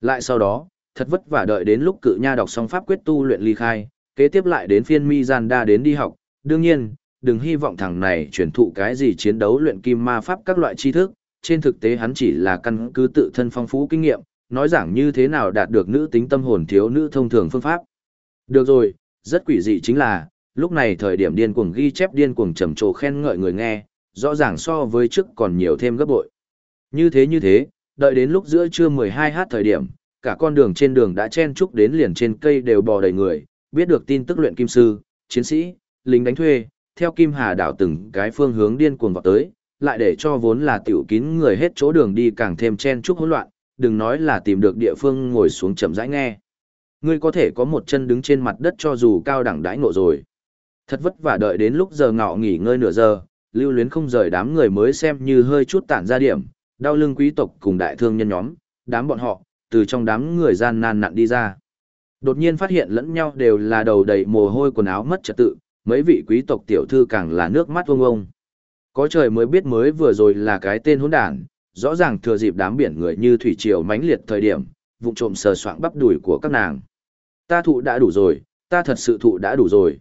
Lại sau đó, thật vất vả đợi đến lúc cự nha đọc xong pháp quyết tu luyện ly khai, kế tiếp lại đến phiên mi gian đa đến đi học, đương nhiên, đừng hy vọng thằng này truyền thụ cái gì chiến đấu luyện kim ma pháp các loại tri thức, trên thực tế hắn chỉ là căn cứ tự thân phong phú kinh nghiệm, nói giảng như thế nào đạt được nữ tính tâm hồn thiếu nữ thông thường phương pháp. Được rồi, rất quỷ dị chính là, lúc này thời điểm điên cuồng ghi chép điên cuồng trầm trồ khen ngợi người nghe, rõ ràng so với trước còn nhiều thêm gấp bội. Như thế như thế, đợi đến lúc giữa trưa 12h thời điểm, cả con đường trên đường đã chen chúc đến liền trên cây đều bò đầy người, biết được tin tức luyện kim sư, chiến sĩ, lính đánh thuê, theo Kim Hà đảo từng cái phương hướng điên cuồng vào tới, lại để cho vốn là tiểu kín người hết chỗ đường đi càng thêm chen chúc hỗn loạn, đừng nói là tìm được địa phương ngồi xuống chậm rãi nghe. Ngươi có thể có một chân đứng trên mặt đất cho dù cao đẳng đãi ngộ rồi. Thật vất vả đợi đến lúc giờ ngọ nghỉ ngơi nửa giờ, lưu luyến không rời đám người mới xem như hơi chút tản ra điểm, đau lưng quý tộc cùng đại thương nhân nhóm, đám bọn họ, từ trong đám người gian nan nặn đi ra. Đột nhiên phát hiện lẫn nhau đều là đầu đầy mồ hôi quần áo mất trật tự, mấy vị quý tộc tiểu thư càng là nước mắt vông ông. Có trời mới biết mới vừa rồi là cái tên hỗn đản, rõ ràng thừa dịp đám biển người như thủy triều mãnh liệt thời điểm, vụng trộm sờ soạng bắp đùi của các nàng. Ta thụ đã đủ rồi, ta thật sự thụ đã đủ rồi.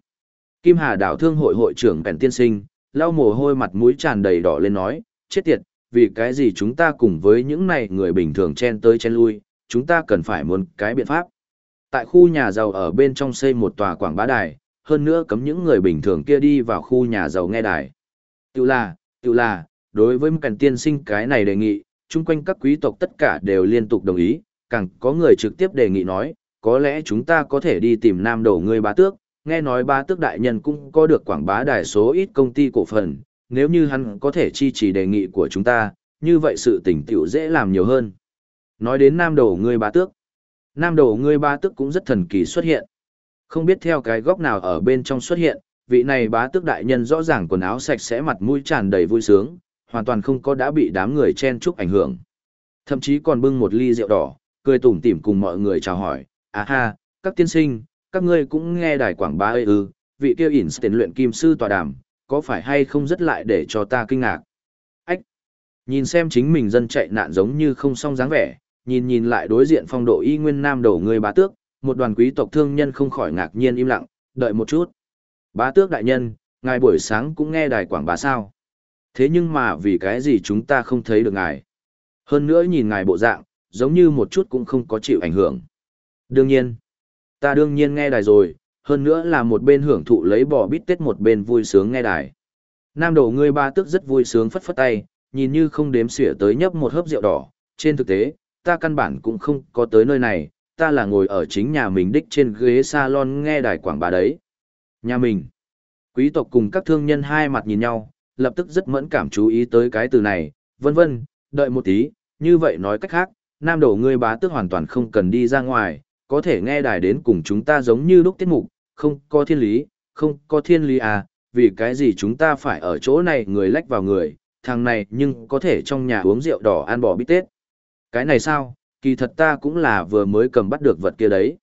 Kim Hà đảo thương hội hội trưởng Bèn Tiên Sinh, lau mồ hôi mặt mũi tràn đầy đỏ lên nói, chết tiệt, vì cái gì chúng ta cùng với những này người bình thường chen tới chen lui, chúng ta cần phải muốn cái biện pháp. Tại khu nhà giàu ở bên trong xây một tòa quảng bá đài, hơn nữa cấm những người bình thường kia đi vào khu nhà giàu nghe đài. Tự là, tự là, đối với Bèn Tiên Sinh cái này đề nghị, chung quanh các quý tộc tất cả đều liên tục đồng ý, càng có người trực tiếp đề nghị nói, có lẽ chúng ta có thể đi tìm nam đầu người bá tước, nghe nói bá tước đại nhân cũng có được quảng bá đài số ít công ty cổ phần, nếu như hắn có thể chi trì đề nghị của chúng ta, như vậy sự tỉnh tiểu dễ làm nhiều hơn. Nói đến nam đầu ngươi bá tước, nam đầu ngươi bá tước cũng rất thần kỳ xuất hiện. Không biết theo cái góc nào ở bên trong xuất hiện, vị này bá tước đại nhân rõ ràng quần áo sạch sẽ mặt mũi tràn đầy vui sướng, hoàn toàn không có đã bị đám người chen chúc ảnh hưởng. Thậm chí còn bưng một ly rượu đỏ, cười tủm tỉm cùng mọi người chào hỏi, à ha, các tiên sinh, các ngươi cũng nghe đài quảng bá ư, vị kia ỉn tiền luyện kim sư tòa đàm, có phải hay không rất lại để cho ta kinh ngạc. Ách! Nhìn xem chính mình dân chạy nạn giống như không song dáng vẻ, nhìn nhìn lại đối diện phong độ y nguyên nam đầu người bá tước, một đoàn quý tộc thương nhân không khỏi ngạc nhiên im lặng, đợi một chút. Bá tước đại nhân, ngài buổi sáng cũng nghe đài quảng bá sao. Thế nhưng mà vì cái gì chúng ta không thấy được ngài. Hơn nữa nhìn ngài bộ dạng, giống như một chút cũng không có chịu ảnh hưởng. Đương nhiên, ta đương nhiên nghe đài rồi, hơn nữa là một bên hưởng thụ lấy bò bít tết một bên vui sướng nghe đài. Nam đầu ngươi ba tức rất vui sướng phất phất tay, nhìn như không đếm xỉa tới nhấp một hớp rượu đỏ, trên thực tế, ta căn bản cũng không có tới nơi này, ta là ngồi ở chính nhà mình đích trên ghế salon nghe đài quảng bá đấy. Nhà mình. Quý tộc cùng các thương nhân hai mặt nhìn nhau, lập tức rất mẫn cảm chú ý tới cái từ này, vân vân, đợi một tí, như vậy nói cách khác, nam đầu ngươi bá tước hoàn toàn không cần đi ra ngoài, có thể nghe đài đến cùng chúng ta giống như lúc tiết mục, không có thiên lý, không có thiên lý à, vì cái gì chúng ta phải ở chỗ này người lách vào người, thằng này nhưng có thể trong nhà uống rượu đỏ ăn bò bít tết. Cái này sao, kỳ thật ta cũng là vừa mới cầm bắt được vật kia đấy.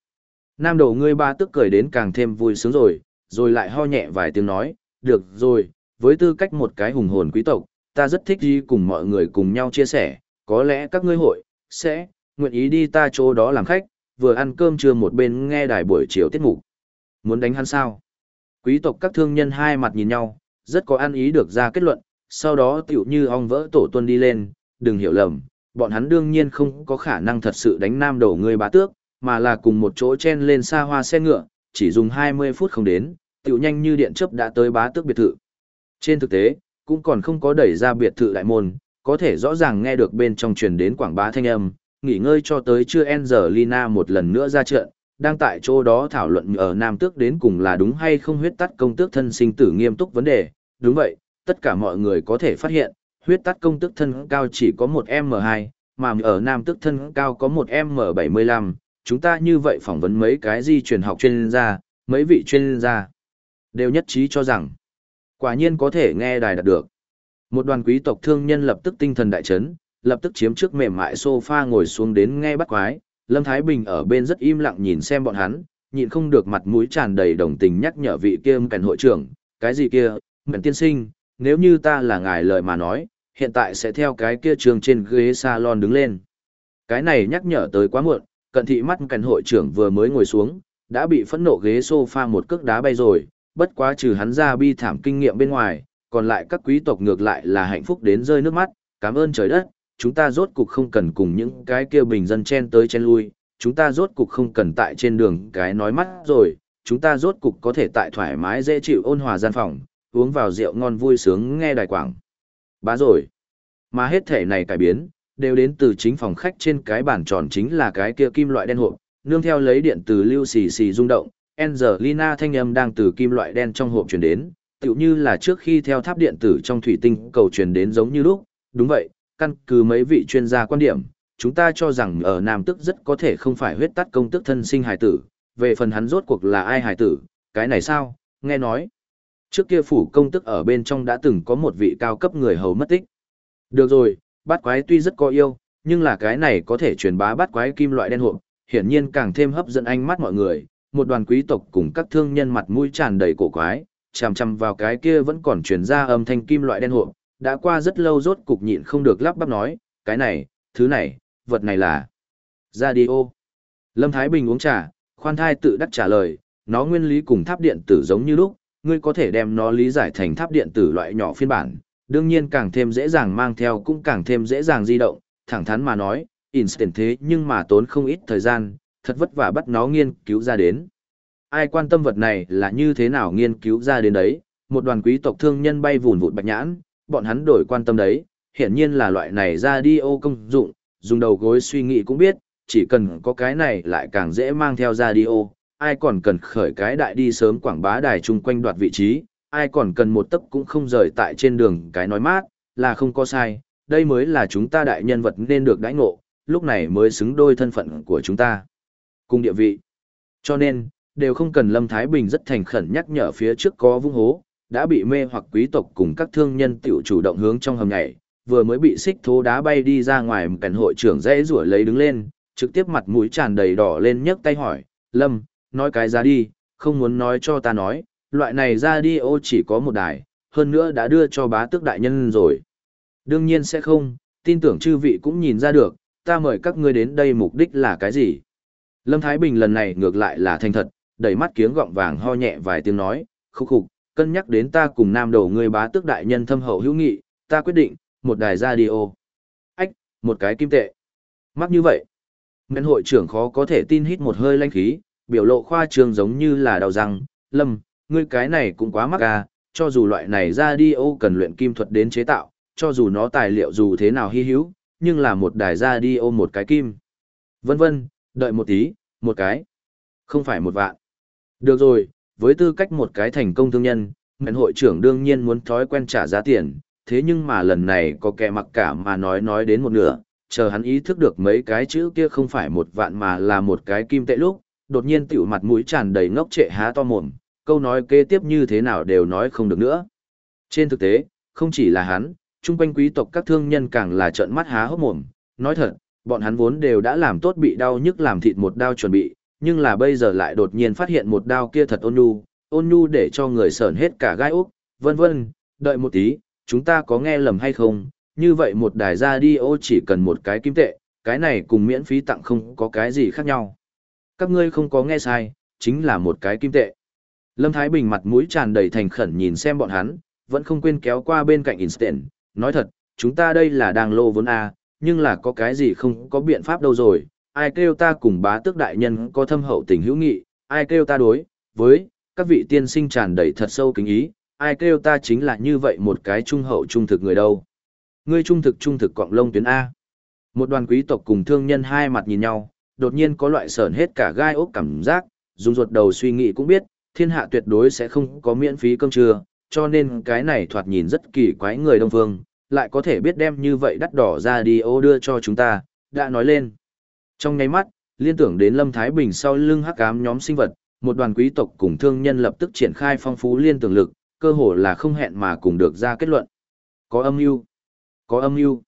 Nam đầu ngươi ba tức cười đến càng thêm vui sướng rồi, rồi lại ho nhẹ vài tiếng nói, được rồi, với tư cách một cái hùng hồn quý tộc, ta rất thích đi cùng mọi người cùng nhau chia sẻ, có lẽ các ngươi hội, sẽ, nguyện ý đi ta chỗ đó làm khách, vừa ăn cơm trưa một bên nghe đài buổi chiều tiết mục. Muốn đánh hắn sao? Quý tộc các thương nhân hai mặt nhìn nhau, rất có ăn ý được ra kết luận, sau đó tiểu như ong vỡ tổ tuân đi lên, đừng hiểu lầm, bọn hắn đương nhiên không có khả năng thật sự đánh nam đổ người bá tước, mà là cùng một chỗ chen lên xa hoa xe ngựa, chỉ dùng 20 phút không đến, tiểu nhanh như điện chớp đã tới bá tước biệt thự. Trên thực tế, cũng còn không có đẩy ra biệt thự đại môn, có thể rõ ràng nghe được bên trong truyền đến quảng bá thanh âm, nghỉ ngơi cho tới chưa Angelina một lần nữa ra trận, đang tại chỗ đó thảo luận ở Nam Tước đến cùng là đúng hay không huyết tắt công tước thân sinh tử nghiêm túc vấn đề. Đúng vậy, tất cả mọi người có thể phát hiện, huyết tắt công tước thân cao chỉ có một M2, mà ở Nam Tước thân cao có một M75. Chúng ta như vậy phỏng vấn mấy cái di truyền học chuyên gia, mấy vị chuyên gia đều nhất trí cho rằng quả nhiên có thể nghe đài đạt được. Một đoàn quý tộc thương nhân lập tức tinh thần đại chấn, lập tức chiếm trước mềm mại sofa ngồi xuống đến nghe bắt quái, Lâm Thái Bình ở bên rất im lặng nhìn xem bọn hắn, nhịn không được mặt mũi tràn đầy đồng tình nhắc nhở vị kia cảnh hội trưởng, cái gì kia, mệnh tiên sinh, nếu như ta là ngài lời mà nói, hiện tại sẽ theo cái kia trường trên ghế salon đứng lên. Cái này nhắc nhở tới quá muộn, cận thị mắt cảnh hội trưởng vừa mới ngồi xuống, đã bị phẫn nộ ghế sofa một cước đá bay rồi, bất quá trừ hắn ra bi thảm kinh nghiệm bên ngoài, còn lại các quý tộc ngược lại là hạnh phúc đến rơi nước mắt, cảm ơn trời đất, chúng ta rốt cục không cần cùng những cái kia bình dân chen tới chen lui, chúng ta rốt cục không cần tại trên đường cái nói mắt rồi, chúng ta rốt cục có thể tại thoải mái dễ chịu ôn hòa gian phòng, uống vào rượu ngon vui sướng nghe đài quảng. Bá rồi. Mà hết thể này cải biến, đều đến từ chính phòng khách trên cái bàn tròn chính là cái kia kim loại đen hộp, nương theo lấy điện từ lưu xì xì rung động, Angelina thanh âm đang từ kim loại đen trong hộp truyền đến, tựu như là trước khi theo tháp điện tử trong thủy tinh cầu truyền đến giống như lúc, đúng vậy, căn cứ mấy vị chuyên gia quan điểm, chúng ta cho rằng ở Nam Tức rất có thể không phải huyết tắt công tức thân sinh hài tử, về phần hắn rốt cuộc là ai hài tử, cái này sao, nghe nói. Trước kia phủ công tức ở bên trong đã từng có một vị cao cấp người hầu mất tích. Được rồi, bát quái tuy rất có yêu, nhưng là cái này có thể truyền bá bát quái kim loại đen hộp, hiển nhiên càng thêm hấp dẫn ánh mắt mọi người. Một đoàn quý tộc cùng các thương nhân mặt mũi tràn đầy cổ quái, chằm chằm vào cái kia vẫn còn truyền ra âm thanh kim loại đen hộp, đã qua rất lâu rốt cục nhịn không được lắp bắp nói, cái này, thứ này, vật này là radio. Lâm Thái Bình uống trà, khoan thai tự đắc trả lời, nó nguyên lý cùng tháp điện tử giống như lúc, ngươi có thể đem nó lý giải thành tháp điện tử loại nhỏ phiên bản, đương nhiên càng thêm dễ dàng mang theo cũng càng thêm dễ dàng di động, thẳng thắn mà nói, instant thế nhưng mà tốn không ít thời gian, thật vất vả bắt nó nghiên cứu ra đến. Ai quan tâm vật này là như thế nào nghiên cứu ra đến đấy, một đoàn quý tộc thương nhân bay vùn vụt bạch nhãn, bọn hắn đổi quan tâm đấy, hiển nhiên là loại này ra đi ô công dụng, dùng đầu gối suy nghĩ cũng biết, chỉ cần có cái này lại càng dễ mang theo ra đi ô, ai còn cần khởi cái đại đi sớm quảng bá đài chung quanh đoạt vị trí, ai còn cần một tấc cũng không rời tại trên đường cái nói mát, là không có sai, đây mới là chúng ta đại nhân vật nên được đãi ngộ, lúc này mới xứng đôi thân phận của chúng ta. Cùng địa vị. Cho nên, đều không cần Lâm Thái Bình rất thành khẩn nhắc nhở phía trước có vung hố, đã bị mê hoặc quý tộc cùng các thương nhân tiểu chủ động hướng trong hầm nhảy, vừa mới bị xích thố đá bay đi ra ngoài cảnh hội trưởng dễ rủa lấy đứng lên, trực tiếp mặt mũi tràn đầy đỏ lên nhấc tay hỏi, Lâm, nói cái ra đi, không muốn nói cho ta nói, loại này ra đi ô chỉ có một đài, hơn nữa đã đưa cho bá tước đại nhân rồi. Đương nhiên sẽ không, tin tưởng chư vị cũng nhìn ra được, ta mời các ngươi đến đây mục đích là cái gì. Lâm Thái Bình lần này ngược lại là thành thật, đẩy mắt kiếng gọng vàng ho nhẹ vài tiếng nói, khúc khục, cân nhắc đến ta cùng nam đầu người bá tước đại nhân thâm hậu hữu nghị, ta quyết định, một đài radio. Ách, một cái kim tệ. Mắc như vậy. Nguyễn hội trưởng khó có thể tin hít một hơi lanh khí, biểu lộ khoa trương giống như là đào răng, lâm, ngươi cái này cũng quá mắc à, cho dù loại này radio cần luyện kim thuật đến chế tạo, cho dù nó tài liệu dù thế nào hy hữu, nhưng là một đài radio một cái kim. Vân vân, đợi một tí, một cái. Không phải một vạn. Được rồi, với tư cách một cái thành công thương nhân, ngân hội trưởng đương nhiên muốn thói quen trả giá tiền, thế nhưng mà lần này có kẻ mặc cả mà nói nói đến một nửa, chờ hắn ý thức được mấy cái chữ kia không phải một vạn mà là một cái kim tệ lúc, đột nhiên tiểu mặt mũi tràn đầy ngốc trệ há to mồm, câu nói kế tiếp như thế nào đều nói không được nữa. Trên thực tế, không chỉ là hắn, chung quanh quý tộc các thương nhân càng là trợn mắt há hốc mồm, nói thật, bọn hắn vốn đều đã làm tốt bị đau nhức làm thịt một đau chuẩn bị, nhưng là bây giờ lại đột nhiên phát hiện một đao kia thật ôn nhu, ôn nhu để cho người sởn hết cả gai ốc, vân vân, đợi một tí, chúng ta có nghe lầm hay không, như vậy một đài radio chỉ cần một cái kim tệ, cái này cùng miễn phí tặng không có cái gì khác nhau. Các ngươi không có nghe sai, chính là một cái kim tệ. Lâm Thái Bình mặt mũi tràn đầy thành khẩn nhìn xem bọn hắn, vẫn không quên kéo qua bên cạnh Instant, nói thật, chúng ta đây là đang lô vốn A, nhưng là có cái gì không có biện pháp đâu rồi, ai kêu ta cùng bá tước đại nhân có thâm hậu tình hữu nghị, ai kêu ta đối, với, các vị tiên sinh tràn đầy thật sâu kính ý, ai kêu ta chính là như vậy một cái trung hậu trung thực người đâu. Ngươi trung thực trung thực cọng lông tuyến A. Một đoàn quý tộc cùng thương nhân hai mặt nhìn nhau, đột nhiên có loại sờn hết cả gai ốc cảm giác, dùng ruột đầu suy nghĩ cũng biết, thiên hạ tuyệt đối sẽ không có miễn phí cơm trưa, cho nên cái này thoạt nhìn rất kỳ quái người đông phương, lại có thể biết đem như vậy đắt đỏ ra đi ô đưa cho chúng ta, đã nói lên. Trong nháy mắt, liên tưởng đến Lâm Thái Bình sau lưng hắc ám nhóm sinh vật, một đoàn quý tộc cùng thương nhân lập tức triển khai phong phú liên tưởng lực, cơ hồ là không hẹn mà cùng được ra kết luận. Có âm mưu, có âm mưu.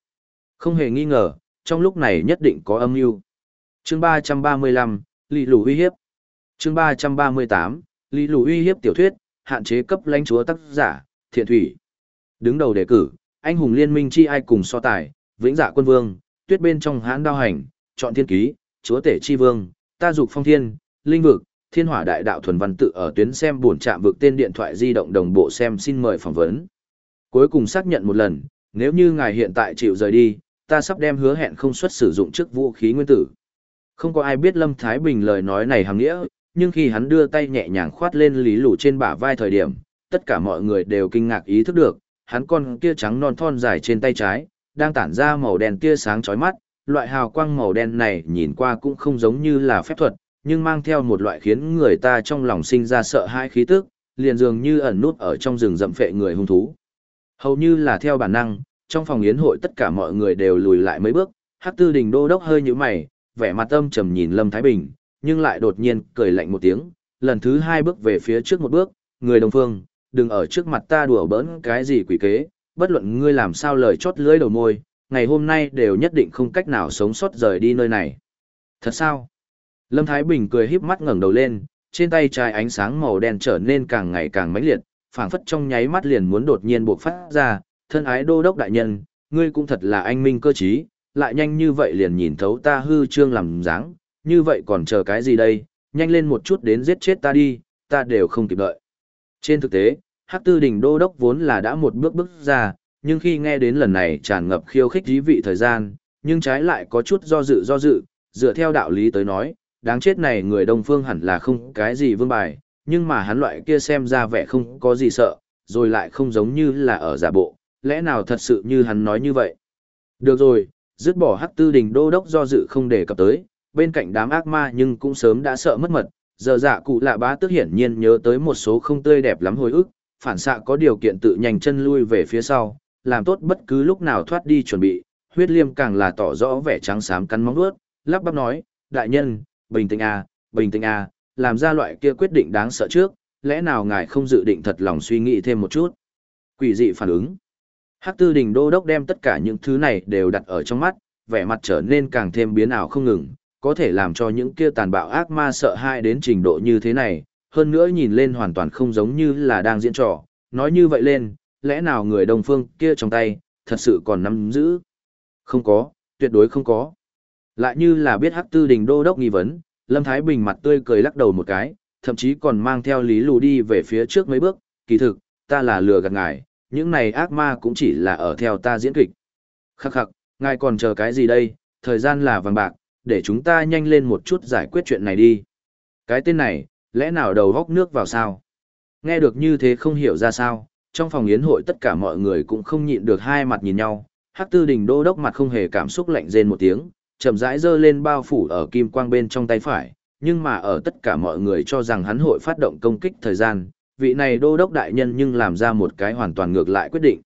Không hề nghi ngờ, trong lúc này nhất định có âm mưu. Chương 335, Lý Lù uy hiếp. Chương 338, Lý Lù uy hiếp tiểu thuyết, hạn chế cấp lãnh chúa tác giả, Thiện Thủy. Đứng đầu đề cử, anh hùng liên minh chi ai cùng so tài, Vĩnh Dạ Quân Vương, Tuyết bên trong hãn đao hành, chọn thiên ký, chúa tể chi vương, ta dục phong thiên, linh vực, thiên hỏa đại đạo thuần văn tự ở tuyến xem buồn chạm vực tên điện thoại di động đồng bộ xem xin mời phỏng vấn. Cuối cùng xác nhận một lần, nếu như ngài hiện tại chịu rời đi, ta sắp đem hứa hẹn không xuất sử dụng trước vũ khí nguyên tử. Không có ai biết Lâm Thái Bình lời nói này hàng nghĩa, nhưng khi hắn đưa tay nhẹ nhàng khoát lên lý lù trên bả vai thời điểm, tất cả mọi người đều kinh ngạc ý thức được, hắn con kia trắng non thon dài trên tay trái, đang tản ra màu đen tia sáng chói mắt, loại hào quang màu đen này nhìn qua cũng không giống như là phép thuật, nhưng mang theo một loại khiến người ta trong lòng sinh ra sợ hãi khí tức, liền dường như ẩn nút ở trong rừng rậm phệ người hung thú. Hầu như là theo bản năng, trong phòng yến hội tất cả mọi người đều lùi lại mấy bước, Hắc Tư Đình đô đốc hơi nhíu mày, vẻ mặt âm trầm nhìn Lâm Thái Bình, nhưng lại đột nhiên cười lạnh một tiếng, lần thứ hai bước về phía trước một bước, người đồng phương, đừng ở trước mặt ta đùa bỡn cái gì quỷ kế, bất luận ngươi làm sao lời chót lưỡi đầu môi, ngày hôm nay đều nhất định không cách nào sống sót rời đi nơi này. Thật sao? Lâm Thái Bình cười híp mắt ngẩng đầu lên, trên tay trái ánh sáng màu đen trở nên càng ngày càng mãnh liệt, phảng phất trong nháy mắt liền muốn đột nhiên bộc phát ra, thân ái đô đốc đại nhân, ngươi cũng thật là anh minh cơ trí, lại nhanh như vậy liền nhìn thấu ta hư trương làm dáng, như vậy còn chờ cái gì đây, nhanh lên một chút đến giết chết ta đi, ta đều không kịp đợi. Trên thực tế, Hắc Tư Đình đô đốc vốn là đã một bước bước ra, nhưng khi nghe đến lần này tràn ngập khiêu khích dí vị thời gian, nhưng trái lại có chút do dự do dự, dựa theo đạo lý tới nói, đáng chết này người Đông Phương hẳn là không cái gì vương bài, nhưng mà hắn loại kia xem ra vẻ không có gì sợ, rồi lại không giống như là ở giả bộ, lẽ nào thật sự như hắn nói như vậy. Được rồi, dứt bỏ hắc tư đình đô đốc do dự không để cập tới, bên cạnh đám ác ma nhưng cũng sớm đã sợ mất mật, giờ dạ cụ lạ bá tức hiển nhiên nhớ tới một số không tươi đẹp lắm hồi ức, phản xạ có điều kiện tự nhanh chân lui về phía sau, làm tốt bất cứ lúc nào thoát đi chuẩn bị, huyết liêm càng là tỏ rõ vẻ trắng xám cắn móng vuốt, lắp bắp nói, đại nhân, bình tĩnh à, bình tĩnh à, làm ra loại kia quyết định đáng sợ trước, lẽ nào ngài không dự định thật lòng suy nghĩ thêm một chút. Quỷ dị phản ứng. Hắc tư đình đô đốc đem tất cả những thứ này đều đặt ở trong mắt, vẻ mặt trở nên càng thêm biến ảo không ngừng, có thể làm cho những kia tàn bạo ác ma sợ hãi đến trình độ như thế này, hơn nữa nhìn lên hoàn toàn không giống như là đang diễn trò, nói như vậy lên, lẽ nào người đồng phương kia trong tay, thật sự còn nắm giữ? Không có, tuyệt đối không có. Lại như là biết hắc tư đình đô đốc nghi vấn, Lâm Thái Bình mặt tươi cười lắc đầu một cái, thậm chí còn mang theo lý lù đi về phía trước mấy bước, kỳ thực, ta là lừa gạt ngài, những này ác ma cũng chỉ là ở theo ta diễn kịch. Khắc khắc, ngài còn chờ cái gì đây, thời gian là vàng bạc, để chúng ta nhanh lên một chút giải quyết chuyện này đi. Cái tên này, lẽ nào đầu góc nước vào sao? Nghe được như thế không hiểu ra sao, trong phòng yến hội tất cả mọi người cũng không nhịn được hai mặt nhìn nhau, Hắc Tư Đình Đô đốc mặt không hề cảm xúc lạnh rên một tiếng, chậm rãi giơ lên bao phủ ở kim quang bên trong tay phải, nhưng mà ở tất cả mọi người cho rằng hắn hội phát động công kích thời gian, vị này đô đốc đại nhân nhưng làm ra một cái hoàn toàn ngược lại quyết định.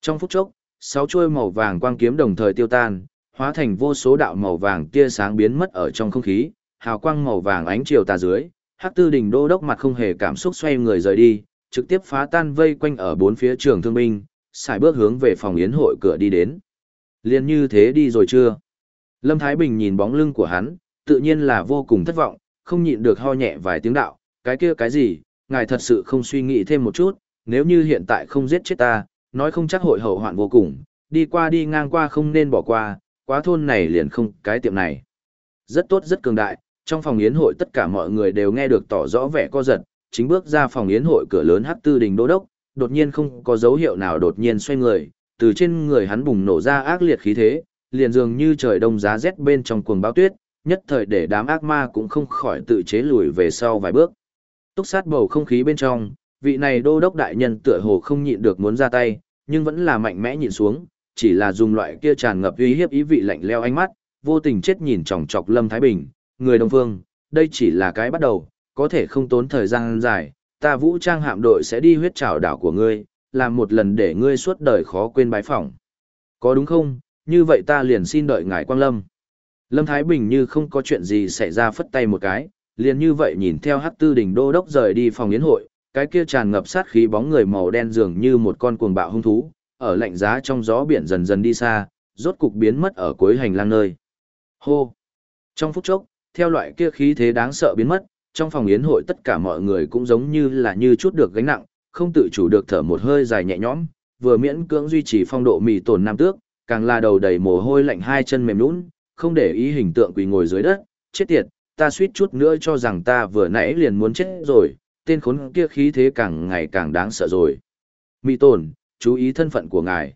Trong phút chốc, sáu chuôi màu vàng quang kiếm đồng thời tiêu tan, hóa thành vô số đạo màu vàng tia sáng biến mất ở trong không khí, hào quang màu vàng ánh chiều tà dưới, Hắc Tư Đình đô đốc mặt không hề cảm xúc xoay người rời đi, trực tiếp phá tan vây quanh ở bốn phía trường thương binh, xài bước hướng về phòng yến hội cửa đi đến. Liên như thế đi rồi chưa? Lâm Thái Bình nhìn bóng lưng của hắn, tự nhiên là vô cùng thất vọng, không nhịn được ho nhẹ vài tiếng đạo, cái kia cái gì, ngài thật sự không suy nghĩ thêm một chút, nếu như hiện tại không giết chết ta, nói không chắc hội hậu hoạn vô cùng, đi qua đi ngang qua không nên bỏ qua, quá thôn này liền không cái tiệm này. Rất tốt rất cường đại, trong phòng yến hội tất cả mọi người đều nghe được tỏ rõ vẻ co giật, chính bước ra phòng yến hội cửa lớn hắc tư đình đô đốc, đột nhiên không có dấu hiệu nào đột nhiên xoay người, từ trên người hắn bùng nổ ra ác liệt khí thế, liền dường như trời đông giá rét bên trong cuồng bão tuyết, nhất thời để đám ác ma cũng không khỏi tự chế lùi về sau vài bước. Túc sát bầu không khí bên trong, vị này đô đốc đại nhân tựa hồ không nhịn được muốn ra tay, nhưng vẫn là mạnh mẽ nhìn xuống, chỉ là dùng loại kia tràn ngập uy hiếp ý vị lạnh leo ánh mắt, vô tình chết nhìn chòng chọc Lâm Thái Bình, người đồng phương, đây chỉ là cái bắt đầu, có thể không tốn thời gian dài, ta vũ trang hạm đội sẽ đi huyết trảo đảo của ngươi, làm một lần để ngươi suốt đời khó quên bái phỏng. Có đúng không, như vậy ta liền xin đợi ngài Quang Lâm. Lâm Thái Bình như không có chuyện gì xảy ra phất tay một cái, liền như vậy nhìn theo hắc tư đỉnh đô đốc rời đi phòng yến hội, cái kia tràn ngập sát khí bóng người màu đen dường như một con cuồng bạo hung thú, ở lạnh giá trong gió biển dần dần đi xa, rốt cục biến mất ở cuối hành lang nơi. Hô! Trong phút chốc, theo loại kia khí thế đáng sợ biến mất, trong phòng yến hội tất cả mọi người cũng giống như là như chút được gánh nặng, không tự chủ được thở một hơi dài nhẹ nhõm, vừa miễn cưỡng duy trì phong độ mì tổn nam tước, càng là đầu đầy mồ hôi lạnh hai chân mềm nhũn, không để ý hình tượng quỳ ngồi dưới đất, chết tiệt, ta suýt chút nữa cho rằng ta vừa nãy liền muốn chết rồi, tên khốn kia khí thế càng ngày càng đáng sợ rồi. Mì tổn, chú ý thân phận của ngài.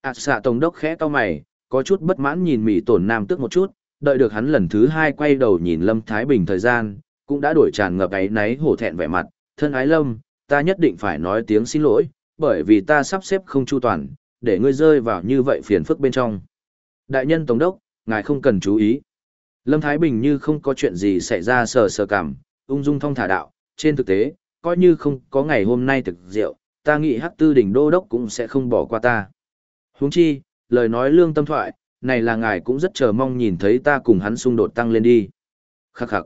ạt xạ tổng đốc khẽ to mày, có chút bất mãn nhìn mì tổn nam tước một chút, đợi được hắn lần thứ hai quay đầu nhìn Lâm Thái Bình thời gian, cũng đã đổi tràn ngập ấy náy hổ thẹn vẻ mặt, thân ái Lâm, ta nhất định phải nói tiếng xin lỗi, bởi vì ta sắp xếp không chu toàn, để ngươi rơi vào như vậy phiền phức bên trong. Đại nhân Tổng đốc, ngài không cần chú ý. Lâm Thái Bình như không có chuyện gì xảy ra sờ sờ cảm, ung dung thong thả đạo, trên thực tế, coi như không có ngày hôm nay thực rượu, ta nghĩ hắc tư đỉnh đô đốc cũng sẽ không bỏ qua ta. Huống chi, lời nói lương tâm thoại, này là ngài cũng rất chờ mong nhìn thấy ta cùng hắn xung đột tăng lên đi. Khắc khắc.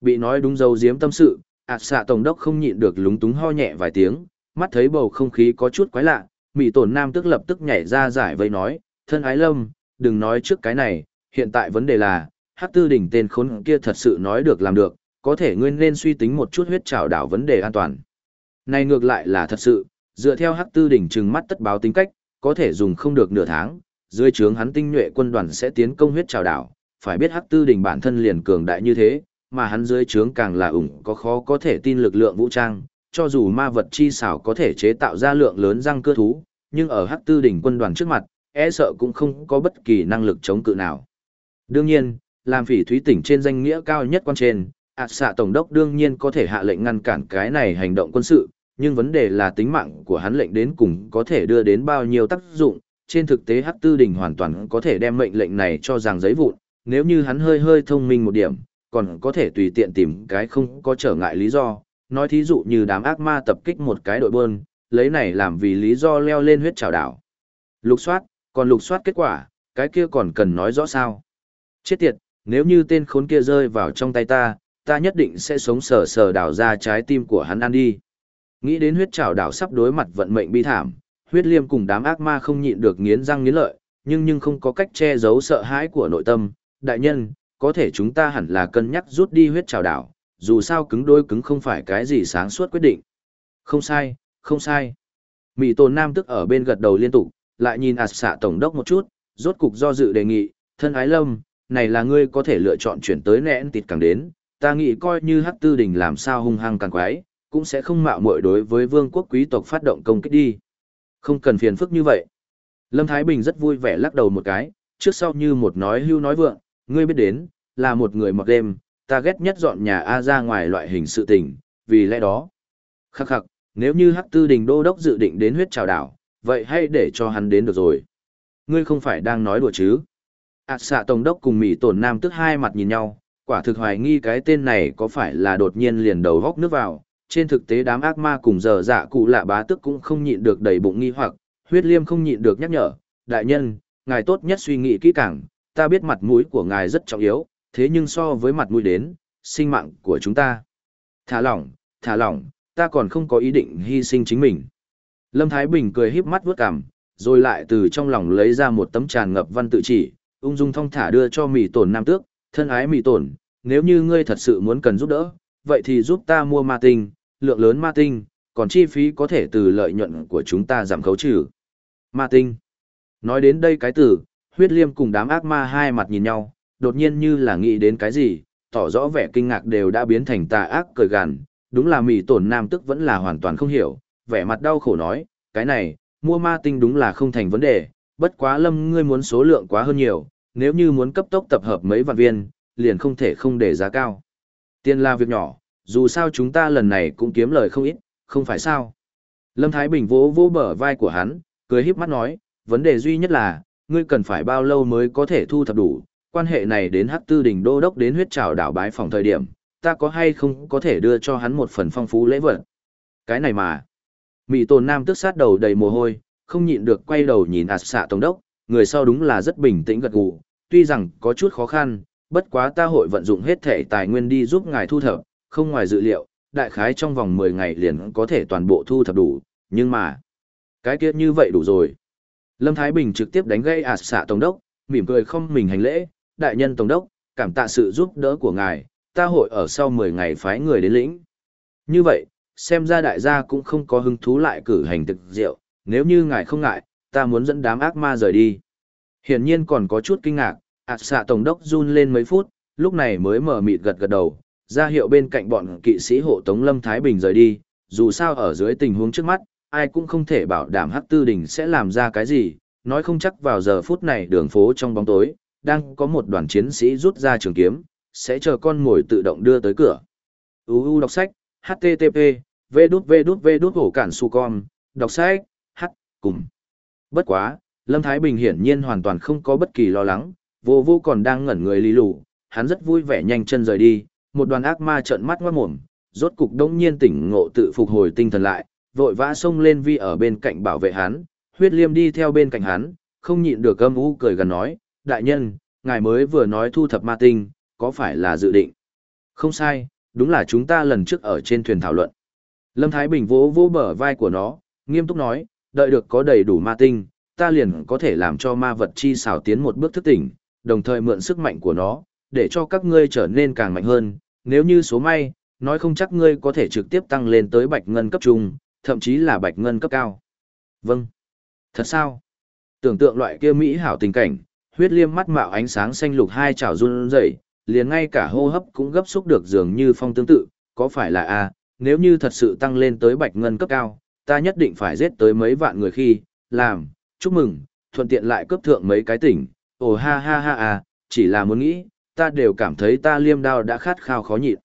Bị nói đúng dấu diếm tâm sự, ạt xạ tổng đốc không nhịn được lúng túng ho nhẹ vài tiếng, mắt thấy bầu không khí có chút quái lạ, mỹ tổn nam tức lập tức nhảy ra giải vây nói, thân ái lâm, đừng nói trước cái này, hiện tại vấn đề là, hát tư đỉnh tên khốn kia thật sự nói được làm được, có thể nguyên nên suy tính một chút huyết trào đảo vấn đề an toàn. Này ngược lại là thật sự, dựa theo hắc tư đỉnh trừng mắt tất báo tính cách, có thể dùng không được nửa tháng, dưới trướng hắn tinh nhuệ quân đoàn sẽ tiến công huyết trào đảo, phải biết hắc tư đỉnh bản thân liền cường đại như thế, mà hắn dưới trướng càng là ủng có khó có thể tin lực lượng vũ trang, cho dù ma vật chi xảo có thể chế tạo ra lượng lớn răng cơ thú, nhưng ở hắc tư đỉnh quân đoàn trước mặt, e sợ cũng không có bất kỳ năng lực chống cự nào. Đương nhiên, làm phỉ thúy tỉnh trên danh nghĩa cao nhất quan trên, ạt xạ tổng đốc đương nhiên có thể hạ lệnh ngăn cản cái này hành động quân sự, nhưng vấn đề là tính mạng của hắn lệnh đến cùng có thể đưa đến bao nhiêu tác dụng, trên thực tế hắc tư đỉnh hoàn toàn có thể đem mệnh lệnh này cho rằng giấy vụn, nếu như hắn hơi hơi thông minh một điểm, còn có thể tùy tiện tìm cái không có trở ngại lý do, nói thí dụ như đám ác ma tập kích một cái đội bơn, lấy này làm vì lý do leo lên huyết trào đảo. Lục soát, còn lục soát kết quả, cái kia còn cần nói rõ sao. Chết tiệt, nếu như tên khốn kia rơi vào trong tay ta, ta nhất định sẽ sống sờ sờ đảo ra trái tim của hắn ăn đi. Nghĩ đến huyết trào đảo sắp đối mặt vận mệnh bi thảm, huyết liêm cùng đám ác ma không nhịn được nghiến răng nghiến lợi, nhưng nhưng không có cách che giấu sợ hãi của nội tâm. Đại nhân, có thể chúng ta hẳn là cân nhắc rút đi huyết trào đảo, dù sao cứng đôi cứng không phải cái gì sáng suốt quyết định. Không sai, không sai. Mỹ tồn nam tức ở bên gật đầu liên tục, lại nhìn ạt xạ tổng đốc một chút, rốt cục do dự đề nghị, thân ái lâm, này là ngươi có thể lựa chọn chuyển tới nẹn tịt càng đến, ta nghĩ coi như hắc tư đình làm sao hung hăng càng quái, cũng sẽ không mạo muội đối với vương quốc quý tộc phát động công kích đi. Không cần phiền phức như vậy. Lâm Thái Bình rất vui vẻ lắc đầu một cái, trước sau như một nói hưu nói vượng, ngươi biết đến, là một người mặc đêm, ta ghét nhất dọn nhà A ra ngoài loại hình sự tình, vì lẽ đó. Khắc khắc, nếu như hắc tư đình đô đốc dự định đến huyết trào đảo, vậy hãy để cho hắn đến được rồi. Ngươi không phải đang nói đùa chứ? À xạ tổng đốc cùng mỹ tổn nam tức hai mặt nhìn nhau quả thực hoài nghi cái tên này có phải là đột nhiên liền đầu góc nước vào trên thực tế đám ác ma cùng giờ dạ cụ lạ bá tức cũng không nhịn được đầy bụng nghi hoặc huyết liêm không nhịn được nhắc nhở đại nhân ngài tốt nhất suy nghĩ kỹ càng ta biết mặt mũi của ngài rất trọng yếu thế nhưng so với mặt mũi đến sinh mạng của chúng ta thả lỏng thả lỏng ta còn không có ý định hy sinh chính mình lâm thái bình cười híp mắt vuốt cằm, rồi lại từ trong lòng lấy ra một tấm tràn ngập văn tự chỉ ung dung thong thả đưa cho Mị tổn nam tước, thân ái Mị tổn, nếu như ngươi thật sự muốn cần giúp đỡ, vậy thì giúp ta mua ma tinh, lượng lớn ma tinh, còn chi phí có thể từ lợi nhuận của chúng ta giảm khấu trừ. Ma tinh. Nói đến đây cái từ, huyết liêm cùng đám ác ma hai mặt nhìn nhau, đột nhiên như là nghĩ đến cái gì, tỏ rõ vẻ kinh ngạc đều đã biến thành tà ác cười gằn, đúng là mỉ tổn nam tức vẫn là hoàn toàn không hiểu, vẻ mặt đau khổ nói, cái này, mua ma tinh đúng là không thành vấn đề, bất quá lâm ngươi muốn số lượng quá hơn nhiều, nếu như muốn cấp tốc tập hợp mấy vạn viên, liền không thể không để giá cao. Tiền là việc nhỏ, dù sao chúng ta lần này cũng kiếm lời không ít, không phải sao. Lâm Thái Bình vỗ vỗ bờ vai của hắn, cười híp mắt nói, vấn đề duy nhất là, ngươi cần phải bao lâu mới có thể thu thập đủ, quan hệ này đến hắc tư đỉnh đô đốc đến huyết trào đảo bái phòng thời điểm, ta có hay không có thể đưa cho hắn một phần phong phú lễ vật. Cái này mà. Mỹ tồn nam tức sát đầu đầy mồ hôi, không nhịn được quay đầu nhìn ạt xạ tổng đốc, người sau đúng là rất bình tĩnh gật gù, tuy rằng có chút khó khăn, bất quá ta hội vận dụng hết thể tài nguyên đi giúp ngài thu thập, không ngoài dự liệu, đại khái trong vòng 10 ngày liền có thể toàn bộ thu thập đủ, nhưng mà, cái kia như vậy đủ rồi. Lâm Thái Bình trực tiếp đánh gây ạt xạ tổng đốc, mỉm cười không mình hành lễ, đại nhân tổng đốc, cảm tạ sự giúp đỡ của ngài, ta hội ở sau 10 ngày phái người đến lĩnh. Như vậy, xem ra đại gia cũng không có hứng thú lại cử hành thực diệu, nếu như ngài không ngại, ta muốn dẫn đám ác ma rời đi. Hiển nhiên còn có chút kinh ngạc, ạt xạ tổng đốc run lên mấy phút, lúc này mới mở mịt gật gật đầu, ra hiệu bên cạnh bọn kỵ sĩ hộ tống Lâm Thái Bình rời đi, dù sao ở dưới tình huống trước mắt, ai cũng không thể bảo đảm Hắc Tư Đình sẽ làm ra cái gì, nói không chắc vào giờ phút này đường phố trong bóng tối, đang có một đoàn chiến sĩ rút ra trường kiếm, sẽ chờ con mồi tự động đưa tới cửa. UU đọc sách, http, v đút v đút v đút hổ cản su con, đọc sách, h, cùng. Bất quá, Lâm Thái Bình hiển nhiên hoàn toàn không có bất kỳ lo lắng, vô vô còn đang ngẩn người lý lù, hắn rất vui vẻ nhanh chân rời đi, một đoàn ác ma trợn mắt ngoát mồm, rốt cục đông nhiên tỉnh ngộ tự phục hồi tinh thần lại, vội vã xông lên vi ở bên cạnh bảo vệ hắn, huyết liêm đi theo bên cạnh hắn, không nhịn được âm u cười gần nói, đại nhân, ngài mới vừa nói thu thập ma tinh, có phải là dự định? Không sai, đúng là chúng ta lần trước ở trên thuyền thảo luận. Lâm Thái Bình vỗ vỗ bờ vai của nó, nghiêm túc nói, đợi được có đầy đủ ma tinh, ta liền có thể làm cho ma vật chi xảo tiến một bước thức tỉnh, đồng thời mượn sức mạnh của nó, để cho các ngươi trở nên càng mạnh hơn, nếu như số may, nói không chắc ngươi có thể trực tiếp tăng lên tới bạch ngân cấp trung, thậm chí là bạch ngân cấp cao. Vâng. Thật sao? Tưởng tượng loại kia mỹ hảo tình cảnh, huyết liêm mắt mạo ánh sáng xanh lục hai chảo run rẩy, liền ngay cả hô hấp cũng gấp xúc được dường như phong tương tự, có phải là a, nếu như thật sự tăng lên tới bạch ngân cấp cao, ta nhất định phải giết tới mấy vạn người khi, làm, chúc mừng, thuận tiện lại cấp thượng mấy cái tỉnh, ồ ha ha ha à, chỉ là muốn nghĩ, ta đều cảm thấy ta liêm đao đã khát khao khó nhịn.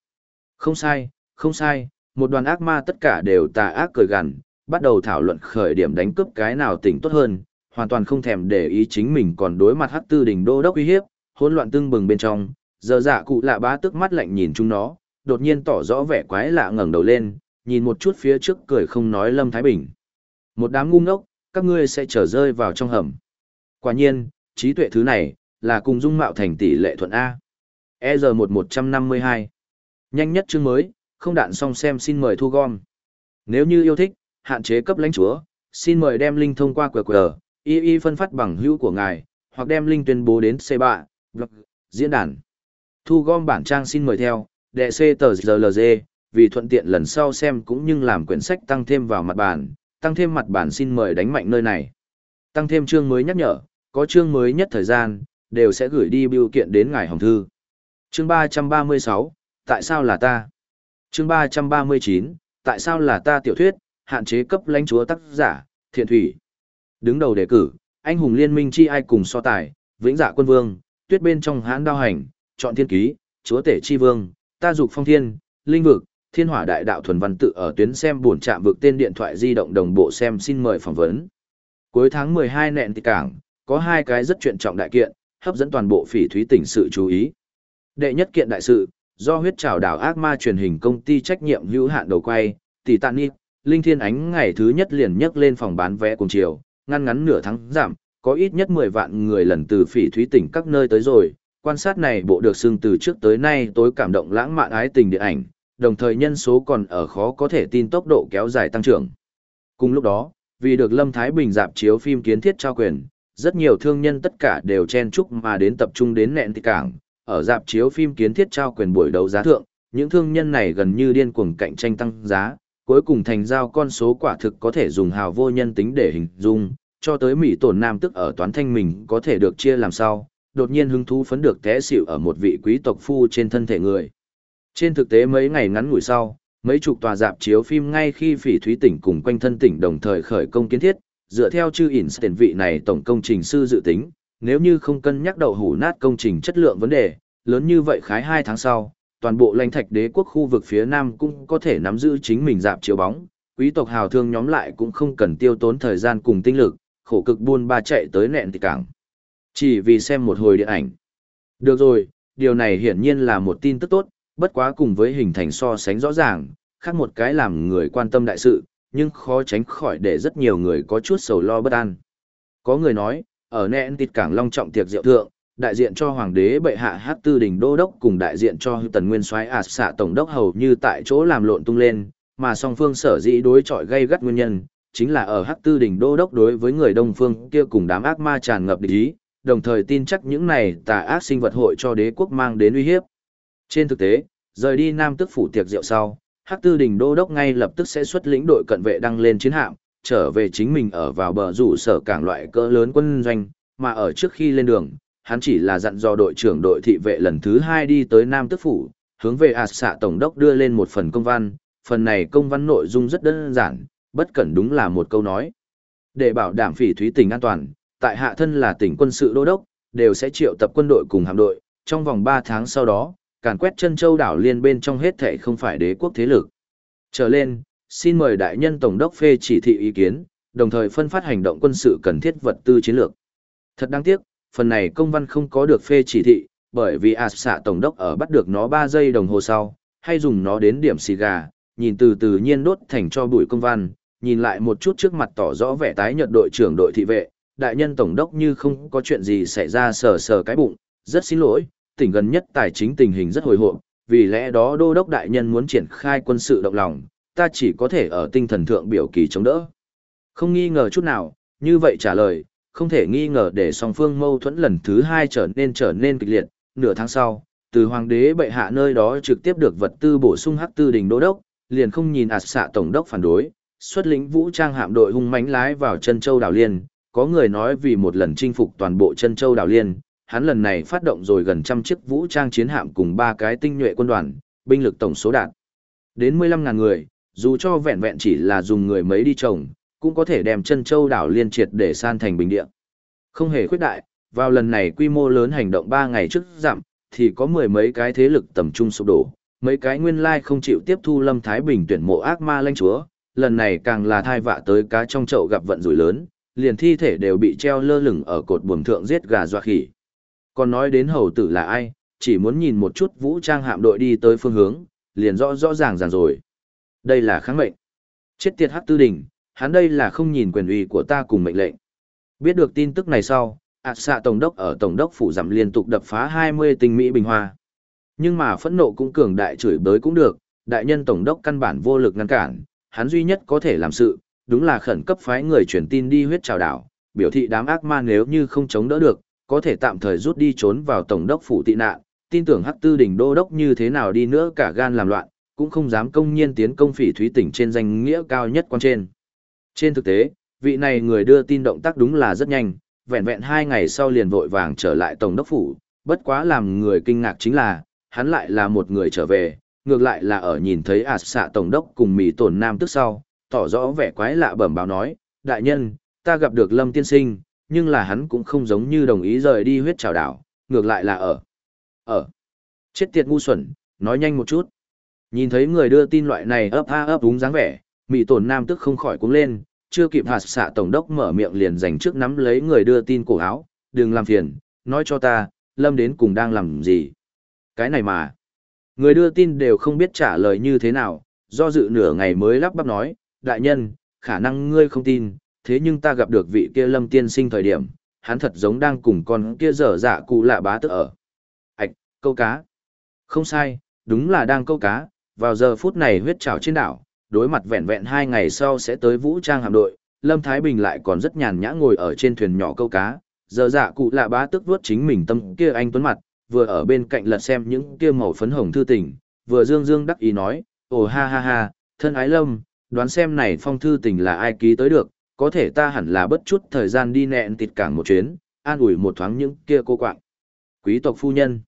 Không sai, không sai, một đoàn ác ma tất cả đều tà ác cười gằn, bắt đầu thảo luận khởi điểm đánh cướp cái nào tỉnh tốt hơn, hoàn toàn không thèm để ý chính mình còn đối mặt hắc tư đỉnh đô đốc uy hiếp, hỗn loạn tương bừng bên trong, giờ dạ cụ lạ bá tức mắt lạnh nhìn chúng nó, đột nhiên tỏ rõ vẻ quái lạ ngẩng đầu lên, nhìn một chút phía trước cười không nói Lâm Thái Bình. Một đám ngu ngốc, các ngươi sẽ trở rơi vào trong hầm. Quả nhiên, trí tuệ thứ này, là cùng dung mạo thành tỷ lệ thuận A. ER1152 Nhanh nhất chương mới, không đạn xong xem xin mời thu gom. Nếu như yêu thích, hạn chế cấp lãnh chúa, xin mời đem link thông qua QR, y y phân phát bằng hữu của ngài, hoặc đem link tuyên bố đến C3, blog, diễn đàn. Thu gom bản trang xin mời theo, đệ C tờ GLG, vì thuận tiện lần sau xem cũng như làm quyển sách tăng thêm vào mặt bản, tăng thêm mặt bản xin mời đánh mạnh nơi này. Tăng thêm chương mới nhắc nhở, có chương mới nhất thời gian, đều sẽ gửi đi biểu kiện đến ngài hồng thư. Chương 336, tại sao là ta? Chương 339, tại sao là ta tiểu thuyết, hạn chế cấp lãnh chúa tác giả, thiện thủy. Đứng đầu đề cử, anh hùng liên minh chi ai cùng so tài, vĩnh dạ quân vương, tuyết bên trong hãn đao hành, chọn thiên ký, chúa tể chi vương, ta dục phong thiên, linh vực, thiên hỏa đại đạo thuần văn tự ở tuyến xem buồn chạm vực tên điện thoại di động đồng bộ xem xin mời phỏng vấn. Cuối tháng 12 nẹn tị cảng, có hai cái rất chuyện trọng đại kiện, hấp dẫn toàn bộ phỉ thúy tỉnh sự chú ý. Đệ nhất kiện đại sự, do huyết trào đảo ác ma truyền hình công ty trách nhiệm hữu hạn đầu quay, tỷ tạn nịp, Linh Thiên Ánh ngày thứ nhất liền nhấc lên phòng bán vé cùng chiều, ngăn ngắn nửa tháng giảm, có ít nhất 10 vạn người lần từ phỉ thúy tỉnh các nơi tới rồi, quan sát này bộ được xưng từ trước tới nay tối cảm động lãng mạn ái tình điện ảnh, đồng thời nhân số còn ở khó có thể tin tốc độ kéo dài tăng trưởng. Cùng lúc đó, vì được Lâm Thái Bình dạp chiếu phim kiến thiết trao quyền, rất nhiều thương nhân tất cả đều chen chúc mà đến tập trung đến nẹn thị cảng, ở dạp chiếu phim kiến thiết trao quyền buổi đấu giá thượng, những thương nhân này gần như điên cuồng cạnh tranh tăng giá, cuối cùng thành giao con số quả thực có thể dùng hào vô nhân tính để hình dung, cho tới Mỹ tổn nam tức ở toán thanh mình có thể được chia làm sao, đột nhiên hứng thú phấn được té xỉu ở một vị quý tộc phu trên thân thể người. Trên thực tế mấy ngày ngắn ngủi sau, mấy chục tòa dạp chiếu phim ngay khi phỉ thúy tỉnh cùng quanh thân tỉnh đồng thời khởi công kiến thiết, dựa theo chư ỉn tiền vị này tổng công trình sư dự tính, nếu như không cân nhắc đậu hủ nát công trình chất lượng vấn đề, lớn như vậy khái 2 tháng sau, toàn bộ lãnh thạch đế quốc khu vực phía nam cũng có thể nắm giữ chính mình dạp chiếu bóng, quý tộc hào thương nhóm lại cũng không cần tiêu tốn thời gian cùng tinh lực, khổ cực buôn ba chạy tới nẹn thì cảng. Chỉ vì xem một hồi điện ảnh. Được rồi, điều này hiển nhiên là một tin tức tốt, bất quá cùng với hình thành so sánh rõ ràng, khác một cái làm người quan tâm đại sự, nhưng khó tránh khỏi để rất nhiều người có chút sầu lo bất an. Có người nói, ở nẹn tịt cảng long trọng tiệc rượu thượng, đại diện cho hoàng đế bệ hạ hát tư đình đô đốc cùng đại diện cho tần nguyên soái ạt xạ tổng đốc hầu như tại chỗ làm lộn tung lên mà song phương sở dĩ đối chọi gây gắt nguyên nhân chính là ở hát tư đình đô đốc đối với người đông phương kia cùng đám ác ma tràn ngập địch ý đồng thời tin chắc những này tà ác sinh vật hội cho đế quốc mang đến uy hiếp. Trên thực tế rời đi nam tức phủ tiệc rượu sau hát tư đình đô đốc ngay lập tức sẽ xuất lĩnh đội cận vệ đăng lên chiến hạm trở về chính mình ở vào bờ rủ sở cảng loại cỡ lớn quân doanh mà ở trước khi lên đường hắn chỉ là dặn dò đội trưởng đội thị vệ lần thứ hai đi tới Nam Tức Phủ, hướng về ạt xạ tổng đốc đưa lên một phần công văn, phần này công văn nội dung rất đơn giản, bất cẩn đúng là một câu nói. Để bảo đảm phỉ thúy tỉnh an toàn, tại hạ thân là tỉnh quân sự đô đốc, đều sẽ triệu tập quân đội cùng hạm đội, trong vòng 3 tháng sau đó, càn quét chân châu đảo liên bên trong hết thể không phải đế quốc thế lực. Trở lên, xin mời đại nhân tổng đốc phê chỉ thị ý kiến, đồng thời phân phát hành động quân sự cần thiết vật tư chiến lược. Thật đáng tiếc, phần này công văn không có được phê chỉ thị, bởi vì ạt xạ tổng đốc ở bắt được nó 3 giây đồng hồ sau, hay dùng nó đến điểm xì gà, nhìn từ từ nhiên đốt thành cho bụi công văn, nhìn lại một chút trước mặt tỏ rõ vẻ tái nhợt đội trưởng đội thị vệ, đại nhân tổng đốc như không có chuyện gì xảy ra sờ sờ cái bụng, rất xin lỗi, tỉnh gần nhất tài chính tình hình rất hồi hộp, vì lẽ đó đô đốc đại nhân muốn triển khai quân sự động lòng, ta chỉ có thể ở tinh thần thượng biểu kỳ chống đỡ. Không nghi ngờ chút nào, như vậy trả lời, không thể nghi ngờ để song phương mâu thuẫn lần thứ hai trở nên trở nên kịch liệt, nửa tháng sau, từ hoàng đế bệ hạ nơi đó trực tiếp được vật tư bổ sung hắc tư đình đô đốc, liền không nhìn ạt xạ tổng đốc phản đối, xuất lĩnh vũ trang hạm đội hung mãnh lái vào chân châu đảo liên, có người nói vì một lần chinh phục toàn bộ chân châu đảo liên, hắn lần này phát động rồi gần trăm chiếc vũ trang chiến hạm cùng ba cái tinh nhuệ quân đoàn, binh lực tổng số đạt đến 15.000 người, dù cho vẹn vẹn chỉ là dùng người mấy đi trồng, cũng có thể đem chân châu đảo liên triệt để san thành bình địa. Không hề khuyết đại, vào lần này quy mô lớn hành động 3 ngày trước giảm, thì có mười mấy cái thế lực tầm trung sụp đổ, mấy cái nguyên lai không chịu tiếp thu Lâm Thái Bình tuyển mộ ác ma lãnh chúa, lần này càng là thai vạ tới cá trong chậu gặp vận rủi lớn, liền thi thể đều bị treo lơ lửng ở cột buồm thượng giết gà dọa khỉ. Còn nói đến hầu tử là ai, chỉ muốn nhìn một chút vũ trang hạm đội đi tới phương hướng, liền rõ rõ ràng ràng rồi. Đây là kháng mệnh. Chết tiệt hắc tư đỉnh, hắn đây là không nhìn quyền uy của ta cùng mệnh lệnh. Biết được tin tức này sau, ạ xạ tổng đốc ở tổng đốc phủ giảm liên tục đập phá 20 tình mỹ bình hoa. Nhưng mà phẫn nộ cũng cường đại chửi bới cũng được, đại nhân tổng đốc căn bản vô lực ngăn cản, hắn duy nhất có thể làm sự, đúng là khẩn cấp phái người truyền tin đi huyết trào đảo, biểu thị đám ác ma nếu như không chống đỡ được, có thể tạm thời rút đi trốn vào tổng đốc phủ tị nạn, tin tưởng hắc tư đỉnh đô đốc như thế nào đi nữa cả gan làm loạn, cũng không dám công nhiên tiến công phỉ thúy tỉnh trên danh nghĩa cao nhất quan trên. Trên thực tế, vị này người đưa tin động tác đúng là rất nhanh, vẹn vẹn hai ngày sau liền vội vàng trở lại tổng đốc phủ, bất quá làm người kinh ngạc chính là, hắn lại là một người trở về, ngược lại là ở nhìn thấy ạt xạ tổng đốc cùng mì tổn nam tức sau, tỏ rõ vẻ quái lạ bẩm báo nói, đại nhân, ta gặp được lâm tiên sinh, nhưng là hắn cũng không giống như đồng ý rời đi huyết trào đảo, ngược lại là ở. Ở. Chết tiệt ngu xuẩn, nói nhanh một chút. Nhìn thấy người đưa tin loại này ấp a ấp đúng dáng vẻ, mị tổn nam tức không khỏi cuống lên, chưa kịp hạt xạ tổng đốc mở miệng liền dành trước nắm lấy người đưa tin cổ áo, đừng làm phiền, nói cho ta, lâm đến cùng đang làm gì. Cái này mà, người đưa tin đều không biết trả lời như thế nào, do dự nửa ngày mới lắp bắp nói, đại nhân, khả năng ngươi không tin, thế nhưng ta gặp được vị kia lâm tiên sinh thời điểm, hắn thật giống đang cùng con kia dở dạ cụ lạ bá tức ở. Ảch, câu cá. Không sai, đúng là đang câu cá, vào giờ phút này huyết trào trên đảo, đối mặt vẹn vẹn hai ngày sau sẽ tới vũ trang hạm đội, Lâm Thái Bình lại còn rất nhàn nhã ngồi ở trên thuyền nhỏ câu cá, giờ dạ cụ lạ bá tức vuốt chính mình tâm kia anh tuấn mặt, vừa ở bên cạnh lật xem những kia màu phấn hồng thư tình, vừa dương dương đắc ý nói, ồ ha ha ha, thân ái Lâm, đoán xem này phong thư tình là ai ký tới được, có thể ta hẳn là bất chút thời gian đi nẹn tịt cảng một chuyến, an ủi một thoáng những kia cô quạng. Quý tộc phu nhân,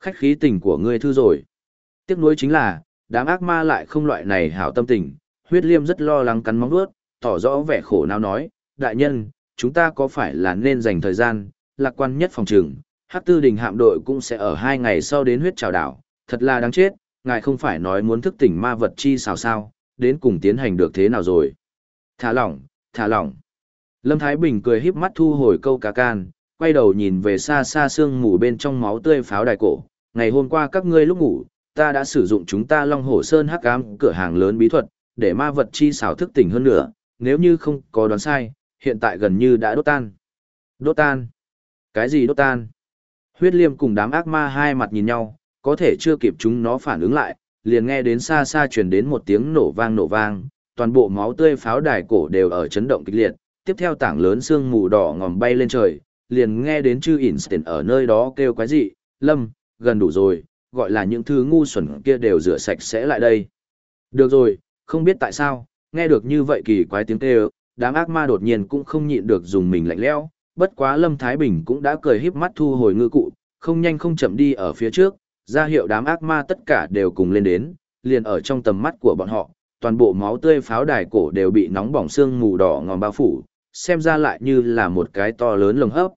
khách khí tình của ngươi thư rồi. Tiếc nuối chính là, đám ác ma lại không loại này hảo tâm tình, huyết liêm rất lo lắng cắn móng vuốt, tỏ rõ vẻ khổ não nói, đại nhân, chúng ta có phải là nên dành thời gian, lạc quan nhất phòng trường, hắc tư đình hạm đội cũng sẽ ở hai ngày sau đến huyết trào đảo, thật là đáng chết, ngài không phải nói muốn thức tỉnh ma vật chi sao sao, đến cùng tiến hành được thế nào rồi. Thả lỏng, thả lỏng. Lâm Thái Bình cười híp mắt thu hồi câu cá can, quay đầu nhìn về xa xa sương mù bên trong máu tươi pháo đài cổ. Ngày hôm qua các ngươi lúc ngủ, ta đã sử dụng chúng ta Long Hổ Sơn hắc ám cửa hàng lớn bí thuật, để ma vật chi xảo thức tỉnh hơn nữa, nếu như không có đoán sai, hiện tại gần như đã đốt tan. Đốt tan? Cái gì đốt tan? Huyết liêm cùng đám ác ma hai mặt nhìn nhau, có thể chưa kịp chúng nó phản ứng lại, liền nghe đến xa xa truyền đến một tiếng nổ vang nổ vang, toàn bộ máu tươi pháo đài cổ đều ở chấn động kịch liệt, tiếp theo tảng lớn xương mù đỏ ngòm bay lên trời, liền nghe đến chư Einstein ở nơi đó kêu quái dị, lâm, gần đủ rồi, gọi là những thứ ngu xuẩn kia đều rửa sạch sẽ lại đây. Được rồi, không biết tại sao, nghe được như vậy kỳ quái tiếng kêu, đám ác ma đột nhiên cũng không nhịn được dùng mình lạnh lẽo, bất quá Lâm Thái Bình cũng đã cười híp mắt thu hồi ngư cụ, không nhanh không chậm đi ở phía trước, ra hiệu đám ác ma tất cả đều cùng lên đến, liền ở trong tầm mắt của bọn họ, toàn bộ máu tươi pháo đài cổ đều bị nóng bỏng xương mù đỏ ngòm bao phủ, xem ra lại như là một cái to lớn lồng hấp.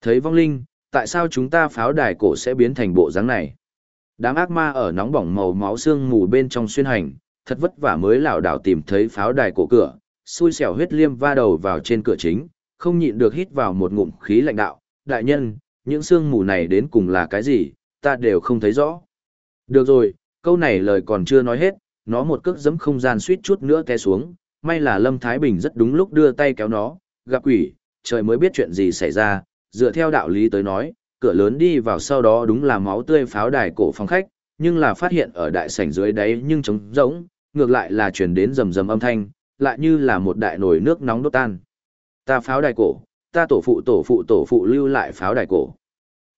Thấy vong linh, tại sao chúng ta pháo đài cổ sẽ biến thành bộ dáng này? Đám ác ma ở nóng bỏng màu máu xương mù bên trong xuyên hành, thật vất vả mới lảo đảo tìm thấy pháo đài cổ cửa, xui xẻo huyết liêm va đầu vào trên cửa chính, không nhịn được hít vào một ngụm khí lạnh đạo, đại nhân, những xương mù này đến cùng là cái gì, ta đều không thấy rõ. Được rồi, câu này lời còn chưa nói hết, nó một cước giẫm không gian suýt chút nữa té xuống, may là Lâm Thái Bình rất đúng lúc đưa tay kéo nó, gặp quỷ, trời mới biết chuyện gì xảy ra, dựa theo đạo lý tới nói, cửa lớn đi vào sau đó đúng là máu tươi pháo đài cổ phòng khách, nhưng là phát hiện ở đại sảnh dưới đáy nhưng trống rỗng, ngược lại là truyền đến rầm rầm âm thanh, lại như là một đại nồi nước nóng đốt tan. Ta pháo đài cổ, ta tổ phụ tổ phụ tổ phụ lưu lại pháo đài cổ.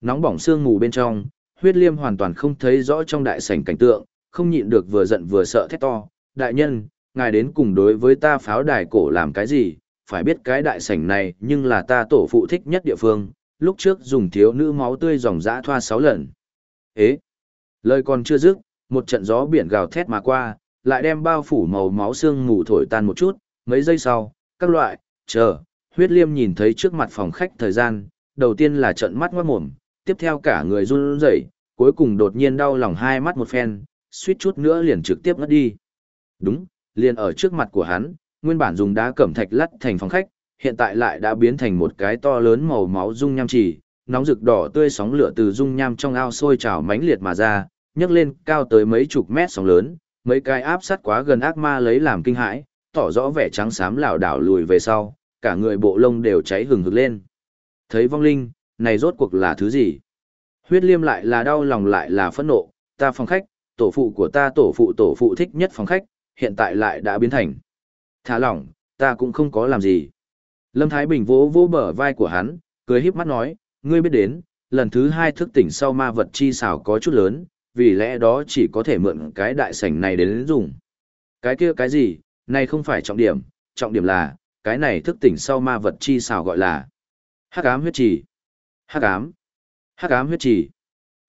Nóng bỏng xương mù bên trong, huyết liêm hoàn toàn không thấy rõ trong đại sảnh cảnh tượng, không nhịn được vừa giận vừa sợ thét to. Đại nhân, ngài đến cùng đối với ta pháo đài cổ làm cái gì, phải biết cái đại sảnh này nhưng là ta tổ phụ thích nhất địa phương, lúc trước dùng thiếu nữ máu tươi dòng dã thoa sáu lần. Ế! Lời còn chưa dứt, một trận gió biển gào thét mà qua, lại đem bao phủ màu máu xương mù thổi tan một chút, mấy giây sau, các loại, chờ, huyết liêm nhìn thấy trước mặt phòng khách thời gian, đầu tiên là trận mắt ngoát mồm, tiếp theo cả người run rẩy, cuối cùng đột nhiên đau lòng hai mắt một phen, suýt chút nữa liền trực tiếp ngất đi. Đúng, liền ở trước mặt của hắn, nguyên bản dùng đá cẩm thạch lắt thành phòng khách, hiện tại lại đã biến thành một cái to lớn màu máu dung nham chỉ, nóng rực đỏ tươi sóng lửa từ dung nham trong ao sôi trào mãnh liệt mà ra, nhấc lên cao tới mấy chục mét sóng lớn, mấy cái áp sát quá gần ác ma lấy làm kinh hãi, tỏ rõ vẻ trắng xám lảo đảo lùi về sau, cả người bộ lông đều cháy hừng hực lên. Thấy vong linh, này rốt cuộc là thứ gì? Huyết liêm lại là đau lòng lại là phẫn nộ, ta phòng khách, tổ phụ của ta tổ phụ tổ phụ thích nhất phòng khách, hiện tại lại đã biến thành. Thả lỏng, ta cũng không có làm gì. Lâm Thái Bình vỗ vỗ bờ vai của hắn, cười híp mắt nói, ngươi biết đến, lần thứ hai thức tỉnh sau ma vật chi xảo có chút lớn, vì lẽ đó chỉ có thể mượn cái đại sảnh này đến dùng. Cái kia cái gì, này không phải trọng điểm, trọng điểm là, cái này thức tỉnh sau ma vật chi xảo gọi là hắc ám huyết trì. Hắc ám. Hắc ám huyết trì.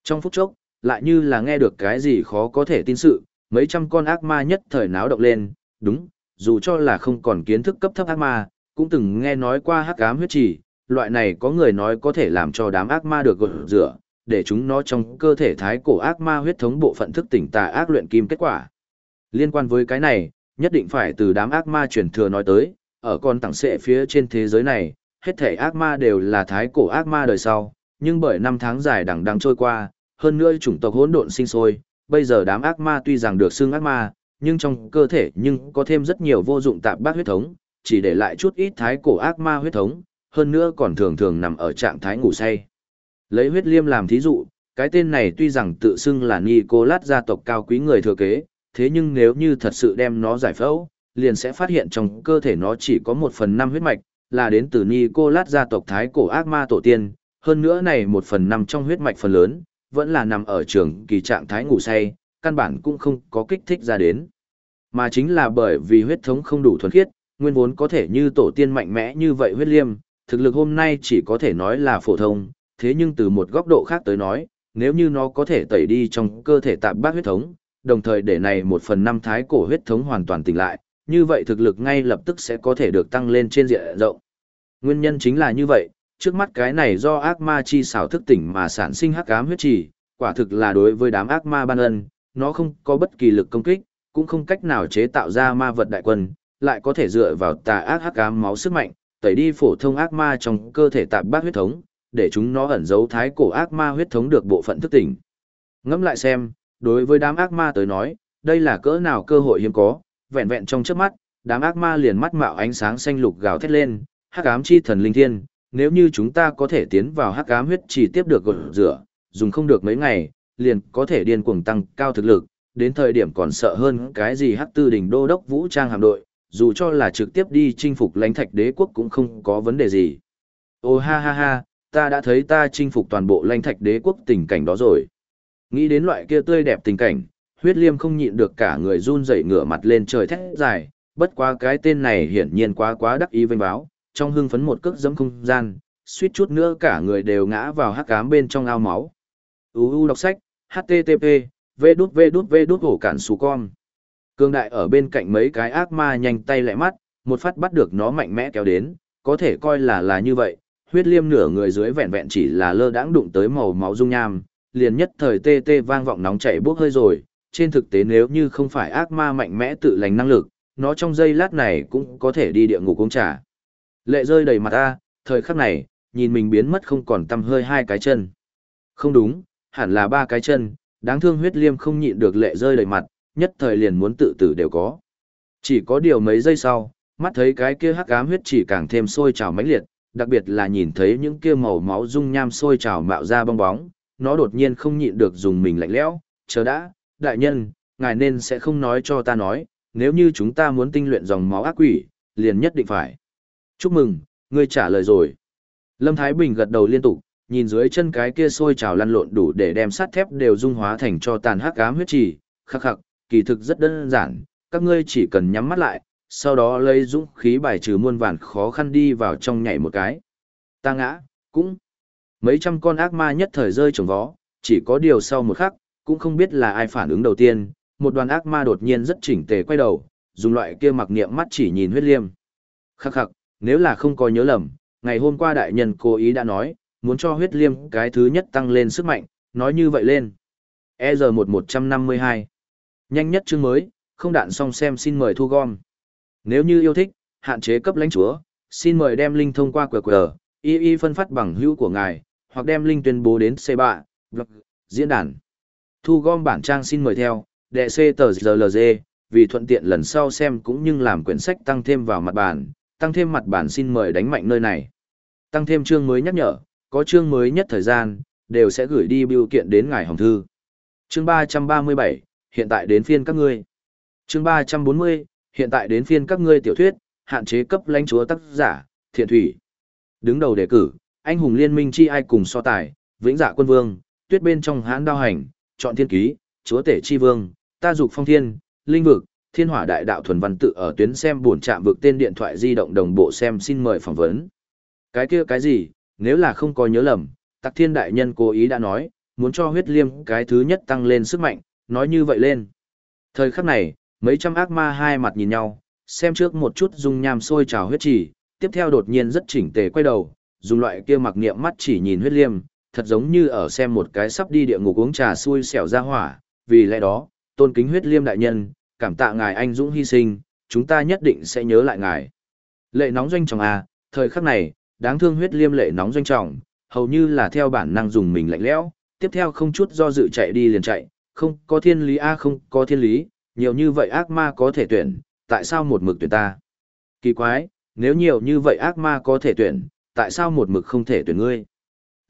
Trong phút chốc, lại như là nghe được cái gì khó có thể tin sự, mấy trăm con ác ma nhất thời náo động lên, đúng, dù cho là không còn kiến thức cấp thấp ác ma, cũng từng nghe nói qua hắc ám huyết trì, loại này có người nói có thể làm cho đám ác ma được gột rửa, để chúng nó trong cơ thể thái cổ ác ma huyết thống bộ phận thức tỉnh tà ác luyện kim kết quả. Liên quan với cái này, nhất định phải từ đám ác ma truyền thừa nói tới, ở con tảng sệ phía trên thế giới này, hết thể ác ma đều là thái cổ ác ma đời sau, nhưng bởi năm tháng dài đằng đằng trôi qua, hơn nữa chủng tộc hỗn độn sinh sôi, bây giờ đám ác ma tuy rằng được xưng ác ma, nhưng trong cơ thể nhưng có thêm rất nhiều vô dụng tạp bát huyết thống, chỉ để lại chút ít thái cổ ác ma huyết thống, hơn nữa còn thường thường nằm ở trạng thái ngủ say. Lấy huyết liêm làm thí dụ, cái tên này tuy rằng tự xưng là Nicolas gia tộc cao quý người thừa kế, thế nhưng nếu như thật sự đem nó giải phẫu, liền sẽ phát hiện trong cơ thể nó chỉ có một phần năm huyết mạch, là đến từ Nicolas gia tộc thái cổ ác ma tổ tiên, hơn nữa này một phần năm trong huyết mạch phần lớn, vẫn là nằm ở trường kỳ trạng thái ngủ say, căn bản cũng không có kích thích ra đến. Mà chính là bởi vì huyết thống không đủ thuần khiết, nguyên vốn có thể như tổ tiên mạnh mẽ như vậy huyết liêm, thực lực hôm nay chỉ có thể nói là phổ thông, thế nhưng từ một góc độ khác tới nói, nếu như nó có thể tẩy đi trong cơ thể tạp bát huyết thống, đồng thời để này một phần năm thái cổ huyết thống hoàn toàn tỉnh lại, như vậy thực lực ngay lập tức sẽ có thể được tăng lên trên diện rộng. Nguyên nhân chính là như vậy, trước mắt cái này do ác ma chi xảo thức tỉnh mà sản sinh hắc ám huyết trì, quả thực là đối với đám ác ma ban ân, nó không có bất kỳ lực công kích, cũng không cách nào chế tạo ra ma vật đại quân, lại có thể dựa vào tà ác hắc ám máu sức mạnh, tẩy đi phổ thông ác ma trong cơ thể tạp bát huyết thống, để chúng nó ẩn giấu thái cổ ác ma huyết thống được bộ phận thức tỉnh. Ngẫm lại xem, đối với đám ác ma tới nói, đây là cỡ nào cơ hội hiếm có, vẹn vẹn trong chớp mắt, đám ác ma liền mắt mạo ánh sáng xanh lục gào thét lên, hắc ám chi thần linh thiên, nếu như chúng ta có thể tiến vào hắc ám huyết chỉ tiếp được gột rửa, dùng không được mấy ngày, liền có thể điên cuồng tăng cao thực lực, đến thời điểm còn sợ hơn cái gì hắc tư đỉnh đô đốc vũ trang hạm đội, dù cho là trực tiếp đi chinh phục lãnh thạch đế quốc cũng không có vấn đề gì. Ô ha ha ha, ta đã thấy ta chinh phục toàn bộ lãnh thạch đế quốc tình cảnh đó rồi. Nghĩ đến loại kia tươi đẹp tình cảnh, huyết liêm không nhịn được cả người run rẩy ngửa mặt lên trời thét dài, bất quá cái tên này hiển nhiên quá quá đắc ý vinh báo, trong hưng phấn một cước dẫm không gian, suýt chút nữa cả người đều ngã vào hắc ám bên trong ao máu. UU đọc sách, http, v đút v đút v đút hổ cản xù con. Cương đại ở bên cạnh mấy cái ác ma nhanh tay lẹ mắt, một phát bắt được nó mạnh mẽ kéo đến, có thể coi là là như vậy, huyết liêm nửa người dưới vẹn vẹn chỉ là lơ đãng đụng tới màu máu dung nham, liền nhất thời tê tê vang vọng nóng chảy bốc hơi rồi, trên thực tế nếu như không phải ác ma mạnh mẽ tự lành năng lực, nó trong giây lát này cũng có thể đi địa ngục uống trà. Lệ rơi đầy mặt ta, thời khắc này, nhìn mình biến mất không còn tăm hơi hai cái chân. Không đúng, hẳn là ba cái chân, đáng thương huyết liêm không nhịn được lệ rơi đầy mặt, nhất thời liền muốn tự tử đều có. Chỉ có điều mấy giây sau, mắt thấy cái kia hắc ám huyết chỉ càng thêm sôi trào mãnh liệt, đặc biệt là nhìn thấy những kia màu máu dung nham sôi trào mạo ra bong bóng, nó đột nhiên không nhịn được dùng mình lạnh lẽo, chờ đã, đại nhân, ngài nên sẽ không nói cho ta nói, nếu như chúng ta muốn tinh luyện dòng máu ác quỷ, liền nhất định phải. Chúc mừng, ngươi trả lời rồi. Lâm Thái Bình gật đầu liên tục, nhìn dưới chân cái kia sôi trào lăn lộn đủ để đem sắt thép đều dung hóa thành cho tàn hắc ám huyết trì, khắc khắc, kỳ thực rất đơn giản, các ngươi chỉ cần nhắm mắt lại, sau đó lấy dũng khí bài trừ muôn vàn khó khăn đi vào trong nhảy một cái. Ta ngã, cũng. Mấy trăm con ác ma nhất thời rơi trồng vó, chỉ có điều sau một khắc, cũng không biết là ai phản ứng đầu tiên, một đoàn ác ma đột nhiên rất chỉnh tề quay đầu, dùng loại kia mặc niệm mắt chỉ nhìn huyết liêm. Khắc khắc, nếu là không có nhớ lầm, ngày hôm qua đại nhân cố ý đã nói, muốn cho huyết liêm cái thứ nhất tăng lên sức mạnh, nói như vậy lên. EZ1152 Nhanh nhất chương mới, không đạn xong xem xin mời thu gom. Nếu như yêu thích, hạn chế cấp lãnh chúa, xin mời đem link thông qua QR, y y phân phát bằng hữu của ngài, hoặc đem link tuyên bố đến C3, blog, diễn đàn. Thu gom bản trang xin mời theo, đệ C tờ GLG, vì thuận tiện lần sau xem cũng như làm quyển sách tăng thêm vào mặt bản, tăng thêm mặt bản xin mời đánh mạnh nơi này. Tăng thêm chương mới nhắc nhở, có chương mới nhất thời gian, đều sẽ gửi đi biểu kiện đến ngài hồng thư. Chương 337, hiện tại đến phiên các ngươi. Chương 340, hiện tại đến phiên các ngươi tiểu thuyết, hạn chế cấp lãnh chúa tác giả, thiện thủy. Đứng đầu đề cử, anh hùng liên minh chi ai cùng so tài, vĩnh dạ quân vương, tuyết bên trong hãn đao hành, chọn thiên ký, chúa tể chi vương, ta dục phong thiên, linh vực, thiên hỏa đại đạo thuần văn tự ở tuyến xem buồn chạm vực tên điện thoại di động đồng bộ xem xin mời phỏng vấn. Cái kia cái gì, nếu là không có nhớ lầm, tặc thiên đại nhân cố ý đã nói, muốn cho huyết liêm cái thứ nhất tăng lên sức mạnh, nói như vậy lên. Thời khắc này, mấy trăm ác ma hai mặt nhìn nhau, xem trước một chút dung nham sôi trào huyết chỉ, tiếp theo đột nhiên rất chỉnh tề quay đầu, dùng loại kia mặc niệm mắt chỉ nhìn huyết liêm, thật giống như ở xem một cái sắp đi địa ngục uống trà xui xẻo ra hỏa, vì lẽ đó, tôn kính huyết liêm đại nhân, cảm tạ ngài anh dũng hy sinh, chúng ta nhất định sẽ nhớ lại ngài. Lệ nóng doanh trọng à, thời khắc này, đáng thương huyết liêm lệ nóng doanh trọng, hầu như là theo bản năng dùng mình lạnh lẽo, tiếp theo không chút do dự chạy đi liền chạy, không có thiên lý a không có thiên lý, nhiều như vậy ác ma có thể tuyển, tại sao một mực tuyển ta? Kỳ quái, nếu nhiều như vậy ác ma có thể tuyển, tại sao một mực không thể tuyển ngươi?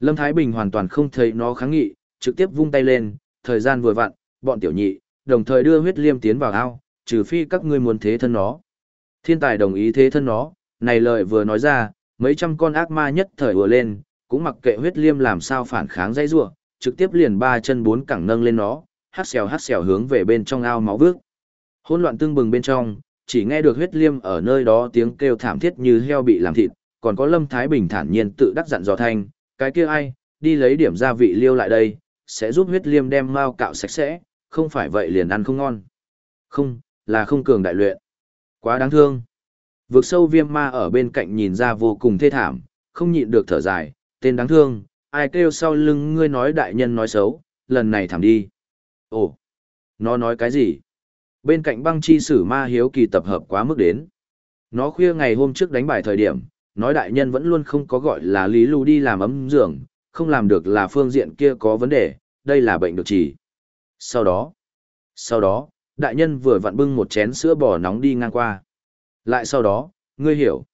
Lâm Thái Bình hoàn toàn không thấy nó kháng nghị, trực tiếp vung tay lên, thời gian vừa vặn, bọn tiểu nhị, đồng thời đưa huyết liêm tiến vào ao, trừ phi các ngươi muốn thế thân nó. Thiên tài đồng ý thế thân nó, này lời vừa nói ra, mấy trăm con ác ma nhất thời vừa lên, cũng mặc kệ huyết liêm làm sao phản kháng dây rủa, trực tiếp liền ba chân bốn cẳng nâng lên nó, hát xèo hát xèo hướng về bên trong ao máu vước. Hỗn loạn tương bừng bên trong, chỉ nghe được huyết liêm ở nơi đó tiếng kêu thảm thiết như heo bị làm thịt, còn có Lâm Thái Bình thản nhiên tự đắc dặn dò thanh, cái kia ai, đi lấy điểm gia vị liêu lại đây, sẽ giúp huyết liêm đem mao cạo sạch sẽ, không phải vậy liền ăn không ngon. Không, là không cường đại luyện. Quá đáng thương. Vực sâu viêm ma ở bên cạnh nhìn ra vô cùng thê thảm, không nhịn được thở dài, tên đáng thương, ai kêu sau lưng ngươi nói đại nhân nói xấu, lần này thảm đi. Ồ, nó nói cái gì? Bên cạnh băng chi sử ma hiếu kỳ tập hợp quá mức đến. Nó khuya ngày hôm trước đánh bài thời điểm, nói đại nhân vẫn luôn không có gọi là lý lưu đi làm ấm giường, không làm được là phương diện kia có vấn đề, đây là bệnh được chỉ. Sau đó, sau đó, đại nhân vừa vặn bưng một chén sữa bò nóng đi ngang qua. Lại sau đó, ngươi hiểu.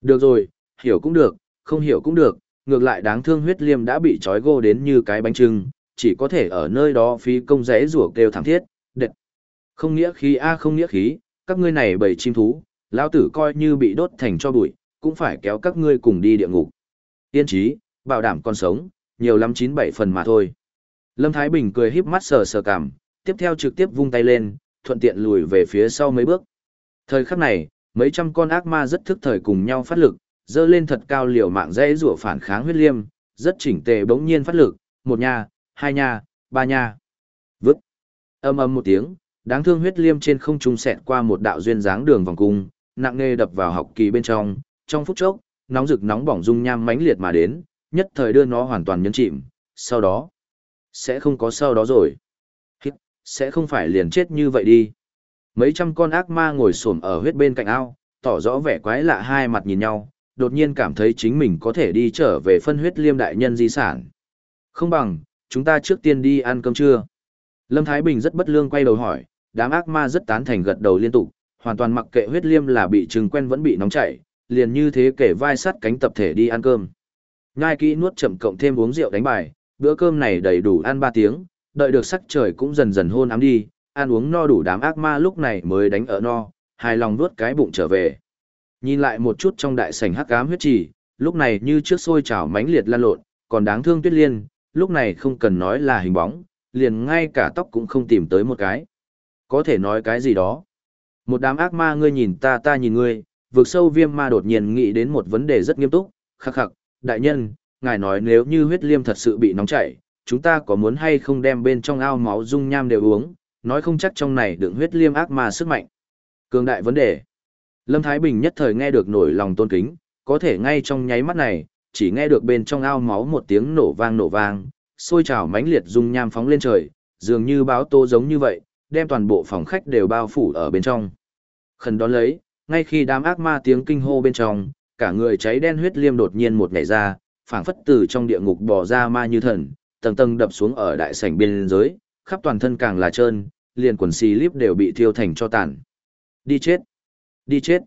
Được rồi, hiểu cũng được, không hiểu cũng được, ngược lại đáng thương huyết liêm đã bị trói gô đến như cái bánh trưng, chỉ có thể ở nơi đó phí công rẽ rủa kêu thảm thiết, đệt. Không nghĩa khí a không nghĩa khí, các ngươi này bầy chim thú, lão tử coi như bị đốt thành cho bụi, cũng phải kéo các ngươi cùng đi địa ngục. Tiên trí, bảo đảm con sống, nhiều lắm chín bảy phần mà thôi. Lâm Thái Bình cười híp mắt sờ sờ cằm, tiếp theo trực tiếp vung tay lên, thuận tiện lùi về phía sau mấy bước. Thời khắc này, mấy trăm con ác ma rất thức thời cùng nhau phát lực, dơ lên thật cao liều mạng dễ rủa phản kháng huyết liêm, rất chỉnh tề bỗng nhiên phát lực, một nha, hai nha, ba nha. Vứt. Âm âm một tiếng, đáng thương huyết liêm trên không trung xẹt qua một đạo duyên dáng đường vòng cung, nặng nề đập vào học kỳ bên trong, trong phút chốc, nóng rực nóng bỏng dung nham mãnh liệt mà đến, nhất thời đưa nó hoàn toàn nhấn chìm, sau đó, sẽ không có sau đó rồi. Hít, sẽ không phải liền chết như vậy đi. Mấy trăm con ác ma ngồi xổm ở huyết bên cạnh ao, tỏ rõ vẻ quái lạ hai mặt nhìn nhau, đột nhiên cảm thấy chính mình có thể đi trở về phân huyết liêm đại nhân di sản. Không bằng, chúng ta trước tiên đi ăn cơm trưa. Lâm Thái Bình rất bất lương quay đầu hỏi, đám ác ma rất tán thành gật đầu liên tục, hoàn toàn mặc kệ huyết liêm là bị trừng quen vẫn bị nóng chảy, liền như thế kể vai sắt cánh tập thể đi ăn cơm. Ngai kỹ nuốt chậm cộng thêm uống rượu đánh bài, bữa cơm này đầy đủ ăn 3 tiếng, đợi được sắc trời cũng dần dần hôn ám đi, ăn uống no đủ đám ác ma lúc này mới đánh ở no, hài lòng nuốt cái bụng trở về. Nhìn lại một chút trong đại sảnh hắc ám huyết trì, lúc này như trước sôi trào mãnh liệt lan lộn, còn đáng thương Tuyết Liên, lúc này không cần nói là hình bóng, liền ngay cả tóc cũng không tìm tới một cái. Có thể nói cái gì đó. Một đám ác ma ngươi nhìn ta ta nhìn ngươi, vượt sâu viêm ma đột nhiên nghĩ đến một vấn đề rất nghiêm túc, khắc khắc, đại nhân, ngài nói nếu như huyết liêm thật sự bị nóng chảy, chúng ta có muốn hay không đem bên trong ao máu dung nham đều uống, nói không chắc trong này đựng huyết liêm ác ma sức mạnh. Cường đại vấn đề. Lâm Thái Bình nhất thời nghe được nổi lòng tôn kính, có thể ngay trong nháy mắt này, chỉ nghe được bên trong ao máu một tiếng nổ vang nổ vang, sôi trào mãnh liệt dung nham phóng lên trời, dường như báo tô giống như vậy, đem toàn bộ phòng khách đều bao phủ ở bên trong. Khẩn đón lấy, ngay khi đám ác ma tiếng kinh hô bên trong, cả người cháy đen huyết liêm đột nhiên một nhảy ra, phảng phất từ trong địa ngục bò ra ma như thần, tầng tầng đập xuống ở đại sảnh biên giới, khắp toàn thân càng là trơn, liền quần xì líp đều bị thiêu thành cho tàn. Đi chết! Đi chết!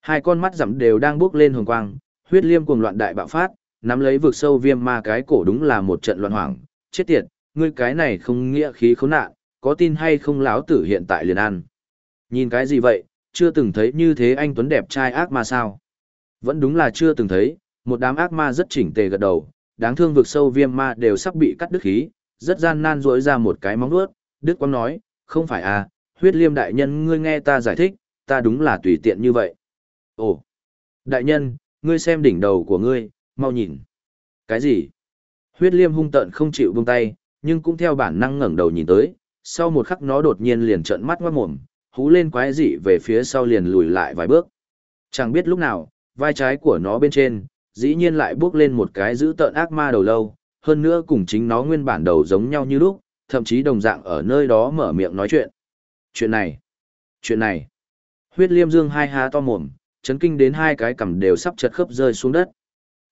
Hai con mắt rậm đều đang bước lên hồng quang, huyết liêm cuồng loạn đại bạo phát, nắm lấy vực sâu viêm ma cái cổ đúng là một trận loạn hoảng, chết tiệt, ngươi cái này không nghĩa khí khốn nạn, có tin hay không láo tử hiện tại liền ăn. Nhìn cái gì vậy, chưa từng thấy như thế anh Tuấn đẹp trai ác ma sao? Vẫn đúng là chưa từng thấy, một đám ác ma rất chỉnh tề gật đầu, đáng thương vực sâu viêm ma đều sắp bị cắt đứt khí, rất gian nan rỗi ra một cái móng vuốt, Đức Quang nói, không phải à, huyết liêm đại nhân ngươi nghe ta giải thích, ta đúng là tùy tiện như vậy. Ồ, đại nhân, ngươi xem đỉnh đầu của ngươi, mau nhìn. Cái gì? Huyết liêm hung tợn không chịu buông tay, nhưng cũng theo bản năng ngẩng đầu nhìn tới, sau một khắc nó đột nhiên liền trợn mắt ngoát mồm, hú lên quái dị về phía sau liền lùi lại vài bước. Chẳng biết lúc nào, vai trái của nó bên trên, dĩ nhiên lại bước lên một cái giữ tợn ác ma đầu lâu, hơn nữa cùng chính nó nguyên bản đầu giống nhau như lúc, thậm chí đồng dạng ở nơi đó mở miệng nói chuyện. Chuyện này, chuyện này. Huyết liêm dương hai há to mồm, chấn kinh đến hai cái cằm đều sắp chật khớp rơi xuống đất.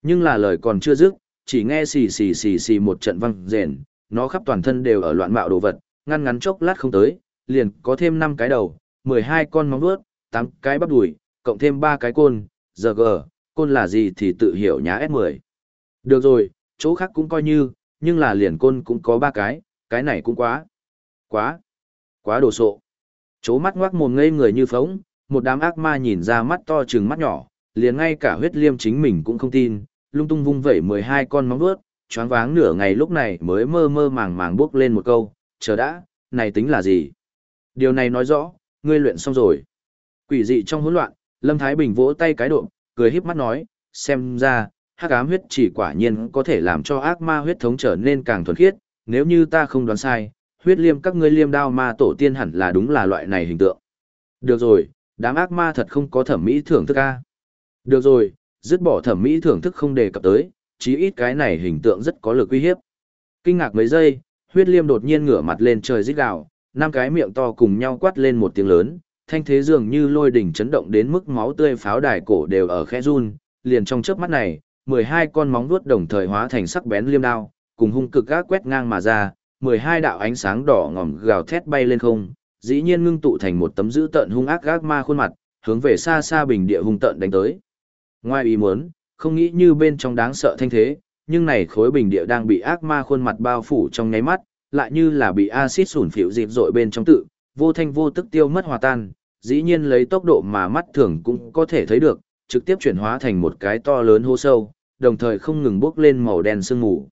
Nhưng là lời còn chưa dứt, chỉ nghe xì xì xì xì một trận văng rền, nó khắp toàn thân đều ở loạn mạo đồ vật, ngăn ngắn chốc lát không tới, liền có thêm 5 cái đầu, 12 con móng vuốt, 8 cái bắp đùi, cộng thêm 3 cái côn, giờ gờ, côn là gì thì tự hiểu nhá S10. Được rồi, chỗ khác cũng coi như, nhưng là liền côn cũng có 3 cái, cái này cũng quá. Quá. Quá đồ sộ. Chố mắt ngoác mồm ngây người như phóng, một đám ác ma nhìn ra mắt to trừng mắt nhỏ, liền ngay cả huyết liêm chính mình cũng không tin, lung tung vung vẩy 12 con móng vuốt, choáng váng nửa ngày lúc này mới mơ mơ màng màng bước lên một câu, chờ đã, này tính là gì? Điều này nói rõ, ngươi luyện xong rồi. Quỷ dị trong hỗn loạn, Lâm Thái Bình vỗ tay cái độ, cười híp mắt nói, xem ra, hắc ám huyết chỉ quả nhiên có thể làm cho ác ma huyết thống trở nên càng thuần khiết, nếu như ta không đoán sai, huyết liêm các ngươi liêm đao ma tổ tiên hẳn là đúng là loại này hình tượng. Được rồi, đám ác ma thật không có thẩm mỹ thưởng thức a. Được rồi, dứt bỏ thẩm mỹ thưởng thức không đề cập tới, chí ít cái này hình tượng rất có lực uy hiếp. Kinh ngạc mấy giây, huyết liêm đột nhiên ngửa mặt lên trời rít gào, năm cái miệng to cùng nhau quát lên một tiếng lớn, thanh thế dường như lôi đỉnh chấn động đến mức máu tươi pháo đài cổ đều ở khẽ run, liền trong chớp mắt này, 12 con móng vuốt đồng thời hóa thành sắc bén liêm đao, cùng hung cực gác quét ngang mà ra, 12 đạo ánh sáng đỏ ngòm gào thét bay lên không, dĩ nhiên ngưng tụ thành một tấm dữ tợn hung ác gác ma khuôn mặt, hướng về xa xa bình địa hung tợn đánh tới. Ngoài ý muốn, không nghĩ như bên trong đáng sợ thanh thế, nhưng này khối bình địa đang bị ác ma khuôn mặt bao phủ trong nháy mắt, lại như là bị axit sủn phiểu dịp dội bên trong tự, vô thanh vô tức tiêu mất hòa tan, dĩ nhiên lấy tốc độ mà mắt thường cũng có thể thấy được, trực tiếp chuyển hóa thành một cái to lớn hô sâu, đồng thời không ngừng bốc lên màu đen sương mù.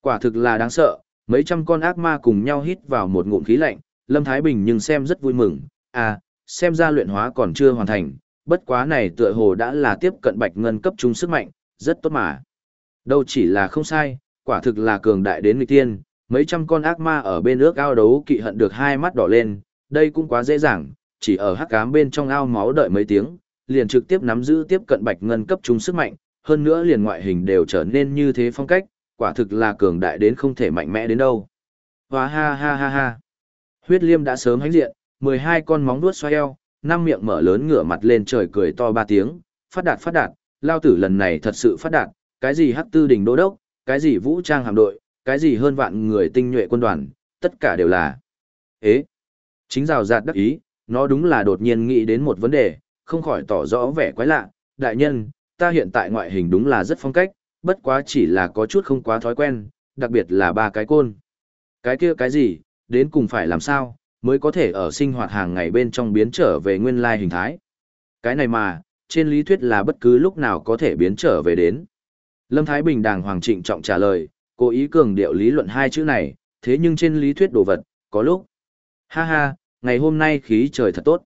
Quả thực là đáng sợ, mấy trăm con ác ma cùng nhau hít vào một ngụm khí lạnh, Lâm Thái Bình nhưng xem rất vui mừng, à, xem ra luyện hóa còn chưa hoàn thành, bất quá này tựa hồ đã là tiếp cận bạch ngân cấp trung sức mạnh, rất tốt mà. Đâu chỉ là không sai, quả thực là cường đại đến nghịch tiên, mấy trăm con ác ma ở bên ước ao đấu kỵ hận được hai mắt đỏ lên, đây cũng quá dễ dàng, chỉ ở hắc ám bên trong ao máu đợi mấy tiếng, liền trực tiếp nắm giữ tiếp cận bạch ngân cấp trung sức mạnh, hơn nữa liền ngoại hình đều trở nên như thế phong cách, quả thực là cường đại đến không thể mạnh mẽ đến đâu. Hóa ha ha ha ha. Huyết liêm đã sớm hánh diện, 12 con móng vuốt xoay eo, năm miệng mở lớn ngửa mặt lên trời cười to ba tiếng, phát đạt phát đạt, lao tử lần này thật sự phát đạt, cái gì hắc tư đỉnh đô đốc, cái gì vũ trang hạm đội, cái gì hơn vạn người tinh nhuệ quân đoàn, tất cả đều là. Ế, chính rào rạt đắc ý, nó đúng là đột nhiên nghĩ đến một vấn đề, không khỏi tỏ rõ vẻ quái lạ, đại nhân, ta hiện tại ngoại hình đúng là rất phong cách, bất quá chỉ là có chút không quá thói quen, đặc biệt là ba cái côn. Cái kia cái gì, đến cùng phải làm sao, mới có thể ở sinh hoạt hàng ngày bên trong biến trở về nguyên lai hình thái. Cái này mà, trên lý thuyết là bất cứ lúc nào có thể biến trở về đến. Lâm Thái Bình đàng hoàng trịnh trọng trả lời, cố ý cường điệu lý luận hai chữ này, thế nhưng trên lý thuyết đồ vật, có lúc. Ha ha, ngày hôm nay khí trời thật tốt.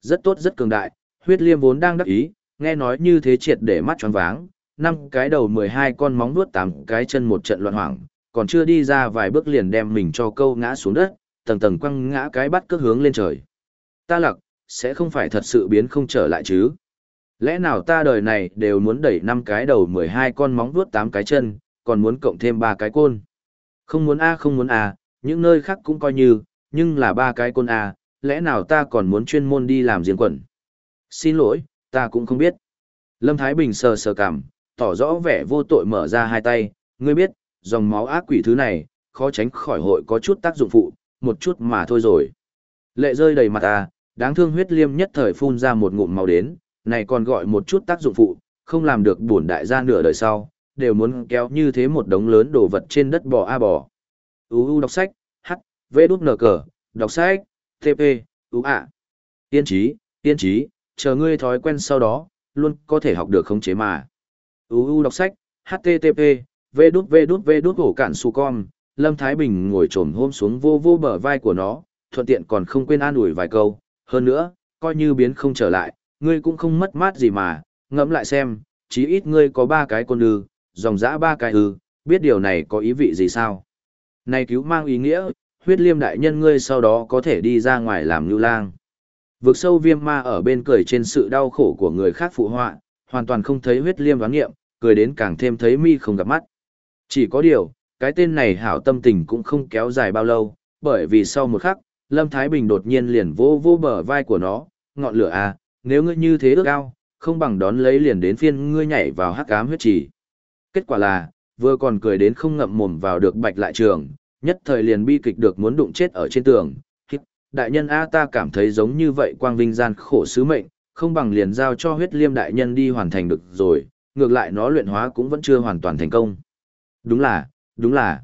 Rất tốt rất cường đại, huyết liêm vốn đang đắc ý, nghe nói như thế triệt để mắt tròn váng, năm cái đầu 12 con móng nuốt tám cái chân một trận loạn hoảng, còn chưa đi ra vài bước liền đem mình cho câu ngã xuống đất, tầng tầng quăng ngã cái bắt cước hướng lên trời. Ta lặc, sẽ không phải thật sự biến không trở lại chứ. Lẽ nào ta đời này đều muốn đẩy năm cái đầu 12 con móng vuốt 8 cái chân, còn muốn cộng thêm ba cái côn. Không muốn A không muốn A, những nơi khác cũng coi như, nhưng là ba cái côn A, lẽ nào ta còn muốn chuyên môn đi làm riêng quần. Xin lỗi, ta cũng không biết. Lâm Thái Bình sờ sờ cảm, tỏ rõ vẻ vô tội mở ra hai tay, ngươi biết, dòng máu ác quỷ thứ này, khó tránh khỏi hội có chút tác dụng phụ, một chút mà thôi rồi. Lệ rơi đầy mặt ta, đáng thương huyết liêm nhất thời phun ra một ngụm máu đến, này còn gọi một chút tác dụng phụ, không làm được bổn đại gia nửa đời sau, đều muốn kéo như thế một đống lớn đồ vật trên đất bò a bò. UU đọc sách, H, V đút nở cờ, đọc sách, TP, U ạ. Tiên trí, tiên trí, chờ ngươi thói quen sau đó, luôn có thể học được khống chế mà. UU đọc sách, HTTP, V đút V đút V đút hổ cản su con, Lâm Thái Bình ngồi trồm hôm xuống vô vô bờ vai của nó, thuận tiện còn không quên an ủi vài câu, hơn nữa, coi như biến không trở lại, ngươi cũng không mất mát gì mà, ngẫm lại xem, chí ít ngươi có ba cái con ư, dòng dã ba cái ư, biết điều này có ý vị gì sao? Này cứu mang ý nghĩa, huyết liêm đại nhân ngươi sau đó có thể đi ra ngoài làm lưu lang. Vực sâu viêm ma ở bên cười trên sự đau khổ của người khác phụ họa, hoàn toàn không thấy huyết liêm đoán nghiệm, cười đến càng thêm thấy mi không gặp mắt. Chỉ có điều, cái tên này hảo tâm tình cũng không kéo dài bao lâu, bởi vì sau một khắc, Lâm Thái Bình đột nhiên liền vô vô bờ vai của nó, ngọn lửa à, nếu ngươi như thế ước ao, không bằng đón lấy liền đến phiên ngươi nhảy vào hắc ám huyết trì. Kết quả là, vừa còn cười đến không ngậm mồm vào được bạch lại trường, nhất thời liền bi kịch được muốn đụng chết ở trên tường. Đại nhân A ta cảm thấy giống như vậy quang vinh gian khổ sứ mệnh, không bằng liền giao cho huyết liêm đại nhân đi hoàn thành được rồi, ngược lại nó luyện hóa cũng vẫn chưa hoàn toàn thành công. Đúng là, đúng là.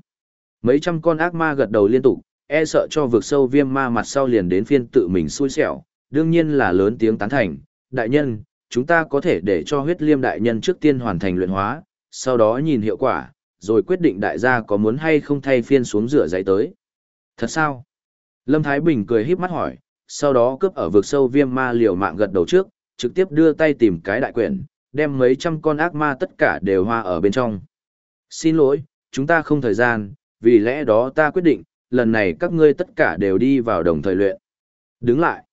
Mấy trăm con ác ma gật đầu liên tục, e sợ cho vực sâu viêm ma mặt sau liền đến phiên tự mình xui xẻo, đương nhiên là lớn tiếng tán thành, đại nhân, chúng ta có thể để cho huyết liêm đại nhân trước tiên hoàn thành luyện hóa, sau đó nhìn hiệu quả, rồi quyết định đại gia có muốn hay không thay phiên xuống rửa giấy tới. Thật sao? Lâm Thái Bình cười híp mắt hỏi, sau đó cướp ở vực sâu viêm ma liều mạng gật đầu trước, trực tiếp đưa tay tìm cái đại quyển, đem mấy trăm con ác ma tất cả đều hoa ở bên trong. Xin lỗi, chúng ta không thời gian, vì lẽ đó ta quyết định, lần này các ngươi tất cả đều đi vào đồng thời luyện. Đứng lại.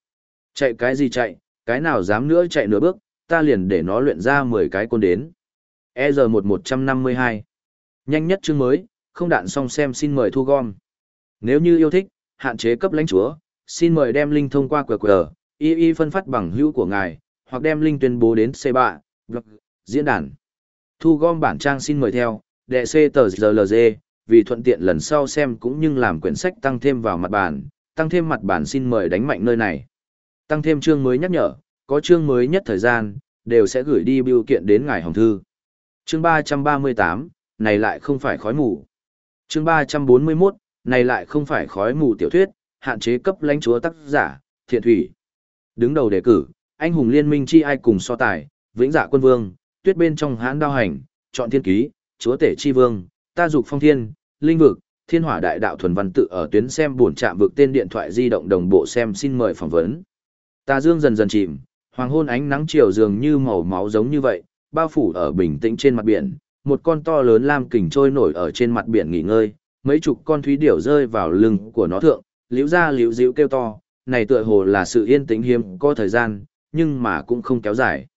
Chạy cái gì chạy, cái nào dám nữa chạy nửa bước, ta liền để nó luyện ra 10 cái côn đến. EZ1152 Nhanh nhất chương mới, không đạn xong xem xin mời thu gom. Nếu như yêu thích, hạn chế cấp lãnh chúa, xin mời đem link thông qua QR, y y phân phát bằng hữu của ngài, hoặc đem link tuyên bố đến C3, diễn đàn. Thu gom bản trang xin mời theo, đệ C tờ GLG, vì thuận tiện lần sau xem cũng như làm quyển sách tăng thêm vào mặt bản, tăng thêm mặt bản xin mời đánh mạnh nơi này. Tăng thêm chương mới nhắc nhở, có chương mới nhất thời gian, đều sẽ gửi đi biểu kiện đến ngài hồng thư. Chương 338, này lại không phải khói mù. Chương 341, này lại không phải khói mù tiểu thuyết, hạn chế cấp lãnh chúa tác giả, thiện thủy. Đứng đầu đề cử, anh hùng liên minh chi ai cùng so tài, vĩnh dạ quân vương, tuyết bên trong hãn đao hành, chọn thiên ký, chúa tể chi vương, ta dục phong thiên, linh vực, thiên hỏa đại đạo thuần văn tự ở tuyến xem buồn chạm vực tên điện thoại di động đồng bộ xem xin mời phỏng vấn. Ta dương dần dần chìm, Hoàng hôn ánh nắng chiều dường như màu máu giống như vậy, bao phủ ở bình tĩnh trên mặt biển, một con to lớn lam kình trôi nổi ở trên mặt biển nghỉ ngơi, mấy chục con thúy điểu rơi vào lưng của nó thượng, liễu ra liễu dịu kêu to, này tựa hồ là sự yên tĩnh hiếm có thời gian, nhưng mà cũng không kéo dài.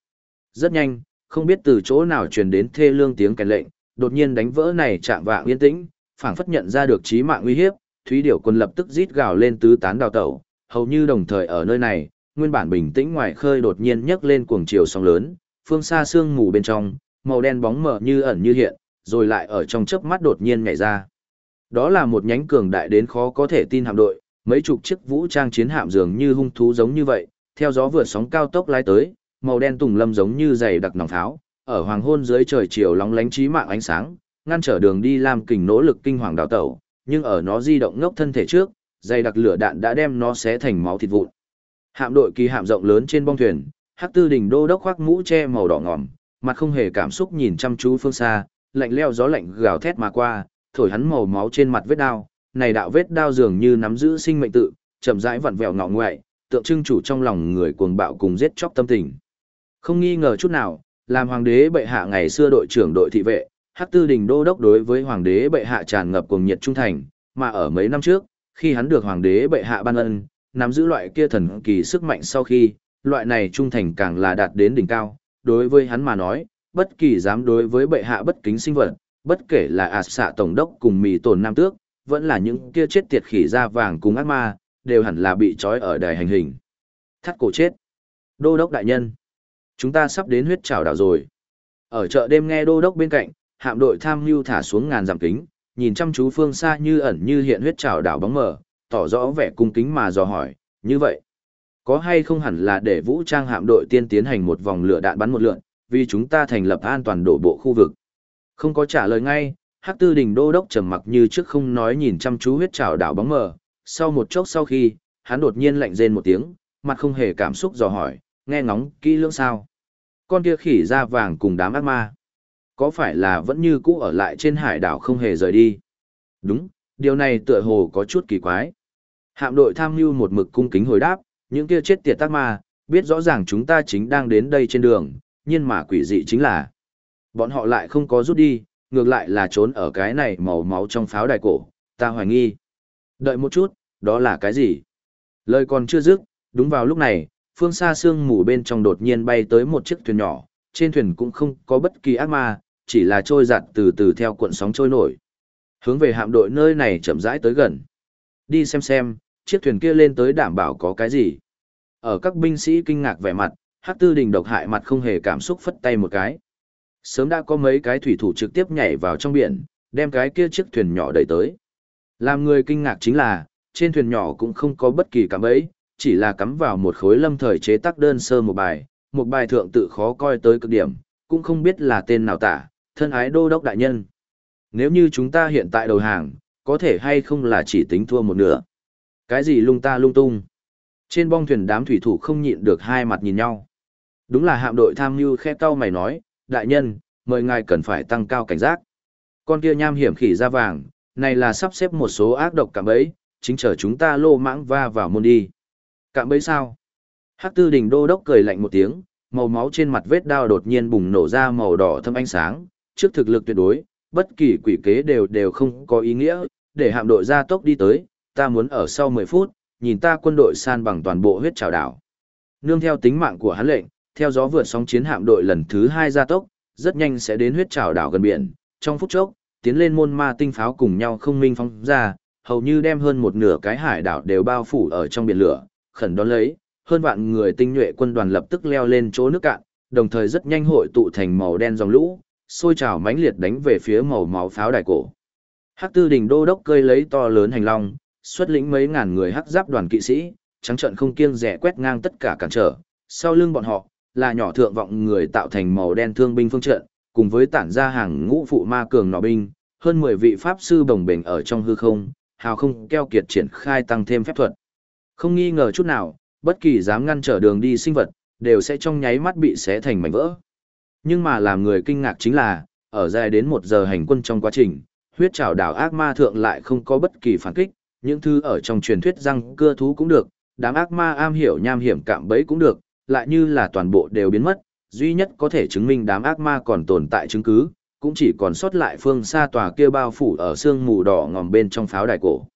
Rất nhanh, không biết từ chỗ nào truyền đến thê lương tiếng kèn lệnh, đột nhiên đánh vỡ này chạm vạng yên tĩnh, phảng phất nhận ra được chí mạng nguy hiếp, Thúy Điểu quân lập tức rít gào lên tứ tán đào tẩu, hầu như đồng thời ở nơi này, nguyên bản bình tĩnh ngoài khơi đột nhiên nhấc lên cuồng chiều sóng lớn, phương xa sương mù bên trong, màu đen bóng mờ như ẩn như hiện, rồi lại ở trong chớp mắt đột nhiên nhảy ra. Đó là một nhánh cường đại đến khó có thể tin hạm đội, mấy chục chiếc vũ trang chiến hạm dường như hung thú giống như vậy, theo gió vượt sóng cao tốc lái tới, màu đen tùng lâm giống như dày đặc nòng tháo, ở hoàng hôn dưới trời chiều lóng lánh trí mạng ánh sáng, ngăn trở đường đi làm kình nỗ lực kinh hoàng đào tẩu, nhưng ở nó di động ngốc thân thể trước, dày đặc lửa đạn đã đem nó xé thành máu thịt vụn. Hạm đội kỳ hạm rộng lớn trên bong thuyền, Hắc Tư đỉnh đô đốc khoác mũ che màu đỏ ngòm, mặt không hề cảm xúc nhìn chăm chú phương xa, lạnh leo gió lạnh gào thét mà qua, thổi hắn màu máu trên mặt vết đao, này đạo vết đao dường như nắm giữ sinh mệnh tự, chậm rãi vặn vẹo ngọ ngoại, tượng trưng chủ trong lòng người cuồng bạo cùng giết chóc tâm tình. Không nghi ngờ chút nào, làm hoàng đế bệ hạ ngày xưa đội trưởng đội thị vệ, Hắc Tư Đình đô đốc đối với hoàng đế bệ hạ tràn ngập cuồng nhiệt trung thành, mà ở mấy năm trước, khi hắn được hoàng đế bệ hạ ban ân, nắm giữ loại kia thần kỳ sức mạnh sau khi, loại này trung thành càng là đạt đến đỉnh cao, đối với hắn mà nói, bất kỳ dám đối với bệ hạ bất kính sinh vật, bất kể là ạt xạ tổng đốc cùng mì tổn nam tước, vẫn là những kia chết tiệt khỉ da vàng cùng ác ma, đều hẳn là bị trói ở đài hành hình. Thắt cổ chết. Đô đốc đại nhân. Chúng ta sắp đến huyết trảo đảo rồi. Ở chợ đêm nghe đô đốc bên cạnh, hạm đội tham mưu thả xuống ngàn dặm kính, nhìn chăm chú phương xa như ẩn như hiện huyết trảo đảo bóng mờ, tỏ rõ vẻ cung kính mà dò hỏi, như vậy, có hay không hẳn là để vũ trang hạm đội tiên tiến hành một vòng lửa đạn bắn một lượn, vì chúng ta thành lập an toàn đổ bộ khu vực. Không có trả lời ngay, Hắc Tư Đình Đô đốc trầm mặc như trước không nói nhìn chăm chú huyết trảo đảo bóng mờ, sau một chốc sau khi, hắn đột nhiên lạnh rên một tiếng, mặt không hề cảm xúc dò hỏi, nghe ngóng kỹ lưỡng sao? Con kia khỉ da vàng cùng đám ác ma, có phải là vẫn như cũ ở lại trên hải đảo không hề rời đi? Đúng, điều này tựa hồ có chút kỳ quái. Hạm đội tham mưu một mực cung kính hồi đáp, những kia chết tiệt tác ma, biết rõ ràng chúng ta chính đang đến đây trên đường, nhưng mà quỷ dị chính là bọn họ lại không có rút đi, ngược lại là trốn ở cái này màu máu trong pháo đài cổ, ta hoài nghi. Đợi một chút, đó là cái gì? Lời còn chưa dứt, đúng vào lúc này, phương xa sương mù bên trong đột nhiên bay tới một chiếc thuyền nhỏ, trên thuyền cũng không có bất kỳ ác ma, chỉ là trôi giặt từ từ theo cuộn sóng trôi nổi. Hướng về hạm đội nơi này chậm rãi tới gần. Đi xem xem, chiếc thuyền kia lên tới đảm bảo có cái gì. Ở các binh sĩ kinh ngạc vẻ mặt, Hắc Tư Đình độc hại mặt không hề cảm xúc phất tay một cái. Sớm đã có mấy cái thủy thủ trực tiếp nhảy vào trong biển, đem cái kia chiếc thuyền nhỏ đẩy tới. Làm người kinh ngạc chính là, trên thuyền nhỏ cũng không có bất kỳ cảm ấy, chỉ là cắm vào một khối lâm thời chế tác đơn sơ một bài, một bài thượng tự khó coi tới cực điểm, cũng không biết là tên nào tả, thân ái đô đốc đại nhân. Nếu như chúng ta hiện tại đầu hàng, có thể hay không là chỉ tính thua một nửa. Cái gì lung ta lung tung. Trên bong thuyền đám thủy thủ không nhịn được hai mặt nhìn nhau. Đúng là hạm đội tham mưu khẽ cau mày nói, đại nhân, mời ngài cần phải tăng cao cảnh giác. Con kia nham hiểm khỉ da vàng, này là sắp xếp một số ác độc cảm ấy, chính chờ chúng ta lô mãng va vào môn đi. Cạm bẫy sao? Hắc tư đình đô đốc cười lạnh một tiếng, màu máu trên mặt vết đao đột nhiên bùng nổ ra màu đỏ thâm ánh sáng, trước thực lực tuyệt đối, bất kỳ quỷ kế đều đều không có ý nghĩa, để hạm đội ra tốc đi tới, ta muốn ở sau 10 phút, nhìn ta quân đội san bằng toàn bộ huyết trào đảo. Nương theo tính mạng của hắn lệnh, theo gió vượt sóng chiến hạm đội lần thứ 2 ra tốc, rất nhanh sẽ đến huyết trào đảo gần biển, trong phút chốc, tiến lên môn ma tinh pháo cùng nhau không minh phóng ra, hầu như đem hơn một nửa cái hải đảo đều bao phủ ở trong biển lửa, khẩn đón lấy, hơn vạn người tinh nhuệ quân đoàn lập tức leo lên chỗ nước cạn, đồng thời rất nhanh hội tụ thành màu đen dòng lũ, sôi trào mãnh liệt đánh về phía màu máu pháo đài cổ. Hắc Tư Đình đô đốc cơi lấy to lớn hành long, xuất lĩnh mấy ngàn người hắc giáp đoàn kỵ sĩ, trắng trận không kiêng rẻ quét ngang tất cả cản trở, sau lưng bọn họ là nhỏ thượng vọng người tạo thành màu đen thương binh phương trận, cùng với tản ra hàng ngũ phụ ma cường nỏ binh, hơn 10 vị pháp sư bồng bềnh ở trong hư không, hào không keo kiệt triển khai tăng thêm phép thuật. Không nghi ngờ chút nào, bất kỳ dám ngăn trở đường đi sinh vật, đều sẽ trong nháy mắt bị xé thành mảnh vỡ. Nhưng mà làm người kinh ngạc chính là, ở dài đến một giờ hành quân trong quá trình, huyết trảo đảo ác ma thượng lại không có bất kỳ phản kích, những thứ ở trong truyền thuyết răng cưa thú cũng được, đám ác ma am hiểu nham hiểm cạm bẫy cũng được, lại như là toàn bộ đều biến mất, duy nhất có thể chứng minh đám ác ma còn tồn tại chứng cứ, cũng chỉ còn sót lại phương xa tòa kia bao phủ ở sương mù đỏ ngòm bên trong pháo đài cổ.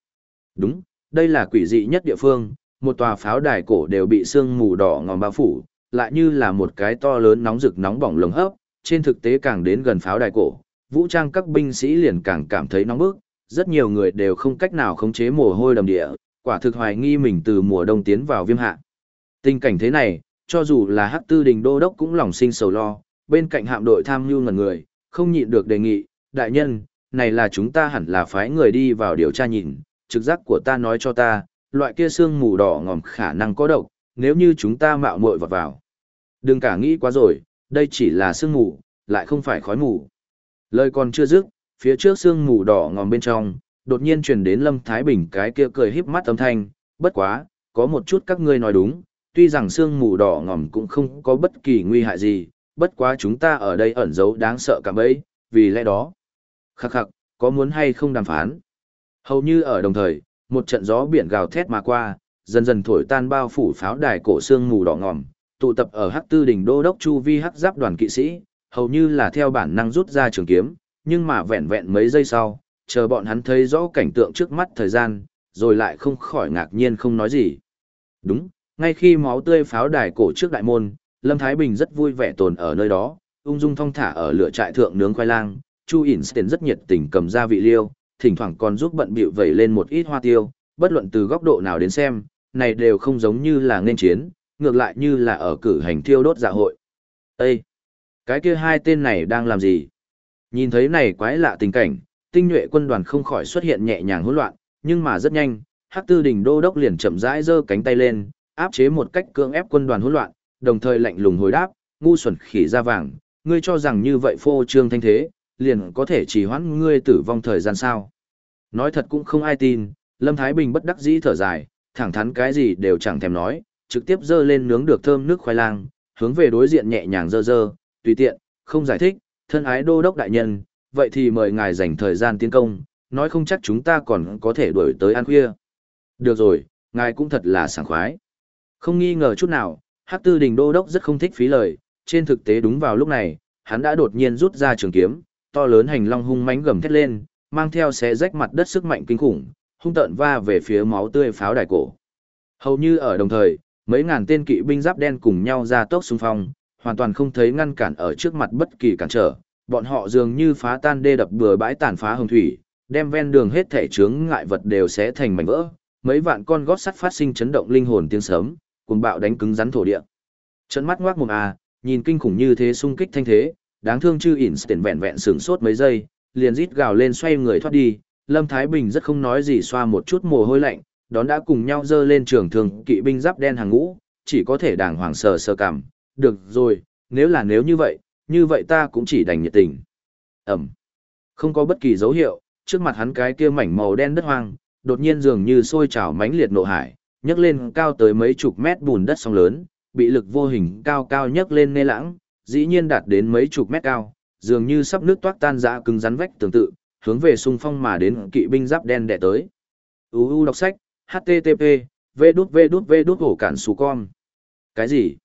Đúng, đây là quỷ dị nhất địa phương, một tòa pháo đài cổ đều bị sương mù đỏ ngòm bao phủ, lại như là một cái to lớn nóng rực nóng bỏng lồng hấp, trên thực tế càng đến gần pháo đài cổ, vũ trang các binh sĩ liền càng cảm thấy nóng bức, rất nhiều người đều không cách nào khống chế mồ hôi đầm địa, quả thực hoài nghi mình từ mùa đông tiến vào viêm hạ. Tình cảnh thế này, cho dù là Hắc Tư Đình Đô đốc cũng lòng sinh sầu lo, bên cạnh hạm đội tham nhu ngần người, không nhịn được đề nghị, đại nhân, này là chúng ta hẳn là phái người đi vào điều tra nhìn, trực giác của ta nói cho ta, loại kia xương mù đỏ ngòm khả năng có độc, nếu như chúng ta mạo muội vọt vào. Đừng cả nghĩ quá rồi, đây chỉ là sương mù, lại không phải khói mù. Lời còn chưa dứt, phía trước sương mù đỏ ngòm bên trong, đột nhiên truyền đến Lâm Thái Bình cái kia cười híp mắt âm thanh, bất quá, có một chút các ngươi nói đúng, tuy rằng sương mù đỏ ngòm cũng không có bất kỳ nguy hại gì, bất quá chúng ta ở đây ẩn giấu đáng sợ cả bấy, vì lẽ đó. Khắc khắc, có muốn hay không đàm phán? Hầu như ở đồng thời, một trận gió biển gào thét mà qua, dần dần thổi tan bao phủ pháo đài cổ xương mù đỏ ngòm, tụ tập ở Hắc Tư đỉnh đô đốc chu vi hắc giáp đoàn kỵ sĩ, hầu như là theo bản năng rút ra trường kiếm, nhưng mà vẹn vẹn mấy giây sau, chờ bọn hắn thấy rõ cảnh tượng trước mắt thời gian, rồi lại không khỏi ngạc nhiên không nói gì. Đúng, ngay khi máu tươi pháo đài cổ trước đại môn, Lâm Thái Bình rất vui vẻ tồn ở nơi đó, ung dung thong thả ở lửa trại thượng nướng khoai lang, Chu Einstein rất nhiệt tình cầm ra vị liêu, thỉnh thoảng còn giúp bận bịu vẩy lên một ít hoa tiêu, bất luận từ góc độ nào đến xem, này đều không giống như là nên chiến, ngược lại như là ở cử hành thiêu đốt dạ hội. Ê! Cái kia hai tên này đang làm gì? Nhìn thấy này quái lạ tình cảnh, tinh nhuệ quân đoàn không khỏi xuất hiện nhẹ nhàng hỗn loạn, nhưng mà rất nhanh, Hắc Tư Đình Đô đốc liền chậm rãi giơ cánh tay lên, áp chế một cách cưỡng ép quân đoàn hỗn loạn, đồng thời lạnh lùng hồi đáp, ngu xuẩn khỉ da vàng, ngươi cho rằng như vậy phô trương thanh thế, liền có thể trì hoãn ngươi tử vong thời gian sao? Nói thật cũng không ai tin, Lâm Thái Bình bất đắc dĩ thở dài, thẳng thắn cái gì đều chẳng thèm nói, trực tiếp dơ lên nướng được thơm nước khoai lang, hướng về đối diện nhẹ nhàng dơ dơ, tùy tiện, không giải thích, thân ái đô đốc đại nhân, vậy thì mời ngài dành thời gian tiến công, nói không chắc chúng ta còn có thể đuổi tới ăn khuya. Được rồi, ngài cũng thật là sảng khoái. Không nghi ngờ chút nào, Hắc Tư Đình đô đốc rất không thích phí lời, trên thực tế đúng vào lúc này, hắn đã đột nhiên rút ra trường kiếm, to lớn hành long hung mãnh gầm thét lên, mang theo xé rách mặt đất sức mạnh kinh khủng, hung tợn va về phía máu tươi pháo đài cổ. Hầu như ở đồng thời, mấy ngàn tên kỵ binh giáp đen cùng nhau ra tốc xung phong, hoàn toàn không thấy ngăn cản ở trước mặt bất kỳ cản trở, bọn họ dường như phá tan đê đập bừa bãi tàn phá hồng thủy, đem ven đường hết thể chướng ngại vật đều sẽ thành mảnh vỡ, mấy vạn con gót sắt phát sinh chấn động linh hồn tiếng sớm, cùng bạo đánh cứng rắn thổ địa. Trận mắt ngoác mồm à, nhìn kinh khủng như thế xung kích thanh thế, đáng thương chư tiền vẹn vẹn sửng sốt mấy giây, liền rít gào lên xoay người thoát đi, Lâm Thái Bình rất không nói gì xoa một chút mồ hôi lạnh, đón đã cùng nhau dơ lên trường thường kỵ binh giáp đen hàng ngũ, chỉ có thể đàng hoàng sờ sờ cảm, được rồi, nếu là nếu như vậy, như vậy ta cũng chỉ đành nhiệt tình. Ẩm. Không có bất kỳ dấu hiệu, trước mặt hắn cái kia mảnh màu đen đất hoang, đột nhiên dường như sôi trào mãnh liệt nộ hải, nhấc lên cao tới mấy chục mét bùn đất sông lớn, bị lực vô hình cao cao nhấc lên nê lãng, dĩ nhiên đạt đến mấy chục mét cao, dường như sắp nước toát tan dã cứng rắn vách tương tự, hướng về xung phong mà đến kỵ binh giáp đen đè tới. UU đọc sách, http, v đút v đút v đút hổ cản xù con. Cái gì?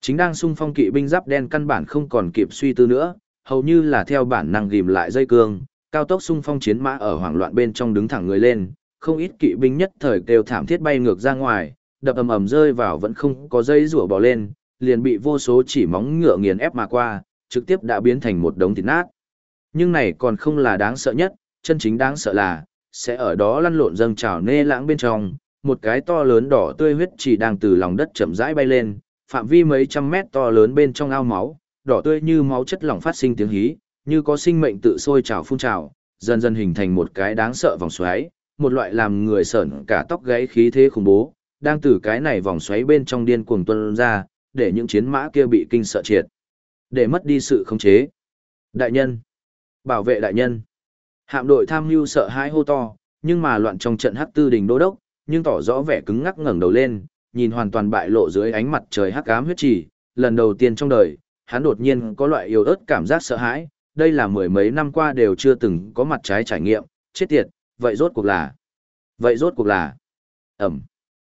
Chính đang xung phong kỵ binh giáp đen căn bản không còn kịp suy tư nữa, hầu như là theo bản năng ghim lại dây cương, cao tốc xung phong chiến mã ở hoảng loạn bên trong đứng thẳng người lên, không ít kỵ binh nhất thời đều thảm thiết bay ngược ra ngoài, đập ầm ầm rơi vào vẫn không có dây rủa bò lên, liền bị vô số chỉ móng ngựa nghiền ép mà qua, trực tiếp đã biến thành một đống thịt nát. Nhưng này còn không là đáng sợ nhất, chân chính đáng sợ là, sẽ ở đó lăn lộn dâng trào nê lãng bên trong, một cái to lớn đỏ tươi huyết chỉ đang từ lòng đất chậm rãi bay lên, phạm vi mấy trăm mét to lớn bên trong ao máu, đỏ tươi như máu chất lỏng phát sinh tiếng hí, như có sinh mệnh tự sôi trào phun trào, dần dần hình thành một cái đáng sợ vòng xoáy, một loại làm người sởn cả tóc gáy khí thế khủng bố, đang từ cái này vòng xoáy bên trong điên cuồng tuôn ra, để những chiến mã kia bị kinh sợ triệt, để mất đi sự khống chế. Đại nhân, bảo vệ đại nhân. Hạm đội tham mưu sợ hãi hô to, nhưng mà loạn trong trận hắc tư đình đô đốc, nhưng tỏ rõ vẻ cứng ngắc ngẩng đầu lên, nhìn hoàn toàn bại lộ dưới ánh mặt trời hắc ám huyết trì, lần đầu tiên trong đời, hắn đột nhiên có loại yếu ớt cảm giác sợ hãi, đây là mười mấy năm qua đều chưa từng có mặt trái trải nghiệm, chết tiệt, vậy rốt cuộc là. Vậy rốt cuộc là. Ẩm.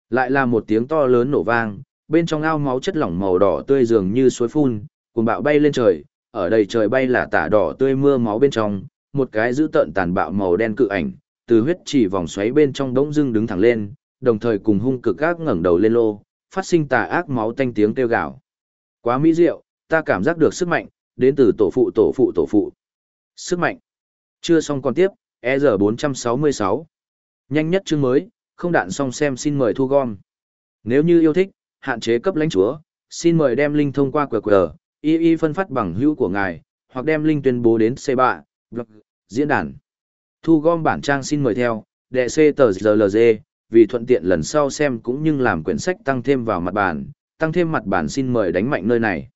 Lại là một tiếng to lớn nổ vang, bên trong ao máu chất lỏng màu đỏ tươi dường như suối phun, cuồng bạo bay lên trời, ở đầy trời bay là tả đỏ tươi mưa máu bên trong, một cái dữ tợn tàn bạo màu đen cự ảnh, từ huyết chỉ vòng xoáy bên trong đống dưng đứng thẳng lên, đồng thời cùng hung cực ác ngẩng đầu lên lô, phát sinh tà ác máu tanh tiếng kêu gào. Quá mỹ diệu, ta cảm giác được sức mạnh, đến từ tổ phụ tổ phụ tổ phụ. Sức mạnh. Chưa xong còn tiếp, EZ466. Nhanh nhất chương mới, không đạn xong xem xin mời thu gom. Nếu như yêu thích, hạn chế cấp lãnh chúa, xin mời đem link thông qua QR, y y phân phát bằng hữu của ngài, hoặc đem link tuyên bố đến C3, blog, diễn đàn. Thu gom bản trang xin mời theo, đệ C tờ GLG, vì thuận tiện lần sau xem cũng như làm quyển sách tăng thêm vào mặt bản, tăng thêm mặt bản xin mời đánh mạnh nơi này.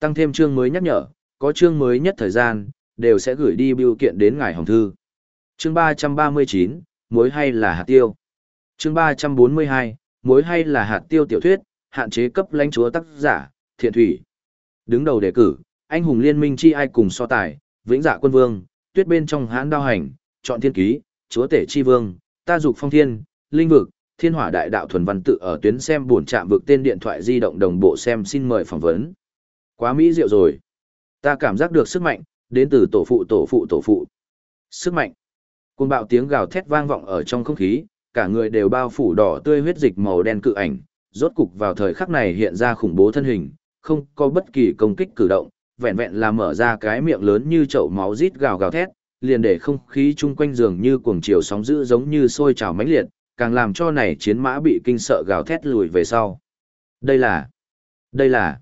Tăng thêm chương mới nhắc nhở, có chương mới nhất thời gian, đều sẽ gửi đi biểu kiện đến ngài hồng thư. Chương 339, muối hay là hạt tiêu? Chương 342, muối hay là hạt tiêu tiểu thuyết, hạn chế cấp lãnh chúa tác giả, thiện thủy. Đứng đầu đề cử, anh hùng liên minh chi ai cùng so tài, vĩnh dạ quân vương, tuyết bên trong hãn đao hành, chọn thiên ký, chúa tể chi vương, ta dục phong thiên, linh vực, thiên hỏa đại đạo thuần văn tự ở tuyến xem buồn chạm vực tên điện thoại di động đồng bộ xem xin mời phỏng vấn. Quá mỹ diệu rồi. Ta cảm giác được sức mạnh, đến từ tổ phụ tổ phụ tổ phụ. Sức mạnh. Côn bạo tiếng gào thét vang vọng ở trong không khí, cả người đều bao phủ đỏ tươi huyết dịch màu đen cự ảnh, rốt cục vào thời khắc này hiện ra khủng bố thân hình, không có bất kỳ công kích cử động, vẹn vẹn là mở ra cái miệng lớn như chậu máu rít gào gào thét, liền để không khí chung quanh giường như cuồng chiều sóng dữ giống như sôi trào mãnh liệt, càng làm cho này chiến mã bị kinh sợ gào thét lùi về sau. Đây là, đây là,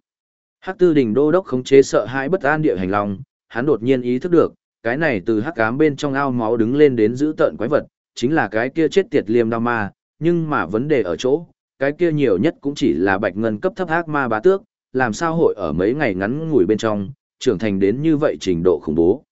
Hắc Tư Đình Đô đốc khống chế sợ hãi bất an địa hành lòng, hắn đột nhiên ý thức được, cái này từ hắc ám bên trong ao máu đứng lên đến giữ tợn quái vật, chính là cái kia chết tiệt liêm đao ma, nhưng mà vấn đề ở chỗ, cái kia nhiều nhất cũng chỉ là bạch ngân cấp thấp ác ma bá tước, làm sao hội ở mấy ngày ngắn ngủi bên trong, trưởng thành đến như vậy trình độ khủng bố.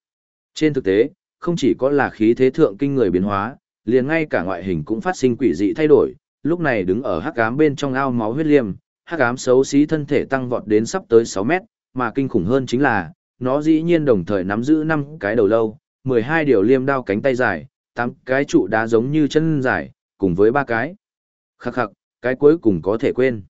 Trên thực tế, không chỉ có là khí thế thượng kinh người biến hóa, liền ngay cả ngoại hình cũng phát sinh quỷ dị thay đổi, lúc này đứng ở hắc ám bên trong ao máu huyết liêm, hắc ám xấu xí thân thể tăng vọt đến sắp tới 6 mét, mà kinh khủng hơn chính là, nó dĩ nhiên đồng thời nắm giữ 5 cái đầu lâu, 12 điều liêm đao cánh tay dài, 8 cái trụ đá giống như chân dài, cùng với ba cái. Khắc khắc, cái cuối cùng có thể quên.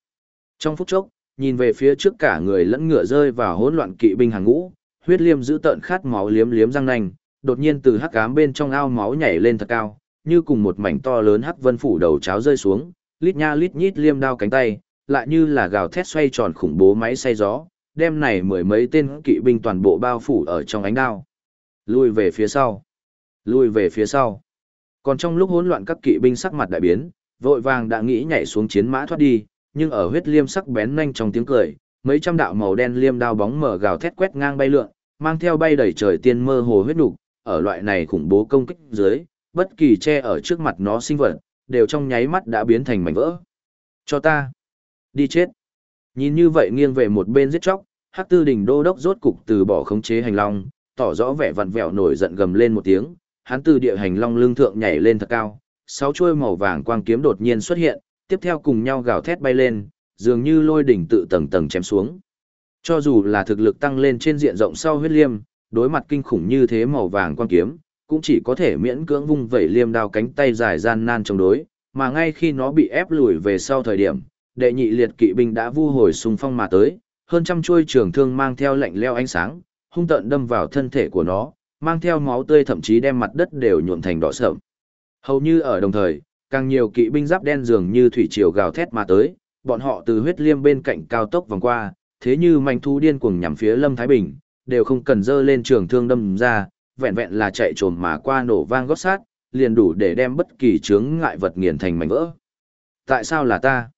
Trong phút chốc, nhìn về phía trước cả người lẫn ngựa rơi vào hỗn loạn kỵ binh hàng ngũ, huyết liêm giữ tợn khát máu liếm liếm răng nanh, đột nhiên từ hắc ám bên trong ao máu nhảy lên thật cao, như cùng một mảnh to lớn hắc vân phủ đầu cháo rơi xuống, lít nha lít nhít liêm đao cánh tay, lại như là gào thét xoay tròn khủng bố máy xay gió, đem này mười mấy tên kỵ binh toàn bộ bao phủ ở trong ánh đao. Lùi về phía sau. Lùi về phía sau. Còn trong lúc hỗn loạn các kỵ binh sắc mặt đại biến, vội vàng đã nghĩ nhảy xuống chiến mã thoát đi, nhưng ở huyết liêm sắc bén nhanh trong tiếng cười, mấy trăm đạo màu đen liêm đao bóng mở gào thét quét ngang bay lượn, mang theo bay đầy trời tiên mơ hồ huyết đục, ở loại này khủng bố công kích dưới, bất kỳ che ở trước mặt nó sinh vật, đều trong nháy mắt đã biến thành mảnh vỡ. Cho ta. Đi chết. Nhìn như vậy nghiêng về một bên giết chóc, Hắc Tư Đình Đô đốc rốt cục từ bỏ khống chế hành long, tỏ rõ vẻ vặn vẹo nổi giận gầm lên một tiếng, hắn từ địa hành long lưng thượng nhảy lên thật cao, sáu chuôi màu vàng quang kiếm đột nhiên xuất hiện, tiếp theo cùng nhau gào thét bay lên, dường như lôi đỉnh tự tầng tầng chém xuống. Cho dù là thực lực tăng lên trên diện rộng sau huyết liêm, đối mặt kinh khủng như thế màu vàng quang kiếm, cũng chỉ có thể miễn cưỡng vung vẩy liêm đao cánh tay dài gian nan chống đối, mà ngay khi nó bị ép lùi về sau thời điểm, đệ nhị liệt kỵ binh đã vu hồi xung phong mà tới, hơn trăm chuôi trường thương mang theo lạnh leo ánh sáng, hung tợn đâm vào thân thể của nó, mang theo máu tươi thậm chí đem mặt đất đều nhuộm thành đỏ sậm. Hầu như ở đồng thời, càng nhiều kỵ binh giáp đen dường như thủy triều gào thét mà tới, bọn họ từ huyết liêm bên cạnh cao tốc vòng qua, thế như manh thu điên cuồng nhằm phía Lâm Thái Bình, đều không cần dơ lên trường thương đâm ra, vẹn vẹn là chạy trồm mà qua nổ vang gót sát, liền đủ để đem bất kỳ chướng ngại vật nghiền thành mảnh vỡ. Tại sao là ta?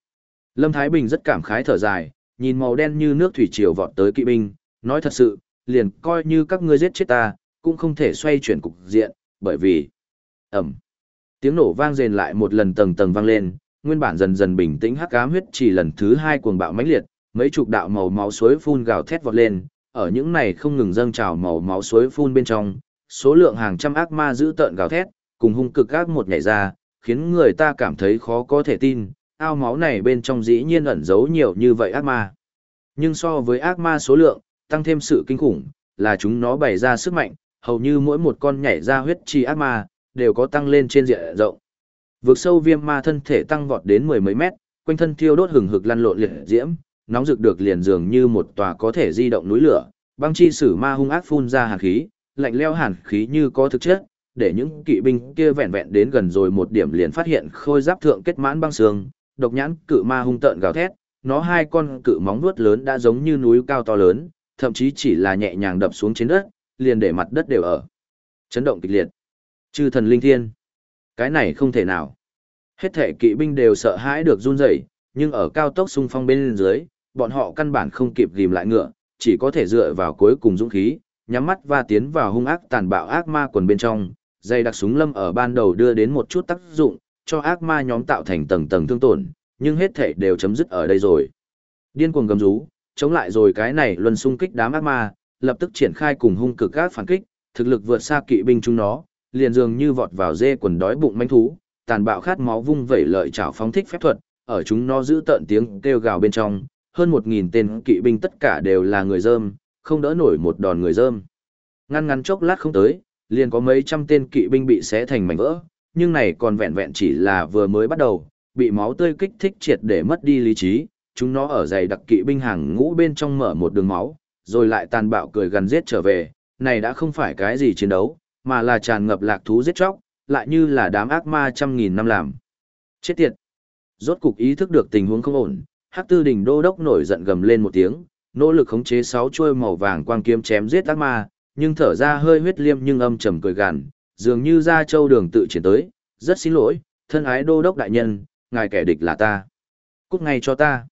Lâm Thái Bình rất cảm khái thở dài, nhìn màu đen như nước thủy triều vọt tới kỵ binh, nói thật sự, liền coi như các ngươi giết chết ta, cũng không thể xoay chuyển cục diện, bởi vì... Ẩm. Tiếng nổ vang rền lại một lần tầng tầng vang lên, nguyên bản dần dần bình tĩnh hắc ám huyết chỉ lần thứ hai cuồng bạo mãnh liệt, mấy chục đạo màu máu suối phun gào thét vọt lên, ở những này không ngừng dâng trào màu máu suối phun bên trong, số lượng hàng trăm ác ma dữ tợn gào thét, cùng hung cực ác một nhảy ra, khiến người ta cảm thấy khó có thể tin, ao máu này bên trong dĩ nhiên ẩn giấu nhiều như vậy ác ma. Nhưng so với ác ma số lượng, tăng thêm sự kinh khủng, là chúng nó bày ra sức mạnh, hầu như mỗi một con nhảy ra huyết chi ác ma, đều có tăng lên trên diện rộng. Vượt sâu viêm ma thân thể tăng vọt đến mười mấy mét, quanh thân thiêu đốt hừng hực lăn lộn liệt diễm, nóng rực được liền dường như một tòa có thể di động núi lửa, băng chi sử ma hung ác phun ra hàn khí, lạnh leo hàn khí như có thực chất, để những kỵ binh kia vẹn vẹn đến gần rồi một điểm liền phát hiện khôi giáp thượng kết mãn băng sương, độc nhãn cự ma hung tợn gào thét, nó hai con cự móng vuốt lớn đã giống như núi cao to lớn, thậm chí chỉ là nhẹ nhàng đập xuống trên đất, liền để mặt đất đều ở. Chấn động kịch liệt. Chư thần linh thiên. Cái này không thể nào. Hết thể kỵ binh đều sợ hãi được run rẩy, nhưng ở cao tốc xung phong bên dưới, bọn họ căn bản không kịp ghim lại ngựa, chỉ có thể dựa vào cuối cùng dũng khí, nhắm mắt và tiến vào hung ác tàn bạo ác ma quần bên trong, dây đặc súng lâm ở ban đầu đưa đến một chút tác dụng, cho ác ma nhóm tạo thành tầng tầng thương tổn, nhưng hết thể đều chấm dứt ở đây rồi. Điên cuồng gầm rú, chống lại rồi cái này luân xung kích đám ác ma, lập tức triển khai cùng hung cực ác phản kích, thực lực vượt xa kỵ binh chúng nó, liền dường như vọt vào dê quần đói bụng manh thú, tàn bạo khát máu vung vẩy lợi chảo phóng thích phép thuật, ở chúng nó giữ tận tiếng kêu gào bên trong, hơn một nghìn tên kỵ binh tất cả đều là người dơm, không đỡ nổi một đòn người dơm. Ngăn ngắn chốc lát không tới, liền có mấy trăm tên kỵ binh bị xé thành mảnh vỡ, nhưng này còn vẹn vẹn chỉ là vừa mới bắt đầu, bị máu tươi kích thích triệt để mất đi lý trí, chúng nó ở dày đặc kỵ binh hàng ngũ bên trong mở một đường máu, rồi lại tàn bạo cười gần giết trở về, này đã không phải cái gì chiến đấu, mà là tràn ngập lạc thú giết chóc, lại như là đám ác ma trăm nghìn năm làm. Chết tiệt! Rốt cục ý thức được tình huống không ổn, Hắc Tư Đình Đô đốc nổi giận gầm lên một tiếng, nỗ lực khống chế sáu chuôi màu vàng quang kiếm chém giết ác ma, nhưng thở ra hơi huyết liêm nhưng âm trầm cười gằn, dường như ra châu đường tự triển tới, rất xin lỗi, thân ái Đô đốc đại nhân, ngài kẻ địch là ta. Cút ngay cho ta.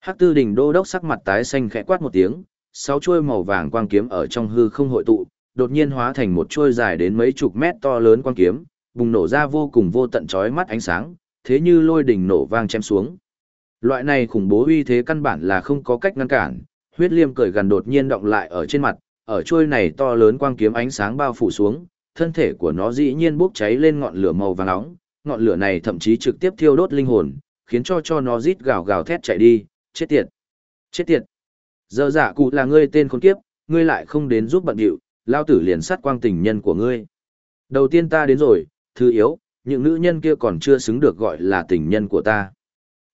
Hắc Tư Đình Đô đốc sắc mặt tái xanh khẽ quát một tiếng, sáu chuôi màu vàng quang kiếm ở trong hư không hội tụ, đột nhiên hóa thành một chuôi dài đến mấy chục mét to lớn quang kiếm, bùng nổ ra vô cùng vô tận chói mắt ánh sáng, thế như lôi đỉnh nổ vang chém xuống. Loại này khủng bố uy thế căn bản là không có cách ngăn cản, huyết liêm cười gần đột nhiên động lại ở trên mặt, ở chuôi này to lớn quang kiếm ánh sáng bao phủ xuống, thân thể của nó dĩ nhiên bốc cháy lên ngọn lửa màu vàng nóng, ngọn lửa này thậm chí trực tiếp thiêu đốt linh hồn, khiến cho cho nó rít gào gào thét chạy đi, chết tiệt, chết tiệt. Giờ giả cụ là ngươi tên con kiếp, ngươi lại không đến giúp bận điệu, lao tử liền sát quang tình nhân của ngươi. Đầu tiên ta đến rồi, thứ yếu, những nữ nhân kia còn chưa xứng được gọi là tình nhân của ta.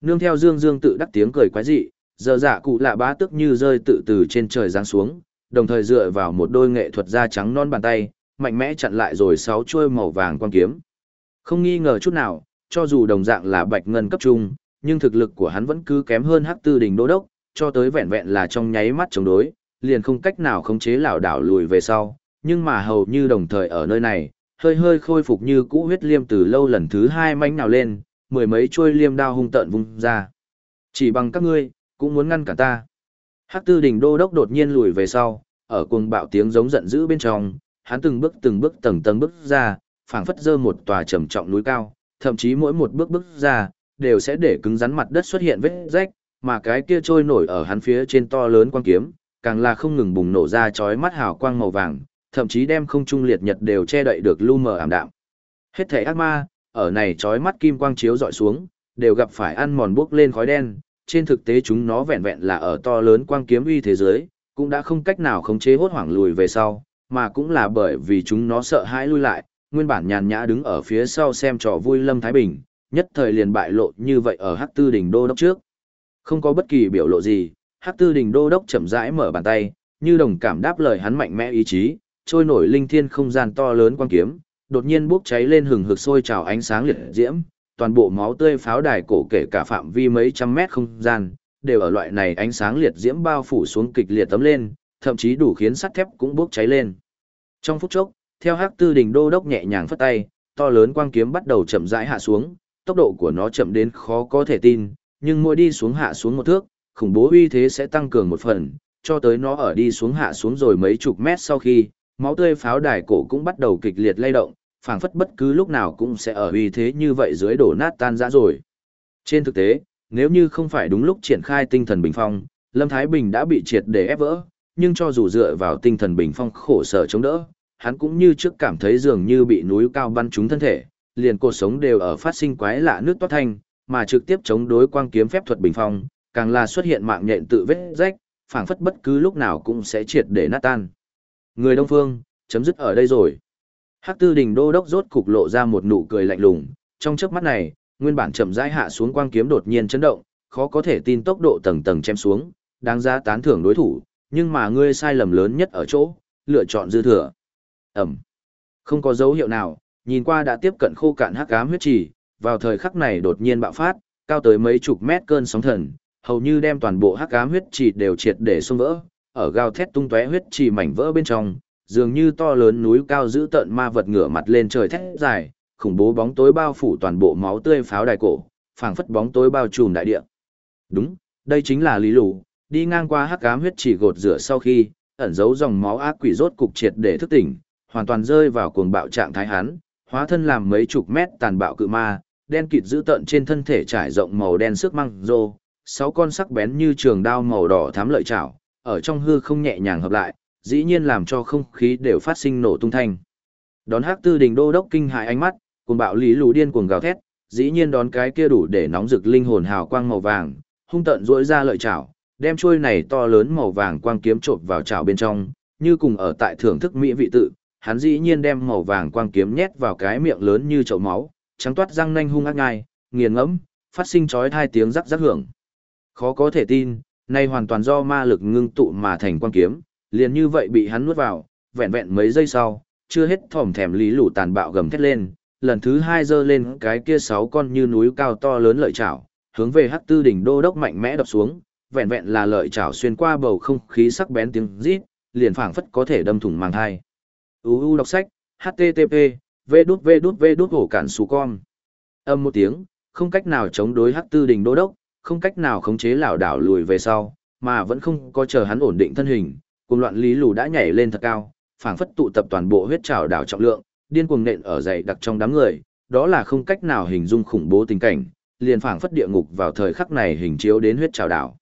Nương theo Dương Dương tự đắc tiếng cười quái dị, giờ dạ cụ lạ bá tức như rơi tự từ trên trời giáng xuống, đồng thời dựa vào một đôi nghệ thuật da trắng non bàn tay, mạnh mẽ chặn lại rồi sáu chuôi màu vàng quan kiếm. Không nghi ngờ chút nào, cho dù đồng dạng là bạch ngân cấp trung, nhưng thực lực của hắn vẫn cứ kém hơn Hắc Tư Đình Đô đốc, cho tới vẹn vẹn là trong nháy mắt chống đối, liền không cách nào khống chế lảo đảo lùi về sau, nhưng mà hầu như đồng thời ở nơi này, hơi hơi khôi phục như cũ huyết liêm từ lâu lần thứ hai mánh nào lên, mười mấy chuôi liêm đao hung tợn vung ra. Chỉ bằng các ngươi, cũng muốn ngăn cả ta. Hắc Tư đỉnh Đô đốc đột nhiên lùi về sau, ở cuồng bạo tiếng giống giận dữ bên trong, hắn từng bước từng bước tầng tầng bước ra, phảng phất dơ một tòa trầm trọng núi cao, thậm chí mỗi một bước bước ra, đều sẽ để cứng rắn mặt đất xuất hiện vết rách, mà cái kia trôi nổi ở hắn phía trên to lớn quan kiếm, càng là không ngừng bùng nổ ra chói mắt hào quang màu vàng, thậm chí đem không trung liệt nhật đều che đậy được lu mờ ảm đạm. Hết thảy ác ma, ở này chói mắt kim quang chiếu dọi xuống, đều gặp phải ăn mòn bước lên khói đen, trên thực tế chúng nó vẹn vẹn là ở to lớn quang kiếm uy thế giới, cũng đã không cách nào khống chế hốt hoảng lùi về sau, mà cũng là bởi vì chúng nó sợ hãi lui lại, nguyên bản nhàn nhã đứng ở phía sau xem trò vui Lâm Thái Bình, nhất thời liền bại lộ như vậy ở Hắc Tư đỉnh đô đốc trước. Không có bất kỳ biểu lộ gì, Hắc Tư Đình đô đốc chậm rãi mở bàn tay, như đồng cảm đáp lời hắn mạnh mẽ ý chí, trôi nổi linh thiên không gian to lớn quang kiếm, đột nhiên bốc cháy lên hừng hực sôi trào ánh sáng liệt diễm, toàn bộ máu tươi pháo đài cổ kể cả phạm vi mấy trăm mét không gian, đều ở loại này ánh sáng liệt diễm bao phủ xuống kịch liệt tấm lên, thậm chí đủ khiến sắt thép cũng bốc cháy lên. Trong phút chốc, theo Hắc Tư Đình đô đốc nhẹ nhàng phất tay, to lớn quang kiếm bắt đầu chậm rãi hạ xuống, tốc độ của nó chậm đến khó có thể tin, nhưng mỗi đi xuống hạ xuống một thước, khủng bố uy thế sẽ tăng cường một phần, cho tới nó ở đi xuống hạ xuống rồi mấy chục mét sau khi, máu tươi pháo đài cổ cũng bắt đầu kịch liệt lay động, phảng phất bất cứ lúc nào cũng sẽ ở uy thế như vậy dưới đổ nát tan rã rồi. Trên thực tế, nếu như không phải đúng lúc triển khai tinh thần bình phong, Lâm Thái Bình đã bị triệt để ép vỡ, nhưng cho dù dựa vào tinh thần bình phong khổ sở chống đỡ, hắn cũng như trước cảm thấy dường như bị núi cao bắn trúng thân thể, liền cuộc sống đều ở phát sinh quái lạ nước toát thanh, mà trực tiếp chống đối quang kiếm phép thuật bình phong, càng là xuất hiện mạng nhện tự vết rách, phảng phất bất cứ lúc nào cũng sẽ triệt để nát tan. Người Đông Phương, chấm dứt ở đây rồi. Hắc Tư Đình Đô đốc rốt cục lộ ra một nụ cười lạnh lùng, trong chớp mắt này, nguyên bản chậm rãi hạ xuống quang kiếm đột nhiên chấn động, khó có thể tin tốc độ tầng tầng chém xuống, đáng giá tán thưởng đối thủ, nhưng mà ngươi sai lầm lớn nhất ở chỗ, lựa chọn dư thừa. Ẩm. Không có dấu hiệu nào, nhìn qua đã tiếp cận khô cạn hắc ám huyết trì, vào thời khắc này đột nhiên bạo phát, cao tới mấy chục mét cơn sóng thần, hầu như đem toàn bộ hắc ám huyết trì đều triệt để xông vỡ, ở gào thét tung tóe huyết trì mảnh vỡ bên trong, dường như to lớn núi cao giữ tợn ma vật ngửa mặt lên trời thét dài, khủng bố bóng tối bao phủ toàn bộ máu tươi pháo đài cổ, phảng phất bóng tối bao trùm đại địa. Đúng, đây chính là Lý Lù, đi ngang qua hắc ám huyết trì gột rửa sau khi, ẩn giấu dòng máu ác quỷ rốt cục triệt để thức tỉnh, hoàn toàn rơi vào cuồng bạo trạng thái hắn, hóa thân làm mấy chục mét tàn bạo cự ma, đen kịt giữ tợn trên thân thể trải rộng màu đen sức măng rô, sáu con sắc bén như trường đao màu đỏ thám lợi chảo, ở trong hư không nhẹ nhàng hợp lại, dĩ nhiên làm cho không khí đều phát sinh nổ tung thanh. Đón Hắc Tư Đình Đô đốc kinh hãi ánh mắt, cuồng bạo lý lù điên cuồng gào thét, dĩ nhiên đón cái kia đủ để nóng rực linh hồn hào quang màu vàng, hung tận duỗi ra lợi chảo, đem chuôi này to lớn màu vàng quang kiếm trộn vào chảo bên trong, như cùng ở tại thưởng thức mỹ vị tự, hắn dĩ nhiên đem màu vàng quang kiếm nhét vào cái miệng lớn như chậu máu, trắng toát răng nanh hung ác ngai, nghiền ngẫm, phát sinh chói tai tiếng rắc rắc hưởng. Khó có thể tin, nay hoàn toàn do ma lực ngưng tụ mà thành quan kiếm, liền như vậy bị hắn nuốt vào, vẹn vẹn mấy giây sau, chưa hết thỏm thèm lý lũ tàn bạo gầm thét lên, lần thứ hai giơ lên cái kia sáu con như núi cao to lớn lợi chảo, hướng về hắc tư đỉnh đô đốc mạnh mẽ đập xuống, vẹn vẹn là lợi chảo xuyên qua bầu không khí sắc bén tiếng rít, liền phảng phất có thể đâm thủng màng hai. UU đọc sách, http, v đút v đút v đút hổ cản xù con. Âm một tiếng, không cách nào chống đối hắc tư đỉnh đô đốc, không cách nào khống chế lảo đảo lùi về sau, mà vẫn không có chờ hắn ổn định thân hình, cùng loạn lý lù đã nhảy lên thật cao, phảng phất tụ tập toàn bộ huyết trảo đảo trọng lượng, điên cuồng nện ở dày đặc trong đám người, đó là không cách nào hình dung khủng bố tình cảnh, liền phảng phất địa ngục vào thời khắc này hình chiếu đến huyết trảo đảo.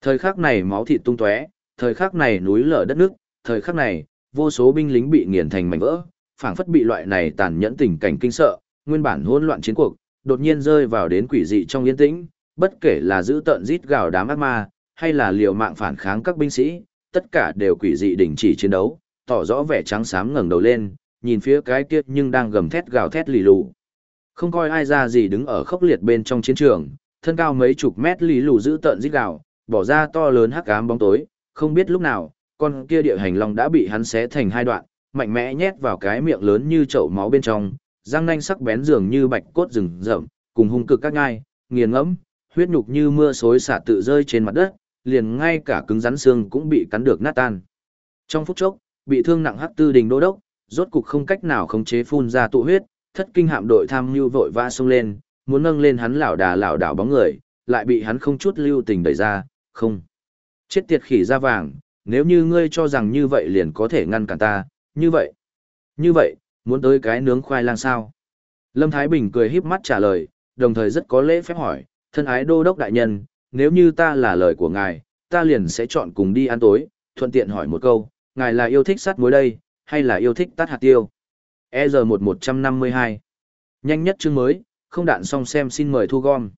Thời khắc này máu thịt tung tóe, thời khắc này núi lở đất nước, thời khắc này, vô số binh lính bị nghiền thành mảnh vỡ, phảng phất bị loại này tàn nhẫn tình cảnh kinh sợ, nguyên bản hỗn loạn chiến cuộc, đột nhiên rơi vào đến quỷ dị trong yên tĩnh, bất kể là giữ tận rít gào đám ác ma, hay là liều mạng phản kháng các binh sĩ, tất cả đều quỷ dị đình chỉ chiến đấu, tỏ rõ vẻ trắng xám ngẩng đầu lên, nhìn phía cái kia nhưng đang gầm thét gào thét lì lù. Không coi ai ra gì đứng ở khốc liệt bên trong chiến trường, thân cao mấy chục mét lì lù giữ tận rít gào, bỏ ra to lớn hắc ám bóng tối, không biết lúc nào, con kia địa hành long đã bị hắn xé thành hai đoạn, mạnh mẽ nhét vào cái miệng lớn như chậu máu bên trong, răng nanh sắc bén dường như bạch cốt rừng rậm, cùng hung cực các ngai, nghiền ngẫm, huyết nhục như mưa xối xả tự rơi trên mặt đất, liền ngay cả cứng rắn xương cũng bị cắn được nát tan. Trong phút chốc, bị thương nặng hắc tư đình đô đốc, rốt cục không cách nào khống chế phun ra tụ huyết, thất kinh hạm đội tham mưu vội vã xông lên, muốn nâng lên hắn lảo đà lảo đảo bóng người, lại bị hắn không chút lưu tình đẩy ra, không. Chết tiệt khỉ da vàng, nếu như ngươi cho rằng như vậy liền có thể ngăn cản ta, như vậy. Như vậy, muốn tới cái nướng khoai lang sao? Lâm Thái Bình cười híp mắt trả lời, đồng thời rất có lễ phép hỏi, thân ái đô đốc đại nhân, nếu như ta là lời của ngài, ta liền sẽ chọn cùng đi ăn tối, thuận tiện hỏi một câu, ngài là yêu thích sắt muối đây, hay là yêu thích tắt hạt tiêu? EZ1152 Nhanh nhất chương mới, không đạn xong xem xin mời thu gom.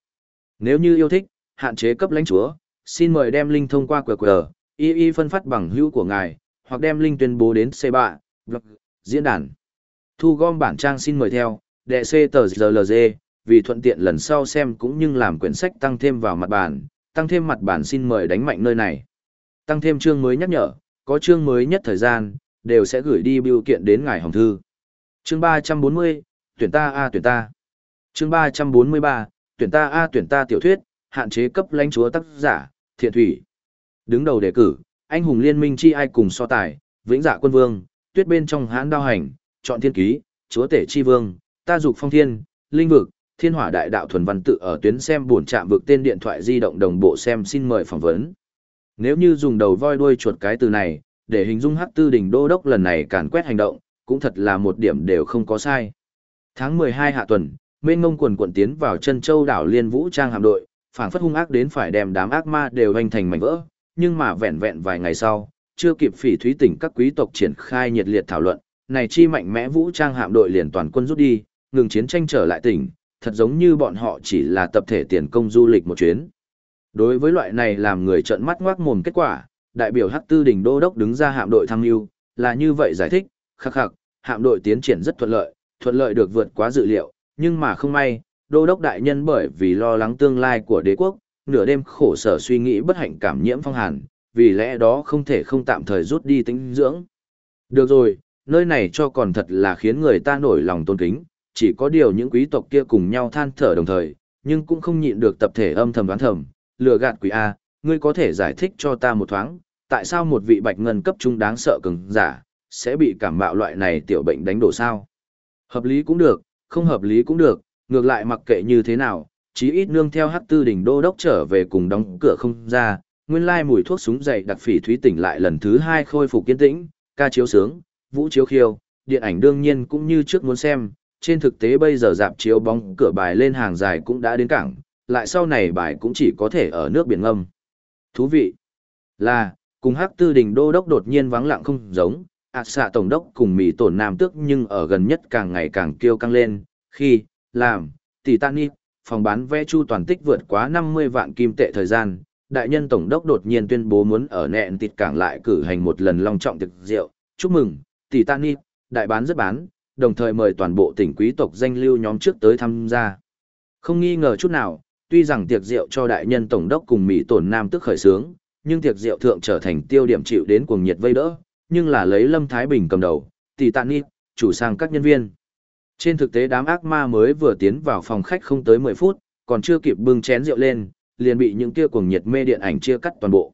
Nếu như yêu thích, hạn chế cấp lãnh chúa, xin mời đem link thông qua QR, y y phân phát bằng hữu của ngài, hoặc đem link tuyên bố đến C3, blog, diễn đàn. Thu gom bản trang xin mời theo, đệ C tờ GLG, vì thuận tiện lần sau xem cũng như làm quyển sách tăng thêm vào mặt bản, tăng thêm mặt bản xin mời đánh mạnh nơi này. Tăng thêm chương mới nhắc nhở, có chương mới nhất thời gian, đều sẽ gửi đi biểu kiện đến ngài hồng thư. Chương 340, tuyển ta A tuyển ta. Chương 343, tuyển ta A tuyển ta tiểu thuyết, hạn chế cấp lãnh chúa tác giả, thiện thủy. Đứng đầu đề cử, anh hùng liên minh chi ai cùng so tài, vĩnh dạ quân vương, tuyết bên trong hãn đao hành, chọn thiên ký, chúa tể chi vương, ta dục phong thiên, linh vực, thiên hỏa đại đạo thuần văn tự ở tuyến xem buồn chạm vực tên điện thoại di động đồng bộ xem xin mời phỏng vấn. Nếu như dùng đầu voi đuôi chuột cái từ này, để hình dung hắc tư đỉnh đô đốc lần này càn quét hành động, cũng thật là một điểm đều không có sai. Tháng 12 hạ tuần, mênh ngông quần quận tiến vào chân châu đảo liên vũ trang hạm đội, phảng phất hung ác đến phải đem đám ác ma đều hành thành mảnh vỡ, nhưng mà vẹn vẹn vài ngày sau, chưa kịp phỉ thúy tỉnh các quý tộc triển khai nhiệt liệt thảo luận, này chi mạnh mẽ vũ trang hạm đội liền toàn quân rút đi, ngừng chiến tranh trở lại tỉnh, thật giống như bọn họ chỉ là tập thể tiền công du lịch một chuyến. Đối với loại này làm người trợn mắt ngoác mồm kết quả, đại biểu Hắc Tư Đình Đô đốc đứng ra hạm đội tham mưu, là như vậy giải thích, khắc khắc, hạm đội tiến triển rất thuận lợi, thuận lợi được vượt quá dự liệu, nhưng mà không may, đô đốc đại nhân bởi vì lo lắng tương lai của đế quốc, nửa đêm khổ sở suy nghĩ bất hạnh cảm nhiễm phong hàn, vì lẽ đó không thể không tạm thời rút đi tính dưỡng. Được rồi, nơi này cho còn thật là khiến người ta nổi lòng tôn kính, chỉ có điều những quý tộc kia cùng nhau than thở đồng thời, nhưng cũng không nhịn được tập thể âm thầm đoán thầm, lừa gạt quỷ A, ngươi có thể giải thích cho ta một thoáng, tại sao một vị bạch ngân cấp trung đáng sợ cứng giả, sẽ bị cảm mạo loại này tiểu bệnh đánh đổ sao? Hợp lý cũng được, không hợp lý cũng được, ngược lại mặc kệ như thế nào, chí ít nương theo hắc tư đỉnh đô đốc trở về cùng đóng cửa không ra, nguyên lai mùi thuốc súng dày đặc phỉ thúy tỉnh lại lần thứ hai khôi phục kiên tĩnh, ca chiếu sướng, vũ chiếu khiêu, điện ảnh đương nhiên cũng như trước muốn xem, trên thực tế bây giờ dạp chiếu bóng cửa bài lên hàng dài cũng đã đến cảng, lại sau này bài cũng chỉ có thể ở nước biển ngâm. Thú vị là, cùng hắc tư đình đô đốc đột nhiên vắng lặng không giống, ạt xạ tổng đốc cùng mỹ tổn nam tước nhưng ở gần nhất càng ngày càng kêu căng lên, khi, làm, tỷ Titanic, phòng bán vé chu toàn tích vượt quá 50 vạn kim tệ thời gian, đại nhân tổng đốc đột nhiên tuyên bố muốn ở nẹn tịt cảng lại cử hành một lần long trọng thực rượu, chúc mừng, tỷ Titanic, đại bán rất bán, đồng thời mời toàn bộ tỉnh quý tộc danh lưu nhóm trước tới tham gia. Không nghi ngờ chút nào, tuy rằng tiệc rượu cho đại nhân tổng đốc cùng Mỹ tổn nam tức khởi sướng, nhưng tiệc rượu thượng trở thành tiêu điểm chịu đến cuồng nhiệt vây đỡ, nhưng là lấy Lâm Thái Bình cầm đầu, tỷ tạn nít, chủ sang các nhân viên. Trên thực tế đám ác ma mới vừa tiến vào phòng khách không tới 10 phút, còn chưa kịp bưng chén rượu lên, liền bị những kia cuồng nhiệt mê điện ảnh chia cắt toàn bộ.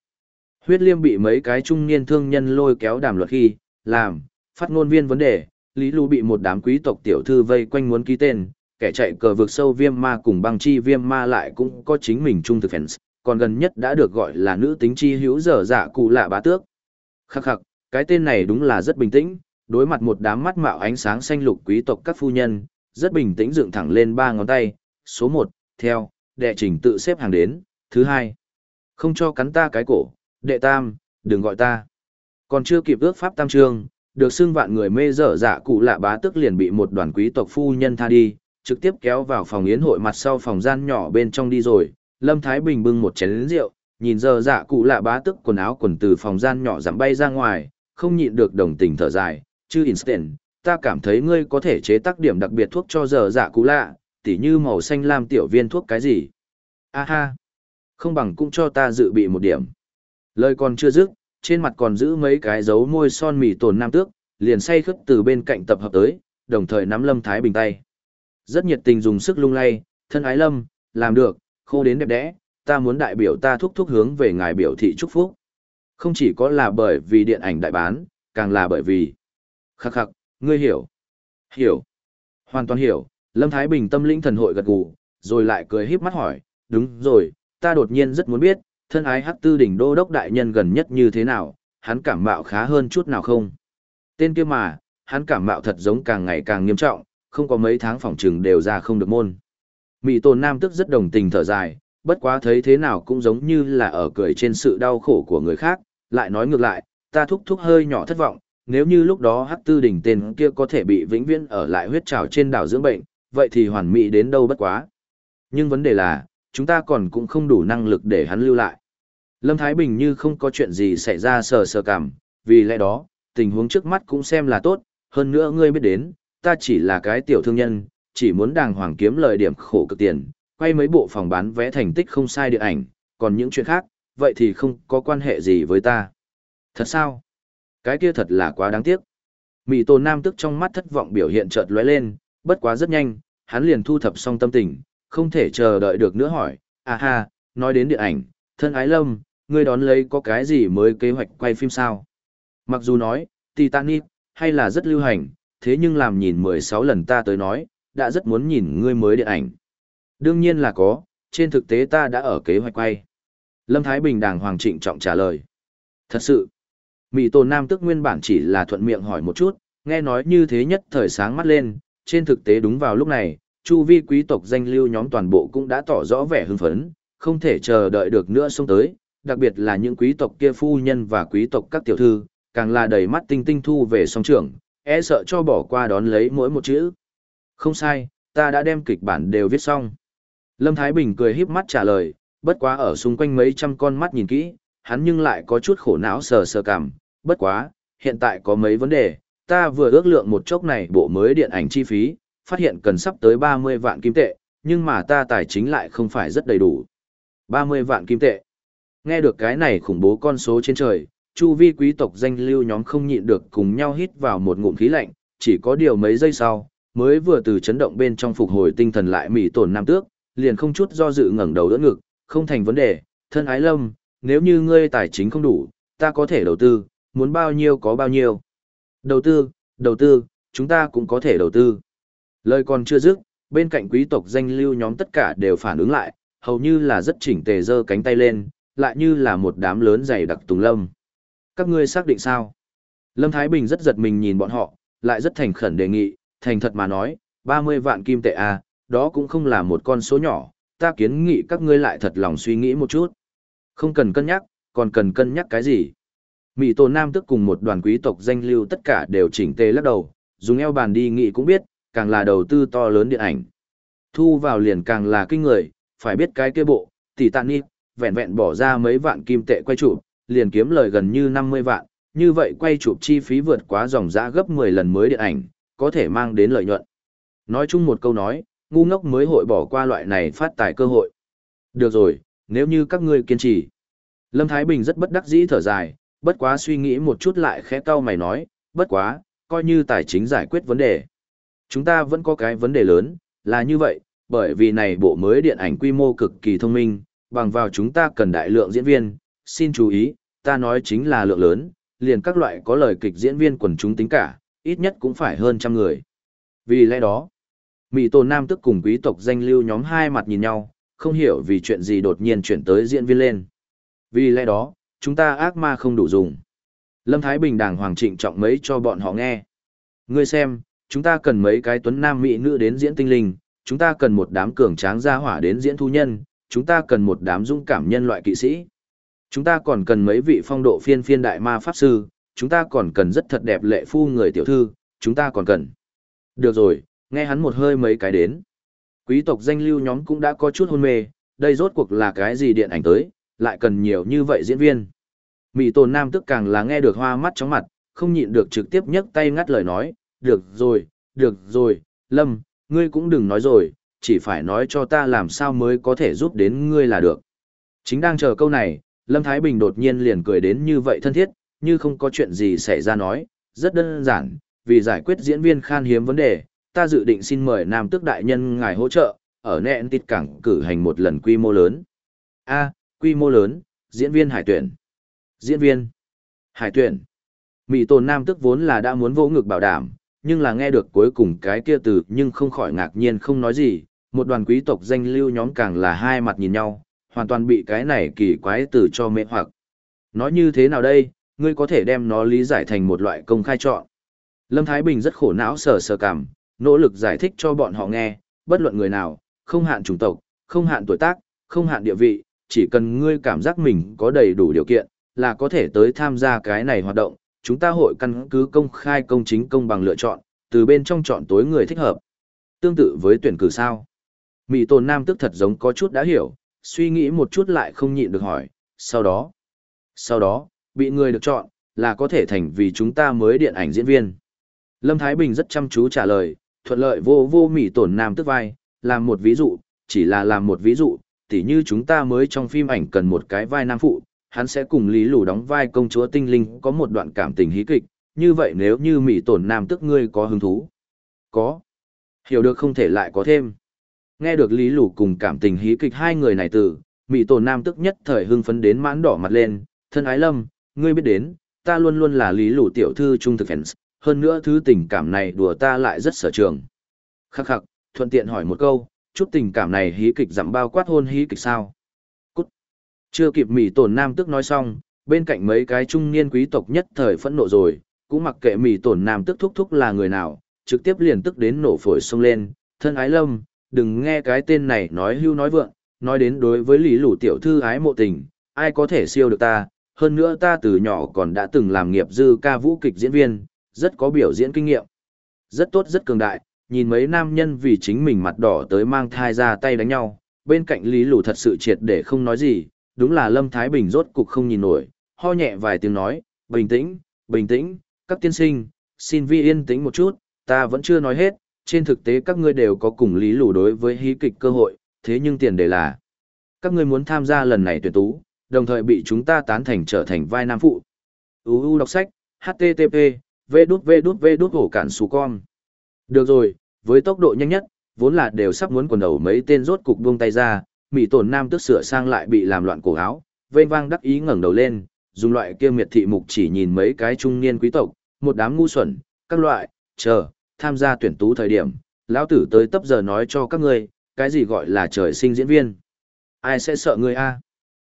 Huyết Liêm bị mấy cái trung niên thương nhân lôi kéo đàm luật khi, làm, phát ngôn viên vấn đề, Lý Lưu bị một đám quý tộc tiểu thư vây quanh muốn ký tên, kẻ chạy cờ vượt sâu viêm ma cùng băng chi viêm ma lại cũng có chính mình trung thực fans, còn gần nhất đã được gọi là nữ tính chi hữu dở dạ cụ lạ bá tước. Khắc khắc, cái tên này đúng là rất bình tĩnh, đối mặt một đám mắt mạo ánh sáng xanh lục quý tộc các phu nhân, rất bình tĩnh dựng thẳng lên ba ngón tay, số một, theo, đệ trình tự xếp hàng đến, thứ hai, không cho cắn ta cái cổ, đệ tam, đừng gọi ta. Còn chưa kịp ước pháp tam trương, được xưng vạn người mê dở dạ cụ lạ bá tức liền bị một đoàn quý tộc phu nhân tha đi, trực tiếp kéo vào phòng yến hội mặt sau phòng gian nhỏ bên trong đi rồi. Lâm Thái Bình bưng một chén rượu, nhìn dở dạ cụ lạ bá tức quần áo quần từ phòng gian nhỏ giảm bay ra ngoài, không nhịn được đồng tình thở dài, chứ instant, ta cảm thấy ngươi có thể chế tác điểm đặc biệt thuốc cho dở dạ cụ lạ, tỉ như màu xanh lam tiểu viên thuốc cái gì. A ha, không bằng cũng cho ta dự bị một điểm. Lời còn chưa dứt, trên mặt còn giữ mấy cái dấu môi son mì tồn nam tước, liền say khất từ bên cạnh tập hợp tới, đồng thời nắm Lâm Thái Bình tay. Rất nhiệt tình dùng sức lung lay, thân ái Lâm, làm được, khô đến đẹp đẽ, ta muốn đại biểu ta thúc thúc hướng về ngài biểu thị chúc phúc. Không chỉ có là bởi vì điện ảnh đại bán, càng là bởi vì... Khắc khắc, ngươi hiểu. Hiểu. Hoàn toàn hiểu, Lâm Thái Bình tâm linh thần hội gật gù, rồi lại cười híp mắt hỏi, đúng rồi, ta đột nhiên rất muốn biết, thân ái hắc tư đỉnh đô đốc đại nhân gần nhất như thế nào, hắn cảm mạo khá hơn chút nào không? Tên kia mà, hắn cảm mạo thật giống càng ngày càng nghiêm trọng, không có mấy tháng phòng trừng đều ra không được môn. Mỹ tồn nam tức rất đồng tình thở dài, bất quá thấy thế nào cũng giống như là ở cười trên sự đau khổ của người khác, lại nói ngược lại, ta thúc thúc hơi nhỏ thất vọng, nếu như lúc đó hắc tư đỉnh tên kia có thể bị vĩnh viễn ở lại huyết trào trên đảo dưỡng bệnh, vậy thì hoàn mỹ đến đâu bất quá. Nhưng vấn đề là, chúng ta còn cũng không đủ năng lực để hắn lưu lại. Lâm Thái Bình như không có chuyện gì xảy ra sờ sờ cảm, vì lẽ đó, tình huống trước mắt cũng xem là tốt, hơn nữa ngươi biết đến, ta chỉ là cái tiểu thương nhân, chỉ muốn đàng hoàng kiếm lời điểm khổ cực tiền, quay mấy bộ phòng bán vẽ thành tích không sai địa ảnh, còn những chuyện khác, vậy thì không có quan hệ gì với ta. Thật sao? Cái kia thật là quá đáng tiếc. Mị Tôn Nam tức trong mắt thất vọng biểu hiện chợt lóe lên, bất quá rất nhanh, hắn liền thu thập xong tâm tình, không thể chờ đợi được nữa hỏi, à ha, nói đến điện ảnh, thân ái lâm, ngươi đón lấy có cái gì mới kế hoạch quay phim sao? Mặc dù nói, Titanic, hay là rất lưu hành, thế nhưng làm nhìn 16 lần ta tới nói, đã rất muốn nhìn ngươi mới điện ảnh. Đương nhiên là có, trên thực tế ta đã ở kế hoạch quay. Lâm Thái Bình đàng hoàng trịnh trọng trả lời. Thật sự, Mỹ Tôn Nam tức nguyên bản chỉ là thuận miệng hỏi một chút, nghe nói như thế nhất thời sáng mắt lên, trên thực tế đúng vào lúc này, chu vi quý tộc danh lưu nhóm toàn bộ cũng đã tỏ rõ vẻ hưng phấn, không thể chờ đợi được nữa xông tới, đặc biệt là những quý tộc kia phu nhân và quý tộc các tiểu thư, càng là đầy mắt tinh tinh thu về song trưởng, e sợ cho bỏ qua đón lấy mỗi một chữ. Không sai, ta đã đem kịch bản đều viết xong. Lâm Thái Bình cười híp mắt trả lời, bất quá ở xung quanh mấy trăm con mắt nhìn kỹ, hắn nhưng lại có chút khổ não sờ sờ cảm, bất quá, hiện tại có mấy vấn đề, ta vừa ước lượng một chốc này bộ mới điện ảnh chi phí, phát hiện cần sắp tới 30 vạn kim tệ, nhưng mà ta tài chính lại không phải rất đầy đủ. 30 vạn kim tệ. Nghe được cái này khủng bố con số trên trời, chu vi quý tộc danh lưu nhóm không nhịn được cùng nhau hít vào một ngụm khí lạnh, chỉ có điều mấy giây sau, mới vừa từ chấn động bên trong phục hồi tinh thần lại mỉ tổn nam tước, liền không chút do dự ngẩng đầu đỡ ngực, không thành vấn đề, thân ái lâm, nếu như ngươi tài chính không đủ, ta có thể đầu tư, muốn bao nhiêu có bao nhiêu. Đầu tư, đầu tư, chúng ta cũng có thể đầu tư. Lời còn chưa dứt, bên cạnh quý tộc danh lưu nhóm tất cả đều phản ứng lại, hầu như là rất chỉnh tề giơ cánh tay lên, lại như là một đám lớn dày đặc tùng lâm. Các ngươi xác định sao? Lâm Thái Bình rất giật mình nhìn bọn họ, lại rất thành khẩn đề nghị, thành thật mà nói, 30 vạn kim tệ à, đó cũng không là một con số nhỏ, ta kiến nghị các ngươi lại thật lòng suy nghĩ một chút. Không cần cân nhắc, còn cần cân nhắc cái gì? Mỹ Tổ Nam tức cùng một đoàn quý tộc danh lưu tất cả đều chỉnh tề lắc đầu, dùng eo bàn đi nghị cũng biết, càng là đầu tư to lớn điện ảnh. Thu vào liền càng là kinh người, phải biết cái kia bộ, tỷ tạn nịp, vẹn vẹn bỏ ra mấy vạn kim tệ quay chụp, liền kiếm lời gần như 50 vạn, như vậy quay chụp chi phí vượt quá dòng giá gấp 10 lần mới điện ảnh, có thể mang đến lợi nhuận. Nói chung một câu nói, ngu ngốc mới hội bỏ qua loại này phát tài cơ hội. Được rồi, nếu như các ngươi kiên trì. Lâm Thái Bình rất bất đắc dĩ thở dài, bất quá suy nghĩ một chút lại khẽ cau mày nói, bất quá, coi như tài chính giải quyết vấn đề. Chúng ta vẫn có cái vấn đề lớn, là như vậy, bởi vì này bộ mới điện ảnh quy mô cực kỳ thông minh, bằng vào chúng ta cần đại lượng diễn viên, xin chú ý, ta nói chính là lượng lớn, liền các loại có lời kịch diễn viên quần chúng tính cả, ít nhất cũng phải hơn trăm người. Vì lẽ đó, Mỹ Tôn Nam tức cùng quý tộc danh lưu nhóm hai mặt nhìn nhau, không hiểu vì chuyện gì đột nhiên chuyển tới diễn viên lên. Vì lẽ đó, chúng ta ác ma không đủ dùng. Lâm Thái Bình đàng hoàng trịnh trọng mấy cho bọn họ nghe. Ngươi xem, chúng ta cần mấy cái tuấn nam mỹ nữ đến diễn tinh linh, chúng ta cần một đám cường tráng gia hỏa đến diễn thu nhân, chúng ta cần một đám dũng cảm nhân loại kỵ sĩ. Chúng ta còn cần mấy vị phong độ phiên phiên đại ma pháp sư, chúng ta còn cần rất thật đẹp lệ phu người tiểu thư, chúng ta còn cần. Được rồi, nghe hắn một hơi mấy cái đến. Quý tộc danh lưu nhóm cũng đã có chút hôn mê, đây rốt cuộc là cái gì điện ảnh tới, lại cần nhiều như vậy diễn viên. Mỹ tồn nam tức càng là nghe được hoa mắt chóng mặt, không nhịn được trực tiếp nhấc tay ngắt lời nói, được rồi, được rồi, Lâm, ngươi cũng đừng nói rồi, chỉ phải nói cho ta làm sao mới có thể giúp đến ngươi là được. Chính đang chờ câu này, Lâm Thái Bình đột nhiên liền cười đến như vậy thân thiết, như không có chuyện gì xảy ra nói, rất đơn giản, vì giải quyết diễn viên khan hiếm vấn đề, ta dự định xin mời Nam Tước Đại Nhân ngài hỗ trợ, ở nẹn tịt cảng cử hành một lần quy mô lớn. A, quy mô lớn, diễn viên hải tuyển. Diễn viên hải tuyển. Mỹ tồn Nam Tước vốn là đã muốn vô ngực bảo đảm, nhưng là nghe được cuối cùng cái kia từ nhưng không khỏi ngạc nhiên không nói gì, một đoàn quý tộc danh lưu nhóm càng là hai mặt nhìn nhau, hoàn toàn bị cái này kỳ quái từ cho mê hoặc. Nói như thế nào đây, ngươi có thể đem nó lý giải thành một loại công khai chọn. Lâm Thái Bình rất khổ não sờ sờ cảm, nỗ lực giải thích cho bọn họ nghe, bất luận người nào, không hạn chủng tộc, không hạn tuổi tác, không hạn địa vị, chỉ cần ngươi cảm giác mình có đầy đủ điều kiện, là có thể tới tham gia cái này hoạt động, chúng ta hội căn cứ công khai công chính công bằng lựa chọn, từ bên trong chọn tối người thích hợp. Tương tự với tuyển cử sao. Mỹ tồn nam tức thật giống có chút đã hiểu, suy nghĩ một chút lại không nhịn được hỏi, sau đó, sau đó, bị người được chọn, là có thể thành vì chúng ta mới điện ảnh diễn viên. Lâm Thái Bình rất chăm chú trả lời, thuận lợi vô vô Mỹ tổn nam tức vai, làm một ví dụ, chỉ là làm một ví dụ, tỉ như chúng ta mới trong phim ảnh cần một cái vai nam phụ, hắn sẽ cùng Lý Lù đóng vai công chúa tinh linh có một đoạn cảm tình hí kịch, như vậy nếu như Mỹ tổn nam tức ngươi có hứng thú. Có. Hiểu được không thể lại có thêm. Nghe được Lý Lù cùng cảm tình hí kịch hai người này từ, Mỹ tổ nam tức nhất thời hưng phấn đến mãn đỏ mặt lên, thân ái lâm, ngươi biết đến, ta luôn luôn là Lý Lù tiểu thư trung thực fans, hơn nữa thứ tình cảm này đùa ta lại rất sở trường. Khắc khắc, thuận tiện hỏi một câu, chút tình cảm này hí kịch dặm bao quát hôn hí kịch sao? Cút. Chưa kịp Mỹ tổn nam tức nói xong, bên cạnh mấy cái trung niên quý tộc nhất thời phẫn nộ rồi, cũng mặc kệ Mỹ tổn nam tức thúc thúc là người nào, trực tiếp liền tức đến nổ phổi xông lên, thân ái lâm, đừng nghe cái tên này nói hưu nói vượng, nói đến đối với lý lũ tiểu thư ái mộ tình, ai có thể siêu được ta, hơn nữa ta từ nhỏ còn đã từng làm nghiệp dư ca vũ kịch diễn viên, rất có biểu diễn kinh nghiệm. Rất tốt rất cường đại, nhìn mấy nam nhân vì chính mình mặt đỏ tới mang thai ra tay đánh nhau, bên cạnh Lý Lũ thật sự triệt để không nói gì, đúng là Lâm Thái Bình rốt cục không nhìn nổi, ho nhẹ vài tiếng nói, bình tĩnh, bình tĩnh, các tiên sinh, xin vi yên tĩnh một chút, ta vẫn chưa nói hết, trên thực tế các ngươi đều có cùng lý lù đối với hí kịch cơ hội, thế nhưng tiền đề là các ngươi muốn tham gia lần này tuyển tú, đồng thời bị chúng ta tán thành trở thành vai nam phụ. UU đọc sách, http, v đút v đút v đút hổ cản xù con. Được rồi, với tốc độ nhanh nhất, vốn là đều sắp muốn quần đầu mấy tên rốt cục buông tay ra, mỹ tổn nam tức sửa sang lại bị làm loạn cổ áo, vênh vang đắc ý ngẩng đầu lên, dùng loại kia miệt thị mục chỉ nhìn mấy cái trung niên quý tộc, một đám ngu xuẩn, các loại, chờ, tham gia tuyển tú thời điểm, lão tử tới tấp giờ nói cho các ngươi, cái gì gọi là trời sinh diễn viên. Ai sẽ sợ ngươi a?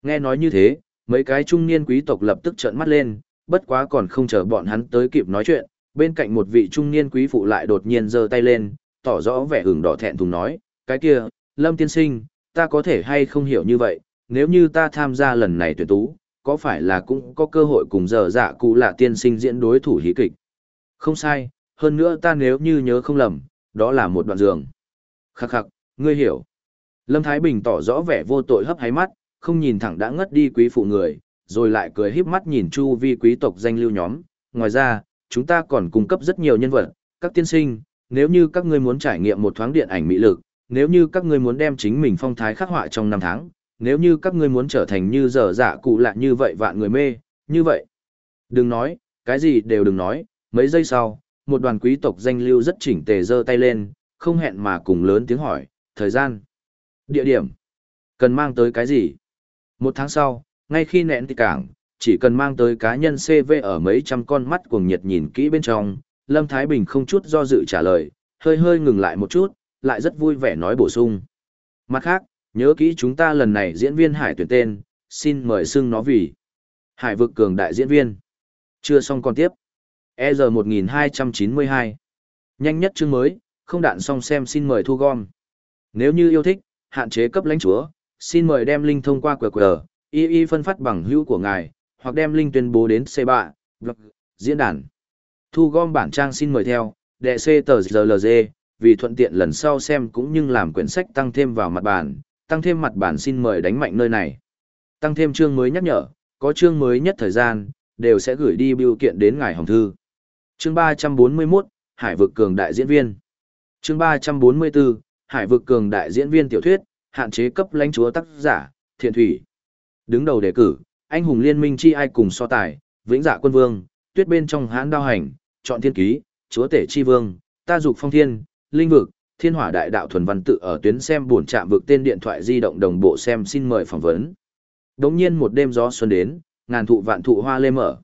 Nghe nói như thế, mấy cái trung niên quý tộc lập tức trợn mắt lên, bất quá còn không chờ bọn hắn tới kịp nói chuyện, bên cạnh một vị trung niên quý phụ lại đột nhiên giơ tay lên, tỏ rõ vẻ hừng đỏ thẹn thùng nói, cái kia, Lâm tiên sinh, ta có thể hay không hiểu như vậy, nếu như ta tham gia lần này tuyển tú, có phải là cũng có cơ hội cùng giờ dạ cụ là tiên sinh diễn đối thủ hí kịch. Không sai, hơn nữa ta nếu như nhớ không lầm, đó là một đoạn giường. Khắc khắc, ngươi hiểu. Lâm Thái Bình tỏ rõ vẻ vô tội hấp háy mắt, không nhìn thẳng đã ngất đi quý phụ người, rồi lại cười híp mắt nhìn chu vi quý tộc danh lưu nhóm. Ngoài ra, chúng ta còn cung cấp rất nhiều nhân vật, các tiên sinh, nếu như các ngươi muốn trải nghiệm một thoáng điện ảnh mỹ lực, nếu như các ngươi muốn đem chính mình phong thái khắc họa trong năm tháng, nếu như các ngươi muốn trở thành như dở dạ cụ lạ như vậy vạn người mê, như vậy. Đừng nói, cái gì đều đừng nói, mấy giây sau, một đoàn quý tộc danh lưu rất chỉnh tề giơ tay lên, không hẹn mà cùng lớn tiếng hỏi, thời gian, địa điểm, cần mang tới cái gì. Một tháng sau, ngay khi nẹn thì cảng, chỉ cần mang tới cá nhân CV ở mấy trăm con mắt cuồng nhiệt nhìn kỹ bên trong, Lâm Thái Bình không chút do dự trả lời, hơi hơi ngừng lại một chút, lại rất vui vẻ nói bổ sung. Mặt khác, nhớ kỹ chúng ta lần này diễn viên hải tuyển tên, xin mời xưng nó vì Hải vực cường đại diễn viên. Chưa xong còn tiếp. EZ 1292. Nhanh nhất chương mới, không đạn xong xem xin mời thu gom. Nếu như yêu thích, hạn chế cấp lãnh chúa, xin mời đem link thông qua QR, y y phân phát bằng hữu của ngài, hoặc đem link tuyên bố đến C3, blog, diễn đàn. Thu gom bản trang xin mời theo, đệ C tờ GLG, vì thuận tiện lần sau xem cũng như làm quyển sách tăng thêm vào mặt bản, tăng thêm mặt bản xin mời đánh mạnh nơi này. Tăng thêm chương mới nhắc nhở, có chương mới nhất thời gian, đều sẽ gửi đi biểu kiện đến ngài hồng thư. Chương 341, Hải vực cường đại diễn viên. Chương 344, Hải vực cường đại diễn viên tiểu thuyết, hạn chế cấp lãnh chúa tác giả, Thiện Thủy. Đứng đầu đề cử, anh hùng liên minh chi ai cùng so tài, Vĩnh Dạ Quân Vương, Tuyết bên trong hãn đao hành, chọn thiên ký, chúa tể chi vương, ta dục phong thiên, linh vực, thiên hỏa đại đạo thuần văn tự ở tuyến xem buồn chạm vực tên điện thoại di động đồng bộ xem xin mời phỏng vấn. Đống nhiên một đêm gió xuân đến, ngàn thụ vạn thụ hoa lê mở.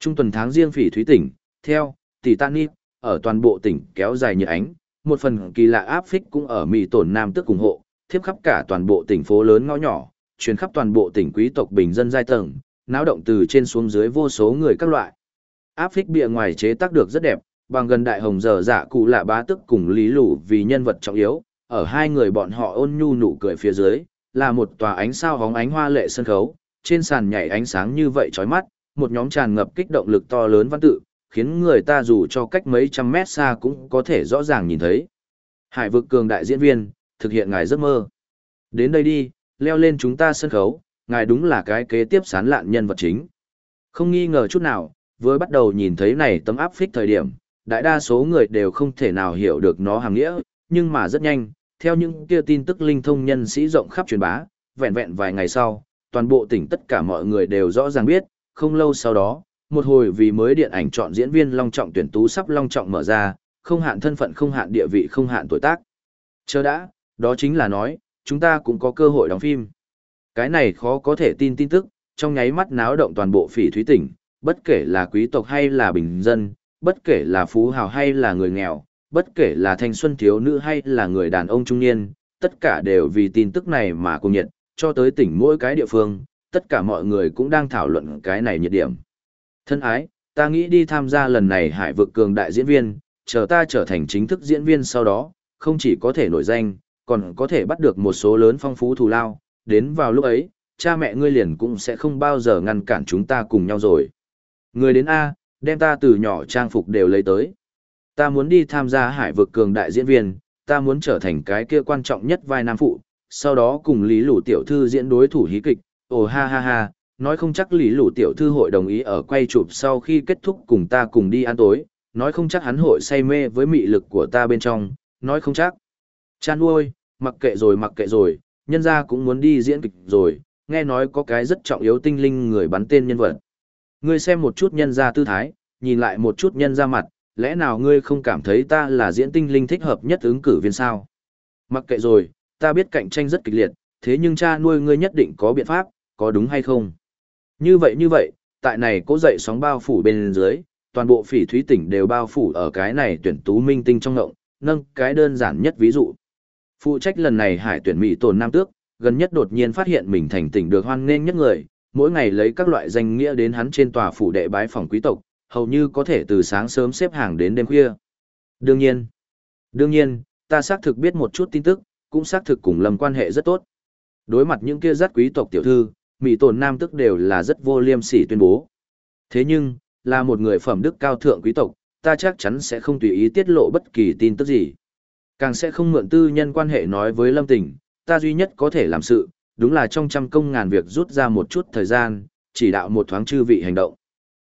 Trung tuần tháng riêng phỉ thúy tỉnh, theo, Titanic, ở toàn bộ tỉnh kéo dài như ánh, một phần kỳ lạ áp phích cũng ở Mỹ tổn Nam tức ủng hộ, thiếp khắp cả toàn bộ tỉnh phố lớn ngõ nhỏ, truyền khắp toàn bộ tỉnh quý tộc bình dân giai tầng, náo động từ trên xuống dưới vô số người các loại. Áp phích bìa ngoài chế tác được rất đẹp, bằng gần đại hồng giờ dạ cụ lạ bá tức cùng lý lũ vì nhân vật trọng yếu, ở hai người bọn họ ôn nhu nụ cười phía dưới, là một tòa ánh sao hóng ánh hoa lệ sân khấu, trên sàn nhảy ánh sáng như vậy chói mắt, một nhóm tràn ngập kích động lực to lớn văn tự, khiến người ta dù cho cách mấy trăm mét xa cũng có thể rõ ràng nhìn thấy. Hải vực cường đại diễn viên, thực hiện ngài giấc mơ. Đến đây đi, leo lên chúng ta sân khấu, ngài đúng là cái kế tiếp sán lạn nhân vật chính. Không nghi ngờ chút nào, với bắt đầu nhìn thấy này tấm áp phích thời điểm, đại đa số người đều không thể nào hiểu được nó hàng nghĩa, nhưng mà rất nhanh, theo những kia tin tức linh thông nhân sĩ rộng khắp truyền bá, vẹn vẹn vài ngày sau, toàn bộ tỉnh tất cả mọi người đều rõ ràng biết, không lâu sau đó, một hồi vì mới điện ảnh chọn diễn viên long trọng tuyển tú sắp long trọng mở ra, không hạn thân phận không hạn địa vị không hạn tuổi tác. Chờ đã, đó chính là nói, chúng ta cũng có cơ hội đóng phim. Cái này khó có thể tin tin tức, trong nháy mắt náo động toàn bộ phỉ thúy tỉnh, bất kể là quý tộc hay là bình dân, bất kể là phú hào hay là người nghèo, bất kể là thanh xuân thiếu nữ hay là người đàn ông trung niên, tất cả đều vì tin tức này mà cùng nhiệt, cho tới tỉnh mỗi cái địa phương, tất cả mọi người cũng đang thảo luận cái này nhiệt điểm. Thân ái, ta nghĩ đi tham gia lần này hải vực cường đại diễn viên, chờ ta trở thành chính thức diễn viên sau đó, không chỉ có thể nổi danh, còn có thể bắt được một số lớn phong phú thù lao, đến vào lúc ấy, cha mẹ ngươi liền cũng sẽ không bao giờ ngăn cản chúng ta cùng nhau rồi. Người đến A, đem ta từ nhỏ trang phục đều lấy tới. Ta muốn đi tham gia hải vực cường đại diễn viên, ta muốn trở thành cái kia quan trọng nhất vai nam phụ, sau đó cùng Lý Lũ tiểu thư diễn đối thủ hí kịch, ồ ha ha ha, nói không chắc Lý Lũ tiểu thư hội đồng ý ở quay chụp sau khi kết thúc cùng ta cùng đi ăn tối, nói không chắc hắn hội say mê với mị lực của ta bên trong, nói không chắc. Chan nuôi, mặc kệ rồi mặc kệ rồi, nhân gia cũng muốn đi diễn kịch rồi, nghe nói có cái rất trọng yếu tinh linh người bắn tên nhân vật. Ngươi xem một chút nhân gia tư thái, nhìn lại một chút nhân gia mặt, lẽ nào ngươi không cảm thấy ta là diễn tinh linh thích hợp nhất ứng cử viên sao? Mặc kệ rồi, ta biết cạnh tranh rất kịch liệt, thế nhưng cha nuôi ngươi nhất định có biện pháp, có đúng hay không? Như vậy như vậy, tại này cố dậy sóng bao phủ bên dưới, toàn bộ phỉ thúy tỉnh đều bao phủ ở cái này tuyển tú minh tinh trong ngộng, nâng cái đơn giản nhất ví dụ. Phụ trách lần này hải tuyển Mỹ tồn Nam Tước, gần nhất đột nhiên phát hiện mình thành tỉnh được hoan nghênh nhất người, mỗi ngày lấy các loại danh nghĩa đến hắn trên tòa phủ đệ bái phòng quý tộc, hầu như có thể từ sáng sớm xếp hàng đến đêm khuya. Đương nhiên, đương nhiên, ta xác thực biết một chút tin tức, cũng xác thực cùng Lâm quan hệ rất tốt. Đối mặt những kia rất quý tộc tiểu thư, Mỹ tồn Nam tức đều là rất vô liêm sỉ tuyên bố. Thế nhưng, là một người phẩm đức cao thượng quý tộc, ta chắc chắn sẽ không tùy ý tiết lộ bất kỳ tin tức gì. Càng sẽ không mượn tư nhân quan hệ nói với Lâm Tình, ta duy nhất có thể làm sự, đúng là trong trăm công ngàn việc rút ra một chút thời gian, chỉ đạo một thoáng chư vị hành động.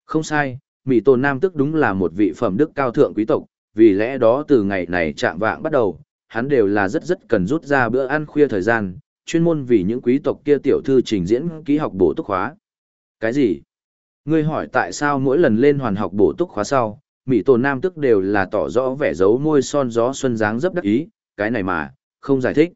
Không sai, Mỹ Tôn Nam tức đúng là một vị phẩm đức cao thượng quý tộc, vì lẽ đó từ ngày này chạm vạng bắt đầu, hắn đều là rất rất cần rút ra bữa ăn khuya thời gian, chuyên môn vì những quý tộc kia tiểu thư trình diễn ký học bổ túc khóa. Cái gì? Ngươi hỏi tại sao mỗi lần lên hoàn học bổ túc khóa sau, Mỹ tổ Nam tức đều là tỏ rõ vẻ dấu môi son gió xuân dáng dấp đắc ý, cái này mà, không giải thích.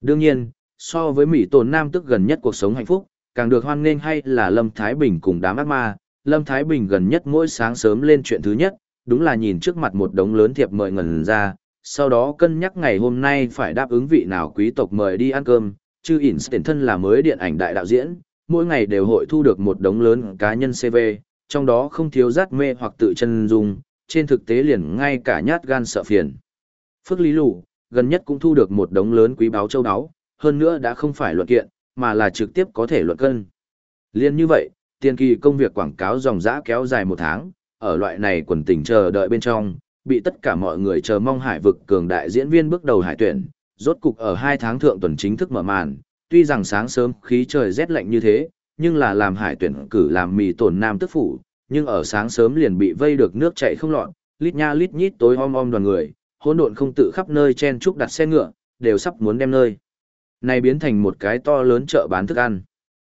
Đương nhiên, so với Mỹ tổ Nam tức gần nhất cuộc sống hạnh phúc, càng được hoan nghênh hay là Lâm Thái Bình cùng đám ác ma. Lâm Thái Bình gần nhất mỗi sáng sớm lên chuyện thứ nhất, đúng là nhìn trước mặt một đống lớn thiệp mời ngần ra, sau đó cân nhắc ngày hôm nay phải đáp ứng vị nào quý tộc mời đi ăn cơm, chứ tiền thân là mới điện ảnh đại đạo diễn, mỗi ngày đều hội thu được một đống lớn cá nhân CV, trong đó không thiếu rát mê hoặc tự chân dung, trên thực tế liền ngay cả nhát gan sợ phiền. Phước Lý lũ gần nhất cũng thu được một đống lớn quý báo châu đáo, hơn nữa đã không phải luận kiện, mà là trực tiếp có thể luận cân. Liên như vậy, tiền kỳ công việc quảng cáo dòng dã kéo dài một tháng, ở loại này quần tình chờ đợi bên trong, bị tất cả mọi người chờ mong hải vực cường đại diễn viên bước đầu hải tuyển, rốt cục ở hai tháng thượng tuần chính thức mở màn, tuy rằng sáng sớm khí trời rét lạnh như thế, nhưng là làm hải tuyển cử làm mì tổn nam tức phủ, nhưng ở sáng sớm liền bị vây được nước chảy không lọt, lít nha lít nhít tối om om đoàn người, hỗn độn không tự khắp nơi chen chúc đặt xe ngựa, đều sắp muốn đem nơi. Này biến thành một cái to lớn chợ bán thức ăn.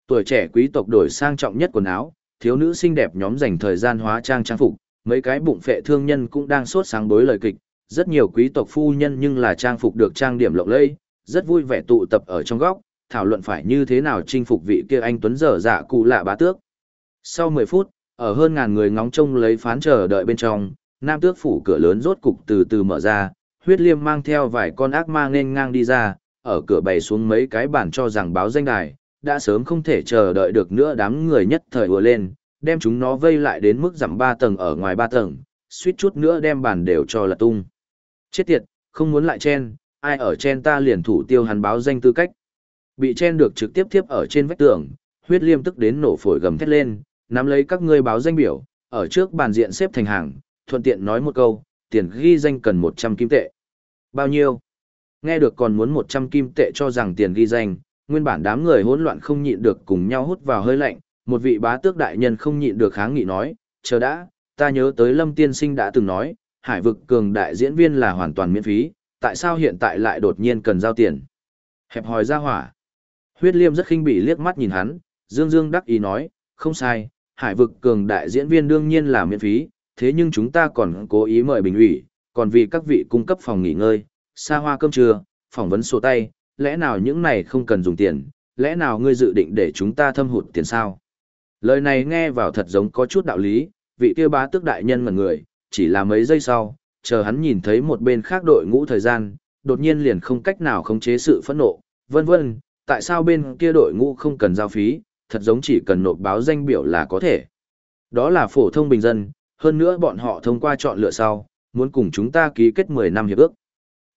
Tuổi trẻ quý tộc đổi sang trọng nhất quần áo, thiếu nữ xinh đẹp nhóm dành thời gian hóa trang trang phục, mấy cái bụng phệ thương nhân cũng đang sốt sáng bối lời kịch, rất nhiều quý tộc phu nhân nhưng là trang phục được trang điểm lộng lẫy, rất vui vẻ tụ tập ở trong góc, thảo luận phải như thế nào chinh phục vị kia anh tuấn dở dạ cụ lạ bá tước. Sau 10 phút, ở hơn ngàn người ngóng trông lấy phán chờ đợi bên trong, nam tước phủ cửa lớn rốt cục từ từ mở ra, huyết liêm mang theo vài con ác ma nên ngang đi ra, ở cửa bày xuống mấy cái bản cho rằng báo danh đài, đã sớm không thể chờ đợi được nữa đám người nhất thời ùa lên, đem chúng nó vây lại đến mức giảm ba tầng ở ngoài ba tầng, suýt chút nữa đem bản đều cho là tung. Chết tiệt, không muốn lại chen, ai ở chen ta liền thủ tiêu hắn báo danh tư cách. Bị chen được trực tiếp tiếp ở trên vách tường, huyết liêm tức đến nổ phổi gầm thét lên, nắm lấy các ngươi báo danh biểu, ở trước bàn diện xếp thành hàng, thuận tiện nói một câu, tiền ghi danh cần 100 kim tệ. Bao nhiêu? Nghe được còn muốn 100 kim tệ cho rằng tiền ghi danh, nguyên bản đám người hỗn loạn không nhịn được cùng nhau hút vào hơi lạnh, một vị bá tước đại nhân không nhịn được kháng nghị nói, chờ đã, ta nhớ tới Lâm Tiên Sinh đã từng nói, hải vực cường đại diễn viên là hoàn toàn miễn phí, tại sao hiện tại lại đột nhiên cần giao tiền? Hẹp hòi ra hỏa. Huyết liêm rất khinh bỉ liếc mắt nhìn hắn, dương dương đắc ý nói, không sai, hải vực cường đại diễn viên đương nhiên là miễn phí, thế nhưng chúng ta còn cố ý mời bình ủy, còn vì các vị cung cấp phòng nghỉ ngơi, xa hoa cơm trưa, phỏng vấn sổ tay, lẽ nào những này không cần dùng tiền, lẽ nào ngươi dự định để chúng ta thâm hụt tiền sao? Lời này nghe vào thật giống có chút đạo lý, vị kia bá tước đại nhân ngẩn người, chỉ là mấy giây sau, chờ hắn nhìn thấy một bên khác đội ngũ thời gian, đột nhiên liền không cách nào khống chế sự phẫn nộ, vân vân, tại sao bên kia đội ngũ không cần giao phí, thật giống chỉ cần nộp báo danh biểu là có thể. Đó là phổ thông bình dân, hơn nữa bọn họ thông qua chọn lựa sau, muốn cùng chúng ta ký kết 10 năm hiệp ước.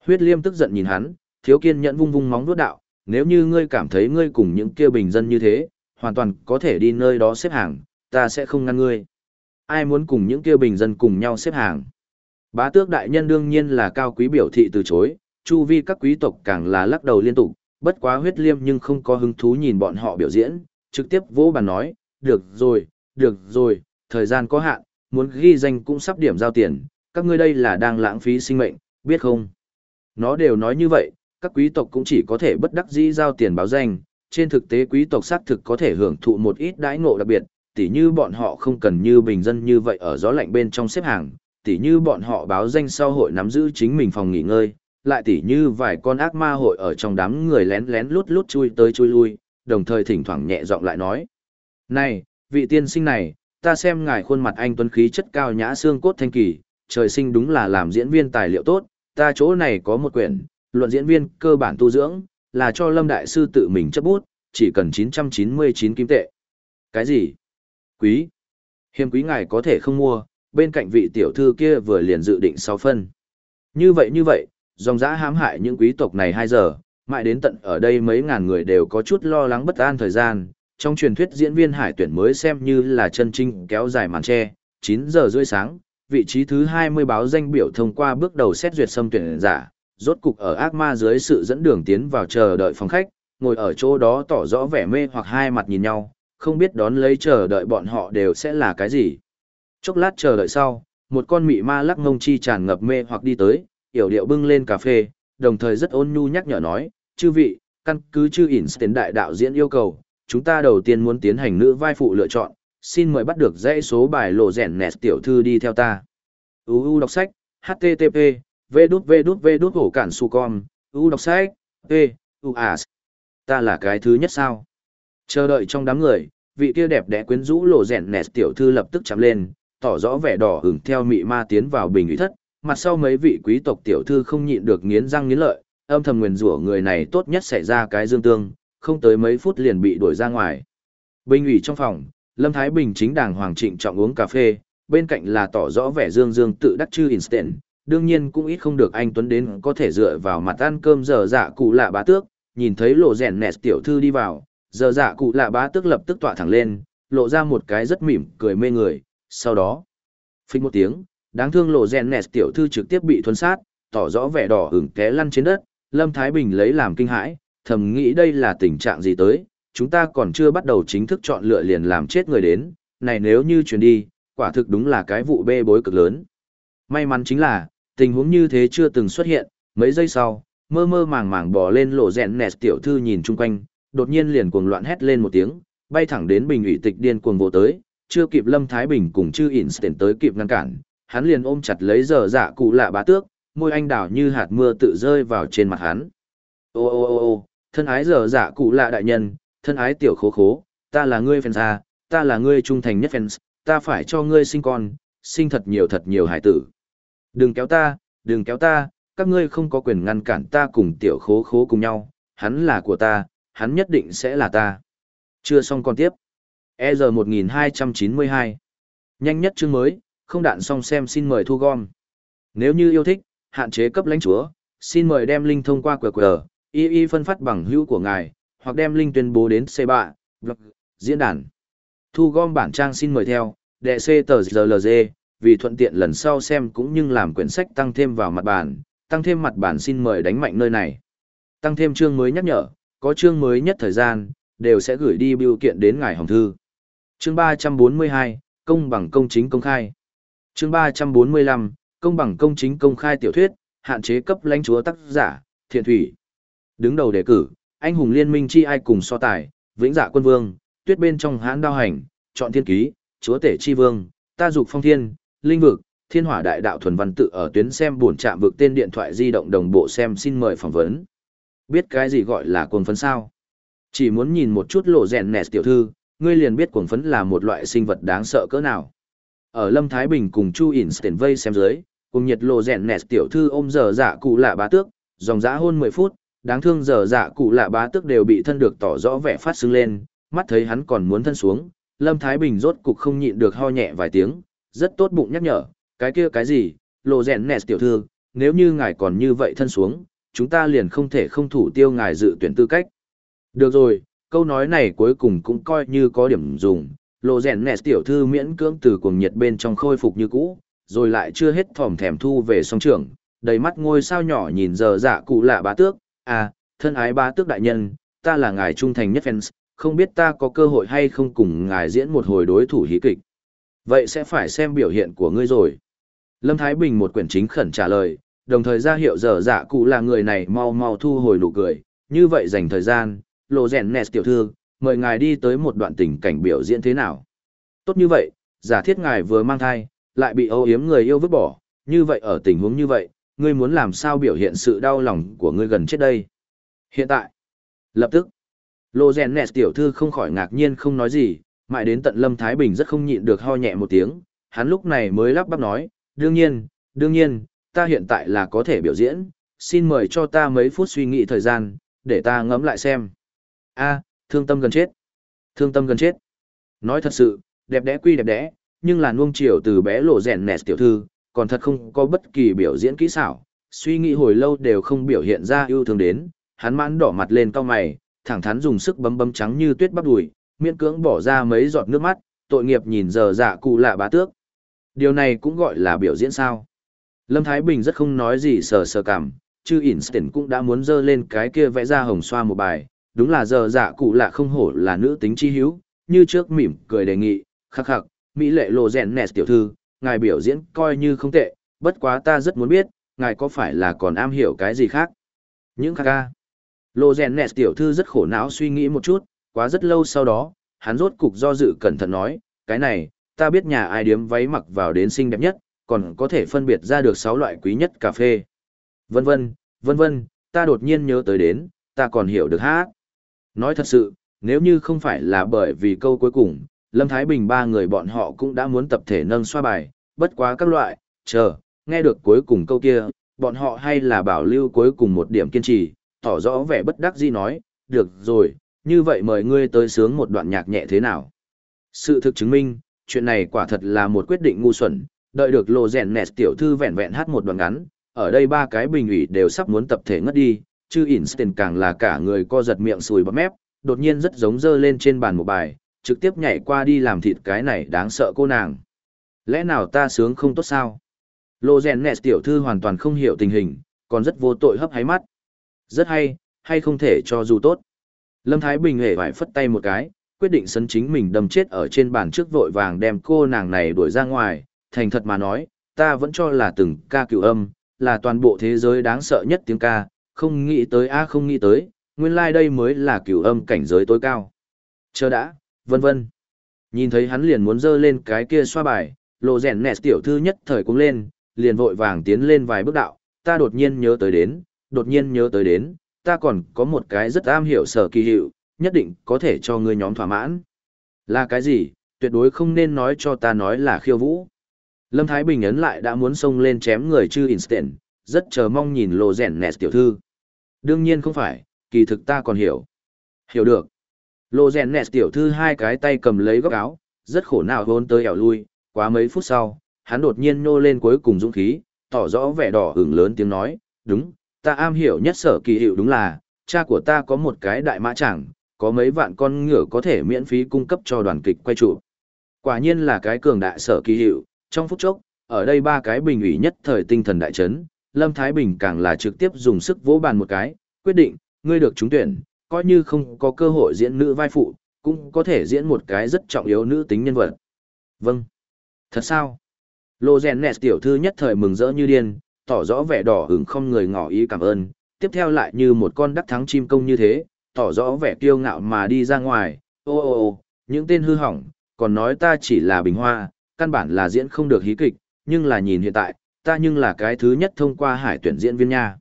Huyết Liêm tức giận nhìn hắn, thiếu kiên nhẫn vung vung móng vuốt đạo, nếu như ngươi cảm thấy ngươi cùng những kia bình dân như thế, hoàn toàn có thể đi nơi đó xếp hàng, ta sẽ không ngăn ngươi. Ai muốn cùng những kia bình dân cùng nhau xếp hàng? Bá tước đại nhân đương nhiên là cao quý biểu thị từ chối, chu vi các quý tộc càng là lắc đầu liên tục, bất quá huyết liêm nhưng không có hứng thú nhìn bọn họ biểu diễn, trực tiếp vỗ bàn nói, được rồi, được rồi, thời gian có hạn, muốn ghi danh cũng sắp điểm giao tiền, các ngươi đây là đang lãng phí sinh mệnh, biết không? Nó đều nói như vậy, các quý tộc cũng chỉ có thể bất đắc dĩ giao tiền báo danh, trên thực tế quý tộc xác thực có thể hưởng thụ một ít đãi ngộ đặc biệt, tỉ như bọn họ không cần như bình dân như vậy ở gió lạnh bên trong xếp hàng, tỉ như bọn họ báo danh sau hội nắm giữ chính mình phòng nghỉ ngơi, lại tỉ như vài con ác ma hội ở trong đám người lén lén lút lút chui tới chui lui, đồng thời thỉnh thoảng nhẹ giọng lại nói. Này, vị tiên sinh này, ta xem ngài khuôn mặt anh tuấn khí chất cao nhã xương cốt thanh kỳ, trời sinh đúng là làm diễn viên tài liệu tốt, ta chỗ này có một quyển, luận diễn viên cơ bản tu dưỡng, là cho Lâm Đại Sư tự mình chấp bút, chỉ cần 999 kim tệ. Cái gì? Quý. Hiếm quý ngài có thể không mua, bên cạnh vị tiểu thư kia vừa liền dự định 6 phân. Như vậy như vậy, dòng dã hãm hại những quý tộc này 2 giờ, mãi đến tận ở đây mấy ngàn người đều có chút lo lắng bất an thời gian. Trong truyền thuyết diễn viên hải tuyển mới xem như là chân trinh kéo dài màn che, 9 giờ rưỡi sáng, vị trí thứ 20 báo danh biểu thông qua bước đầu xét duyệt xâm tuyển giả, rốt cục ở ác ma dưới sự dẫn đường tiến vào chờ đợi phòng khách, ngồi ở chỗ đó tỏ rõ vẻ mê hoặc hai mặt nhìn nhau, không biết đón lấy chờ đợi bọn họ đều sẽ là cái gì. Chốc lát chờ đợi sau, một con mị ma lắc ngông chi tràn ngập mê hoặc đi tới, yểu điệu bưng lên cà phê, đồng thời rất ôn nhu nhắc nhở nói, chư vị, căn cứ chư Einstein đại đạo diễn yêu cầu, chúng ta đầu tiên muốn tiến hành nữ vai phụ lựa chọn, xin mời bắt được dãy số bài lộ rèn nẹt tiểu thư đi theo ta. UU đọc sách, HTTP, Vê đút vê đút vê đút hổ cản su con, u đọc sách, P, U à. Ta là cái thứ nhất sao? Chờ đợi trong đám người, vị kia đẹp đẽ quyến rũ lộ rèn nẹt tiểu thư lập tức chạm lên, tỏ rõ vẻ đỏ hửng theo mị ma tiến vào bình ủy thất, mặt sau mấy vị quý tộc tiểu thư không nhịn được nghiến răng nghiến lợi, âm thầm nguyền rủa người này tốt nhất xảy ra cái dương tương, không tới mấy phút liền bị đuổi ra ngoài. Bình ủy trong phòng, Lâm Thái Bình chính đàng hoàng trịnh trọng uống cà phê, bên cạnh là tỏ rõ vẻ dương dương tự đắc chư instant, đương nhiên cũng ít không được anh Tuấn đến có thể dựa vào mặt ăn cơm giờ dạ cụ lạ bá tước, nhìn thấy lộ rèn nẹt tiểu thư đi vào, giờ dạ cụ lạ bá tước lập tức tọa thẳng lên, lộ ra một cái rất mỉm, cười mê người, sau đó, phích một tiếng, đáng thương lộ rèn nẹt tiểu thư trực tiếp bị thuần sát, tỏ rõ vẻ đỏ hửng té lăn trên đất, Lâm Thái Bình lấy làm kinh hãi, thầm nghĩ đây là tình trạng gì tới, chúng ta còn chưa bắt đầu chính thức chọn lựa liền làm chết người đến, này nếu như chuyển đi, quả thực đúng là cái vụ bê bối cực lớn. May mắn chính là, tình huống như thế chưa từng xuất hiện, mấy giây sau, mơ mơ màng màng bò lên lộ rẹn nẹt tiểu thư nhìn chung quanh, đột nhiên liền cuồng loạn hét lên một tiếng, bay thẳng đến bình ủy tịch điên cuồng vô tới, chưa kịp Lâm Thái Bình cùng chư Instant tới kịp ngăn cản, hắn liền ôm chặt lấy giờ dạ cụ lạ bá tước, môi anh đào như hạt mưa tự rơi vào trên mặt hắn. Ô ô ô ô, thân ái giờ dạ cụ lạ đại nhân, thân ái tiểu khố khố, ta là ngươi fans à, ta là ngươi trung thành nhất fans, ta phải cho ngươi sinh con, sinh thật nhiều thật nhiều hải tử. Đừng kéo ta, đừng kéo ta, các ngươi không có quyền ngăn cản ta cùng tiểu khố khố cùng nhau, hắn là của ta, hắn nhất định sẽ là ta. Chưa xong còn tiếp. EZ 1292. Nhanh nhất chương mới, không đạn xong xem xin mời thu gom. Nếu như yêu thích, hạn chế cấp lãnh chúa, xin mời đem link thông qua QR, y y phân phát bằng hữu của ngài, hoặc đem link tuyên bố đến C3, blog, diễn đàn. Thu gom bản trang xin mời theo, đệ C tờ GLG, vì thuận tiện lần sau xem cũng như làm quyển sách tăng thêm vào mặt bản, tăng thêm mặt bản xin mời đánh mạnh nơi này. Tăng thêm chương mới nhắc nhở, có chương mới nhất thời gian, đều sẽ gửi đi biểu kiện đến ngài hồng thư. Chương 342, công bằng công chính công khai. Chương 345, công bằng công chính công khai tiểu thuyết, hạn chế cấp lãnh chúa tác giả, thiện thủy. Đứng đầu đề cử, anh hùng liên minh chi ai cùng so tài, vĩnh dạ quân vương, tuyết bên trong hãn đao hành, chọn thiên ký, chúa tể chi vương, ta dục phong thiên, linh vực, thiên hỏa đại đạo thuần văn tự ở tuyến xem buồn chạm vực tên điện thoại di động đồng bộ xem xin mời phỏng vấn. Biết cái gì gọi là cuồng phấn sao? Chỉ muốn nhìn một chút lộ rèn nẹt tiểu thư, ngươi liền biết cuồng phấn là một loại sinh vật đáng sợ cỡ nào. Ở Lâm Thái Bình cùng Chu Einstein vây xem dưới, cùng nhiệt lộ rèn nẹt tiểu thư ôm giờ dạ cụ lạ bá tước, dòng dã hôn 10 phút, đáng thương giờ dạ cụ lạ bá tước đều bị thân được tỏ rõ vẻ phát sưng lên, mắt thấy hắn còn muốn thân xuống, Lâm Thái Bình rốt cục không nhịn được ho nhẹ vài tiếng, rất tốt bụng nhắc nhở, cái kia cái gì, lộ rèn nẹt tiểu thư, nếu như ngài còn như vậy thân xuống, chúng ta liền không thể không thủ tiêu ngài dự tuyển tư cách. Được rồi, câu nói này cuối cùng cũng coi như có điểm dùng, lộ rèn nẹt tiểu thư miễn cưỡng từ cuồng nhiệt bên trong khôi phục như cũ, rồi lại chưa hết thỏm thèm thu về song trưởng, đầy mắt ngôi sao nhỏ nhìn giờ dạ cụ lạ bá tước, à, thân ái bá tước đại nhân, ta là ngài trung thành nhất fans, không biết ta có cơ hội hay không cùng ngài diễn một hồi đối thủ hí kịch. Vậy sẽ phải xem biểu hiện của ngươi rồi. Lâm Thái Bình một quyển chính khẩn trả lời, đồng thời ra hiệu dở dạ cụ là người này mau mau thu hồi nụ cười, như vậy dành thời gian, lộ rèn nes tiểu thư, mời ngài đi tới một đoạn tình cảnh biểu diễn thế nào. Tốt như vậy, giả thiết ngài vừa mang thai, lại bị âu yếm người yêu vứt bỏ, như vậy ở tình huống như vậy, ngươi muốn làm sao biểu hiện sự đau lòng của ngươi gần chết đây. Hiện tại, lập tức, lộ rèn nes tiểu thư không khỏi ngạc nhiên không nói gì, mãi đến tận Lâm Thái Bình rất không nhịn được ho nhẹ một tiếng, hắn lúc này mới lắp bắp nói, đương nhiên, đương nhiên, ta hiện tại là có thể biểu diễn, xin mời cho ta mấy phút suy nghĩ thời gian, để ta ngẫm lại xem. A, thương tâm gần chết. Thương tâm gần chết. Nói thật sự, đẹp đẽ quy đẹp đẽ, nhưng là nuông chiều từ bé lộ rèn nẹt tiểu thư, còn thật không có bất kỳ biểu diễn kỹ xảo, suy nghĩ hồi lâu đều không biểu hiện ra yêu thương đến, hắn mãn đỏ mặt lên cao mày, thẳng thắn dùng sức bấm bấm trắng như tuyết bắp đùi, miễn cưỡng bỏ ra mấy giọt nước mắt, tội nghiệp nhìn giờ dạ cụ lạ bá tước. Điều này cũng gọi là biểu diễn sao. Lâm Thái Bình rất không nói gì sờ sờ cảm, chứ Einstein cũng đã muốn dơ lên cái kia vẽ ra hồng xoa một bài, đúng là giờ dạ cụ lạ không hổ là nữ tính chi hữu, như trước mỉm cười đề nghị, khắc khắc, Mỹ lệ lộ rèn nẹt tiểu thư, ngài biểu diễn coi như không tệ, bất quá ta rất muốn biết, ngài có phải là còn am hiểu cái gì khác. Những khắc ca. Lộ rèn nẹt tiểu thư rất khổ não suy nghĩ một chút, quá rất lâu sau đó, hắn rốt cục do dự cẩn thận nói, cái này, ta biết nhà ai điếm váy mặc vào đến xinh đẹp nhất, còn có thể phân biệt ra được 6 loại quý nhất cà phê. Vân vân, vân vân, ta đột nhiên nhớ tới đến, ta còn hiểu được hát. Nói thật sự, nếu như không phải là bởi vì câu cuối cùng, Lâm Thái Bình ba người bọn họ cũng đã muốn tập thể nâng xoa bài, bất quá các loại, chờ, nghe được cuối cùng câu kia, bọn họ hay là bảo lưu cuối cùng một điểm kiên trì, tỏ rõ vẻ bất đắc dĩ nói, được rồi, như vậy mời ngươi tới sướng một đoạn nhạc nhẹ thế nào. Sự thực chứng minh, chuyện này quả thật là một quyết định ngu xuẩn, đợi được lộ rèn nẹt tiểu thư vẹn vẹn hát một đoạn ngắn, ở đây ba cái bình ủy đều sắp muốn tập thể ngất đi, chứ Einstein càng là cả người co giật miệng sùi bắp mép, đột nhiên rất giống dơ lên trên bàn một bài, trực tiếp nhảy qua đi làm thịt cái này đáng sợ cô nàng. Lẽ nào ta sướng không tốt sao? Lộ rèn nẹt tiểu thư hoàn toàn không hiểu tình hình, còn rất vô tội hấp háy mắt. Rất hay, hay không thể cho dù tốt. Lâm Thái Bình hề phải phất tay một cái, quyết định sấn chính mình đâm chết ở trên bàn trước vội vàng đem cô nàng này đuổi ra ngoài, thành thật mà nói, ta vẫn cho là từng ca cựu âm, là toàn bộ thế giới đáng sợ nhất tiếng ca, không nghĩ tới a không nghĩ tới, nguyên lai like đây mới là cựu âm cảnh giới tối cao. Chờ đã, vân vân. Nhìn thấy hắn liền muốn dơ lên cái kia xoa bài, lộ rèn nẹt tiểu thư nhất thời cũng lên, liền vội vàng tiến lên vài bước đạo, ta đột nhiên nhớ tới đến, đột nhiên nhớ tới đến, ta còn có một cái rất am hiểu sở kỳ hiệu, nhất định có thể cho ngươi nhóm thỏa mãn. Là cái gì, tuyệt đối không nên nói cho ta nói là khiêu vũ. Lâm Thái Bình ấn lại đã muốn xông lên chém người chư instant, rất chờ mong nhìn lộ rèn nẹt tiểu thư. Đương nhiên không phải, kỳ thực ta còn hiểu. Hiểu được. Lộ rèn nẹt tiểu thư hai cái tay cầm lấy góc áo, rất khổ nào hôn tới ẻo lui, quá mấy phút sau, hắn đột nhiên nô lên cuối cùng dũng khí, tỏ rõ vẻ đỏ hưởng lớn tiếng nói, đúng, ta am hiểu nhất sở kỳ hiệu đúng là, cha của ta có một cái đại mã chẳng, có mấy vạn con ngựa có thể miễn phí cung cấp cho đoàn kịch quay trụ. Quả nhiên là cái cường đại sở kỳ hiệu, trong phút chốc, ở đây ba cái bình ủy nhất thời tinh thần đại chấn, Lâm Thái Bình càng là trực tiếp dùng sức vỗ bàn một cái, quyết định, ngươi được trúng tuyển, coi như không có cơ hội diễn nữ vai phụ, cũng có thể diễn một cái rất trọng yếu nữ tính nhân vật. Vâng. Thật sao? Lô Gen nẹt tiểu thư nhất thời mừng rỡ như điên, tỏ rõ vẻ đỏ hứng không người ngỏ ý cảm ơn, tiếp theo lại như một con đắc thắng chim công như thế, tỏ rõ vẻ kiêu ngạo mà đi ra ngoài, ô ô ô, những tên hư hỏng, còn nói ta chỉ là bình hoa, căn bản là diễn không được hí kịch, nhưng là nhìn hiện tại, ta nhưng là cái thứ nhất thông qua hải tuyển diễn viên nha.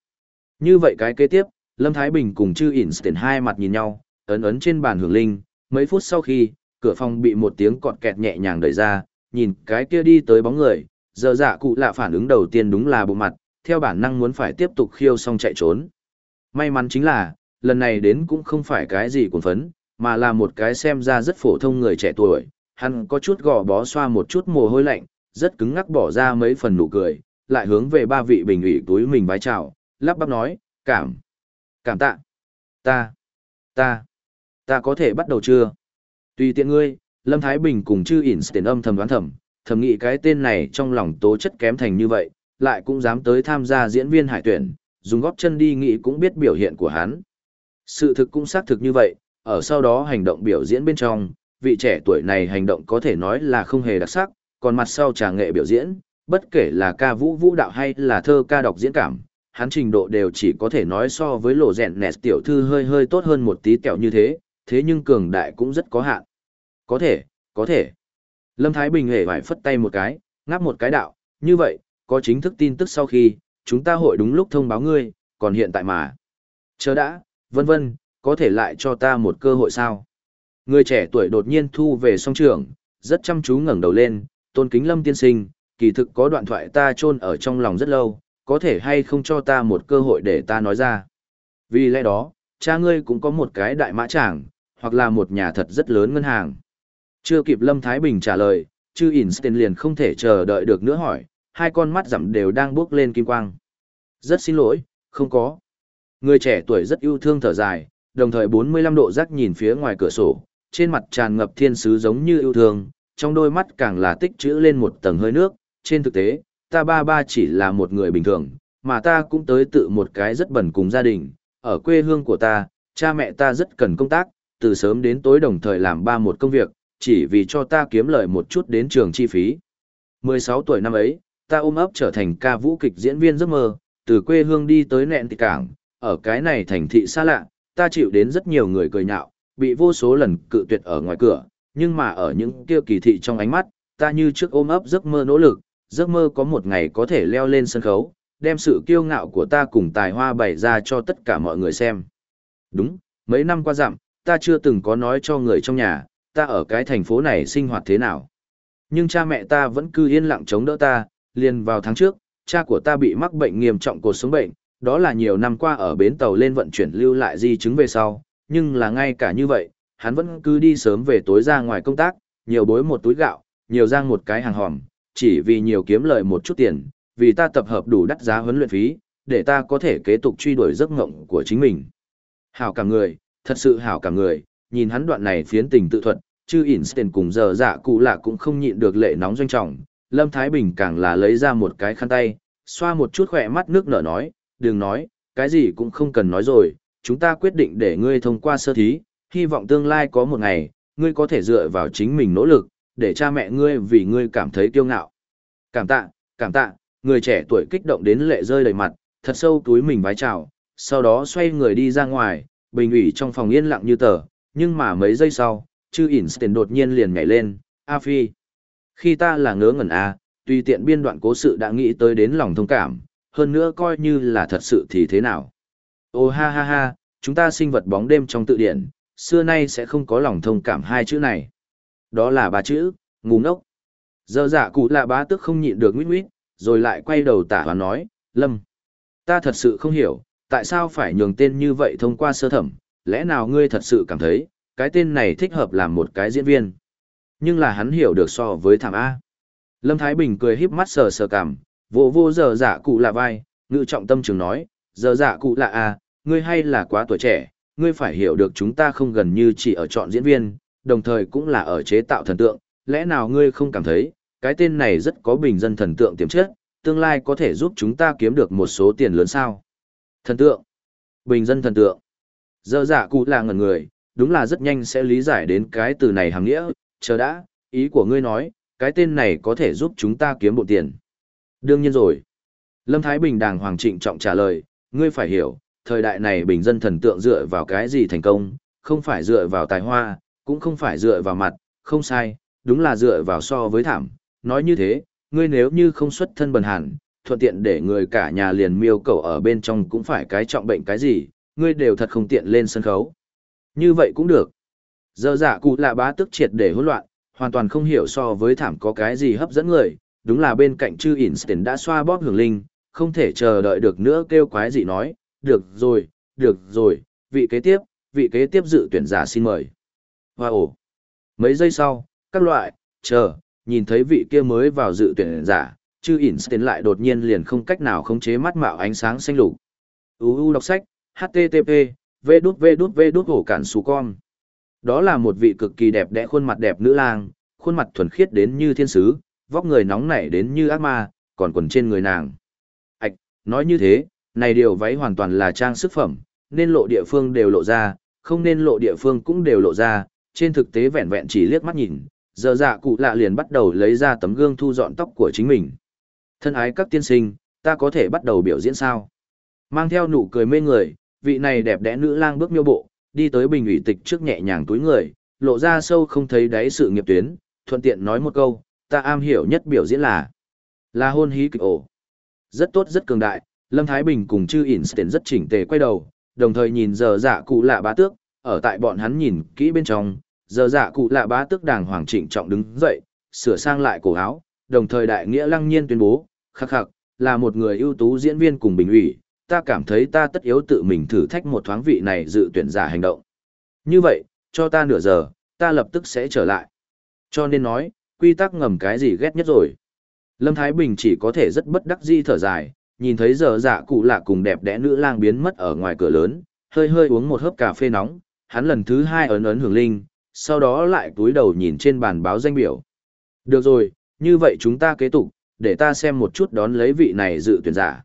Như vậy cái kế tiếp, Lâm Thái Bình cùng chư Einstein hai mặt nhìn nhau, ấn ấn trên bàn hưởng linh, mấy phút sau khi, cửa phòng bị một tiếng cọt kẹt nhẹ nhàng đẩy ra, nhìn cái kia đi tới bóng người, giờ dạ cụ lạ phản ứng đầu tiên đúng là bộ mặt, theo bản năng muốn phải tiếp tục khiêu xong chạy trốn. May mắn chính là, lần này đến cũng không phải cái gì cuồng phấn, mà là một cái xem ra rất phổ thông người trẻ tuổi, hắn có chút gò bó xoa một chút mồ hôi lạnh, rất cứng ngắc bỏ ra mấy phần nụ cười, lại hướng về ba vị bình ủy túi mình vái chào, lắp bắp nói, cảm, cảm tạ, ta, ta, ta có thể bắt đầu chưa? Tùy tiện ngươi, Lâm Thái Bình cùng chư ỉn tiền âm thầm đoán thầm, thầm nghĩ cái tên này trong lòng tố chất kém thành như vậy, lại cũng dám tới tham gia diễn viên hải tuyển, dùng góp chân đi nghĩ cũng biết biểu hiện của hắn. Sự thực cũng xác thực như vậy, ở sau đó hành động biểu diễn bên trong, vị trẻ tuổi này hành động có thể nói là không hề đặc sắc, còn mặt sau trà nghệ biểu diễn, bất kể là ca vũ vũ đạo hay là thơ ca đọc diễn cảm, hắn trình độ đều chỉ có thể nói so với lộ rèn nẹt tiểu thư hơi hơi tốt hơn một tí kẹo như thế, thế nhưng cường đại cũng rất có hạn. Có thể, có thể. Lâm Thái Bình hề phải phất tay một cái, ngáp một cái đạo, như vậy, có chính thức tin tức sau khi, chúng ta hội đúng lúc thông báo ngươi, còn hiện tại mà. Chờ đã, vân vân, có thể lại cho ta một cơ hội sao? Người trẻ tuổi đột nhiên thu về song trường, rất chăm chú ngẩng đầu lên, tôn kính lâm tiên sinh, kỳ thực có đoạn thoại ta chôn ở trong lòng rất lâu, có thể hay không cho ta một cơ hội để ta nói ra. Vì lẽ đó, cha ngươi cũng có một cái đại mã tràng, hoặc là một nhà thật rất lớn ngân hàng. Chưa kịp Lâm Thái Bình trả lời, chư Einstein liền không thể chờ đợi được nữa hỏi, hai con mắt rằm đều đang bước lên kim quang. Rất xin lỗi, không có. Người trẻ tuổi rất yêu thương thở dài, đồng thời 45 độ rắc nhìn phía ngoài cửa sổ, trên mặt tràn ngập thiên sứ giống như yêu thương, trong đôi mắt càng là tích trữ lên một tầng hơi nước, trên thực tế, ta ba ba chỉ là một người bình thường, mà ta cũng tới tự một cái rất bẩn cùng gia đình, ở quê hương của ta, cha mẹ ta rất cần công tác, từ sớm đến tối đồng thời làm ba một công việc, chỉ vì cho ta kiếm lợi một chút đến trường chi phí. 16 tuổi năm ấy, ta ôm ấp trở thành ca vũ kịch diễn viên giấc mơ, từ quê hương đi tới nẹn thị cảng, ở cái này thành thị xa lạ, ta chịu đến rất nhiều người cười nhạo, bị vô số lần cự tuyệt ở ngoài cửa, nhưng mà ở những kia kỳ thị trong ánh mắt, ta như trước ôm ấp giấc mơ nỗ lực, giấc mơ có một ngày có thể leo lên sân khấu, đem sự kiêu ngạo của ta cùng tài hoa bày ra cho tất cả mọi người xem. Đúng, mấy năm qua dặm, ta chưa từng có nói cho người trong nhà, ta ở cái thành phố này sinh hoạt thế nào. Nhưng cha mẹ ta vẫn cứ yên lặng chống đỡ ta, liền vào tháng trước, cha của ta bị mắc bệnh nghiêm trọng cột sống bệnh, đó là nhiều năm qua ở bến tàu lên vận chuyển lưu lại di chứng về sau, nhưng là ngay cả như vậy, hắn vẫn cứ đi sớm về tối ra ngoài công tác, nhiều bối một túi gạo, nhiều giang một cái hàng hòm, chỉ vì nhiều kiếm lời một chút tiền, vì ta tập hợp đủ đắt giá huấn luyện phí, để ta có thể kế tục truy đuổi giấc ngộng của chính mình. Hảo cả người, thật sự hảo cả người, nhìn hắn đoạn này phiến tình tự thuật, chứ Einstein cùng giờ dạ cụ lạ cũng không nhịn được lệ nóng doanh trọng, Lâm Thái Bình càng là lấy ra một cái khăn tay, xoa một chút khỏe mắt nước nở nói, đừng nói, cái gì cũng không cần nói rồi, chúng ta quyết định để ngươi thông qua sơ thí, hy vọng tương lai có một ngày, ngươi có thể dựa vào chính mình nỗ lực, để cha mẹ ngươi vì ngươi cảm thấy kiêu ngạo. Cảm tạ, cảm tạ, người trẻ tuổi kích động đến lệ rơi đầy mặt, thật sâu túi mình vái chào, sau đó xoay người đi ra ngoài, bình ủy trong phòng yên lặng như tờ, nhưng mà mấy giây sau, chư Einstein đột nhiên liền nhảy lên, A Phi. Khi ta là ngớ ngẩn A, tùy tiện biên đoạn cố sự đã nghĩ tới đến lòng thông cảm, hơn nữa coi như là thật sự thì thế nào. Ô ha ha ha, chúng ta sinh vật bóng đêm trong tự điển, xưa nay sẽ không có lòng thông cảm hai chữ này. Đó là ba chữ, ngu ngốc. Giờ dạ cụ lạ bá tức không nhịn được nguyết nguyết, rồi lại quay đầu tả và nói, Lâm, ta thật sự không hiểu, tại sao phải nhường tên như vậy thông qua sơ thẩm, lẽ nào ngươi thật sự cảm thấy, cái tên này thích hợp làm một cái diễn viên. Nhưng là hắn hiểu được so với thảm A. Lâm Thái Bình cười híp mắt sờ sờ cảm, vô vô giờ dạ cụ là vai, ngự trọng tâm trường nói, giờ dạ cụ là A, ngươi hay là quá tuổi trẻ, ngươi phải hiểu được chúng ta không gần như chỉ ở chọn diễn viên, đồng thời cũng là ở chế tạo thần tượng, lẽ nào ngươi không cảm thấy, cái tên này rất có bình dân thần tượng tiềm chất, tương lai có thể giúp chúng ta kiếm được một số tiền lớn sao? Thần tượng. Bình dân thần tượng giờ dạ cụ là ngẩn người, đúng là rất nhanh sẽ lý giải đến cái từ này hàng nghĩa, chờ đã, ý của ngươi nói, cái tên này có thể giúp chúng ta kiếm bộ tiền. Đương nhiên rồi. Lâm Thái Bình đàng hoàng trịnh trọng trả lời, ngươi phải hiểu, thời đại này bình dân thần tượng dựa vào cái gì thành công, không phải dựa vào tài hoa, cũng không phải dựa vào mặt, không sai, đúng là dựa vào so với thảm. Nói như thế, ngươi nếu như không xuất thân bần hàn, thuận tiện để người cả nhà liền miêu cầu ở bên trong cũng phải cái trọng bệnh cái gì, ngươi đều thật không tiện lên sân khấu. Như vậy cũng được. Giờ giả cụ là bá tức triệt để hỗn loạn, hoàn toàn không hiểu so với thảm có cái gì hấp dẫn người, đúng là bên cạnh chư Einstein đã xoa bóp hưởng linh, không thể chờ đợi được nữa kêu quái gì nói, được rồi, được rồi, vị kế tiếp, vị kế tiếp dự tuyển giả xin mời. Hoa ổ. Mấy giây sau, các loại, chờ, nhìn thấy vị kia mới vào dự tuyển giả, chư Einstein lại đột nhiên liền không cách nào khống chế mắt mạo ánh sáng xanh lục. UU đọc sách, HTTP, V đút V đút V đút hổ cản xù con. Đó là một vị cực kỳ đẹp đẽ khuôn mặt đẹp nữ lang, khuôn mặt thuần khiết đến như thiên sứ, vóc người nóng nảy đến như ác ma, còn quần trên người nàng. ạch nói như thế, này điều váy hoàn toàn là trang sức phẩm, nên lộ địa phương đều lộ ra, không nên lộ địa phương cũng đều lộ ra, trên thực tế vẹn vẹn chỉ liếc mắt nhìn, giờ dạ cụ lạ liền bắt đầu lấy ra tấm gương thu dọn tóc của chính mình. Thân ái các tiên sinh, ta có thể bắt đầu biểu diễn sao? Mang theo nụ cười mê người, vị này đẹp đẽ nữ lang bước miêu bộ, đi tới bình ủy tịch trước nhẹ nhàng túi người, lộ ra sâu không thấy đáy sự nghiệp tuyến, thuận tiện nói một câu, ta am hiểu nhất biểu diễn là là hôn hí kịch ổ. Rất tốt rất cường đại, Lâm Thái Bình cùng chư Einstein rất chỉnh tề quay đầu, đồng thời nhìn giờ dạ cụ lạ bá tước, ở tại bọn hắn nhìn kỹ bên trong, giờ dạ cụ lạ bá tước đàng hoàng trịnh trọng đứng dậy, sửa sang lại cổ áo, đồng thời đại nghĩa lăng nhiên tuyên bố, khắc khắc, là một người ưu tú diễn viên cùng bình ủy, ta cảm thấy ta tất yếu tự mình thử thách một thoáng vị này dự tuyển giả hành động. Như vậy, cho ta nửa giờ, ta lập tức sẽ trở lại. Cho nên nói, quy tắc ngầm cái gì ghét nhất rồi. Lâm Thái Bình chỉ có thể rất bất đắc di thở dài, nhìn thấy giờ dạ cụ lạ cùng đẹp đẽ nữ lang biến mất ở ngoài cửa lớn, hơi hơi uống một hớp cà phê nóng, hắn lần thứ hai ấn ấn hưởng linh, sau đó lại túi đầu nhìn trên bàn báo danh biểu. Được rồi, như vậy chúng ta kế tục, để ta xem một chút đón lấy vị này dự tuyển giả.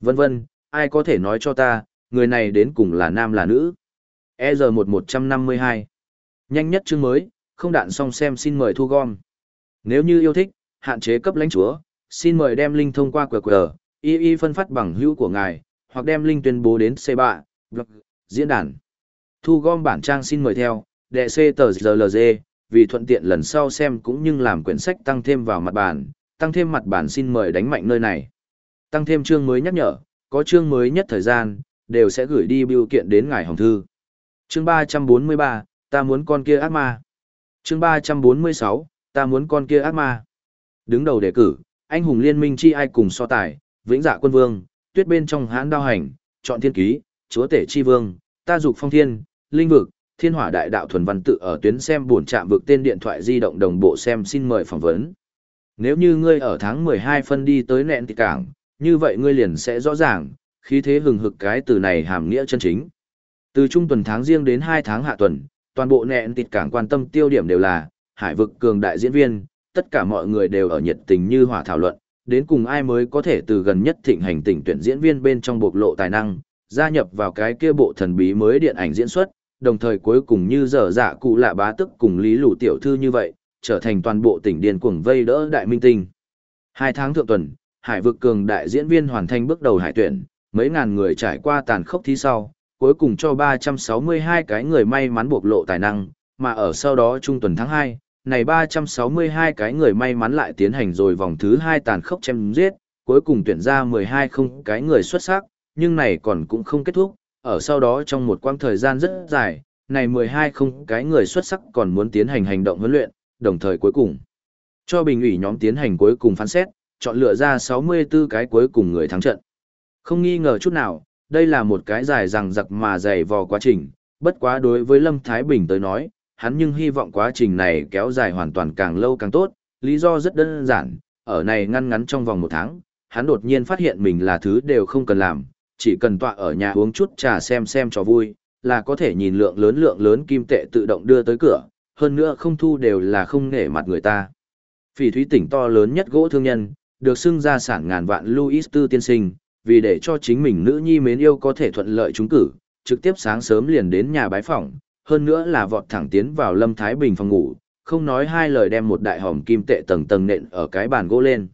Vân vân, ai có thể nói cho ta, người này đến cùng là nam là nữ. EZ1152 Nhanh nhất chương mới, không đạn xong xem xin mời thu gom. Nếu như yêu thích, hạn chế cấp lãnh chúa, xin mời đem link thông qua QR, y y phân phát bằng hữu của ngài, hoặc đem link tuyên bố đến C3, blog, diễn đàn. Thu gom bản trang xin mời theo, đệ C tờ GLG, vì thuận tiện lần sau xem cũng như làm quyển sách tăng thêm vào mặt bản, tăng thêm mặt bản xin mời đánh mạnh nơi này. Tăng thêm chương mới nhắc nhở, có chương mới nhất thời gian, đều sẽ gửi đi biểu kiện đến ngài hồng thư. Chương 343, ta muốn con kia ác ma. Chương 346, ta muốn con kia ác ma. Đứng đầu đề cử, anh hùng liên minh chi ai cùng so tài, vĩnh dạ quân vương, tuyết bên trong hãn đao hành, chọn thiên ký, chúa tể chi vương, ta dục phong thiên, linh vực, thiên hỏa đại đạo thuần văn tự ở tuyến xem buồn chạm vực tên điện thoại di động đồng bộ xem xin mời phỏng vấn. Nếu như ngươi ở tháng 12 phân đi tới nẹn thì cảng, như vậy ngươi liền sẽ rõ ràng, khí thế hừng hực cái từ này hàm nghĩa chân chính. Từ trung tuần tháng riêng đến 2 tháng hạ tuần, toàn bộ nẹn tịt cảng quan tâm tiêu điểm đều là, hải vực cường đại diễn viên, tất cả mọi người đều ở nhiệt tình như hỏa thảo luận, đến cùng ai mới có thể từ gần nhất thịnh hành tỉnh tuyển diễn viên bên trong bộc lộ tài năng, gia nhập vào cái kia bộ thần bí mới điện ảnh diễn xuất, đồng thời cuối cùng như dở dạ cụ lạ bá tức cùng lý lũ tiểu thư như vậy, trở thành toàn bộ tỉnh điền cuồng vây đỡ đại minh tinh. Hai tháng thượng tuần, hải vực cường đại diễn viên hoàn thành bước đầu hải tuyển, mấy ngàn người trải qua tàn khốc thi sau, cuối cùng cho 362 cái người may mắn bộc lộ tài năng, mà ở sau đó trung tuần tháng 2, này 362 cái người may mắn lại tiến hành rồi vòng thứ 2 tàn khốc chém giết, cuối cùng tuyển ra 12 không cái người xuất sắc, nhưng này còn cũng không kết thúc, ở sau đó trong một quãng thời gian rất dài, này 12 không cái người xuất sắc còn muốn tiến hành hành động huấn luyện, đồng thời cuối cùng cho bình ủy nhóm tiến hành cuối cùng phán xét, chọn lựa ra 64 cái cuối cùng người thắng trận. Không nghi ngờ chút nào, đây là một cái dài rằng giặc mà dày vò quá trình, bất quá đối với Lâm Thái Bình tới nói, hắn nhưng hy vọng quá trình này kéo dài hoàn toàn càng lâu càng tốt, lý do rất đơn giản, ở này ngăn ngắn trong vòng một tháng, hắn đột nhiên phát hiện mình là thứ đều không cần làm, chỉ cần tọa ở nhà uống chút trà xem xem cho vui, là có thể nhìn lượng lớn lượng lớn kim tệ tự động đưa tới cửa, hơn nữa không thu đều là không nể mặt người ta. Phỉ thúy tỉnh to lớn nhất gỗ thương nhân, được xưng ra sản ngàn vạn Louis Tư tiên sinh, vì để cho chính mình nữ nhi mến yêu có thể thuận lợi trúng cử, trực tiếp sáng sớm liền đến nhà bái phỏng, hơn nữa là vọt thẳng tiến vào Lâm Thái Bình phòng ngủ, không nói hai lời đem một đại hòm kim tệ tầng tầng nện ở cái bàn gỗ lên.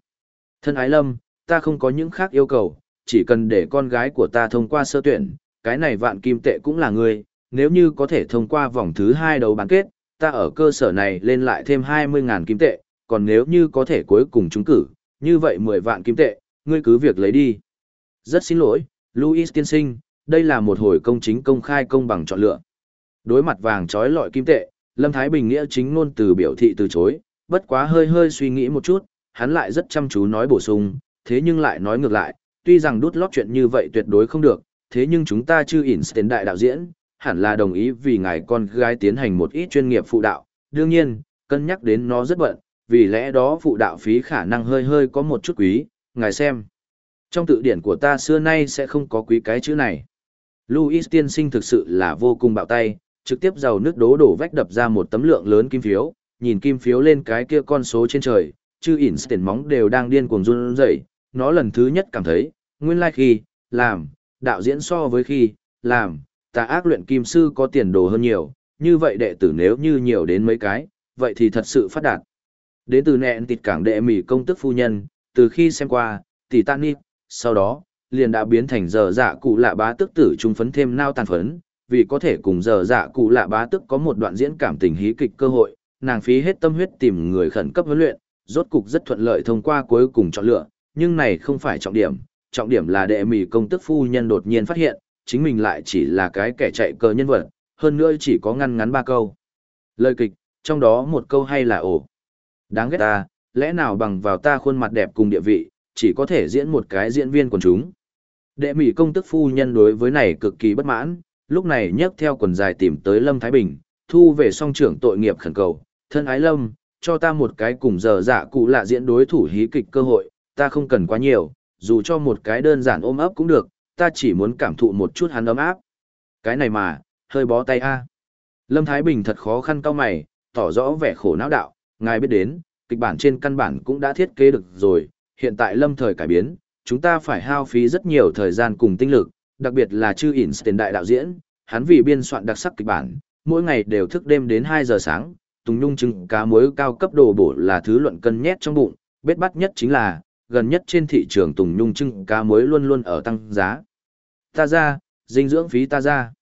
Thân ái Lâm, ta không có những khác yêu cầu, chỉ cần để con gái của ta thông qua sơ tuyển, cái này vạn kim tệ cũng là người. nếu như có thể thông qua vòng thứ hai đấu bán kết, ta ở cơ sở này lên lại thêm 20.000 kim tệ, còn nếu như có thể cuối cùng trúng cử, như vậy 10 vạn kim tệ, ngươi cứ việc lấy đi. Rất xin lỗi, Louis tiên sinh, đây là một hồi công chính công khai công bằng chọn lựa. Đối mặt vàng trói lọi kim tệ, Lâm Thái Bình nghĩa chính ngôn từ biểu thị từ chối, bất quá hơi hơi suy nghĩ một chút, hắn lại rất chăm chú nói bổ sung, thế nhưng lại nói ngược lại, tuy rằng đút lót chuyện như vậy tuyệt đối không được, thế nhưng chúng ta chưa đến đại đạo diễn, hẳn là đồng ý vì ngài con gái tiến hành một ít chuyên nghiệp phụ đạo, đương nhiên, cân nhắc đến nó rất bận, vì lẽ đó phụ đạo phí khả năng hơi hơi có một chút quý, ngài xem. Trong tự điển của ta xưa nay sẽ không có quý cái chữ này. Louis tiên sinh thực sự là vô cùng bạo tay, trực tiếp giàu nước đố đổ vách đập ra một tấm lượng lớn kim phiếu, nhìn kim phiếu lên cái kia con số trên trời, chư tiền móng đều đang điên cuồng run rẩy, nó lần thứ nhất cảm thấy, nguyên lai like khi, làm, đạo diễn so với khi, làm, ta ác luyện kim sư có tiền đồ hơn nhiều, như vậy đệ tử nếu như nhiều đến mấy cái, vậy thì thật sự phát đạt. Đến từ nẹn tịt cảng đệ mỹ công tức phu nhân, từ khi xem qua, tỷ tan nịp, sau đó, liền đã biến thành giờ dạ cụ lạ bá tức tử trung phấn thêm nao tàn phấn, vì có thể cùng giờ dạ cụ lạ bá tức có một đoạn diễn cảm tình hí kịch cơ hội, nàng phí hết tâm huyết tìm người khẩn cấp huấn luyện, rốt cục rất thuận lợi thông qua cuối cùng chọn lựa, nhưng này không phải trọng điểm, trọng điểm là đệ mỹ công tức phu nhân đột nhiên phát hiện, chính mình lại chỉ là cái kẻ chạy cờ nhân vật, hơn nữa chỉ có ngăn ngắn ba câu. Lời kịch, trong đó một câu hay là ổ. Đáng ghét ta, lẽ nào bằng vào ta khuôn mặt đẹp cùng địa vị, chỉ có thể diễn một cái diễn viên quần chúng. Đệ mỹ công tức phu nhân đối với này cực kỳ bất mãn, lúc này nhấc theo quần dài tìm tới Lâm Thái Bình, thu về song trưởng tội nghiệp khẩn cầu, thân ái Lâm, cho ta một cái cùng giờ dạ cụ lạ diễn đối thủ hí kịch cơ hội, ta không cần quá nhiều, dù cho một cái đơn giản ôm ấp cũng được, ta chỉ muốn cảm thụ một chút hắn ấm áp. Cái này mà, hơi bó tay a. Lâm Thái Bình thật khó khăn cao mày, tỏ rõ vẻ khổ não đạo, ngài biết đến, kịch bản trên căn bản cũng đã thiết kế được rồi, hiện tại lâm thời cải biến, chúng ta phải hao phí rất nhiều thời gian cùng tinh lực, đặc biệt là chư tiền đại đạo diễn, hắn vì biên soạn đặc sắc kịch bản, mỗi ngày đều thức đêm đến 2 giờ sáng, Tùng Nhung trứng cá muối cao cấp đồ bổ là thứ luận cân nhét trong bụng, bết bắt nhất chính là, gần nhất trên thị trường Tùng Nhung trứng cá muối luôn luôn ở tăng giá. Ta ra, dinh dưỡng phí ta ra.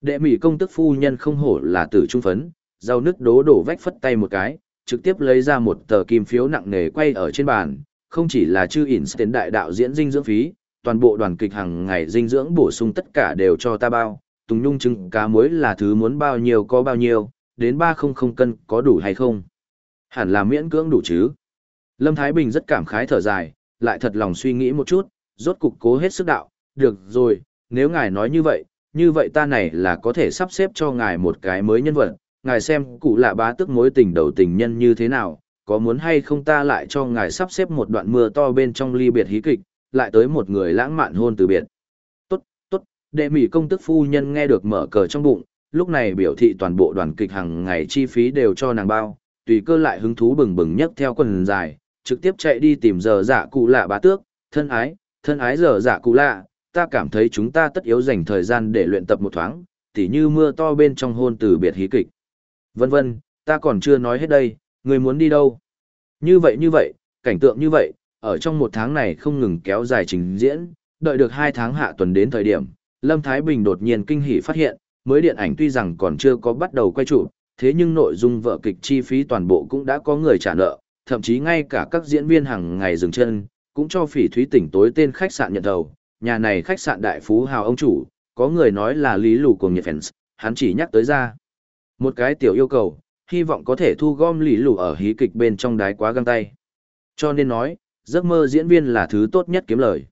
Đệ mỹ công tức phu nhân không hổ là tử trung phấn, rau nứt đố đổ vách phất tay một cái, trực tiếp lấy ra một tờ kim phiếu nặng nề quay ở trên bàn, không chỉ là chư Einstein đại đạo diễn dinh dưỡng phí, toàn bộ đoàn kịch hàng ngày dinh dưỡng bổ sung tất cả đều cho ta bao, Tùng Nhung trứng cá muối là thứ muốn bao nhiêu có bao nhiêu, đến 300 cân có đủ hay không? Hẳn là miễn cưỡng đủ chứ. Lâm Thái Bình rất cảm khái thở dài, lại thật lòng suy nghĩ một chút, rốt cục cố hết sức đạo, được rồi, nếu ngài nói như vậy, như vậy ta này là có thể sắp xếp cho ngài một cái mới nhân vật, ngài xem cụ lạ bá tức mối tình đầu tình nhân như thế nào, có muốn hay không ta lại cho ngài sắp xếp một đoạn mưa to bên trong ly biệt hí kịch, lại tới một người lãng mạn hôn từ biệt. Tốt, tốt, đệ mỹ công tức phu nhân nghe được mở cờ trong bụng, lúc này biểu thị toàn bộ đoàn kịch hàng ngày chi phí đều cho nàng bao, tùy cơ lại hứng thú bừng bừng nhấc theo quần dài, trực tiếp chạy đi tìm giờ dạ cụ lạ bá tước, thân ái, thân ái giờ dạ cụ lạ, ta cảm thấy chúng ta tất yếu dành thời gian để luyện tập một thoáng, tỉ như mưa to bên trong hôn từ biệt hí kịch. Vân vân, ta còn chưa nói hết đây, người muốn đi đâu? Như vậy như vậy, cảnh tượng như vậy, ở trong một tháng này không ngừng kéo dài trình diễn, đợi được hai tháng hạ tuần đến thời điểm, Lâm Thái Bình đột nhiên kinh hỉ phát hiện, mới điện ảnh tuy rằng còn chưa có bắt đầu quay trụ, thế nhưng nội dung vợ kịch chi phí toàn bộ cũng đã có người trả nợ, thậm chí ngay cả các diễn viên hàng ngày dừng chân, cũng cho phỉ thúy tỉnh tối tên khách sạn nhận đầu, nhà này khách sạn đại phú hào ông chủ, có người nói là lý lù cùng nhiệt fans, hắn chỉ nhắc tới ra. Một cái tiểu yêu cầu, hy vọng có thể thu gom lì lù ở hí kịch bên trong đái quá găng tay. Cho nên nói, giấc mơ diễn viên là thứ tốt nhất kiếm lời.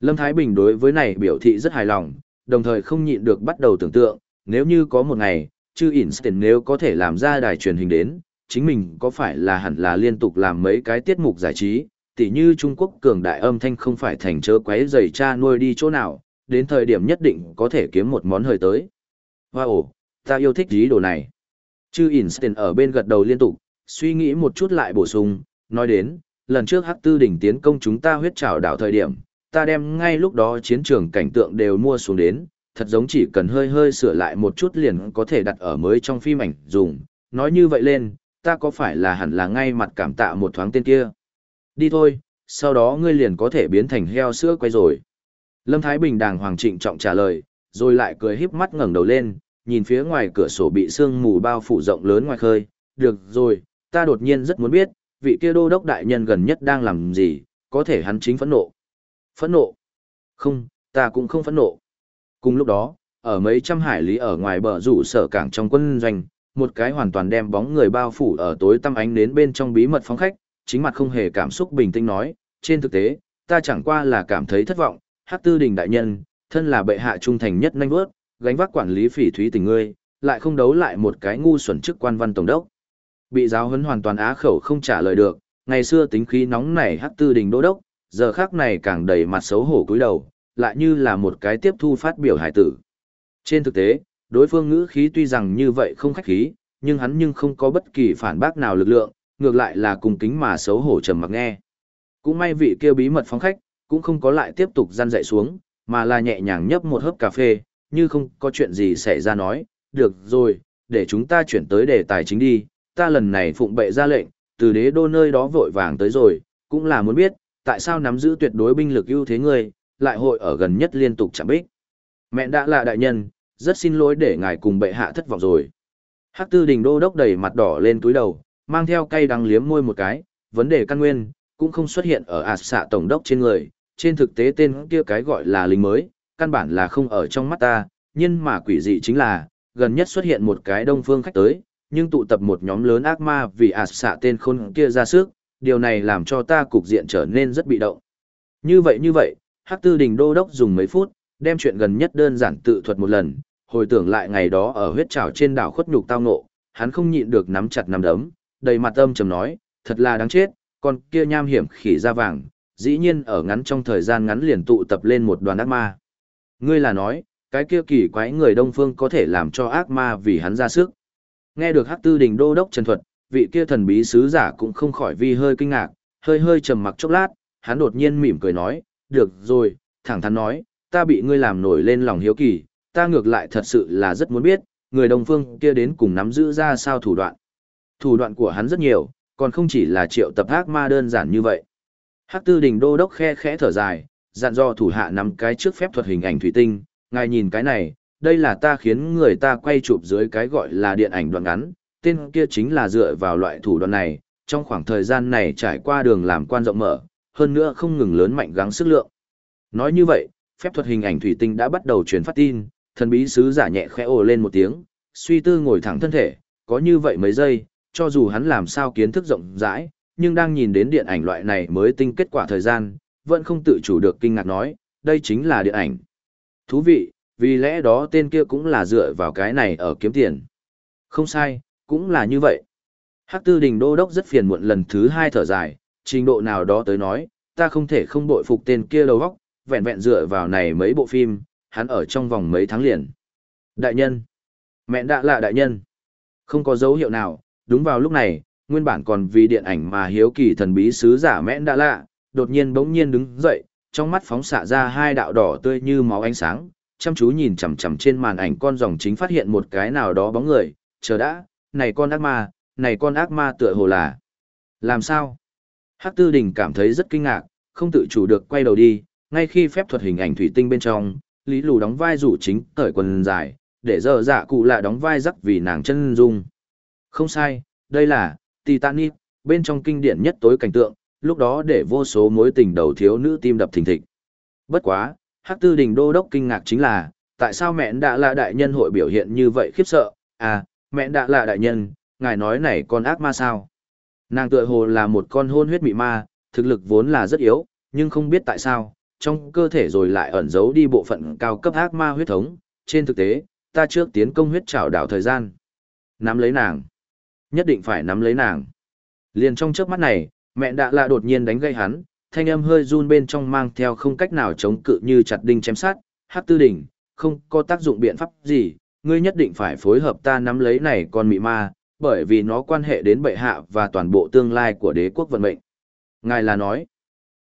Lâm Thái Bình đối với này biểu thị rất hài lòng, đồng thời không nhịn được bắt đầu tưởng tượng, nếu như có một ngày, chư Einstein nếu có thể làm ra đài truyền hình đến, chính mình có phải là hẳn là liên tục làm mấy cái tiết mục giải trí, tỉ như Trung Quốc cường đại âm thanh không phải thành chớ quấy giày cha nuôi đi chỗ nào, đến thời điểm nhất định có thể kiếm một món hơi tới. Wow, ta yêu thích ý đồ này. Chư Einstein ở bên gật đầu liên tục, suy nghĩ một chút lại bổ sung, nói đến, lần trước hắc tư đỉnh tiến công chúng ta huyết trảo đảo thời điểm, ta đem ngay lúc đó chiến trường cảnh tượng đều mua xuống đến, thật giống chỉ cần hơi hơi sửa lại một chút liền có thể đặt ở mới trong phim ảnh dùng. Nói như vậy lên, ta có phải là hẳn là ngay mặt cảm tạ một thoáng tên kia? Đi thôi, sau đó ngươi liền có thể biến thành heo sữa quay rồi. Lâm Thái Bình đàng hoàng trịnh trọng trả lời, rồi lại cười híp mắt ngẩng đầu lên, nhìn phía ngoài cửa sổ bị sương mù bao phủ rộng lớn ngoài khơi. Được rồi, ta đột nhiên rất muốn biết, vị kia đô đốc đại nhân gần nhất đang làm gì, có thể hắn chính phẫn nộ. Phẫn nộ? Không, ta cũng không phẫn nộ. Cùng lúc đó, ở mấy trăm hải lý ở ngoài bờ rủ sở cảng trong quân doanh, một cái hoàn toàn đem bóng người bao phủ ở tối tăm ánh đến bên trong bí mật phóng khách, chính mặt không hề cảm xúc bình tĩnh nói, trên thực tế, ta chẳng qua là cảm thấy thất vọng, Hắc Tư Đình đại nhân, thân là bệ hạ trung thành nhất nhanh bước, gánh vác quản lý phỉ thúy tình ngươi, lại không đấu lại một cái ngu xuẩn chức quan văn tổng đốc. Bị giáo huấn hoàn toàn á khẩu không trả lời được, ngày xưa tính khí nóng nảy Hắc Tư Đình đô đốc, giờ khác này càng đầy mặt xấu hổ cúi đầu, lại như là một cái tiếp thu phát biểu hải tử. Trên thực tế, đối phương ngữ khí tuy rằng như vậy không khách khí, nhưng hắn nhưng không có bất kỳ phản bác nào lực lượng, ngược lại là cùng kính mà xấu hổ trầm mặc nghe. Cũng may vị kia bí mật phóng khách, cũng không có lại tiếp tục gian dậy xuống, mà là nhẹ nhàng nhấp một hớp cà phê, như không có chuyện gì xảy ra nói, được rồi, để chúng ta chuyển tới đề tài chính đi, ta lần này phụng bệ ra lệnh, từ đế đô nơi đó vội vàng tới rồi, cũng là muốn biết, tại sao nắm giữ tuyệt đối binh lực ưu thế ngươi, lại hội ở gần nhất liên tục chạm bích. Mẹ đã là đại nhân, rất xin lỗi để ngài cùng bệ hạ thất vọng rồi. Hắc tư đình đô đốc đầy mặt đỏ lên túi đầu, mang theo cây đắng liếm môi một cái, vấn đề căn nguyên, cũng không xuất hiện ở ạt xạ tổng đốc trên người, trên thực tế tên kia cái gọi là lính mới, căn bản là không ở trong mắt ta, nhưng mà quỷ dị chính là, gần nhất xuất hiện một cái đông phương khách tới, nhưng tụ tập một nhóm lớn ác ma vì ạt xạ tên khôn kia ra sức, điều này làm cho ta cục diện trở nên rất bị động. Như vậy như vậy, Hắc Tư Đình Đô Đốc dùng mấy phút, đem chuyện gần nhất đơn giản tự thuật một lần, hồi tưởng lại ngày đó ở huyết trào trên đảo khuất nhục tao nộ, hắn không nhịn được nắm chặt nắm đấm, đầy mặt âm trầm nói, thật là đáng chết, con kia nham hiểm khỉ da vàng, dĩ nhiên ở ngắn trong thời gian ngắn liền tụ tập lên một đoàn ác ma. Ngươi là nói, cái kia kỳ quái người Đông Phương có thể làm cho ác ma vì hắn ra sức. Nghe được Hắc Tư Đình Đô đốc Trần Thuật, vị kia thần bí sứ giả cũng không khỏi vi hơi kinh ngạc, hơi hơi trầm mặc chốc lát, hắn đột nhiên mỉm cười nói, được rồi, thẳng thắn nói, ta bị ngươi làm nổi lên lòng hiếu kỳ, ta ngược lại thật sự là rất muốn biết, người Đông phương kia đến cùng nắm giữ ra sao thủ đoạn. Thủ đoạn của hắn rất nhiều, còn không chỉ là triệu tập ác ma đơn giản như vậy. Hắc tư đình đô đốc khe khẽ thở dài, dặn dò thủ hạ nắm cái trước phép thuật hình ảnh thủy tinh, ngài nhìn cái này, đây là ta khiến người ta quay chụp dưới cái gọi là điện ảnh đoạn ngắn, tên kia chính là dựa vào loại thủ đoạn này, trong khoảng thời gian này trải qua đường làm quan rộng mở, hơn nữa không ngừng lớn mạnh gắng sức lượng. Nói như vậy, phép thuật hình ảnh thủy tinh đã bắt đầu truyền phát tin, thần bí sứ giả nhẹ khẽ ồ lên một tiếng, suy tư ngồi thẳng thân thể, có như vậy mấy giây, cho dù hắn làm sao kiến thức rộng rãi, nhưng đang nhìn đến điện ảnh loại này mới tinh kết quả thời gian, vẫn không tự chủ được kinh ngạc nói, đây chính là điện ảnh. Thú vị, vì lẽ đó tên kia cũng là dựa vào cái này ở kiếm tiền. Không sai, cũng là như vậy. Hắc tư đình đô đốc rất phiền muộn lần thứ hai thở dài, trình độ nào đó tới nói, ta không thể không bội phục tên kia đầu óc, vẹn vẹn dựa vào này mấy bộ phim, hắn ở trong vòng mấy tháng liền. Đại nhân. Mẹ đã là đại nhân. Không có dấu hiệu nào, đúng vào lúc này, nguyên bản còn vì điện ảnh mà hiếu kỳ thần bí sứ giả mẹ đã lạ, đột nhiên bỗng nhiên đứng dậy, trong mắt phóng xạ ra hai đạo đỏ tươi như máu ánh sáng, chăm chú nhìn chằm chằm trên màn ảnh con dòng chính phát hiện một cái nào đó bóng người, chờ đã, này con ác ma, này con ác ma tựa hồ là. Làm sao? Hắc Tư Đình cảm thấy rất kinh ngạc, không tự chủ được quay đầu đi, ngay khi phép thuật hình ảnh thủy tinh bên trong, Lý Lù đóng vai rủ chính cởi quần dài, để giờ dạ cụ lại đóng vai rắc vì nàng chân dung. Không sai, đây là Titanic, bên trong kinh điển nhất tối cảnh tượng, lúc đó để vô số mối tình đầu thiếu nữ tim đập thình thịch. Bất quá, Hắc Tư Đình đô đốc kinh ngạc chính là, tại sao mẹ đã là đại nhân hội biểu hiện như vậy khiếp sợ, à, mẹ đã là đại nhân, ngài nói này con ác ma sao? Nàng tựa hồ là một con hôn huyết mị ma, thực lực vốn là rất yếu, nhưng không biết tại sao, trong cơ thể rồi lại ẩn giấu đi bộ phận cao cấp ác ma huyết thống. Trên thực tế, ta trước tiến công huyết trảo đảo thời gian. Nắm lấy nàng. Nhất định phải nắm lấy nàng. Liền trong trước mắt này, mẹ đã là đột nhiên đánh gây hắn, thanh âm hơi run bên trong mang theo không cách nào chống cự như chặt đinh chém sát, hát tư đỉnh, không có tác dụng biện pháp gì, ngươi nhất định phải phối hợp ta nắm lấy này con mị ma, bởi vì nó quan hệ đến bệ hạ và toàn bộ tương lai của đế quốc vận mệnh. Ngài là nói,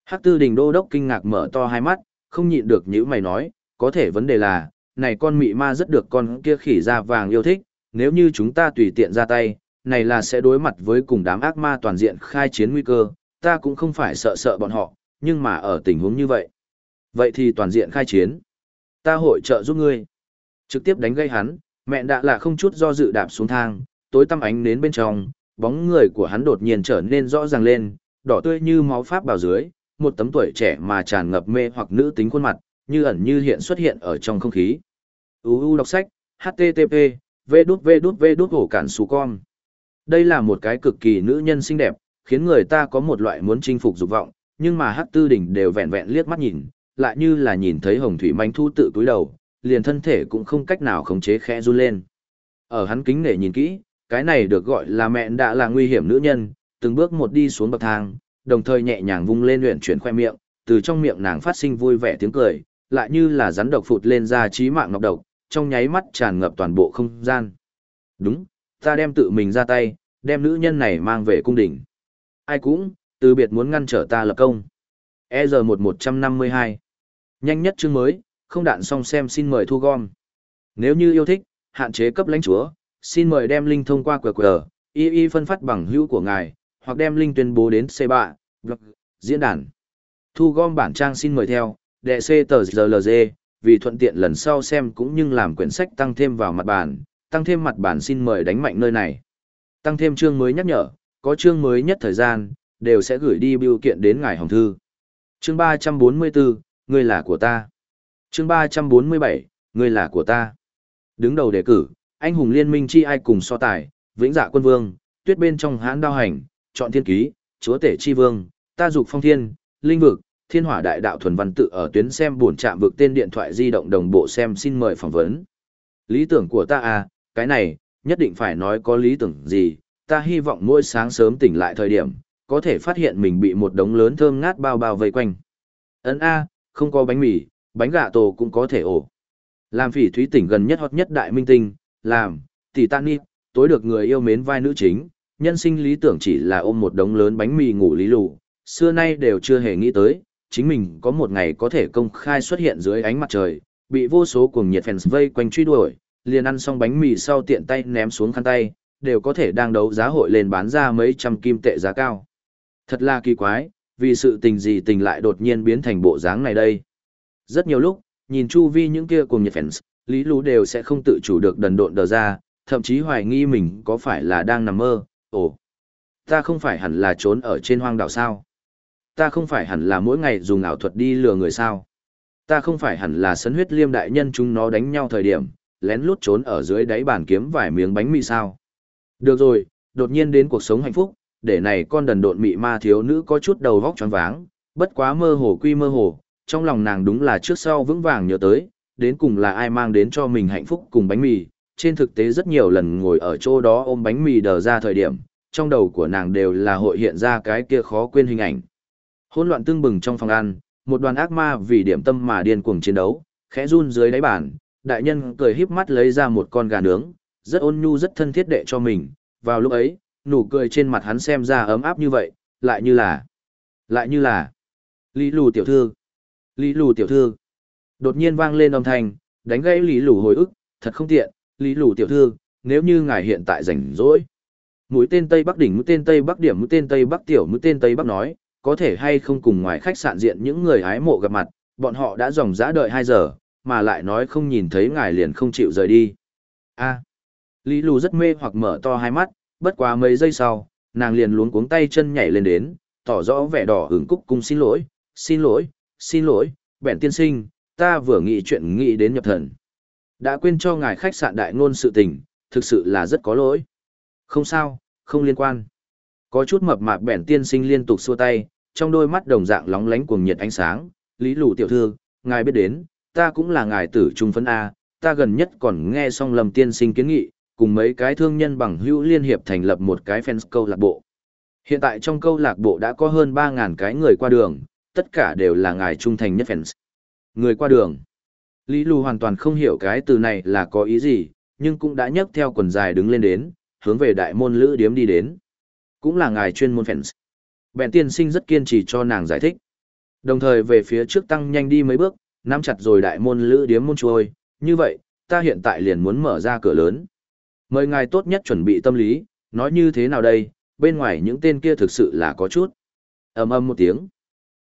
Hắc tư đình đô đốc kinh ngạc mở to hai mắt, không nhịn được những mày nói, có thể vấn đề là, này con mị ma rất được con kia khỉ da vàng yêu thích, nếu như chúng ta tùy tiện ra tay, này là sẽ đối mặt với cùng đám ác ma toàn diện khai chiến nguy cơ, ta cũng không phải sợ sợ bọn họ, nhưng mà ở tình huống như vậy. Vậy thì toàn diện khai chiến. Ta hội trợ giúp ngươi. Trực tiếp đánh gây hắn, mẹ đã là không chút do dự đạp xuống thang, tối tăm ánh đến bên trong, bóng người của hắn đột nhiên trở nên rõ ràng lên, đỏ tươi như máu pháp bào dưới, một tấm tuổi trẻ mà tràn ngập mê hoặc nữ tính khuôn mặt, như ẩn như hiện xuất hiện ở trong không khí. UU đọc sách, http, v đút v đút v đút hổ cản xù con. Đây là một cái cực kỳ nữ nhân xinh đẹp, khiến người ta có một loại muốn chinh phục dục vọng, nhưng mà hắc tư đỉnh đều vẹn vẹn liếc mắt nhìn, lại như là nhìn thấy hồng thủy manh thu tự túi đầu, liền thân thể cũng không cách nào khống chế khẽ run lên. Ở hắn kính nể nhìn kỹ, cái này được gọi là mẹ đã là nguy hiểm nữ nhân, từng bước một đi xuống bậc thang, đồng thời nhẹ nhàng vung lên luyện chuyển khoe miệng, từ trong miệng nàng phát sinh vui vẻ tiếng cười, lại như là rắn độc phụt lên ra trí mạng ngọc độc, trong nháy mắt tràn ngập toàn bộ không gian. Đúng, ta đem tự mình ra tay, đem nữ nhân này mang về cung đình. Ai cũng, từ biệt muốn ngăn trở ta lập công. EZ1152 Nhanh nhất chương mới, không đạn xong xem xin mời thu gom. Nếu như yêu thích, hạn chế cấp lãnh chúa, xin mời đem link thông qua QR, y y phân phát bằng hữu của ngài, hoặc đem link tuyên bố đến C3, blog, diễn đàn. Thu gom bản trang xin mời theo, đệ C tờ ZLZ, vì thuận tiện lần sau xem cũng như làm quyển sách tăng thêm vào mặt bản, tăng thêm mặt bản xin mời đánh mạnh nơi này. Tăng thêm chương mới nhắc nhở, có chương mới nhất thời gian, đều sẽ gửi đi biểu kiện đến ngài hồng thư. Chương 344, ngươi là của ta. Chương 347, ngươi là của ta. Đứng đầu đề cử, anh hùng liên minh chi ai cùng so tài, vĩnh dạ quân vương, tuyết bên trong hãn đao hành, chọn thiên ký, chúa tể chi vương, ta dục phong thiên, linh vực, thiên hỏa đại đạo thuần văn tự ở tuyến xem buồn chạm vực tên điện thoại di động đồng bộ xem xin mời phỏng vấn. Lý tưởng của ta à, cái này, nhất định phải nói có lý tưởng gì, ta hy vọng mỗi sáng sớm tỉnh lại thời điểm, có thể phát hiện mình bị một đống lớn thơm ngát bao bao vây quanh. Ấn A, không có bánh mì, bánh gà tổ cũng có thể ổ. Làm phỉ thúy tỉnh gần nhất hot nhất đại minh tinh, làm, Titanic, tối được người yêu mến vai nữ chính, nhân sinh lý tưởng chỉ là ôm một đống lớn bánh mì ngủ lý lù, xưa nay đều chưa hề nghĩ tới, chính mình có một ngày có thể công khai xuất hiện dưới ánh mặt trời, bị vô số cuồng nhiệt fans vây quanh truy đuổi, liền ăn xong bánh mì sau tiện tay ném xuống khăn tay, đều có thể đang đấu giá hội lên bán ra mấy trăm kim tệ giá cao. Thật là kỳ quái, vì sự tình gì tình lại đột nhiên biến thành bộ dáng này đây. Rất nhiều lúc, nhìn chu vi những kia cùng nhiệt fans, Lý Lũ đều sẽ không tự chủ được đần độn đờ ra, thậm chí hoài nghi mình có phải là đang nằm mơ, ồ, ta không phải hẳn là trốn ở trên hoang đảo sao? Ta không phải hẳn là mỗi ngày dùng ảo thuật đi lừa người sao? Ta không phải hẳn là sấn huyết liêm đại nhân chúng nó đánh nhau thời điểm, lén lút trốn ở dưới đáy bàn kiếm vài miếng bánh mì sao? Được rồi, đột nhiên đến cuộc sống hạnh phúc, để này con đần độn mị ma thiếu nữ có chút đầu vóc choáng váng, bất quá mơ hồ quy mơ hồ, trong lòng nàng đúng là trước sau vững vàng nhớ tới, đến cùng là ai mang đến cho mình hạnh phúc cùng bánh mì, trên thực tế rất nhiều lần ngồi ở chỗ đó ôm bánh mì đờ ra thời điểm, trong đầu của nàng đều là hội hiện ra cái kia khó quên hình ảnh. Hỗn loạn tương bừng trong phòng ăn, một đoàn ác ma vì điểm tâm mà điên cuồng chiến đấu, khẽ run dưới đáy bàn, đại nhân cười híp mắt lấy ra một con gà nướng, rất ôn nhu rất thân thiết đệ cho mình, vào lúc ấy, nụ cười trên mặt hắn xem ra ấm áp như vậy, lại như là, lại như là, Lý lù tiểu thư, Lý lù tiểu thư, đột nhiên vang lên âm thanh, đánh gãy Lý lù hồi ức, thật không tiện, Lý lù tiểu thư, nếu như ngài hiện tại rảnh rỗi. Mũi tên Tây Bắc đỉnh mũi tên Tây Bắc điểm mũi tên Tây Bắc tiểu mũi tên Tây Bắc nói, có thể hay không cùng ngoài khách sạn diện những người hái mộ gặp mặt, bọn họ đã dòng dã đợi 2 giờ, mà lại nói không nhìn thấy ngài liền không chịu rời đi. A. Lý lù rất mê hoặc mở to hai mắt, bất quá mấy giây sau, nàng liền luống cuống tay chân nhảy lên đến, tỏ rõ vẻ đỏ hứng cúc cung xin lỗi, xin lỗi, xin lỗi, bèn tiên sinh, ta vừa nghĩ chuyện nghĩ đến nhập thần. Đã quên cho ngài khách sạn đại ngôn sự tình, thực sự là rất có lỗi. Không sao, không liên quan. Có chút mập mạp bèn tiên sinh liên tục xua tay, trong đôi mắt đồng dạng lóng lánh cuồng nhiệt ánh sáng, lý lù tiểu thư, ngài biết đến, ta cũng là ngài tử trung phấn A, ta gần nhất còn nghe xong lầm tiên sinh kiến nghị, cùng mấy cái thương nhân bằng hữu liên hiệp thành lập một cái fans câu lạc bộ. Hiện tại trong câu lạc bộ đã có hơn 3.000 cái người qua đường, tất cả đều là ngài trung thành nhất fans. Người qua đường. Lý Lù hoàn toàn không hiểu cái từ này là có ý gì, nhưng cũng đã nhấc theo quần dài đứng lên đến, hướng về đại môn lữ điếm đi đến. Cũng là ngài chuyên môn fans. Bèn tiên sinh rất kiên trì cho nàng giải thích. Đồng thời về phía trước tăng nhanh đi mấy bước, nắm chặt rồi đại môn lữ điếm môn trôi, như vậy, ta hiện tại liền muốn mở ra cửa lớn. Mời ngài tốt nhất chuẩn bị tâm lý, nói như thế nào đây, bên ngoài những tên kia thực sự là có chút. ầm ầm một tiếng.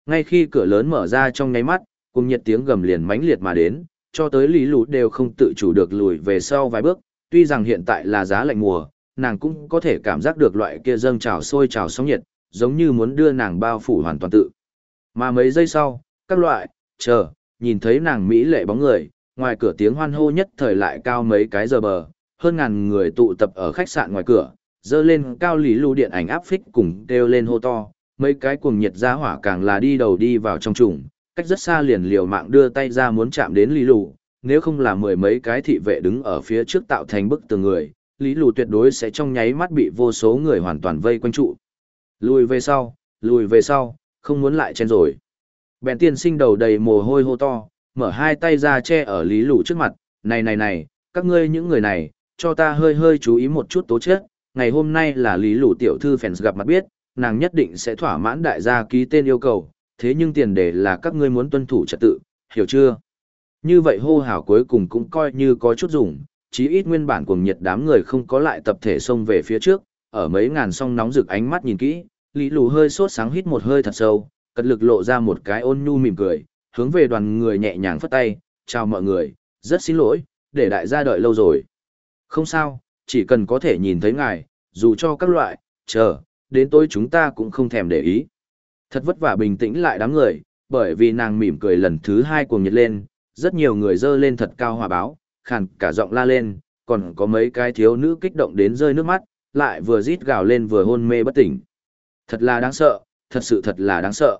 Ngay khi cửa lớn mở ra trong nháy mắt, cùng nhiệt tiếng gầm liền mãnh liệt mà đến, cho tới lý lũ đều không tự chủ được lùi về sau vài bước, tuy rằng hiện tại là giá lạnh mùa, nàng cũng có thể cảm giác được loại kia dâng trào sôi trào sóng nhiệt, giống như muốn đưa nàng bao phủ hoàn toàn tự. Mà mấy giây sau, các loại, chờ, nhìn thấy nàng mỹ lệ bóng người, ngoài cửa tiếng hoan hô nhất thời lại cao mấy cái giờ bờ, hơn ngàn người tụ tập ở khách sạn ngoài cửa, dơ lên cao lý lưu điện ảnh áp phích cùng kêu lên hô to, mấy cái cuồng nhiệt ra hỏa càng là đi đầu đi vào trong trùng, cách rất xa liền liều mạng đưa tay ra muốn chạm đến lý lù, nếu không là mười mấy cái thị vệ đứng ở phía trước tạo thành bức tường người, lý lù tuyệt đối sẽ trong nháy mắt bị vô số người hoàn toàn vây quanh trụ. Lùi về sau, lùi về sau, không muốn lại chen rồi. Bèn tiên sinh đầu đầy mồ hôi hô to, mở hai tay ra che ở lý lũ trước mặt, này này này, các ngươi những người này, cho ta hơi hơi chú ý một chút tố chết, ngày hôm nay là lý lũ tiểu thư fans gặp mặt biết, nàng nhất định sẽ thỏa mãn đại gia ký tên yêu cầu, thế nhưng tiền đề là các ngươi muốn tuân thủ trật tự, hiểu chưa? Như vậy hô hào cuối cùng cũng coi như có chút dùng, chí ít nguyên bản cuồng nhiệt đám người không có lại tập thể xông về phía trước, ở mấy ngàn song nóng rực ánh mắt nhìn kỹ, Lý Lù hơi sốt sáng hít một hơi thật sâu, cật lực lộ ra một cái ôn nhu mỉm cười, hướng về đoàn người nhẹ nhàng phất tay, chào mọi người, rất xin lỗi, để đại gia đợi lâu rồi. Không sao, chỉ cần có thể nhìn thấy ngài, dù cho các loại, chờ, đến tối chúng ta cũng không thèm để ý. Thật vất vả bình tĩnh lại đám người, bởi vì nàng mỉm cười lần thứ hai cuồng nhiệt lên, rất nhiều người dơ lên thật cao hòa báo, khàn cả giọng la lên, còn có mấy cái thiếu nữ kích động đến rơi nước mắt, lại vừa rít gào lên vừa hôn mê bất tỉnh. Thật là đáng sợ, thật sự thật là đáng sợ.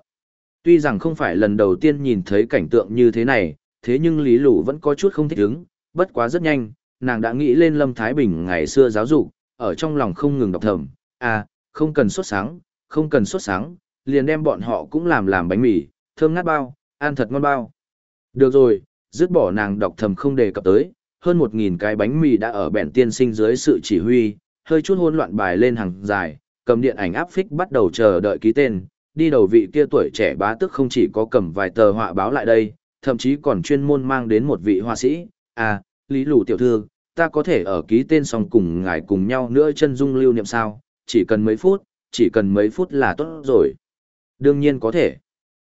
Tuy rằng không phải lần đầu tiên nhìn thấy cảnh tượng như thế này, thế nhưng Lý Lũ vẫn có chút không thích ứng, bất quá rất nhanh, nàng đã nghĩ lên Lâm Thái Bình ngày xưa giáo dục, ở trong lòng không ngừng đọc thầm, à, không cần sốt sáng, không cần sốt sáng, liền đem bọn họ cũng làm làm bánh mì, thơm ngát bao, ăn thật ngon bao. Được rồi, dứt bỏ nàng đọc thầm không đề cập tới, hơn một nghìn cái bánh mì đã ở bẹn tiên sinh dưới sự chỉ huy, hơi chút hỗn loạn bài lên hàng dài, cầm điện ảnh áp phích bắt đầu chờ đợi ký tên, đi đầu vị kia tuổi trẻ bá tức không chỉ có cầm vài tờ họa báo lại đây, thậm chí còn chuyên môn mang đến một vị họa sĩ, à, Lý Lù tiểu thư, ta có thể ở ký tên xong cùng ngài cùng nhau nữa chân dung lưu niệm sao, chỉ cần mấy phút, chỉ cần mấy phút là tốt rồi. Đương nhiên có thể.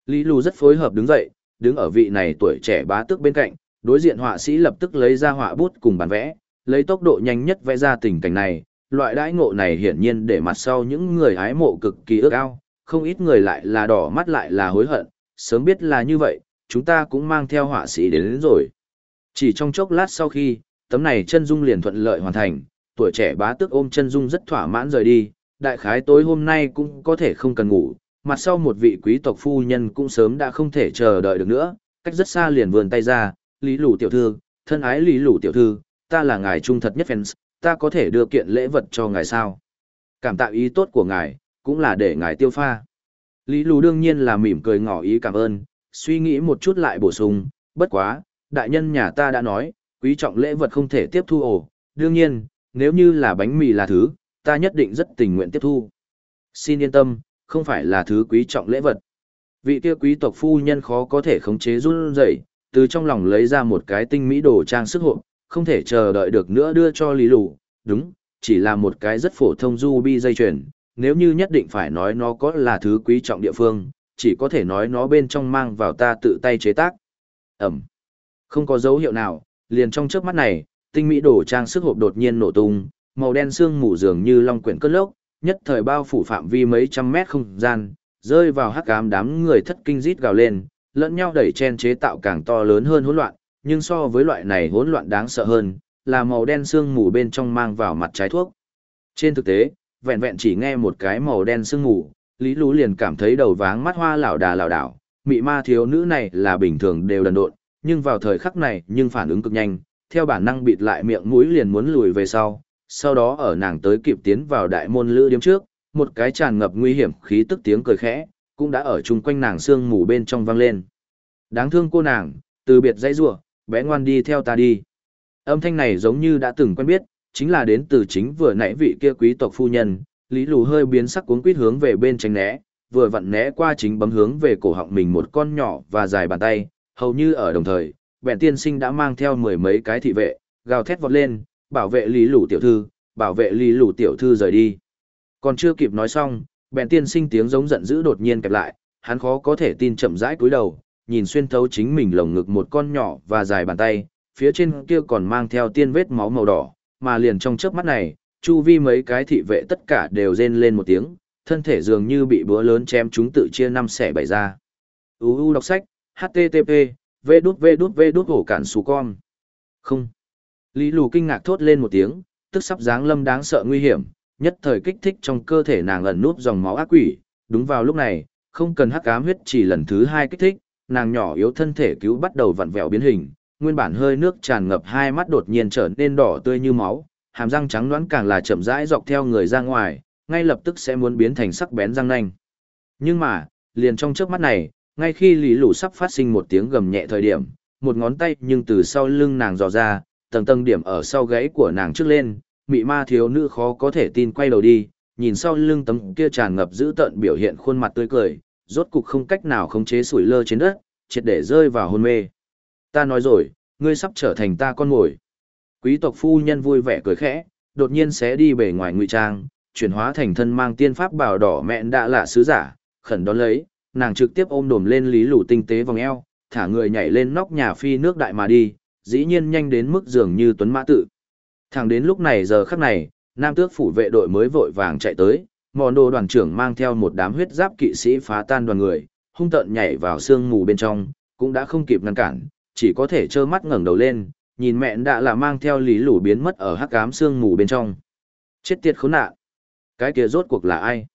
Lý Lù rất phối hợp đứng dậy, đứng ở vị này tuổi trẻ bá tước bên cạnh, đối diện họa sĩ lập tức lấy ra họa bút cùng bản vẽ, lấy tốc độ nhanh nhất vẽ ra tình cảnh này, loại đãi ngộ này hiển nhiên để mặt sau những người hái mộ cực kỳ ước ao, không ít người lại là đỏ mắt lại là hối hận, sớm biết là như vậy, chúng ta cũng mang theo họa sĩ đến, đến rồi. Chỉ trong chốc lát sau khi, tấm này chân dung liền thuận lợi hoàn thành, tuổi trẻ bá tước ôm chân dung rất thỏa mãn rời đi, đại khái tối hôm nay cũng có thể không cần ngủ, mặt sau một vị quý tộc phu nhân cũng sớm đã không thể chờ đợi được nữa, cách rất xa liền vươn tay ra, Lý Lũ tiểu thư, thân ái Lý Lũ tiểu thư, ta là ngài trung thật nhất fans, ta có thể đưa kiện lễ vật cho ngài sao? Cảm tạ ý tốt của ngài, cũng là để ngài tiêu pha. Lý Lù đương nhiên là mỉm cười ngỏ ý cảm ơn, suy nghĩ một chút lại bổ sung, bất quá, đại nhân nhà ta đã nói, quý trọng lễ vật không thể tiếp thu ổ, đương nhiên, nếu như là bánh mì là thứ, ta nhất định rất tình nguyện tiếp thu. Xin yên tâm, không phải là thứ quý trọng lễ vật. Vị kia quý tộc phu nhân khó có thể khống chế run rẩy, từ trong lòng lấy ra một cái tinh mỹ đồ trang sức hộp, không thể chờ đợi được nữa đưa cho Lý Lù, đúng, chỉ là một cái rất phổ thông du bi dây chuyền, nếu như nhất định phải nói nó có là thứ quý trọng địa phương, chỉ có thể nói nó bên trong mang vào ta tự tay chế tác. Ẩm. Không có dấu hiệu nào, liền trong chớp mắt này, tinh mỹ đồ trang sức hộp đột nhiên nổ tung, màu đen xương mù dường như long quyển cơn lốc, nhất thời bao phủ phạm vi mấy trăm mét không gian, rơi vào hắc ám đám người thất kinh rít gào lên, lẫn nhau đẩy chen chế tạo càng to lớn hơn hỗn loạn, nhưng so với loại này hỗn loạn đáng sợ hơn, là màu đen xương mù bên trong mang vào mặt trái thuốc. Trên thực tế, vẹn vẹn chỉ nghe một cái màu đen sương ngủ Lý Lũ liền cảm thấy đầu váng mắt hoa lảo đà lảo đảo, mị ma thiếu nữ này là bình thường đều đần độn, nhưng vào thời khắc này nhưng phản ứng cực nhanh, theo bản năng bịt lại miệng mũi liền muốn lùi về sau, sau đó ở nàng tới kịp tiến vào đại môn lữ điếm trước, một cái tràn ngập nguy hiểm khí tức tiếng cười khẽ, cũng đã ở chung quanh nàng sương mù bên trong vang lên. Đáng thương cô nàng, từ biệt dãy rủa, bé ngoan đi theo ta đi. Âm thanh này giống như đã từng quen biết, chính là đến từ chính vừa nãy vị kia quý tộc phu nhân, Lý Lù hơi biến sắc cuống quýt hướng về bên tránh né, vừa vặn né qua chính bấm hướng về cổ họng mình một con nhỏ và dài bàn tay, hầu như ở đồng thời, bèn tiên sinh đã mang theo mười mấy cái thị vệ, gào thét vọt lên, bảo vệ Lý Lù tiểu thư, bảo vệ Lý Lù tiểu thư rời đi. Còn chưa kịp nói xong, bèn tiên sinh tiếng giống giận dữ đột nhiên kẹp lại, hắn khó có thể tin chậm rãi cúi đầu, nhìn xuyên thấu chính mình lồng ngực một con nhỏ và dài bàn tay, phía trên kia còn mang theo tiên vết máu màu đỏ, mà liền trong chớp mắt này, chu vi mấy cái thị vệ tất cả đều rên lên một tiếng, thân thể dường như bị búa lớn chém chúng tự chia năm xẻ bảy ra. UU đọc sách, http, v đút v đút v đút hổ cản xù con. Không. Lý lù kinh ngạc thốt lên một tiếng, tức sắp dáng lâm đáng sợ nguy hiểm, nhất thời kích thích trong cơ thể nàng ẩn nút dòng máu ác quỷ. Đúng vào lúc này, không cần hắc ám huyết chỉ lần thứ hai kích thích, nàng nhỏ yếu thân thể cứu bắt đầu vặn vẹo biến hình, nguyên bản hơi nước tràn ngập hai mắt đột nhiên trở nên đỏ tươi như máu, hàm răng trắng đoán càng là chậm rãi dọc theo người ra ngoài, ngay lập tức sẽ muốn biến thành sắc bén răng nanh. Nhưng mà, liền trong trước mắt này, ngay khi Lý Lũ sắp phát sinh một tiếng gầm nhẹ thời điểm, một ngón tay nhưng từ sau lưng nàng dò ra, tầng tầng điểm ở sau gáy của nàng trước lên, mị ma thiếu nữ khó có thể tin quay đầu đi, nhìn sau lưng tấm kia tràn ngập giữ tận biểu hiện khuôn mặt tươi cười, rốt cục không cách nào khống chế sủi lơ trên đất, triệt để rơi vào hôn mê. Ta nói rồi, ngươi sắp trở thành ta con ngồi. Quý tộc phu nhân vui vẻ cười khẽ, đột nhiên sẽ đi bề ngoài ngụy trang, chuyển hóa thành thân mang tiên pháp bảo đỏ mẹn đã là sứ giả, khẩn đón lấy, nàng trực tiếp ôm đồm lên lý lù tinh tế vòng eo, thả người nhảy lên nóc nhà phi nước đại mà đi, dĩ nhiên nhanh đến mức dường như tuấn mã tự. Thẳng đến lúc này giờ khắc này, nam tước phủ vệ đội mới vội vàng chạy tới, mòn đồ đoàn trưởng mang theo một đám huyết giáp kỵ sĩ phá tan đoàn người, hung tợn nhảy vào sương mù bên trong, cũng đã không kịp ngăn cản, chỉ có thể trơ mắt ngẩng đầu lên, nhìn mẹ đã là mang theo lý lũ biến mất ở hắc ám sương mù bên trong. Chết tiệt khốn nạn! Cái kia rốt cuộc là ai?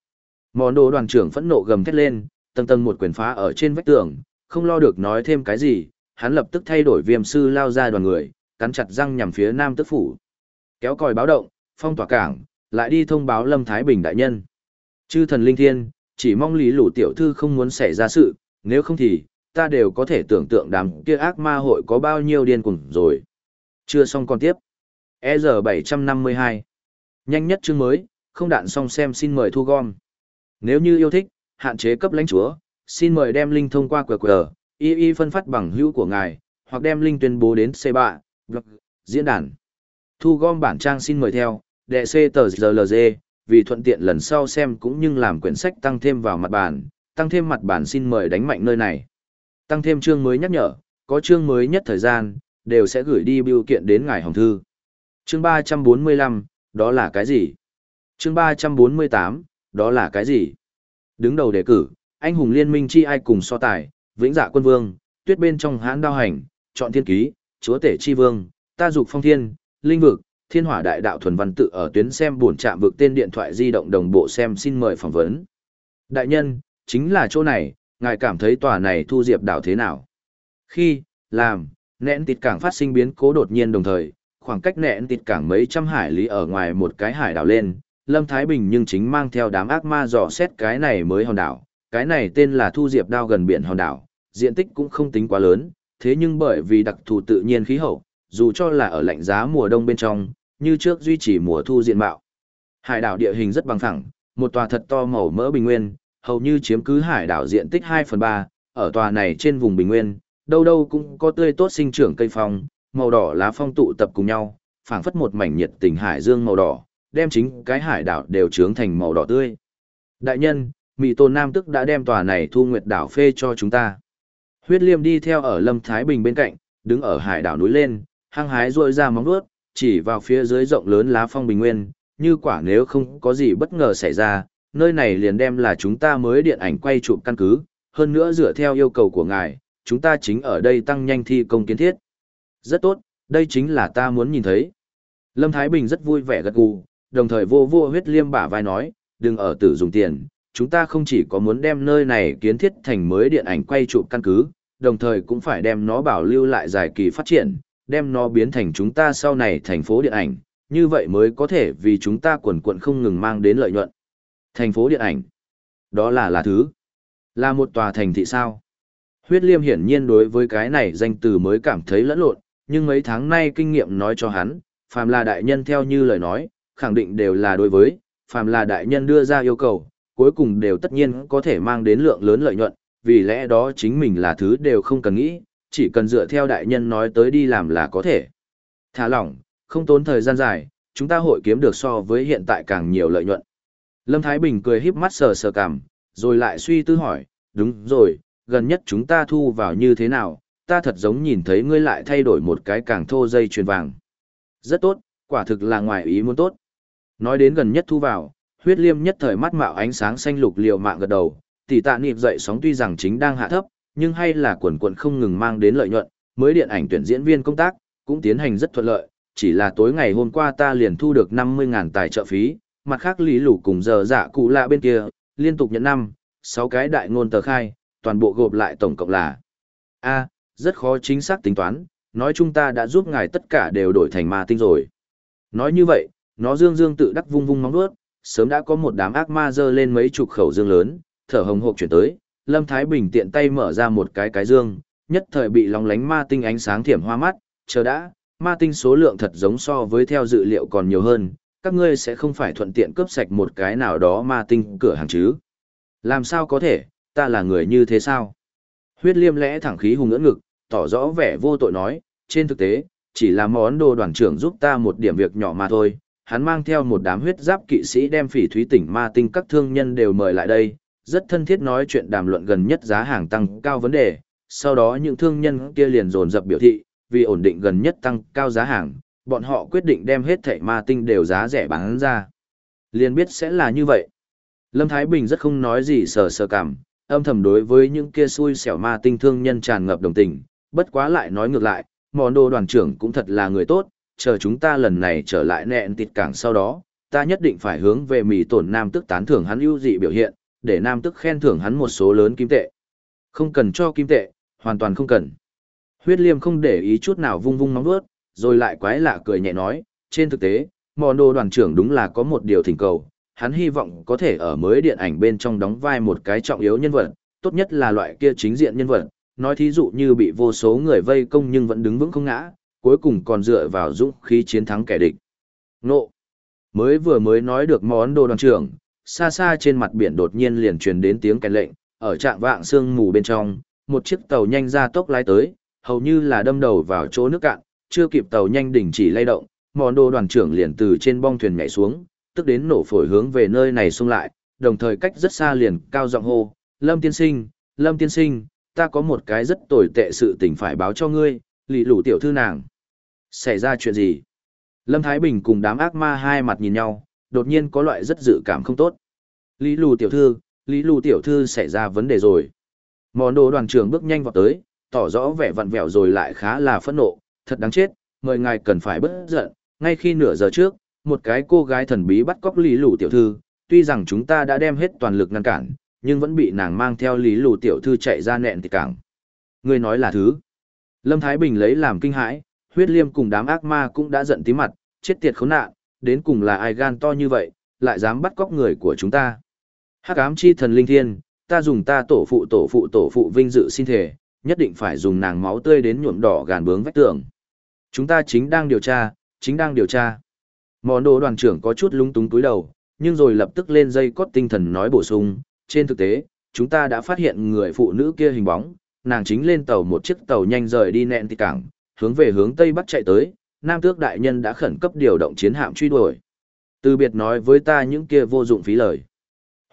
Món đồ đoàn trưởng phẫn nộ gầm thét lên, tầng tầng một quyền phá ở trên vách tường, không lo được nói thêm cái gì, hắn lập tức thay đổi viêm sư lao ra đoàn người, cắn chặt răng nhằm phía nam tức phủ. Kéo còi báo động, phong tỏa cảng, lại đi thông báo Lâm Thái Bình đại nhân. Chư thần linh thiên, chỉ mong lý lũ tiểu thư không muốn xảy ra sự, nếu không thì, ta đều có thể tưởng tượng đám kia ác ma hội có bao nhiêu điên cuồng rồi. Chưa xong còn tiếp. EZ752. Nhanh nhất chương mới, không đạn xong xem xin mời thu gom. Nếu như yêu thích, hạn chế cấp lãnh chúa, xin mời đem link thông qua QR, y y phân phát bằng hữu của ngài, hoặc đem link tuyên bố đến C3, blog, diễn đàn. Thu gom bản trang xin mời theo, đệ C tờ ZLZ, vì thuận tiện lần sau xem cũng như làm quyển sách tăng thêm vào mặt bản, tăng thêm mặt bản xin mời đánh mạnh nơi này. Tăng thêm chương mới nhắc nhở, có chương mới nhất thời gian, đều sẽ gửi đi biểu kiện đến ngài hồng thư. Chương 345, đó là cái gì? Chương 348, đó là cái gì? Đứng đầu đề cử, anh hùng liên minh chi ai cùng so tài, vĩnh dạ quân vương, tuyết bên trong hãn đao hành, chọn thiên ký, chúa tể chi vương, ta dục phong thiên, linh vực, thiên hỏa đại đạo thuần văn tự ở tuyến xem buồn chạm vực tên điện thoại di động đồng bộ xem xin mời phỏng vấn. Đại nhân, chính là chỗ này, ngài cảm thấy tòa này thu diệp đảo thế nào? Khi, làm, nẹn tịt cảng phát sinh biến cố đột nhiên đồng thời, khoảng cách nẹn tịt cảng mấy trăm hải lý ở ngoài một cái hải đảo lên, Lâm Thái Bình nhưng chính mang theo đám ác ma dò xét cái này mới hòn đảo, cái này tên là thu diệp đao gần biển hòn đảo, diện tích cũng không tính quá lớn, thế nhưng bởi vì đặc thù tự nhiên khí hậu, dù cho là ở lạnh giá mùa đông bên trong, như trước duy trì mùa thu diện mạo. Hải đảo địa hình rất bằng phẳng, một tòa thật to màu mỡ bình nguyên, hầu như chiếm cứ hải đảo diện tích 2 phần 3, ở tòa này trên vùng bình nguyên, đâu đâu cũng có tươi tốt sinh trưởng cây phong, màu đỏ lá phong tụ tập cùng nhau, phảng phất một mảnh nhiệt tình hải dương màu đỏ, đem chính cái hải đảo đều trướng thành màu đỏ tươi. Đại nhân, Mị Tôn Nam tức đã đem tòa này thu nguyệt đảo phê cho chúng ta. Huyết liêm đi theo ở Lâm Thái Bình bên cạnh, đứng ở hải đảo núi lên, hăng hái ruôi ra móng vuốt, chỉ vào phía dưới rộng lớn lá phong bình nguyên, như quả nếu không có gì bất ngờ xảy ra, nơi này liền đem là chúng ta mới điện ảnh quay chụp căn cứ, hơn nữa dựa theo yêu cầu của ngài, chúng ta chính ở đây tăng nhanh thi công kiến thiết. Rất tốt, đây chính là ta muốn nhìn thấy. Lâm Thái Bình rất vui vẻ gật gù, đồng thời vô vô huyết liêm bả vai nói, đừng ở tử dùng tiền, chúng ta không chỉ có muốn đem nơi này kiến thiết thành mới điện ảnh quay chụp căn cứ, đồng thời cũng phải đem nó bảo lưu lại dài kỳ phát triển, đem nó biến thành chúng ta sau này thành phố điện ảnh, như vậy mới có thể vì chúng ta quần quận không ngừng mang đến lợi nhuận. Thành phố điện ảnh. Đó là là thứ. Là một tòa thành thị sao. Huyết liêm hiển nhiên đối với cái này danh từ mới cảm thấy lẫn lộn, nhưng mấy tháng nay kinh nghiệm nói cho hắn, phàm là đại nhân theo như lời nói, khẳng định đều là đối với, phàm là đại nhân đưa ra yêu cầu, cuối cùng đều tất nhiên có thể mang đến lượng lớn lợi nhuận, vì lẽ đó chính mình là thứ đều không cần nghĩ, chỉ cần dựa theo đại nhân nói tới đi làm là có thể. Thả lỏng, không tốn thời gian dài, chúng ta hội kiếm được so với hiện tại càng nhiều lợi nhuận. Lâm Thái Bình cười híp mắt sờ sờ cằm, rồi lại suy tư hỏi, đúng rồi, gần nhất chúng ta thu vào như thế nào, ta thật giống nhìn thấy ngươi lại thay đổi một cái càng thô dây chuyền vàng. Rất tốt, quả thực là ngoài ý muốn tốt. Nói đến gần nhất thu vào, huyết liêm nhất thời mắt mạo ánh sáng xanh lục liều mạng gật đầu, tỷ tạ niệm dậy sóng tuy rằng chính đang hạ thấp, nhưng hay là quần quần không ngừng mang đến lợi nhuận, mới điện ảnh tuyển diễn viên công tác, cũng tiến hành rất thuận lợi, chỉ là tối ngày hôm qua ta liền thu được 50.000 tài trợ phí, mặt khác lý lũ cùng giờ giả cụ lạ bên kia, liên tục nhận năm, sáu cái đại ngôn tờ khai, toàn bộ gộp lại tổng cộng là A, rất khó chính xác tính toán, nói chúng ta đã giúp ngài tất cả đều đổi thành ma tinh rồi. Nói như vậy, nó dương dương tự đắc vung vung móng vuốt, sớm đã có một đám ác ma dơ lên mấy chục khẩu dương lớn, thở hồng hộc chuyển tới, Lâm Thái Bình tiện tay mở ra một cái cái dương, nhất thời bị lóng lánh ma tinh ánh sáng thiểm hoa mắt, chờ đã, ma tinh số lượng thật giống so với theo dự liệu còn nhiều hơn, các ngươi sẽ không phải thuận tiện cướp sạch một cái nào đó ma tinh cửa hàng chứ. Làm sao có thể, ta là người như thế sao? Huyết liêm lẽ thẳng khí hùng ưỡn ngực, tỏ rõ vẻ vô tội nói, trên thực tế, chỉ là món đồ đoàn trưởng giúp ta một điểm việc nhỏ mà thôi, hắn mang theo một đám huyết giáp kỵ sĩ đem phỉ thúy tỉnh ma tinh các thương nhân đều mời lại đây, rất thân thiết nói chuyện đàm luận gần nhất giá hàng tăng cao vấn đề, sau đó những thương nhân kia liền dồn dập biểu thị, vì ổn định gần nhất tăng cao giá hàng, bọn họ quyết định đem hết thảy ma tinh đều giá rẻ bán ra. Liền biết sẽ là như vậy. Lâm Thái Bình rất không nói gì sờ sờ cảm, âm thầm đối với những kia xui xẻo ma tinh thương nhân tràn ngập đồng tình, bất quá lại nói ngược lại, món đồ đoàn trưởng cũng thật là người tốt, chờ chúng ta lần này trở lại nẹn tịt cảng sau đó, ta nhất định phải hướng về mì tổn nam tức tán thưởng hắn ưu dị biểu hiện, để nam tức khen thưởng hắn một số lớn kim tệ. Không cần cho kim tệ, hoàn toàn không cần. Huyết liêm không để ý chút nào vung vung nóng bước, rồi lại quái lạ cười nhẹ nói, trên thực tế, mòn đoàn trưởng đúng là có một điều thỉnh cầu, hắn hy vọng có thể ở mới điện ảnh bên trong đóng vai một cái trọng yếu nhân vật, tốt nhất là loại kia chính diện nhân vật, nói thí dụ như bị vô số người vây công nhưng vẫn đứng vững không ngã, cuối cùng còn dựa vào dũng khí chiến thắng kẻ địch. Nộ! Mới vừa mới nói được món đồ đoàn trưởng, xa xa trên mặt biển đột nhiên liền truyền đến tiếng kèn lệnh, ở trạng vạng sương mù bên trong, một chiếc tàu nhanh ra tốc lái tới, hầu như là đâm đầu vào chỗ nước cạn, chưa kịp tàu nhanh đình chỉ lay động, mòn đồ đoàn trưởng liền từ trên bong thuyền nhảy xuống, tức đến nổ phổi hướng về nơi này xung lại, đồng thời cách rất xa liền cao giọng hô, Lâm tiên sinh, Lâm tiên sinh, ta có một cái rất tồi tệ sự tình phải báo cho ngươi, lì lũ tiểu thư nàng. Xảy ra chuyện gì? Lâm Thái Bình cùng đám ác ma hai mặt nhìn nhau, đột nhiên có loại rất dự cảm không tốt. Lý lù tiểu thư, Lý lù tiểu thư xảy ra vấn đề rồi. Món đồ đoàn trưởng bước nhanh vào tới, tỏ rõ vẻ vặn vẹo rồi lại khá là phẫn nộ, thật đáng chết, mời ngài cần phải bất giận, ngay khi nửa giờ trước, một cái cô gái thần bí bắt cóc Lý Lũ tiểu thư, tuy rằng chúng ta đã đem hết toàn lực ngăn cản, nhưng vẫn bị nàng mang theo Lý Lũ tiểu thư chạy ra nẹn thì cảng. Người nói là thứ. Lâm Thái Bình lấy làm kinh hãi, huyết liêm cùng đám ác ma cũng đã giận tí mặt, chết tiệt khốn nạn, đến cùng là ai gan to như vậy, lại dám bắt cóc người của chúng ta. Hắc ám chi thần linh thiên, ta dùng ta tổ phụ tổ phụ tổ phụ vinh dự xin thể, nhất định phải dùng nàng máu tươi đến nhuộm đỏ gàn bướng vách tường. Chúng ta chính đang điều tra, chính đang điều tra. Món đồ đoàn trưởng có chút lung túng túi đầu, nhưng rồi lập tức lên dây cót tinh thần nói bổ sung, trên thực tế, chúng ta đã phát hiện người phụ nữ kia hình bóng, nàng chính lên tàu một chiếc tàu nhanh rời đi nẹn tị cảng, hướng về hướng tây bắc chạy tới, Nam Tước đại nhân đã khẩn cấp điều động chiến hạm truy đuổi. Từ biệt nói với ta những kia vô dụng phí lời.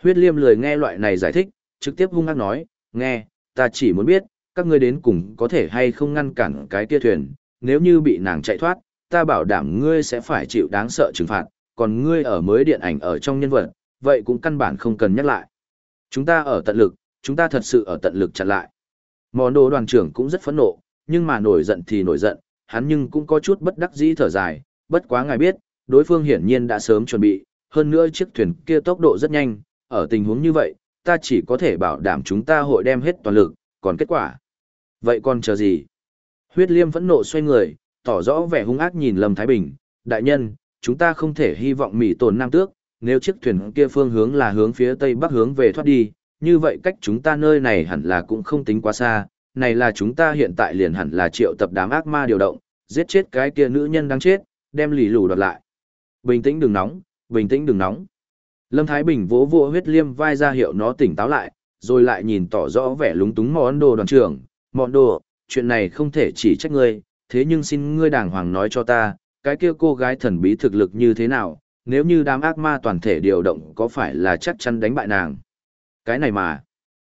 Huyết Liêm lười nghe loại này giải thích, trực tiếp hung hăng nói, nghe, ta chỉ muốn biết, các ngươi đến cùng có thể hay không ngăn cản cái kia thuyền, nếu như bị nàng chạy thoát, ta bảo đảm ngươi sẽ phải chịu đáng sợ trừng phạt, còn ngươi ở mới điện ảnh ở trong nhân vật, vậy cũng căn bản không cần nhắc lại. Chúng ta ở tận lực, chúng ta thật sự ở tận lực chặn lại. Món đồ đoàn trưởng cũng rất phẫn nộ, nhưng mà nổi giận thì nổi giận, hắn nhưng cũng có chút bất đắc dĩ thở dài, bất quá ngài biết, đối phương hiển nhiên đã sớm chuẩn bị, hơn nữa chiếc thuyền kia tốc độ rất nhanh, ở tình huống như vậy, ta chỉ có thể bảo đảm chúng ta hội đem hết toàn lực, còn kết quả. Vậy còn chờ gì? Huyết liêm phẫn nộ xoay người, tỏ rõ vẻ hung ác nhìn Lâm Thái Bình, đại nhân, chúng ta không thể hy vọng mỹ tồn nam tước, nếu chiếc thuyền kia phương hướng là hướng phía tây bắc hướng về thoát đi, như vậy cách chúng ta nơi này hẳn là cũng không tính quá xa, này là chúng ta hiện tại liền hẳn là triệu tập đám ác ma điều động, giết chết cái kia nữ nhân đang chết, đem lì lù đoạt lại. Bình tĩnh đừng nóng, bình tĩnh đừng nóng. Lâm Thái Bình vỗ vỗ huyết liêm vai ra hiệu nó tỉnh táo lại, rồi lại nhìn tỏ rõ vẻ lúng túng món đồ đoàn trưởng. Món đồ, chuyện này không thể chỉ trách ngươi, thế nhưng xin ngươi đàng hoàng nói cho ta, cái kia cô gái thần bí thực lực như thế nào, nếu như đám ác ma toàn thể điều động có phải là chắc chắn đánh bại nàng. Cái này mà.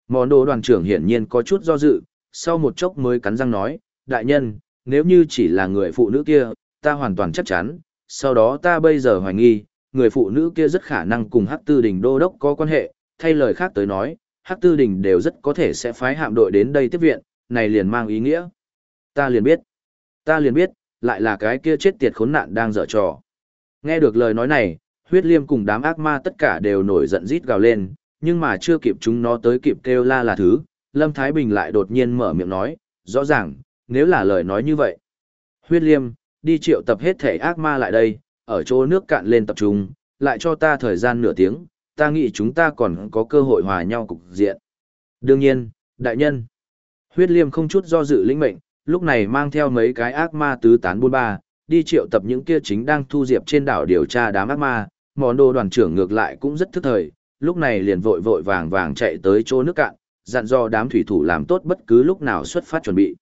Món đồ đoàn trưởng hiển nhiên có chút do dự, sau một chốc mới cắn răng nói, đại nhân, nếu như chỉ là người phụ nữ kia, ta hoàn toàn chắc chắn, sau đó ta bây giờ hoài nghi, người phụ nữ kia rất khả năng cùng Hắc Tư Đình đô đốc có quan hệ, thay lời khác tới nói, Hắc Tư Đình đều rất có thể sẽ phái hạm đội đến đây tiếp viện, này liền mang ý nghĩa. Ta liền biết, ta liền biết, lại là cái kia chết tiệt khốn nạn đang dở trò. Nghe được lời nói này, huyết liêm cùng đám ác ma tất cả đều nổi giận rít gào lên, nhưng mà chưa kịp chúng nó tới kịp kêu la là thứ, Lâm Thái Bình lại đột nhiên mở miệng nói, rõ ràng, nếu là lời nói như vậy. Huyết liêm, đi triệu tập hết thể ác ma lại đây, ở chỗ nước cạn lên tập trung, lại cho ta thời gian nửa tiếng, ta nghĩ chúng ta còn có cơ hội hòa nhau cục diện. Đương nhiên, đại nhân. Huyết liêm không chút do dự lĩnh mệnh, lúc này mang theo mấy cái ác ma tứ tán buôn ba, đi triệu tập những kia chính đang thu diệp trên đảo điều tra đám ác ma, món đồ đoàn trưởng ngược lại cũng rất thức thời, lúc này liền vội vội vàng vàng chạy tới chỗ nước cạn, dặn dò đám thủy thủ làm tốt bất cứ lúc nào xuất phát chuẩn bị.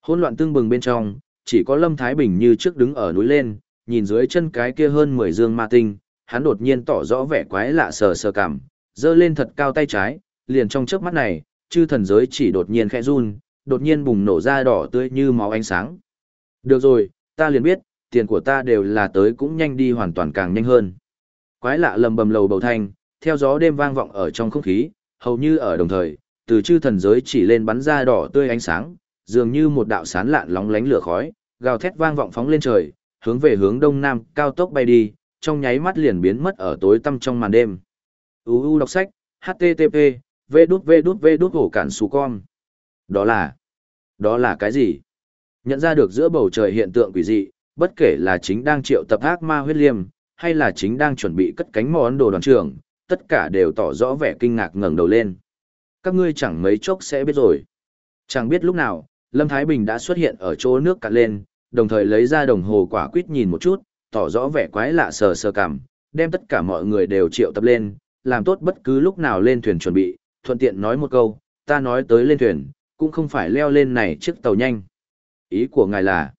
Hỗn loạn tương bừng bên trong, chỉ có Lâm Thái Bình như trước đứng ở núi lên, nhìn dưới chân cái kia hơn 10 dương ma tinh, hắn đột nhiên tỏ rõ vẻ quái lạ sờ sờ cảm, giơ lên thật cao tay trái, liền trong chớp mắt này, chư thần giới chỉ đột nhiên khẽ run, đột nhiên bùng nổ ra đỏ tươi như máu ánh sáng. Được rồi, ta liền biết, tiền của ta đều là tới cũng nhanh đi hoàn toàn càng nhanh hơn. Quái lạ lầm bầm lầu bầu thanh, theo gió đêm vang vọng ở trong không khí, hầu như ở đồng thời, từ chư thần giới chỉ lên bắn ra đỏ tươi ánh sáng, dường như một đạo sán lạn lóng lánh lửa khói, gào thét vang vọng phóng lên trời, hướng về hướng đông nam, cao tốc bay đi, trong nháy mắt liền biến mất ở tối tăm trong màn đêm. UU đọc sách, http, vê đút vê đút vê đút hổ cản xù con. Đó là, đó là cái gì? Nhận ra được giữa bầu trời hiện tượng quỷ dị, bất kể là chính đang triệu tập ác ma huyết liêm, hay là chính đang chuẩn bị cất cánh món đồ đoàn trưởng, tất cả đều tỏ rõ vẻ kinh ngạc ngẩng đầu lên. Các ngươi chẳng mấy chốc sẽ biết rồi. Chẳng biết lúc nào, Lâm Thái Bình đã xuất hiện ở chỗ nước cạn lên, đồng thời lấy ra đồng hồ quả quýt nhìn một chút, tỏ rõ vẻ quái lạ sờ sờ cảm, đem tất cả mọi người đều triệu tập lên, làm tốt bất cứ lúc nào lên thuyền chuẩn bị, thuận tiện nói một câu, ta nói tới lên thuyền, cũng không phải leo lên này chiếc tàu nhanh. Ý của ngài là,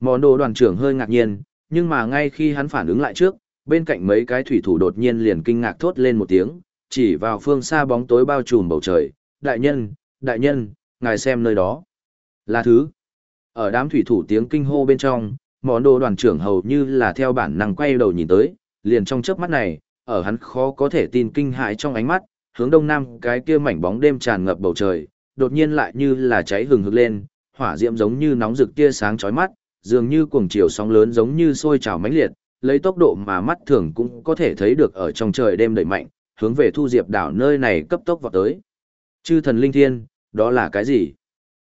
món đồ đoàn trưởng hơi ngạc nhiên, nhưng mà ngay khi hắn phản ứng lại trước, bên cạnh mấy cái thủy thủ đột nhiên liền kinh ngạc thốt lên một tiếng, chỉ vào phương xa bóng tối bao trùm bầu trời, đại nhân, đại nhân, ngài xem nơi đó. Là thứ. Ở đám thủy thủ tiếng kinh hô bên trong, món đồ đoàn trưởng hầu như là theo bản năng quay đầu nhìn tới, liền trong chớp mắt này, ở hắn khó có thể tin kinh hãi trong ánh mắt, hướng đông nam cái kia mảnh bóng đêm tràn ngập bầu trời, đột nhiên lại như là cháy hừng hực lên, hỏa diễm giống như nóng rực tia sáng chói mắt, dường như cuồng chiều sóng lớn giống như sôi trào mãnh liệt, lấy tốc độ mà mắt thường cũng có thể thấy được ở trong trời đêm đẩy mạnh, hướng về thu diệp đảo nơi này cấp tốc vào tới. Chư thần linh thiên, đó là cái gì?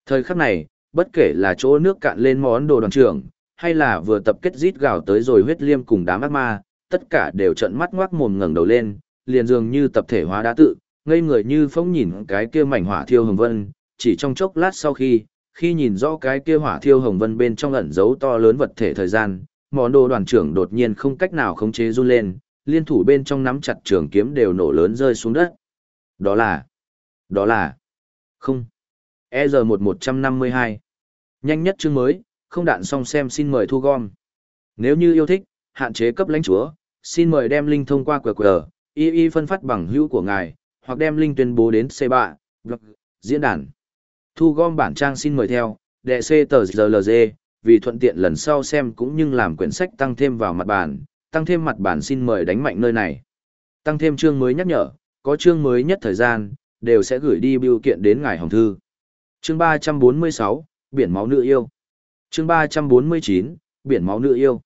Thời khắc này, bất kể là chỗ nước cạn lên món đồ đoàn trưởng, hay là vừa tập kết rít gào tới rồi huyết liêm cùng đám ác ma, tất cả đều trợn mắt ngoác mồm ngẩng đầu lên, liền dường như tập thể hóa đá tự, ngây người như phóng nhìn cái kia mảnh hỏa thiêu hồng vân, chỉ trong chốc lát sau khi, khi nhìn rõ cái kia hỏa thiêu hồng vân bên trong ẩn dấu to lớn vật thể thời gian, món đồ đoàn trưởng đột nhiên không cách nào khống chế run lên, liên thủ bên trong nắm chặt trường kiếm đều nổ lớn rơi xuống đất. Đó là, đó là, không, EG1152, nhanh nhất chương mới, không đạn xong xem xin mời thu gom. Nếu như yêu thích, hạn chế cấp lãnh chúa, xin mời đem link thông qua QR, y y phân phát bằng hữu của ngài, hoặc đem link tuyên bố đến C3, blog, diễn đàn. Thu gom bản trang xin mời theo, đệ C tờ GLG, vì thuận tiện lần sau xem cũng như làm quyển sách tăng thêm vào mặt bản, tăng thêm mặt bản xin mời đánh mạnh nơi này. Tăng thêm chương mới nhắc nhở, có chương mới nhất thời gian, đều sẽ gửi đi biểu kiện đến ngài hồng thư. Chương 346, Biển máu nữ yêu. Chương 349, Biển máu nữ yêu.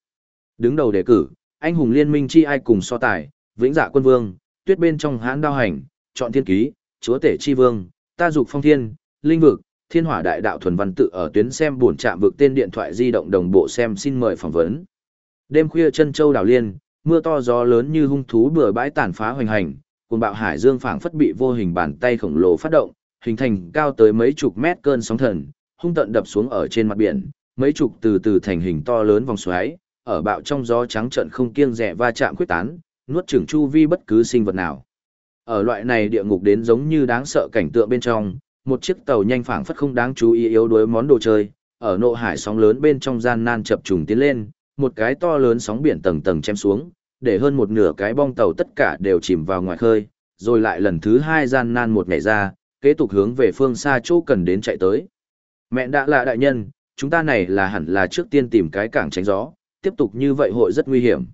Đứng đầu đề cử, anh hùng liên minh chi ai cùng so tài, vĩnh dạ quân vương, tuyết bên trong hãn đao hành, chọn thiên ký, chúa tể chi vương, ta dục phong thiên, linh vực, thiên hỏa đại đạo thuần văn tự ở tuyến xem buồn chạm vực tên điện thoại di động đồng bộ xem xin mời phỏng vấn. Đêm khuya chân châu đảo liên, mưa to gió lớn như hung thú bừa bãi tàn phá hoành hành, cuồng bạo hải dương phảng phất bị vô hình bàn tay khổng lồ phát động, hình thành cao tới mấy chục mét cơn sóng thần, hung tận đập xuống ở trên mặt biển, mấy chục từ từ thành hình to lớn vòng xoáy, ở bạo trong gió trắng trận không kiêng rẻ va chạm quyết tán, nuốt chửng chu vi bất cứ sinh vật nào. Ở loại này địa ngục đến giống như đáng sợ cảnh tượng bên trong, một chiếc tàu nhanh phảng phất không đáng chú ý yếu đuối món đồ chơi, ở nộ hải sóng lớn bên trong gian nan chập trùng tiến lên, một cái to lớn sóng biển tầng tầng chém xuống, để hơn một nửa cái bong tàu tất cả đều chìm vào ngoài khơi, rồi lại lần thứ hai gian nan một ngày ra, kế tục hướng về phương xa chỗ cần đến chạy tới. Mẹ đã là đại nhân, chúng ta này là hẳn là trước tiên tìm cái cảng tránh gió, tiếp tục như vậy hội rất nguy hiểm.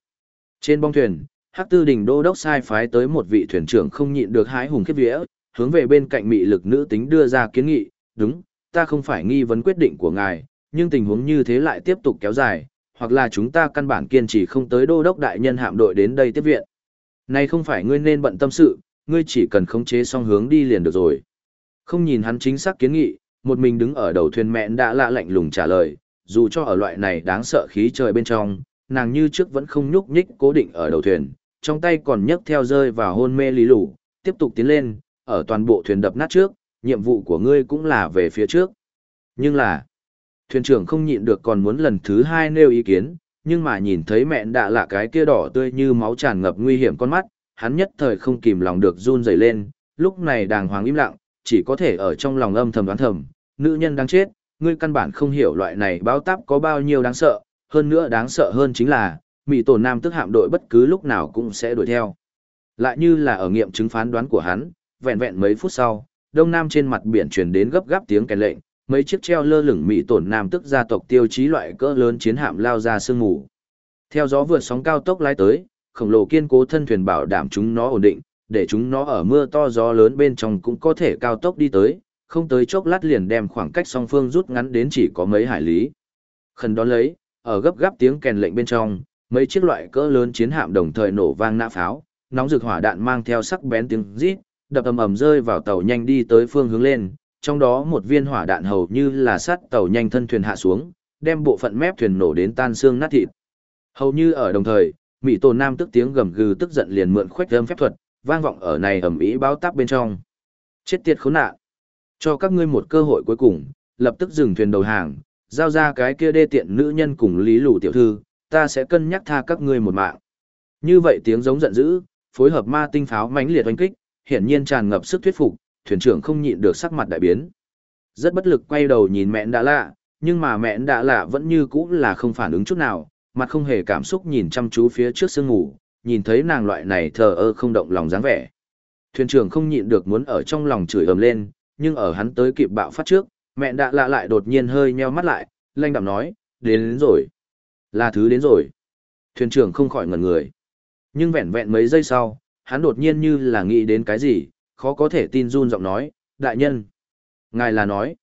Trên bong thuyền, Hắc Tư Đình Đô đốc sai phái tới một vị thuyền trưởng không nhịn được hái hùng khiếp vía, hướng về bên cạnh mị lực nữ tính đưa ra kiến nghị, đúng, ta không phải nghi vấn quyết định của ngài, nhưng tình huống như thế lại tiếp tục kéo dài, hoặc là chúng ta căn bản kiên trì không tới đô đốc đại nhân hạm đội đến đây tiếp viện. Này không phải ngươi nên bận tâm sự, ngươi chỉ cần khống chế song hướng đi liền được rồi. Không nhìn hắn chính xác kiến nghị, một mình đứng ở đầu thuyền mẹn đã lạ lạnh lùng trả lời, dù cho ở loại này đáng sợ khí trời bên trong, nàng như trước vẫn không nhúc nhích cố định ở đầu thuyền, trong tay còn nhấc theo rơi và hôn mê lý lủ, tiếp tục tiến lên, ở toàn bộ thuyền đập nát trước, nhiệm vụ của ngươi cũng là về phía trước. Nhưng là, thuyền trưởng không nhịn được còn muốn lần thứ hai nêu ý kiến, nhưng mà nhìn thấy mẹn đã là cái kia đỏ tươi như máu tràn ngập nguy hiểm con mắt, hắn nhất thời không kìm lòng được run rẩy lên, lúc này đàng hoàng im lặng, chỉ có thể ở trong lòng âm thầm đoán thầm, nữ nhân đang chết, ngươi căn bản không hiểu loại này báo táp có bao nhiêu đáng sợ, hơn nữa đáng sợ hơn chính là, Mỹ tổ nam tức hạm đội bất cứ lúc nào cũng sẽ đuổi theo. Lại như là ở nghiệm chứng phán đoán của hắn, vẹn vẹn mấy phút sau, đông nam trên mặt biển truyền đến gấp gáp tiếng kèn lệnh, mấy chiếc treo lơ lửng Mỹ tổn nam tức gia tộc tiêu chí loại cỡ lớn chiến hạm lao ra sương mù. Theo gió vượt sóng cao tốc lái tới, khổng lồ kiên cố thân thuyền bảo đảm chúng nó ổn định, để chúng nó ở mưa to gió lớn bên trong cũng có thể cao tốc đi tới, không tới chốc lát liền đem khoảng cách song phương rút ngắn đến chỉ có mấy hải lý. Khẩn đón lấy, ở gấp gáp tiếng kèn lệnh bên trong, mấy chiếc loại cỡ lớn chiến hạm đồng thời nổ vang nã pháo, nóng rực hỏa đạn mang theo sắc bén tiếng rít, đập ầm ầm rơi vào tàu nhanh đi tới phương hướng lên, trong đó một viên hỏa đạn hầu như là sát tàu nhanh thân thuyền hạ xuống, đem bộ phận mép thuyền nổ đến tan xương nát thịt. Hầu như ở đồng thời, Mỹ Tổ Nam tức tiếng gầm gừ tức giận liền mượn khuếch âm phép thuật, vang vọng ở này ầm ĩ báo táp bên trong. Chết tiệt khốn nạn. Cho các ngươi một cơ hội cuối cùng, lập tức dừng thuyền đầu hàng, giao ra cái kia đê tiện nữ nhân cùng Lý Lũ tiểu thư, ta sẽ cân nhắc tha các ngươi một mạng. Như vậy tiếng giống giận dữ, phối hợp ma tinh pháo mãnh liệt oanh kích, hiển nhiên tràn ngập sức thuyết phục, thuyền trưởng không nhịn được sắc mặt đại biến. Rất bất lực quay đầu nhìn mẹ đã lạ, nhưng mà mẹ đã lạ vẫn như cũ là không phản ứng chút nào, mặt không hề cảm xúc nhìn chăm chú phía trước sương ngủ, nhìn thấy nàng loại này thờ ơ không động lòng dáng vẻ. Thuyền trưởng không nhịn được muốn ở trong lòng chửi ầm lên, nhưng ở hắn tới kịp bạo phát trước, mẹ đã lạ lại đột nhiên hơi nheo mắt lại, lanh đạm nói, đến, đến rồi. Là thứ đến rồi. Thuyền trưởng không khỏi ngẩn người. Nhưng vẹn vẹn mấy giây sau, hắn đột nhiên như là nghĩ đến cái gì, khó có thể tin run giọng nói, đại nhân. Ngài là nói.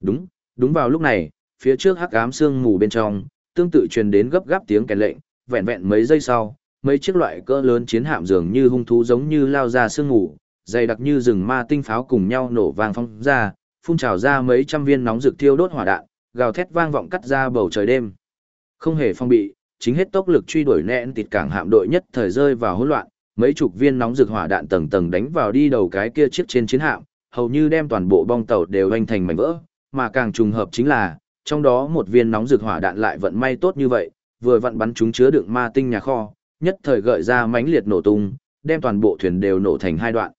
Đúng, đúng vào lúc này, phía trước hắc ám sương mù bên trong, tương tự truyền đến gấp gáp tiếng kèn lệnh, vẹn vẹn mấy giây sau, mấy chiếc loại cỡ lớn chiến hạm dường như hung thú giống như lao ra sương mù, dày đặc như rừng ma tinh pháo cùng nhau nổ vang phong ra, phun trào ra mấy trăm viên nóng rực thiêu đốt hỏa đạn, gào thét vang vọng cắt ra bầu trời đêm. Không hề phong bị, chính hết tốc lực truy đuổi nẹn tịt cảng hạm đội nhất thời rơi vào hỗn loạn, mấy chục viên nóng rực hỏa đạn tầng tầng đánh vào đi đầu cái kia chiếc trên chiến hạm, hầu như đem toàn bộ bong tàu đều hoành thành mảnh vỡ, mà càng trùng hợp chính là, trong đó một viên nóng rực hỏa đạn lại vận may tốt như vậy, vừa vặn bắn chúng chứa đựng ma tinh nhà kho, nhất thời gợi ra mãnh liệt nổ tung, đem toàn bộ thuyền đều nổ thành hai đoạn.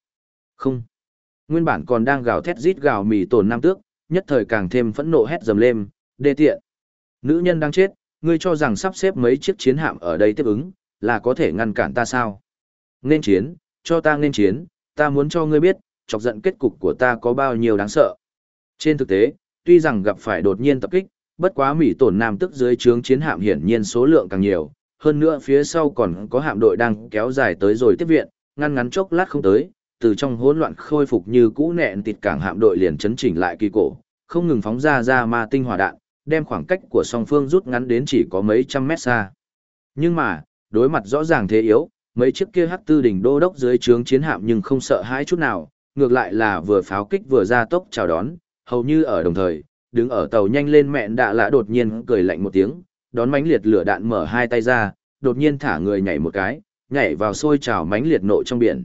Không. Nguyên bản còn đang gào thét rít gào mì tổn nam tước, nhất thời càng thêm phẫn nộ hét dầm lên, đê tiện. Nữ nhân đang chết, ngươi cho rằng sắp xếp mấy chiếc chiến hạm ở đây tiếp ứng, là có thể ngăn cản ta sao? Nên chiến, cho ta nên chiến, ta muốn cho ngươi biết, chọc giận kết cục của ta có bao nhiêu đáng sợ. Trên thực tế, tuy rằng gặp phải đột nhiên tập kích, bất quá Mỹ tổn nam tức dưới trướng chiến hạm hiển nhiên số lượng càng nhiều, hơn nữa phía sau còn có hạm đội đang kéo dài tới rồi tiếp viện, ngăn ngắn chốc lát không tới, từ trong hỗn loạn khôi phục như cũ nẹn tịt cảng hạm đội liền chấn chỉnh lại kỳ cổ, không ngừng phóng ra ra ma tinh hỏa đạn, đem khoảng cách của song phương rút ngắn đến chỉ có mấy trăm mét xa. Nhưng mà, đối mặt rõ ràng thế yếu, mấy chiếc kia hắc tư đỉnh đô đốc dưới trướng chiến hạm nhưng không sợ hãi chút nào, ngược lại là vừa pháo kích vừa ra tốc chào đón, hầu như ở đồng thời, đứng ở tàu nhanh lên mẹn đạ lạ đột nhiên cười lạnh một tiếng, đón mánh liệt lửa đạn mở hai tay ra, đột nhiên thả người nhảy một cái, nhảy vào sôi trào mánh liệt nộ trong biển.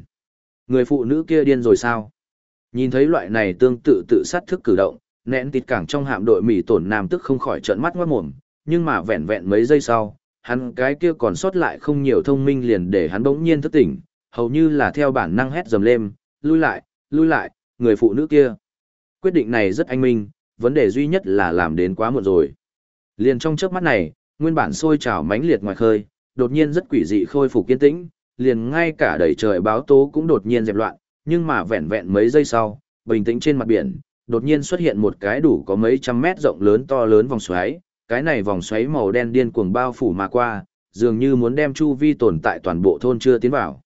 Người phụ nữ kia điên rồi sao? Nhìn thấy loại này tương tự tự sát thức cử động, nén tịt cảng trong hạm đội mỹ tổn nam tức không khỏi trợn mắt ngoát mồm, nhưng mà vẹn vẹn mấy giây sau, hắn cái kia còn sót lại không nhiều thông minh liền để hắn bỗng nhiên thức tỉnh, hầu như là theo bản năng hét dầm lên, lui lại, lui lại, người phụ nữ kia. Quyết định này rất anh minh, vấn đề duy nhất là làm đến quá muộn rồi. Liền trong chớp mắt này, nguyên bản sôi trào mãnh liệt ngoài khơi, đột nhiên rất quỷ dị khôi phục kiên tĩnh, liền ngay cả đầy trời báo tố cũng đột nhiên dẹp loạn, nhưng mà vẹn vẹn mấy giây sau, bình tĩnh trên mặt biển, đột nhiên xuất hiện một cái đủ có mấy trăm mét rộng lớn to lớn vòng xoáy, cái này vòng xoáy màu đen điên cuồng bao phủ mà qua, dường như muốn đem chu vi tồn tại toàn bộ thôn chưa tiến vào.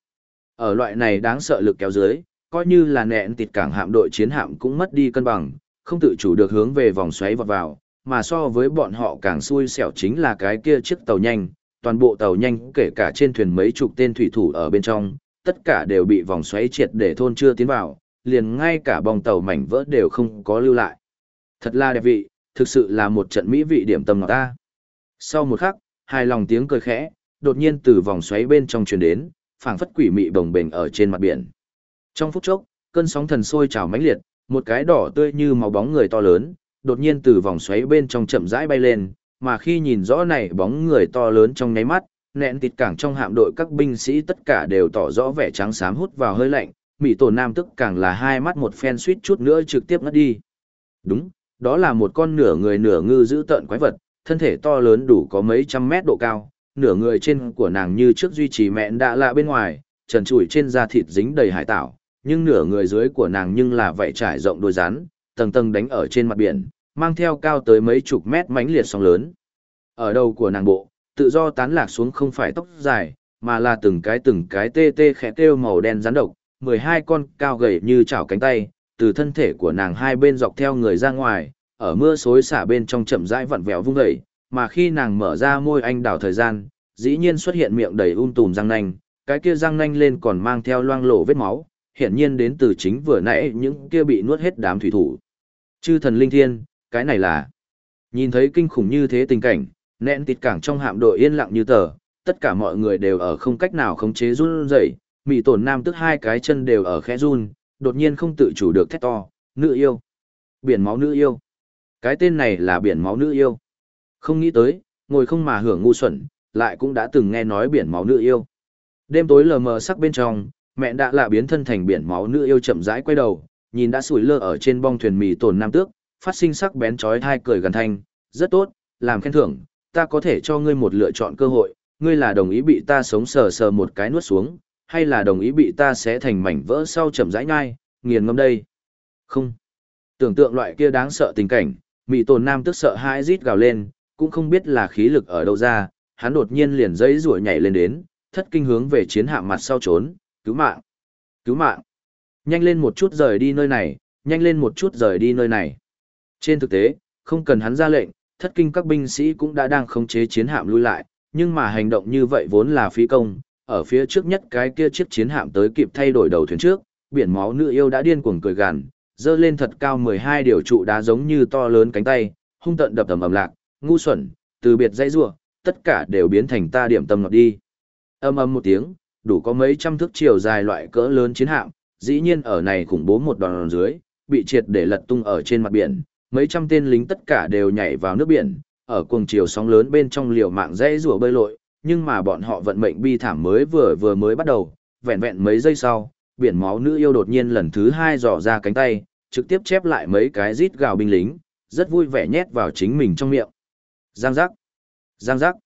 Ở loại này đáng sợ lực kéo dưới, coi như là nẹn tịt cảng hạm đội chiến hạm cũng mất đi cân bằng, không tự chủ được hướng về vòng xoáy vọt vào, mà so với bọn họ càng xui xẻo chính là cái kia chiếc tàu nhanh, toàn bộ tàu nhanh kể cả trên thuyền mấy chục tên thủy thủ ở bên trong, tất cả đều bị vòng xoáy triệt để thôn chưa tiến vào, liền ngay cả bong tàu mảnh vỡ đều không có lưu lại. Thật là đẹp vị, thực sự là một trận mỹ vị điểm tâm ngọt ta. Sau một khắc, hai lòng tiếng cười khẽ, đột nhiên từ vòng xoáy bên trong truyền đến, phảng phất quỷ mị bồng bềnh ở trên mặt biển. Trong phút chốc, cơn sóng thần sôi trào mãnh liệt, một cái đỏ tươi như máu bóng người to lớn, đột nhiên từ vòng xoáy bên trong chậm rãi bay lên, mà khi nhìn rõ này bóng người to lớn trong nháy mắt, nẹn tịt cảng trong hạm đội các binh sĩ tất cả đều tỏ rõ vẻ trắng xám hút vào hơi lạnh, mỹ tổ nam tức càng là hai mắt một phen suýt chút nữa trực tiếp ngất đi. Đúng, đó là một con nửa người nửa ngư giữ tợn quái vật, thân thể to lớn đủ có mấy trăm mét độ cao, nửa người trên của nàng như trước duy trì mẹn đã lạ bên ngoài, trần trụi trên da thịt dính đầy hải tảo, nhưng nửa người dưới của nàng nhưng là vậy trải rộng đôi rắn, tầng tầng đánh ở trên mặt biển, mang theo cao tới mấy chục mét mãnh liệt sóng lớn. Ở đầu của nàng bộ, tự do tán lạc xuống không phải tóc dài, mà là từng cái từng cái tê tê khẽ kêu màu đen rắn độc, 12 con cao gầy như chảo cánh tay, từ thân thể của nàng hai bên dọc theo người ra ngoài, ở mưa xối xả bên trong chậm rãi vặn vẹo vung dậy, mà khi nàng mở ra môi anh đảo thời gian, dĩ nhiên xuất hiện miệng đầy um tùm răng nanh, cái kia răng nanh lên còn mang theo loang lổ vết máu, hiện nhiên đến từ chính vừa nãy những kia bị nuốt hết đám thủy thủ. Chư thần linh thiên, cái này là... Nhìn thấy kinh khủng như thế tình cảnh, nẹn tịt cảng trong hạm đội yên lặng như tờ, tất cả mọi người đều ở không cách nào khống chế run rẩy, mị tổn nam tức hai cái chân đều ở khẽ run, đột nhiên không tự chủ được thét to, nữ yêu. Biển máu nữ yêu. Cái tên này là biển máu nữ yêu. Không nghĩ tới, ngồi không mà hưởng ngu xuẩn, lại cũng đã từng nghe nói biển máu nữ yêu. Đêm tối lờ mờ sắc bên trong, mẹ đã lạ biến thân thành biển máu nữ yêu chậm rãi quay đầu, nhìn đã sủi lơ ở trên bong thuyền mì tổn nam tước, phát sinh sắc bén chói thai cười gần thanh, rất tốt, làm khen thưởng, ta có thể cho ngươi một lựa chọn cơ hội, ngươi là đồng ý bị ta sống sờ sờ một cái nuốt xuống, hay là đồng ý bị ta xé thành mảnh vỡ sau chậm rãi nhai, nghiền ngâm đây. Không. Tưởng tượng loại kia đáng sợ tình cảnh, mị tồn nam tức sợ hãi rít gào lên, cũng không biết là khí lực ở đâu ra, hắn đột nhiên liền dây rủa nhảy lên đến, thất kinh hướng về chiến hạm mặt sau trốn, cứu mạng, cứu mạng. Nhanh lên một chút rời đi nơi này, nhanh lên một chút rời đi nơi này. Trên thực tế, không cần hắn ra lệnh, thất kinh các binh sĩ cũng đã đang khống chế chiến hạm lui lại, nhưng mà hành động như vậy vốn là phí công, ở phía trước nhất cái kia chiếc chiến hạm tới kịp thay đổi đầu thuyền trước, biển máu nữ yêu đã điên cuồng cười gằn, dơ lên thật cao 12 điều trụ đá giống như to lớn cánh tay, hung tận đập tầm ầm lạc, ngu xuẩn, từ biệt dãy rủa, tất cả đều biến thành ta điểm tâm ngọt đi. Âm ầm một tiếng, đủ có mấy trăm thước chiều dài loại cỡ lớn chiến hạm, dĩ nhiên ở này khủng bố một đòn dưới, bị triệt để lật tung ở trên mặt biển, mấy trăm tên lính tất cả đều nhảy vào nước biển, ở cuồng chiều sóng lớn bên trong liều mạng dãy rủa bơi lội, nhưng mà bọn họ vận mệnh bi thảm mới vừa vừa mới bắt đầu, vẹn vẹn mấy giây sau, biển máu nữ yêu đột nhiên lần thứ hai dò ra cánh tay, trực tiếp chép lại mấy cái rít gào binh lính, rất vui vẻ nhét vào chính mình trong miệng. Giang giác, giang giác,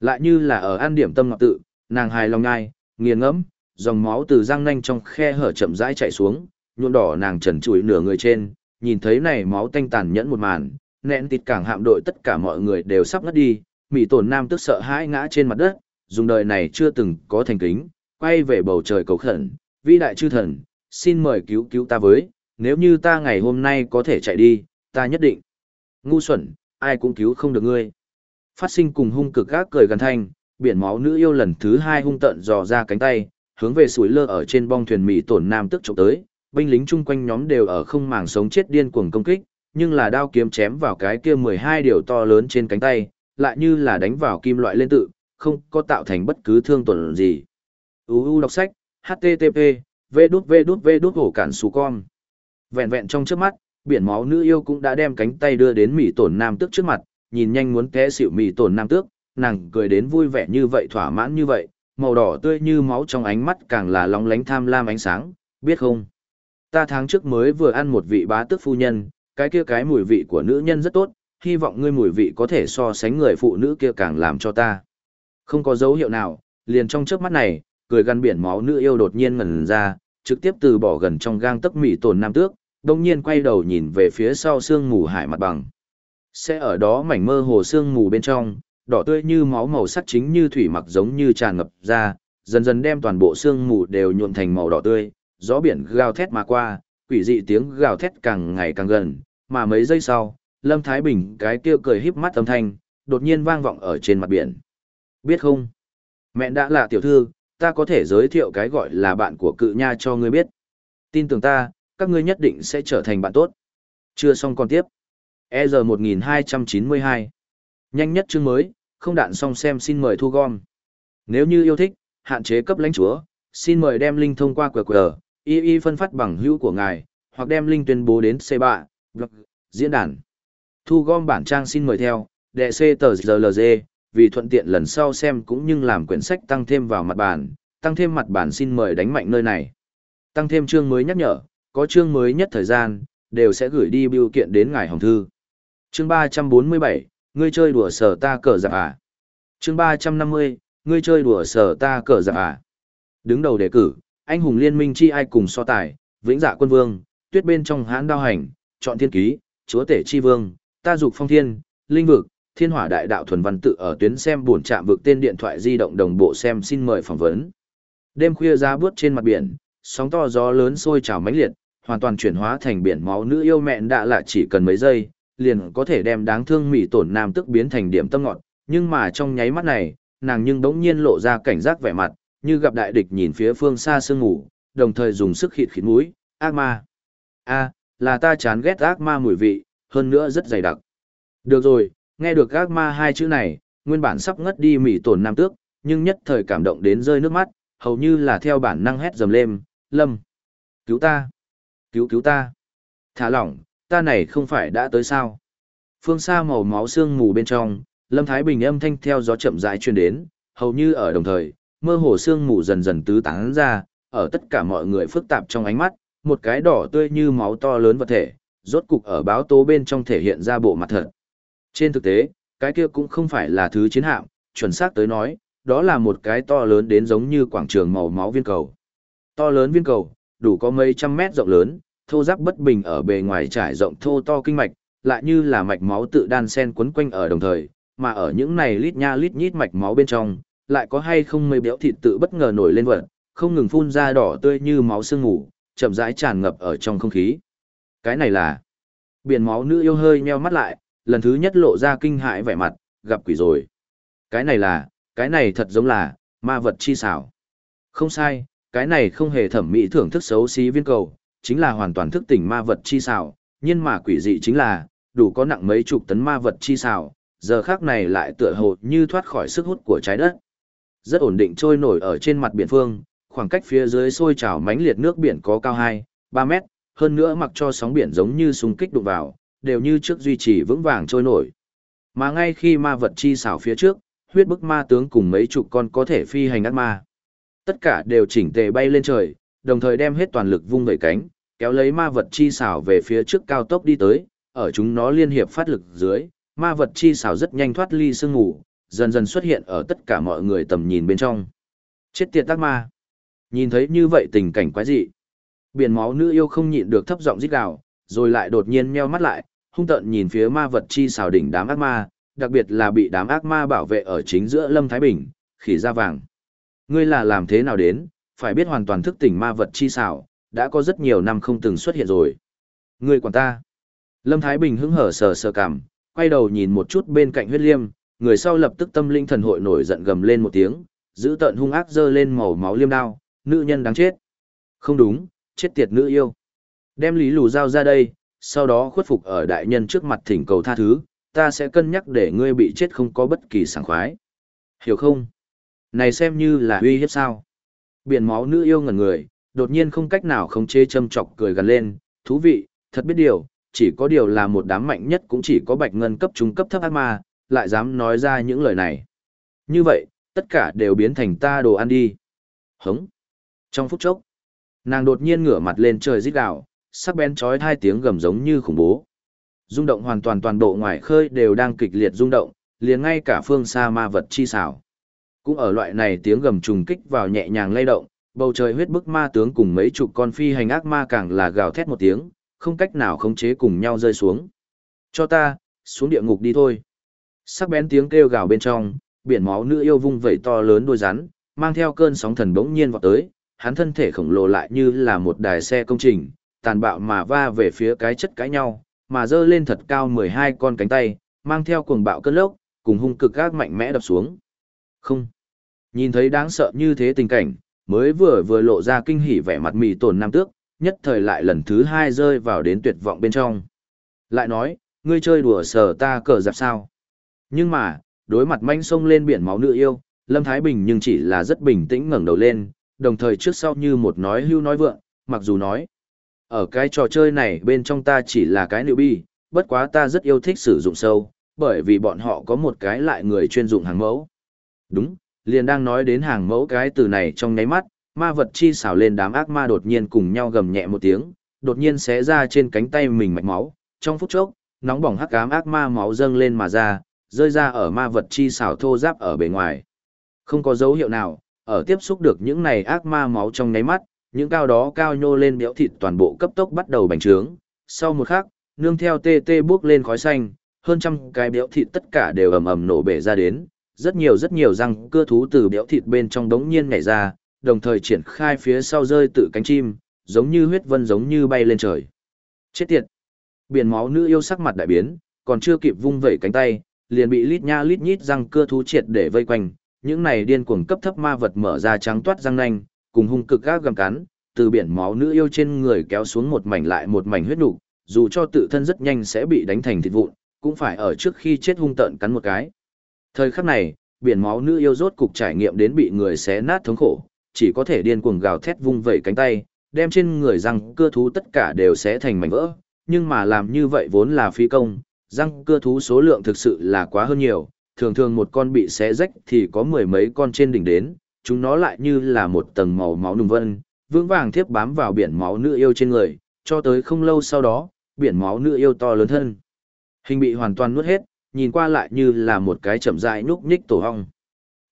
lại như là ở an điểm tâm ngọt tự, nàng hài lòng ngai, nghiền ngẫm, dòng máu từ răng nanh trong khe hở chậm rãi chảy xuống, nhuộm đỏ nàng trần trụi nửa người trên, nhìn thấy này máu tanh tàn nhẫn một màn, nẹn tịt cảng hạm đội tất cả mọi người đều sắp ngất đi, mỹ tổn nam tức sợ hãi ngã trên mặt đất, dùng đời này chưa từng có thành kính, quay về bầu trời cầu khẩn, vĩ đại chư thần, xin mời cứu cứu ta với, nếu như ta ngày hôm nay có thể chạy đi, ta nhất định. Ngu xuẩn, ai cũng cứu không được ngươi. Phát sinh cùng hung cực gác cười gần thanh, biển máu nữ yêu lần thứ hai hung tận dò ra cánh tay, hướng về sủi lơ ở trên bong thuyền mỹ tổn nam tức trộm tới, binh lính chung quanh nhóm đều ở không màng sống chết điên cuồng công kích, nhưng là đao kiếm chém vào cái kia 12 điều to lớn trên cánh tay, lại như là đánh vào kim loại lên tự, không có tạo thành bất cứ thương tổn gì. UU đọc sách, HTTP, V đút V đút V đút hổ cản xù con. Vẹn vẹn trong trước mắt, biển máu nữ yêu cũng đã đem cánh tay đưa đến mỹ tổn nam tước trước mặt, nhìn nhanh muốn té xỉu mỹ tổn nam tước, nàng cười đến vui vẻ như vậy thỏa mãn như vậy, màu đỏ tươi như máu trong ánh mắt càng là lóng lánh tham lam ánh sáng, biết không? Ta tháng trước mới vừa ăn một vị bá tước phu nhân, cái kia cái mùi vị của nữ nhân rất tốt, hy vọng ngươi mùi vị có thể so sánh người phụ nữ kia càng làm cho ta. Không có dấu hiệu nào, liền trong trước mắt này, cười gắn biển máu nữ yêu đột nhiên ngẩn ra, trực tiếp từ bỏ gần trong gang tấc mỹ tồn nam tước, đồng nhiên quay đầu nhìn về phía sau sương mù hải mặt bằng. Sẽ ở đó mảnh mơ hồ sương mù bên trong, đỏ tươi như máu màu sắc chính như thủy mặc giống như tràn ngập ra, dần dần đem toàn bộ sương mù đều nhuộm thành màu đỏ tươi, gió biển gào thét mà qua, quỷ dị tiếng gào thét càng ngày càng gần, mà mấy giây sau, Lâm Thái Bình cái kia cười híp mắt âm thanh, đột nhiên vang vọng ở trên mặt biển. Biết không? Mẹ đã là tiểu thư, ta có thể giới thiệu cái gọi là bạn của cự nha cho ngươi biết. Tin tưởng ta, các ngươi nhất định sẽ trở thành bạn tốt. Chưa xong còn tiếp. EZ 1292. Nhanh nhất chương mới, không đạn xong xem xin mời thu gom. Nếu như yêu thích, hạn chế cấp lãnh chúa, xin mời đem link thông qua QR, y y phân phát bằng hữu của ngài, hoặc đem link tuyên bố đến C3, blog, diễn đàn. Thu gom bản trang xin mời theo, đệ C tờ GLG, vì thuận tiện lần sau xem cũng như làm quyển sách tăng thêm vào mặt bản, tăng thêm mặt bản xin mời đánh mạnh nơi này. Tăng thêm chương mới nhắc nhở, có chương mới nhất thời gian, đều sẽ gửi đi biểu kiện đến ngài hồng thư. Chương 347, ngươi chơi đùa sở ta cờ giặc à? chương ba trăm năm mươi, ngươi chơi đùa sở ta cờ giặc à? Đứng đầu đề cử, anh hùng liên minh chi ai cùng so tài, vĩnh dạ quân vương, tuyết bên trong hãn đao hành, chọn thiên ký, chúa tể chi vương, ta dục phong thiên, linh vực, thiên hỏa đại đạo thuần văn tự ở tuyến xem buồn chạm vực tên điện thoại di động đồng bộ xem xin mời phỏng vấn. Đêm khuya ra bước trên mặt biển, sóng to gió lớn sôi trào mãnh liệt, hoàn toàn chuyển hóa thành biển máu nữ yêu mẹn đã là chỉ cần mấy giây, liền có thể đem đáng thương mỹ tổn nam tức biến thành điểm tâm ngọn, nhưng mà trong nháy mắt này, nàng nhưng đống nhiên lộ ra cảnh giác vẻ mặt, như gặp đại địch nhìn phía phương xa sương ngủ, đồng thời dùng sức khịt khịt mũi, ác ma. a là ta chán ghét ác ma mùi vị, hơn nữa rất dày đặc. Được rồi, nghe được ác ma hai chữ này, nguyên bản sắp ngất đi mỉ tổn nam tước, nhưng nhất thời cảm động đến rơi nước mắt, hầu như là theo bản năng hét dầm lên, lâm. Cứu ta! Cứu cứu ta! Thả lỏng, ta này không phải đã tới sao? Phương xa màu máu xương mù bên trong, Lâm Thái Bình âm thanh theo gió chậm rãi truyền đến, hầu như ở đồng thời, mơ hồ xương mù dần dần tứ tán ra, ở tất cả mọi người phức tạp trong ánh mắt, một cái đỏ tươi như máu to lớn vật thể, rốt cục ở báo tố bên trong thể hiện ra bộ mặt thật. Trên thực tế, cái kia cũng không phải là thứ chiến hạm, chuẩn xác tới nói, đó là một cái to lớn đến giống như quảng trường màu máu viên cầu. To lớn viên cầu, đủ có mấy trăm mét rộng lớn, thô giáp bất bình ở bề ngoài trải rộng thô to kinh mạch, lại như là mạch máu tự đan sen quấn quanh ở đồng thời, mà ở những này lít nha lít nhít mạch máu bên trong, lại có hay không mây béo thịt tự bất ngờ nổi lên vật, không ngừng phun ra đỏ tươi như máu sương ngủ, chậm rãi tràn ngập ở trong không khí. Cái này là biển máu nữ yêu hơi nheo mắt lại, lần thứ nhất lộ ra kinh hãi vẻ mặt, gặp quỷ rồi. Cái này là, cái này thật giống là, ma vật chi xảo. Không sai, cái này không hề thẩm mỹ thưởng thức xấu xí viên cầu, chính là hoàn toàn thức tỉnh ma vật chi xảo, nhưng mà quỷ dị chính là, đủ có nặng mấy chục tấn ma vật chi xảo, giờ khác này lại tựa hồ như thoát khỏi sức hút của trái đất. Rất ổn định trôi nổi ở trên mặt biển phương, khoảng cách phía dưới sôi trào mãnh liệt nước biển có cao 2, 3 mét, hơn nữa mặc cho sóng biển giống như súng kích đụng vào, đều như trước duy trì vững vàng trôi nổi. Mà ngay khi ma vật chi xảo phía trước, huyết bức ma tướng cùng mấy chục con có thể phi hành ác ma. Tất cả đều chỉnh tề bay lên trời, đồng thời đem hết toàn lực vung vẩy cánh, kéo lấy ma vật chi xảo về phía trước cao tốc đi tới, ở chúng nó liên hiệp phát lực dưới, ma vật chi xảo rất nhanh thoát ly sương ngủ, dần dần xuất hiện ở tất cả mọi người tầm nhìn bên trong. Chết tiệt tác ma. Nhìn thấy như vậy tình cảnh quái dị. Biển máu nữ yêu không nhịn được thấp giọng rít gào, rồi lại đột nhiên nheo mắt lại, hung tợn nhìn phía ma vật chi xảo đỉnh đám ác ma, đặc biệt là bị đám ác ma bảo vệ ở chính giữa Lâm Thái Bình, khỉ da vàng. Ngươi là làm thế nào đến, phải biết hoàn toàn thức tỉnh ma vật chi xảo, đã có rất nhiều năm không từng xuất hiện rồi. Ngươi quản ta. Lâm Thái Bình hứng hở sờ sờ cảm, quay đầu nhìn một chút bên cạnh huyết liêm, người sau lập tức tâm linh thần hội nổi giận gầm lên một tiếng, giữ tận hung ác dơ lên màu máu liêm đao, nữ nhân đáng chết. Không đúng, chết tiệt nữ yêu. Đem lý lù dao ra đây, sau đó khuất phục ở đại nhân trước mặt thỉnh cầu tha thứ, ta sẽ cân nhắc để ngươi bị chết không có bất kỳ sảng khoái. Hiểu không? Này xem như là uy hiếp sao? Biển máu nữ yêu ngẩn người, đột nhiên không cách nào không chê châm chọc cười gần lên, thú vị, thật biết điều, chỉ có điều là một đám mạnh nhất cũng chỉ có bạch ngân cấp trung cấp thấp ác ma, lại dám nói ra những lời này. Như vậy, tất cả đều biến thành ta đồ ăn đi. Hống. Trong phút chốc, nàng đột nhiên ngửa mặt lên trời rít gào, sắc bén chói hai tiếng gầm giống như khủng bố. Rung động hoàn toàn toàn bộ ngoài khơi đều đang kịch liệt rung động, liền ngay cả phương xa ma vật chi xảo. Cũng ở loại này tiếng gầm trùng kích vào nhẹ nhàng lay động, bầu trời huyết bức ma tướng cùng mấy chục con phi hành ác ma càng là gào thét một tiếng, không cách nào khống chế cùng nhau rơi xuống. Cho ta, xuống địa ngục đi thôi. Sắc bén tiếng kêu gào bên trong, biển máu nữ yêu vung vẩy to lớn đôi rắn, mang theo cơn sóng thần bỗng nhiên vọt tới, hắn thân thể khổng lồ lại như là một đài xe công trình, tàn bạo mà va về phía cái chất cãi nhau, mà dơ lên thật cao 12 con cánh tay, mang theo cuồng bạo cơn lốc, cùng hung cực gác mạnh mẽ đập xuống. Không. Nhìn thấy đáng sợ như thế tình cảnh, mới vừa vừa lộ ra kinh hỉ vẻ mặt mì tổn nam tước, nhất thời lại lần thứ hai rơi vào đến tuyệt vọng bên trong. Lại nói, ngươi chơi đùa sở ta cờ giặc sao. Nhưng mà, đối mặt manh sông lên biển máu nữ yêu, Lâm Thái Bình nhưng chỉ là rất bình tĩnh ngẩng đầu lên, đồng thời trước sau như một nói hưu nói vượng, mặc dù nói, ở cái trò chơi này bên trong ta chỉ là cái nữ bi, bất quá ta rất yêu thích sử dụng sâu, bởi vì bọn họ có một cái lại người chuyên dụng hàng mẫu. Đúng, liền đang nói đến hàng mẫu cái từ này trong nháy mắt, ma vật chi xảo lên đám ác ma đột nhiên cùng nhau gầm nhẹ một tiếng, đột nhiên xé ra trên cánh tay mình mạch máu, trong phút chốc, nóng bỏng hắc ám ác ma máu dâng lên mà ra, rơi ra ở ma vật chi xảo thô giáp ở bề ngoài. Không có dấu hiệu nào, ở tiếp xúc được những này ác ma máu trong nháy mắt, những cao đó cao nhô lên béo thịt toàn bộ cấp tốc bắt đầu bành trướng. Sau một khắc, nương theo tê tê bước lên khói xanh, hơn trăm cái béo thịt tất cả đều ầm ầm nổ bể ra đến, rất nhiều rất nhiều răng cưa thú từ béo thịt bên trong đống nhiên nhảy ra, đồng thời triển khai phía sau rơi tự cánh chim, giống như huyết vân giống như bay lên trời. Chết tiệt! Biển máu nữ yêu sắc mặt đại biến, còn chưa kịp vung vẩy cánh tay, liền bị lít nha lít nhít răng cưa thú triệt để vây quanh, những này điên cuồng cấp thấp ma vật mở ra trắng toát răng nanh, cùng hung cực gác gầm cắn, từ biển máu nữ yêu trên người kéo xuống một mảnh lại một mảnh huyết nục, dù cho tự thân rất nhanh sẽ bị đánh thành thịt vụn, cũng phải ở trước khi chết hung tợn cắn một cái. Thời khắc này, biển máu nữ yêu rốt cục trải nghiệm đến bị người xé nát thống khổ, chỉ có thể điên cuồng gào thét vung vẩy cánh tay, đem trên người răng cưa thú tất cả đều xé thành mảnh vỡ, nhưng mà làm như vậy vốn là phí công, răng cưa thú số lượng thực sự là quá hơn nhiều, thường thường một con bị xé rách thì có mười mấy con trên đỉnh đến, chúng nó lại như là một tầng màu máu nùng vân, vững vàng thiếp bám vào biển máu nữ yêu trên người, cho tới không lâu sau đó, biển máu nữ yêu to lớn thân. Hình bị hoàn toàn nuốt hết, nhìn qua lại như là một cái chậm rãi núp nhích tổ hong.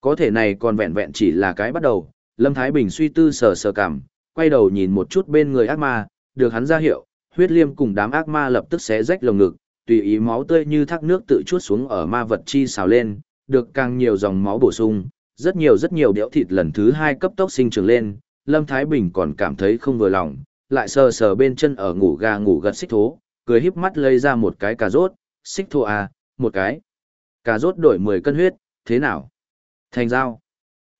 Có thể này còn vẹn vẹn chỉ là cái bắt đầu, Lâm Thái Bình suy tư sờ sờ cảm, quay đầu nhìn một chút bên người ác ma, được hắn ra hiệu, huyết liêm cùng đám ác ma lập tức xé rách lồng ngực, tùy ý máu tươi như thác nước tự chuốt xuống ở ma vật chi xào lên, được càng nhiều dòng máu bổ sung, rất nhiều rất nhiều đẽo thịt lần thứ hai cấp tốc sinh trưởng lên, Lâm Thái Bình còn cảm thấy không vừa lòng, lại sờ sờ bên chân ở ngủ gà ngủ gật xích thố, cười híp mắt lấy ra một cái cà rốt, xích thố à, một cái. Cà rốt đổi 10 cân huyết, thế nào? Thành giao.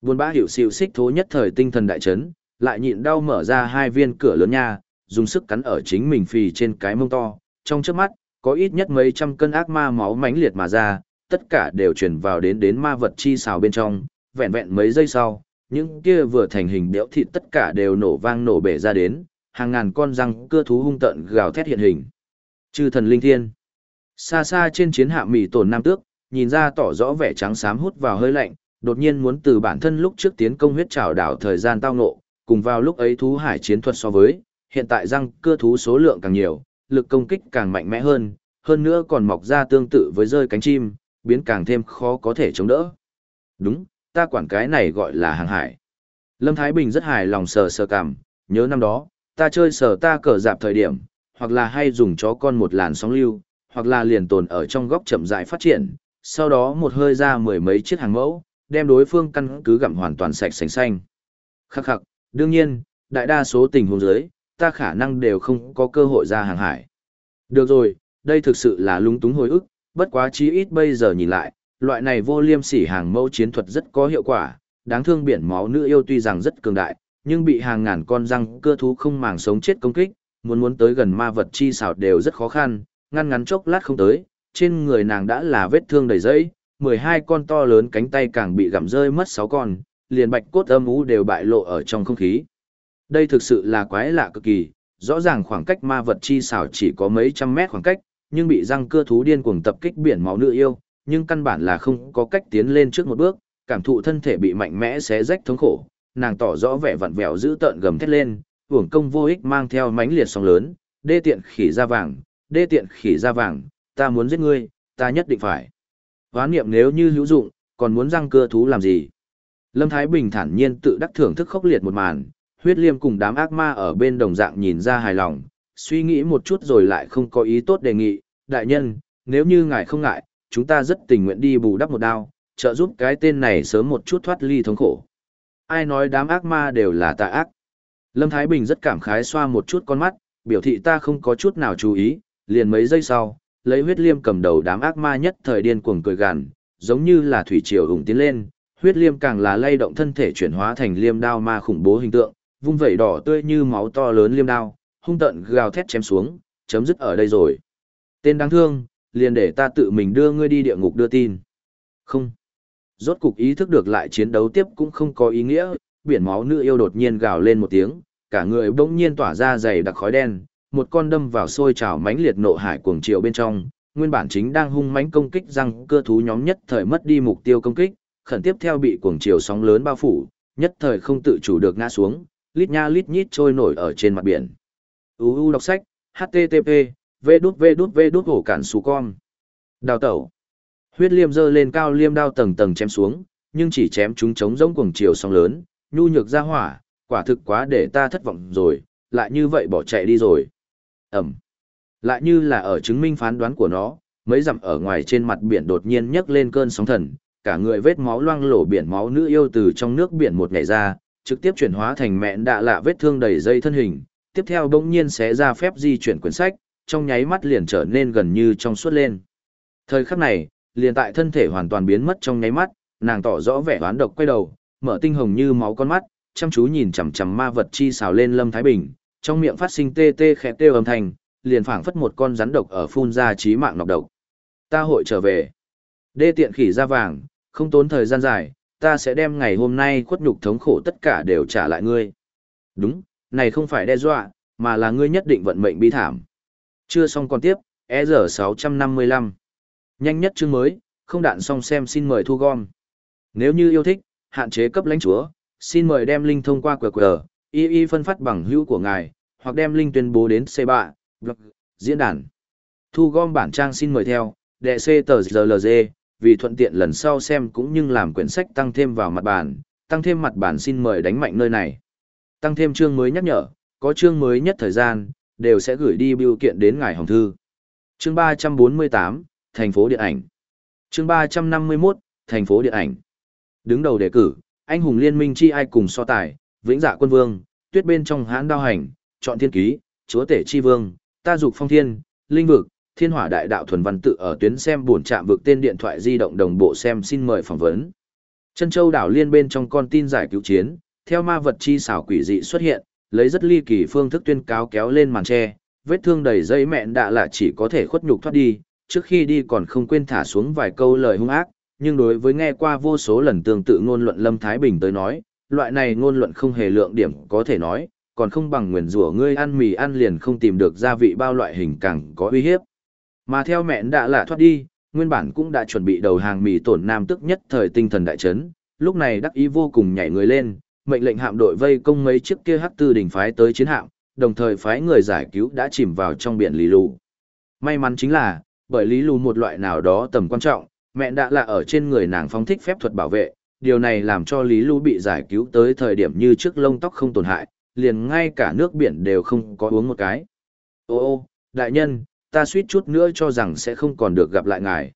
Buồn bã hiểu xịu xích thố nhất thời tinh thần đại chấn, lại nhịn đau mở ra hai viên cửa lớn nha, dùng sức cắn ở chính mình phì trên cái mông to, trong trước mắt, có ít nhất mấy trăm cân ác ma máu mãnh liệt mà ra, tất cả đều chuyển vào đến đến ma vật chi xào bên trong, vẹn vẹn mấy giây sau, những kia vừa thành hình béo thịt tất cả đều nổ vang nổ bể ra đến, hàng ngàn con răng cưa thú hung tận gào thét hiện hình. Chư thần linh thiên. Xa xa trên chiến hạ mỉ tổn nam tước, nhìn ra tỏ rõ vẻ trắng xám hút vào hơi lạnh, đột nhiên muốn từ bản thân lúc trước tiến công huyết trào đảo thời gian tao ngộ, cùng vào lúc ấy thú hải chiến thuật so với, hiện tại răng cưa thú số lượng càng nhiều, lực công kích càng mạnh mẽ hơn, hơn nữa còn mọc ra tương tự với rơi cánh chim, biến càng thêm khó có thể chống đỡ. Đúng, ta quản cái này gọi là hàng hải. Lâm Thái Bình rất hài lòng sờ sờ cảm, nhớ năm đó, ta chơi sờ ta cờ dạp thời điểm, hoặc là hay dùng chó con một làn sóng lưu, hoặc là liền tồn ở trong góc chậm rãi phát triển, sau đó một hơi ra mười mấy chiếc hàng mẫu, đem đối phương căn cứ gặm hoàn toàn sạch sành xanh. Khắc khắc, đương nhiên, đại đa số tình huống dưới, ta khả năng đều không có cơ hội ra hàng hải. Được rồi, đây thực sự là lung túng hồi ức, bất quá chí ít bây giờ nhìn lại, loại này vô liêm sỉ hàng mẫu chiến thuật rất có hiệu quả, đáng thương biển máu nữ yêu tuy rằng rất cường đại, nhưng bị hàng ngàn con răng cơ thú không màng sống chết công kích, muốn muốn tới gần ma vật chi xảo đều rất khó khăn, ngăn ngắn chốc lát không tới, trên người nàng đã là vết thương đầy dẫy, 12 con to lớn cánh tay càng bị gặm rơi mất 6 con, liền bạch cốt âm ú đều bại lộ ở trong không khí. Đây thực sự là quái lạ cực kỳ, rõ ràng khoảng cách ma vật chi xảo chỉ có mấy trăm mét khoảng cách, nhưng bị răng cưa thú điên cuồng tập kích biển máu nữ yêu, nhưng căn bản là không có cách tiến lên trước một bước, cảm thụ thân thể bị mạnh mẽ xé rách thống khổ, nàng tỏ rõ vẻ vặn vẹo giữ tợn gầm thét lên, uổng công vô ích mang theo mánh liệt sóng lớn, đê tiện khỉ da vàng, đê tiện khỉ da vàng, ta muốn giết ngươi, ta nhất định phải. Hoán niệm nếu như hữu dụng, còn muốn răng cưa thú làm gì? Lâm Thái Bình thản nhiên tự đắc thưởng thức khốc liệt một màn, huyết liêm cùng đám ác ma ở bên đồng dạng nhìn ra hài lòng, suy nghĩ một chút rồi lại không có ý tốt đề nghị, đại nhân, nếu như ngài không ngại, chúng ta rất tình nguyện đi bù đắp một đao, trợ giúp cái tên này sớm một chút thoát ly thống khổ. Ai nói đám ác ma đều là tà ác? Lâm Thái Bình rất cảm khái xoa một chút con mắt, biểu thị ta không có chút nào chú ý, liền mấy giây sau, lấy huyết liêm cầm đầu đám ác ma nhất thời điên cuồng cười gằn, giống như là thủy triều hùng tiến lên, huyết liêm càng là lay động thân thể chuyển hóa thành liêm đao ma khủng bố hình tượng, vung vẩy đỏ tươi như máu to lớn liêm đao, hung tận gào thét chém xuống, chấm dứt ở đây rồi. Tên đáng thương, liền để ta tự mình đưa ngươi đi địa ngục đưa tin. Không. Rốt cục ý thức được lại chiến đấu tiếp cũng không có ý nghĩa, biển máu nữ yêu đột nhiên gào lên một tiếng, cả người bỗng nhiên tỏa ra dày đặc khói đen, một con đâm vào sôi trào mãnh liệt nộ hải cuồng triều bên trong, nguyên bản chính đang hung mãnh công kích răng cơ thú nhóm nhất thời mất đi mục tiêu công kích, khẩn tiếp theo bị cuồng triều sóng lớn bao phủ, nhất thời không tự chủ được ngã xuống, lít nha lít nhít trôi nổi ở trên mặt biển. UU đọc sách, http, v đút v đút v đút hổ cản xù con. Đào tẩu. Huyết liêm dơ lên cao liêm đao tầng tầng chém xuống, nhưng chỉ chém chúng trống rỗng cuồng chiều sóng lớn, nhu nhược ra hỏa, quả thực quá để ta thất vọng rồi, lại như vậy bỏ chạy đi rồi. Ẩm. Lại như là ở chứng minh phán đoán của nó, mấy dặm ở ngoài trên mặt biển đột nhiên nhấc lên cơn sóng thần, cả người vết máu loang lổ biển máu nữ yêu từ trong nước biển một ngày ra, trực tiếp chuyển hóa thành mẹn đạ lạ vết thương đầy dây thân hình, tiếp theo bỗng nhiên xé ra phép di chuyển quyển sách, trong nháy mắt liền trở nên gần như trong suốt lên. Thời khắc này, liền tại thân thể hoàn toàn biến mất trong nháy mắt, nàng tỏ rõ vẻ oán độc quay đầu, mở tinh hồng như máu con mắt, chăm chú nhìn chằm chằm ma vật chi xào lên Lâm Thái Bình, trong miệng phát sinh tê tê khẽ kêu âm thanh, liền phảng phất một con rắn độc ở phun ra chí mạng nọc độc. Ta hội trở về. Đê tiện khỉ ra vàng, không tốn thời gian dài, ta sẽ đem ngày hôm nay khuất nhục thống khổ tất cả đều trả lại ngươi. Đúng, này không phải đe dọa, mà là ngươi nhất định vận mệnh bi thảm. Chưa xong còn tiếp, e giờ 655. Nhanh nhất chương mới, không đạn xong xem xin mời thu gom. Nếu như yêu thích, hạn chế cấp lãnh chúa, xin mời đem link thông qua QR, y y phân phát bằng hữu của ngài, hoặc đem link tuyên bố đến C3, blog, diễn đàn. Thu gom bản trang xin mời theo, đệ C tờ GLG, vì thuận tiện lần sau xem cũng như làm quyển sách tăng thêm vào mặt bản, tăng thêm mặt bản xin mời đánh mạnh nơi này. Tăng thêm chương mới nhắc nhở, có chương mới nhất thời gian, đều sẽ gửi đi biểu kiện đến ngài hồng thư. Chương 348, thành phố điện ảnh. Chương 351, thành phố điện ảnh. Đứng đầu đề cử, anh hùng liên minh chi ai cùng so tài, vĩnh dạ quân vương, tuyết bên trong hãn đao hành, chọn thiên ký, chúa tể chi vương, ta dục phong thiên, linh vực, thiên hỏa đại đạo thuần văn tự ở tuyến xem buồn chạm vực tên điện thoại di động đồng bộ xem xin mời phỏng vấn. Chân châu đảo liên bên trong con tin giải cứu chiến, theo ma vật chi xảo quỷ dị xuất hiện, lấy rất ly kỳ phương thức tuyên cáo kéo lên màn tre, vết thương đầy dây mẹn đạ là chỉ có thể khuất nhục thoát đi, trước khi đi còn không quên thả xuống vài câu lời hung ác, nhưng đối với nghe qua vô số lần tương tự ngôn luận Lâm Thái Bình tới nói, loại này ngôn luận không hề lượng điểm có thể nói, còn không bằng nguyền rủa ngươi ăn mì ăn liền không tìm được gia vị bao loại hình càng có uy hiếp. Mà theo mẹn đã lạ thoát đi, nguyên bản cũng đã chuẩn bị đầu hàng mì tổn nam tức nhất thời tinh thần đại chấn, lúc này đắc ý vô cùng nhảy người lên, mệnh lệnh hạm đội vây công mấy chiếc kia hắc tư đỉnh phái tới chiến hạm, đồng thời phái người giải cứu đã chìm vào trong biển lý lù. May mắn chính là, bởi lý lù một loại nào đó tầm quan trọng, mẹ đã là ở trên người nàng phóng thích phép thuật bảo vệ, điều này làm cho lý lù bị giải cứu tới thời điểm như trước lông tóc không tổn hại, liền ngay cả nước biển đều không có uống một cái. Ô ô, đại nhân, ta suýt chút nữa cho rằng sẽ không còn được gặp lại ngài.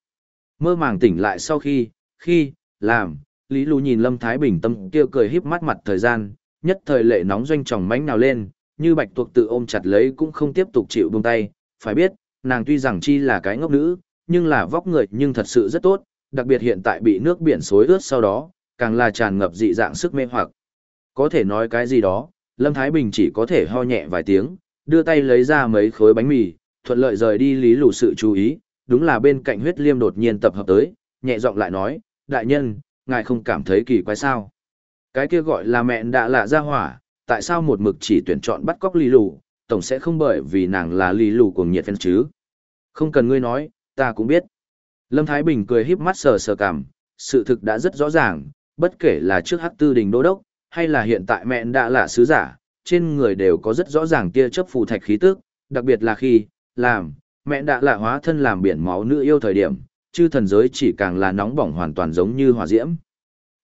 Mơ màng tỉnh lại sau khi, khi, làm, Lý Lù nhìn Lâm Thái Bình tâm kia cười híp mắt mặt thời gian, nhất thời lệ nóng doanh tròng mánh nào lên, như bạch tuộc tự ôm chặt lấy cũng không tiếp tục chịu buông tay, phải biết, nàng tuy rằng chi là cái ngốc nữ, nhưng là vóc người nhưng thật sự rất tốt, đặc biệt hiện tại bị nước biển xối ướt sau đó, càng là tràn ngập dị dạng sức mê hoặc. Có thể nói cái gì đó, Lâm Thái Bình chỉ có thể ho nhẹ vài tiếng, đưa tay lấy ra mấy khối bánh mì, thuận lợi rời đi lý lù sự chú ý, đúng là bên cạnh huyết liêm đột nhiên tập hợp tới, nhẹ giọng lại nói, đại nhân, ngài không cảm thấy kỳ quái sao? Cái kia gọi là mẹ đã lạ ra hỏa, tại sao một mực chỉ tuyển chọn bắt cóc lý lù, tổng sẽ không bởi vì nàng là lý lù cuồng nhiệt phen chứ? Không cần ngươi nói, ta cũng biết. Lâm Thái Bình cười híp mắt sờ sờ cảm, sự thực đã rất rõ ràng, bất kể là trước hắc tư đình đô đốc, hay là hiện tại mẹ đã là sứ giả, trên người đều có rất rõ ràng tia chấp phù thạch khí tức, đặc biệt là khi, làm, mẹ đã lạ hóa thân làm biển máu nữ yêu thời điểm, chư thần giới chỉ càng là nóng bỏng hoàn toàn giống như hỏa diễm.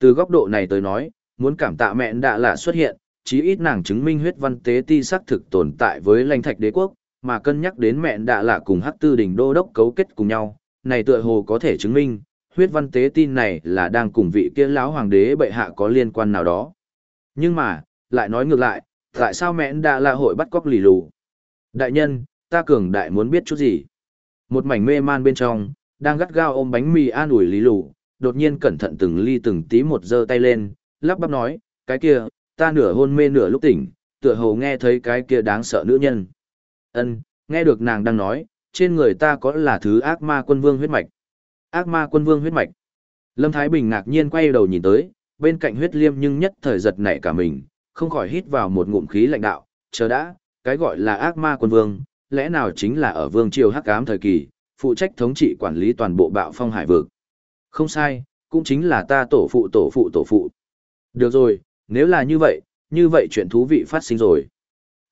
Từ góc độ này tới nói, muốn cảm tạ mẹ đã lạ xuất hiện, chí ít nàng chứng minh huyết văn tế ti xác thực tồn tại với lãnh thạch đế quốc, mà cân nhắc đến mẹ đã lạ cùng hắc tư đỉnh đô đốc cấu kết cùng nhau, này tựa hồ có thể chứng minh, huyết văn tế tin này là đang cùng vị kia lão hoàng đế bệ hạ có liên quan nào đó. Nhưng mà, lại nói ngược lại, tại sao mẹ đã lạ hội bắt cóc lì lù? Đại nhân, ta cường đại muốn biết chút gì. Một mảnh mê man bên trong, đang gắt gao ôm bánh mì an ủi lý lù, đột nhiên cẩn thận từng ly từng tí một giơ tay lên, lắp bắp nói, cái kia, ta nửa hôn mê nửa lúc tỉnh, tựa hồ nghe thấy cái kia đáng sợ nữ nhân. Ân, nghe được nàng đang nói, trên người ta có là thứ ác ma quân vương huyết mạch. Ác ma quân vương huyết mạch. Lâm Thái Bình ngạc nhiên quay đầu nhìn tới, bên cạnh huyết liêm nhưng nhất thời giật nảy cả mình, không khỏi hít vào một ngụm khí lạnh đạo, chờ đã, cái gọi là ác ma quân vương, lẽ nào chính là ở vương triều hắc ám thời kỳ, phụ trách thống trị quản lý toàn bộ bạo phong hải vực. Không sai, cũng chính là ta tổ phụ tổ phụ tổ phụ. Được rồi, nếu là như vậy, như vậy chuyện thú vị phát sinh rồi.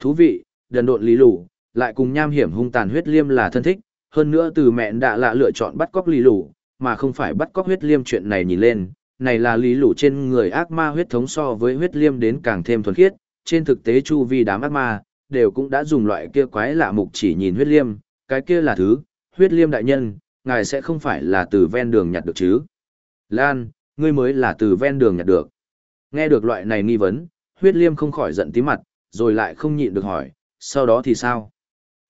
Thú vị, đần độn lý lù, lại cùng nham hiểm hung tàn huyết liêm là thân thích, hơn nữa từ mẹ đã lạ lựa chọn bắt cóc lý lù, mà không phải bắt cóc huyết liêm chuyện này nhìn lên, này là lý lũ trên người ác ma huyết thống so với huyết liêm đến càng thêm thuần khiết, trên thực tế chu vi đám ác ma, đều cũng đã dùng loại kia quái lạ mục chỉ nhìn huyết liêm, cái kia là thứ, huyết liêm đại nhân, ngài sẽ không phải là từ ven đường nhặt được chứ. Lan, ngươi mới là từ ven đường nhặt được. Nghe được loại này nghi vấn, huyết liêm không khỏi giận tí mặt, rồi lại không nhịn được hỏi, sau đó thì sao?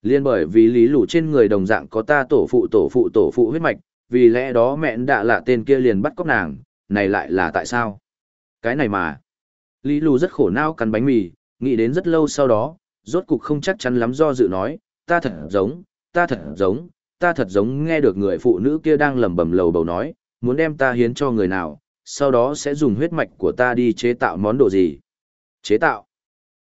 Liên bởi vì lý lũ trên người đồng dạng có ta tổ phụ tổ phụ tổ phụ huyết mạch, vì lẽ đó mẹn đã là tên kia liền bắt cóc nàng, này lại là tại sao? Cái này mà. Lý lũ rất khổ não cắn bánh mì, nghĩ đến rất lâu sau đó, rốt cục không chắc chắn lắm do dự nói, ta thật giống, ta thật giống, ta thật giống nghe được người phụ nữ kia đang lẩm bẩm lầu bầu nói, muốn đem ta hiến cho người nào, sau đó sẽ dùng huyết mạch của ta đi chế tạo món đồ gì. Chế tạo.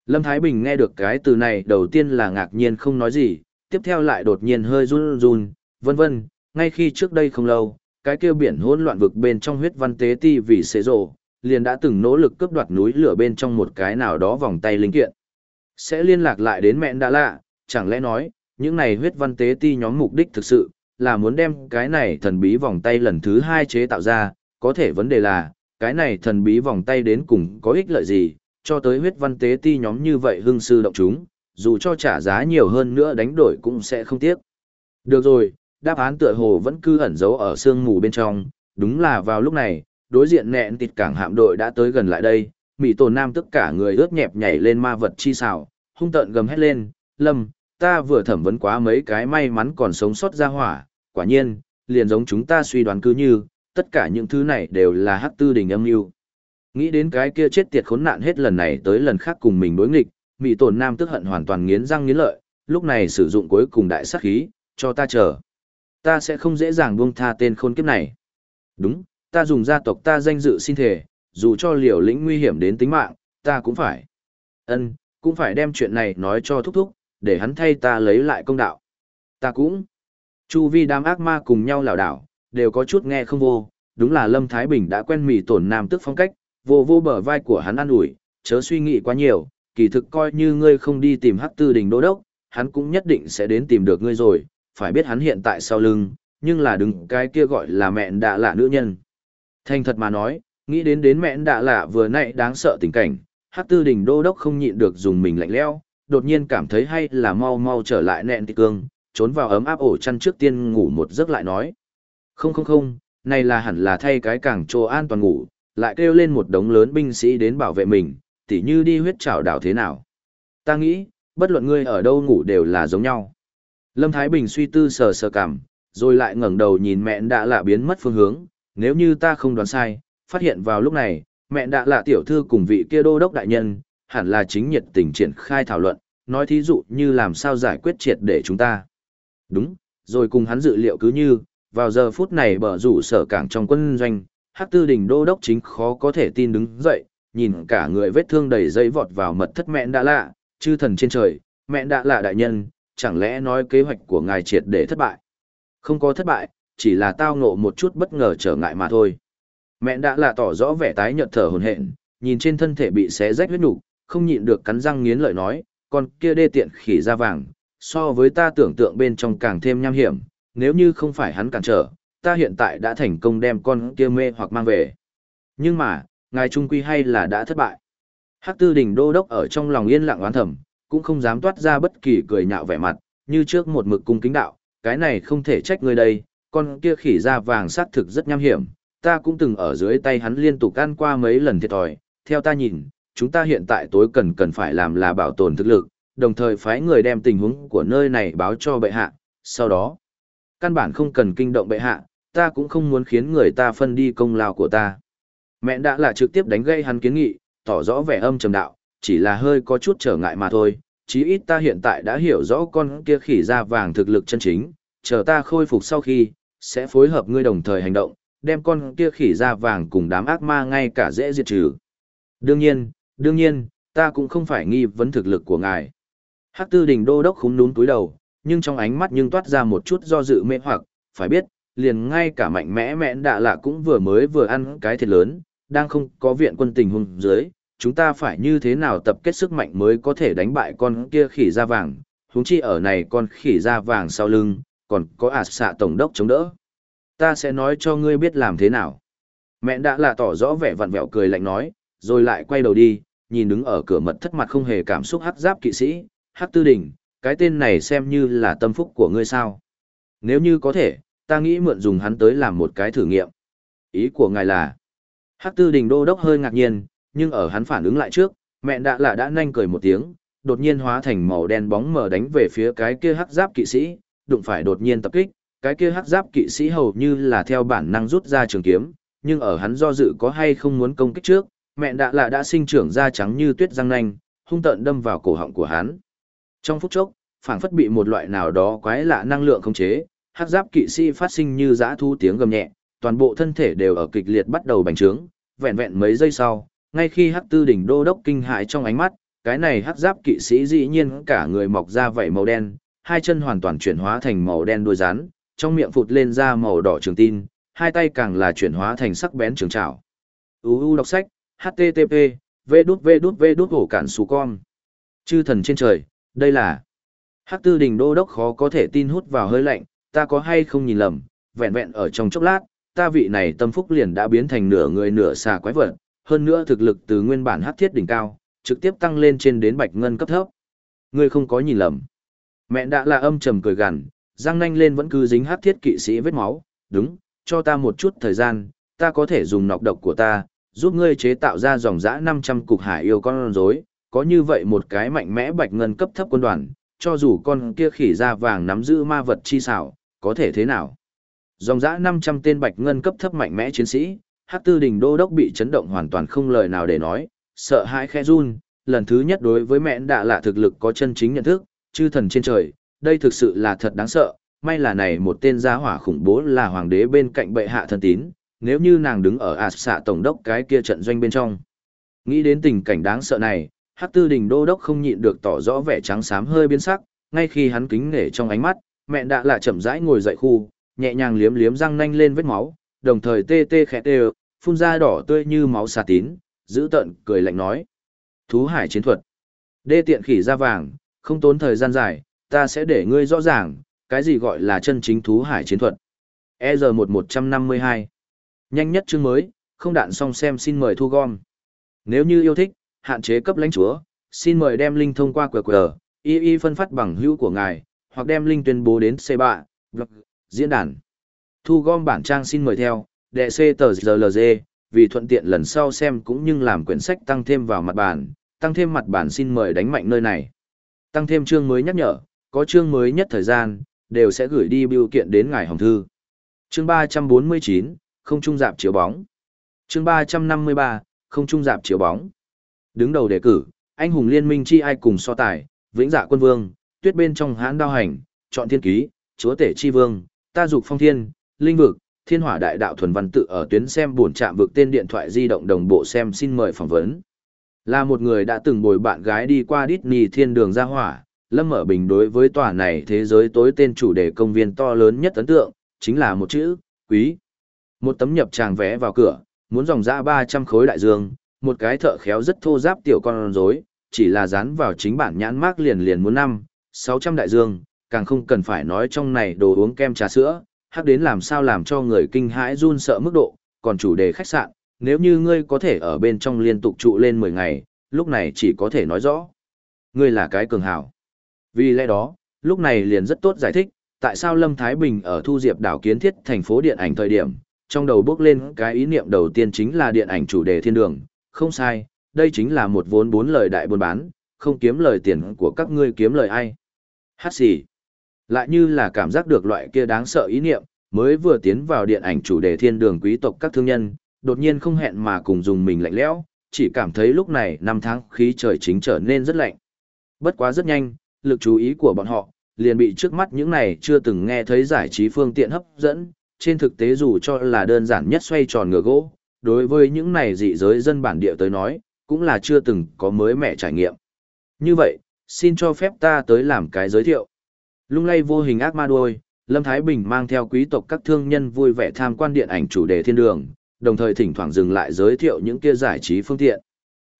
Lâm Thái Bình nghe được cái từ này đầu tiên là ngạc nhiên không nói gì, tiếp theo lại đột nhiên hơi run run, vân vân, ngay khi trước đây không lâu, cái kia biển hỗn loạn vực bên trong huyết văn tế ti vì xế rồ, liền đã từng nỗ lực cướp đoạt núi lửa bên trong một cái nào đó vòng tay linh kiện. Sẽ liên lạc lại đến mẹ đã lạ, chẳng lẽ nói, những này huyết văn tế ti nhóm mục đích thực sự, là muốn đem cái này thần bí vòng tay lần thứ hai chế tạo ra, có thể vấn đề là, cái này thần bí vòng tay đến cùng có ích lợi gì, cho tới huyết văn tế ti nhóm như vậy hưng sư động chúng, dù cho trả giá nhiều hơn nữa đánh đổi cũng sẽ không tiếc. Được rồi, đáp án tựa hồ vẫn cứ ẩn giấu ở sương mù bên trong, đúng là vào lúc này, đối diện nẹn tịt cảng hạm đội đã tới gần lại đây, mỹ tổ nam tất cả người ướt nhẹp nhảy lên ma vật chi xào, hung tợn gầm hét lên, lâm, ta vừa thẩm vấn quá mấy cái may mắn còn sống sót ra hỏa, quả nhiên, liền giống chúng ta suy đoán cứ như, tất cả những thứ này đều là hắc tư đình âm mưu Nghĩ đến cái kia chết tiệt khốn nạn hết lần này tới lần khác cùng mình đối nghịch, Mỹ tổn nam tức hận hoàn toàn nghiến răng nghiến lợi, lúc này sử dụng cuối cùng đại sát khí, cho ta chờ. Ta sẽ không dễ dàng buông tha tên khôn kiếp này. Đúng, ta dùng gia tộc ta danh dự xin thể, dù cho liều lĩnh nguy hiểm đến tính mạng, ta cũng phải. Ân, cũng phải đem chuyện này nói cho thúc thúc, để hắn thay ta lấy lại công đạo. Ta cũng. Chu vi đám ác ma cùng nhau lảo đảo, đều có chút nghe không vô, đúng là Lâm Thái Bình đã quen mỉ tổn nam tức phong cách, vô vô bờ vai của hắn ăn ủi, chớ suy nghĩ quá nhiều, kỳ thực coi như ngươi không đi tìm hắc tư đình đô đốc, hắn cũng nhất định sẽ đến tìm được ngươi rồi, phải biết hắn hiện tại sau lưng, nhưng là đứng cái kia gọi là mẹ đã là nữ nhân. Thành thật mà nói, nghĩ đến đến mẹ đạ lạ vừa nãy đáng sợ tình cảnh, hắc tư đình đô đốc không nhịn được dùng mình lạnh lẽo, đột nhiên cảm thấy hay là mau mau trở lại nẹn tịch cương, trốn vào ấm áp ổ chăn trước tiên ngủ một giấc lại nói. Không không không, này là hẳn là thay cái cảng chỗ an toàn ngủ, lại kêu lên một đống lớn binh sĩ đến bảo vệ mình, tỉ như đi huyết trảo đảo thế nào. Ta nghĩ, bất luận ngươi ở đâu ngủ đều là giống nhau. Lâm Thái Bình suy tư sờ sờ cảm, rồi lại ngẩng đầu nhìn mẹ đã lạ biến mất phương hướng, nếu như ta không đoán sai, phát hiện vào lúc này, mẹ đã lạ tiểu thư cùng vị kia đô đốc đại nhân, hẳn là chính nhiệt tình triển khai thảo luận, nói thí dụ như làm sao giải quyết triệt để chúng ta. Đúng, rồi cùng hắn dự liệu cứ như, vào giờ phút này bờ rủ sở cảng trong quân doanh, Hắc Tư Đình đô đốc chính khó có thể tin đứng dậy, nhìn cả người vết thương đầy dây vọt vào mật thất mẹ đã lạ, chư thần trên trời, mẹ đã lạ đại nhân, chẳng lẽ nói kế hoạch của ngài triệt để thất bại? Không có thất bại, chỉ là tao ngộ một chút bất ngờ trở ngại mà thôi. Mẹ đã là tỏ rõ vẻ tái nhợt thở hổn hển, nhìn trên thân thể bị xé rách huyết nhục, không nhịn được cắn răng nghiến lợi nói, con kia đê tiện khỉ da vàng, so với ta tưởng tượng bên trong càng thêm nham hiểm, nếu như không phải hắn cản trở, ta hiện tại đã thành công đem con kia mê hoặc mang về. Nhưng mà, ngài trung quy hay là đã thất bại. Hắc tư Đình đô đốc ở trong lòng yên lặng oán thầm, cũng không dám toát ra bất kỳ cười nhạo vẻ mặt, như trước một mực cung kính đạo, cái này không thể trách người đây, con kia khỉ da vàng sát thực rất nham hiểm, ta cũng từng ở dưới tay hắn liên tục ăn qua mấy lần thiệt thòi, theo ta nhìn, chúng ta hiện tại tối cần cần phải làm là bảo tồn thực lực, đồng thời phái người đem tình huống của nơi này báo cho bệ hạ, sau đó, căn bản không cần kinh động bệ hạ, ta cũng không muốn khiến người ta phân đi công lao của ta. Mẹ đã là trực tiếp đánh gây hắn kiến nghị, tỏ rõ vẻ âm trầm đạo, chỉ là hơi có chút trở ngại mà thôi, chí ít ta hiện tại đã hiểu rõ con kia khỉ da vàng thực lực chân chính, chờ ta khôi phục sau khi, sẽ phối hợp ngươi đồng thời hành động, đem con kia khỉ da vàng cùng đám ác ma ngay cả dễ diệt trừ. Đương nhiên, đương nhiên, ta cũng không phải nghi vấn thực lực của ngài. Hắc tư đình đô đốc khúng núm túi đầu, nhưng trong ánh mắt nhưng toát ra một chút do dự mê hoặc, phải biết, liền ngay cả mạnh mẽ mẽn đạ lạ cũng vừa mới vừa ăn cái thiệt lớn, đang không có viện quân tình hùng dưới, chúng ta phải như thế nào tập kết sức mạnh mới có thể đánh bại con kia khỉ da vàng, huống chi ở này con khỉ da vàng sau lưng, còn có ả xạ tổng đốc chống đỡ. Ta sẽ nói cho ngươi biết làm thế nào. Mẹ đã là tỏ rõ vẻ vặn vẹo cười lạnh nói, rồi lại quay đầu đi, nhìn đứng ở cửa mật thất mặt không hề cảm xúc hắc giáp kỵ sĩ, hắc tư đỉnh, cái tên này xem như là tâm phúc của ngươi sao. Nếu như có thể, ta nghĩ mượn dùng hắn tới làm một cái thử nghiệm. Ý của ngài là, hắc tư đình đô đốc hơi ngạc nhiên, nhưng ở hắn phản ứng lại trước, mẹ đã là đã nhanh cười một tiếng, đột nhiên hóa thành màu đen bóng mờ đánh về phía cái kia hắc giáp kỵ sĩ, đụng phải đột nhiên tập kích, cái kia hắc giáp kỵ sĩ hầu như là theo bản năng rút ra trường kiếm, nhưng ở hắn do dự có hay không muốn công kích trước, mẹ đã là đã sinh trưởng da trắng như tuyết răng nanh, hung tợn đâm vào cổ họng của hắn. Trong phút chốc, phảng phất bị một loại nào đó quái lạ năng lượng khống chế, hắc giáp kỵ sĩ phát sinh như dã thu tiếng gầm nhẹ, toàn bộ thân thể đều ở kịch liệt bắt đầu bành trướng, vẹn vẹn mấy giây sau, ngay khi hắc tư đỉnh đô đốc kinh hãi trong ánh mắt, cái này hắc giáp kỵ sĩ dĩ nhiên cả người mọc ra vảy màu đen, hai chân hoàn toàn chuyển hóa thành màu đen đuôi rắn, trong miệng phụt lên ra màu đỏ trường tin, hai tay càng là chuyển hóa thành sắc bén trường trảo. UU đọc sách, http, v đút v đút v đút hổ cản xù con. Chư thần trên trời, đây là Hắc tư đình đô đốc khó có thể tin hút vào hơi lạnh, ta có hay không nhìn lầm, vẹn vẹn ở trong chốc lát, ta vị này tâm phúc liền đã biến thành nửa người nửa xà quái vật, hơn nữa thực lực từ nguyên bản hắc thiết đỉnh cao, trực tiếp tăng lên trên đến bạch ngân cấp thấp. Ngươi không có nhìn lầm. Mẹ đã là âm trầm cười gằn, răng nanh lên vẫn cứ dính hắc thiết kỵ sĩ vết máu, đúng, cho ta một chút thời gian, ta có thể dùng nọc độc của ta, giúp ngươi chế tạo ra dòng dã 500 cục hải yêu con rối, có như vậy một cái mạnh mẽ bạch ngân cấp thấp quân đoàn, cho dù con kia khỉ da vàng nắm giữ ma vật chi xảo, có thể thế nào? Dòng dã 500 tên bạch ngân cấp thấp mạnh mẽ chiến sĩ, Hắc Tư Đình Đô đốc bị chấn động hoàn toàn không lời nào để nói, sợ hãi khẽ run, lần thứ nhất đối với mẹ đã lạ thực lực có chân chính nhận thức, chư thần trên trời, đây thực sự là thật đáng sợ, may là này một tên gia hỏa khủng bố là hoàng đế bên cạnh bệ hạ thân tín, nếu như nàng đứng ở ạt xạ tổng đốc cái kia trận doanh bên trong. Nghĩ đến tình cảnh đáng sợ này, Hắc Tư Đình Đô đốc không nhịn được tỏ rõ vẻ trắng xám hơi biến sắc, ngay khi hắn kính nể trong ánh mắt, mẹ đã lại chậm rãi ngồi dậy khu, nhẹ nhàng liếm liếm răng nanh lên vết máu, đồng thời tê tê khẽ tê, phun ra đỏ tươi như máu xà tín, giữ tận cười lạnh nói: "Thú hải chiến thuật, đê tiện khỉ da vàng, không tốn thời gian dài, ta sẽ để ngươi rõ ràng, cái gì gọi là chân chính thú hải chiến thuật." EZ1152 Nhanh nhất chương mới, không đạn xong xem xin mời thu gom. Nếu như yêu thích, hạn chế cấp lãnh chúa, xin mời đem link thông qua QR, y y phân phát bằng hữu của ngài, hoặc đem link tuyên bố đến C3, blog, diễn đàn. Thu gom bản trang xin mời theo, đệ C tờ GLG, vì thuận tiện lần sau xem cũng như làm quyển sách tăng thêm vào mặt bản, tăng thêm mặt bản xin mời đánh mạnh nơi này. Tăng thêm chương mới nhắc nhở, có chương mới nhất thời gian, đều sẽ gửi đi biểu kiện đến ngài hồng thư. Chương 349, không trung dạp chiếu bóng. Chương 353, không trung dạp chiếu bóng. Đứng đầu đề cử, anh hùng liên minh chi ai cùng so tài, vĩnh dạ quân vương, tuyết bên trong hãn đao hành, chọn thiên ký, chúa tể chi vương, ta dục phong thiên, linh vực, thiên hỏa đại đạo thuần văn tự ở tuyến xem buồn chạm vực tên điện thoại di động đồng bộ xem xin mời phỏng vấn. Là một người đã từng bồi bạn gái đi qua Disney thiên đường ra hỏa, Lâm Mở Bình đối với tòa này thế giới tối tên chủ đề công viên to lớn nhất ấn tượng, chính là một chữ, quý. Một tấm nhập tràng vé vào cửa, muốn dòng ra 300 khối đại dương, một cái thợ khéo rất thô giáp tiểu con rối, chỉ là dán vào chính bản nhãn mác liền liền muốn năm, 600 đại dương, càng không cần phải nói trong này đồ uống kem trà sữa, hắc đến làm sao làm cho người kinh hãi run sợ mức độ, còn chủ đề khách sạn, nếu như ngươi có thể ở bên trong liên tục trụ lên 10 ngày, lúc này chỉ có thể nói rõ. Ngươi là cái cường hảo. Vì lẽ đó, lúc này liền rất tốt giải thích, tại sao Lâm Thái Bình ở Thu Diệp đảo kiến thiết thành phố điện ảnh thời điểm, trong đầu bước lên cái ý niệm đầu tiên chính là điện ảnh chủ đề thiên đường, không sai, đây chính là một vốn bốn lời đại buôn bán, không kiếm lời tiền của các ngươi kiếm lời ai. Hát xì. Lại như là cảm giác được loại kia đáng sợ ý niệm, mới vừa tiến vào điện ảnh chủ đề thiên đường quý tộc các thương nhân, đột nhiên không hẹn mà cùng dùng mình lạnh lẽo, chỉ cảm thấy lúc này năm tháng khí trời chính trở nên rất lạnh. Bất quá rất nhanh, lực chú ý của bọn họ, liền bị trước mắt những này chưa từng nghe thấy giải trí phương tiện hấp dẫn, trên thực tế dù cho là đơn giản nhất xoay tròn ngựa gỗ, đối với những này dị giới dân bản địa tới nói, cũng là chưa từng có mới mẻ trải nghiệm. Như vậy, xin cho phép ta tới làm cái giới thiệu. Lung lay vô hình ác ma đuôi, Lâm Thái Bình mang theo quý tộc các thương nhân vui vẻ tham quan điện ảnh chủ đề thiên đường, đồng thời thỉnh thoảng dừng lại giới thiệu những kia giải trí phương tiện.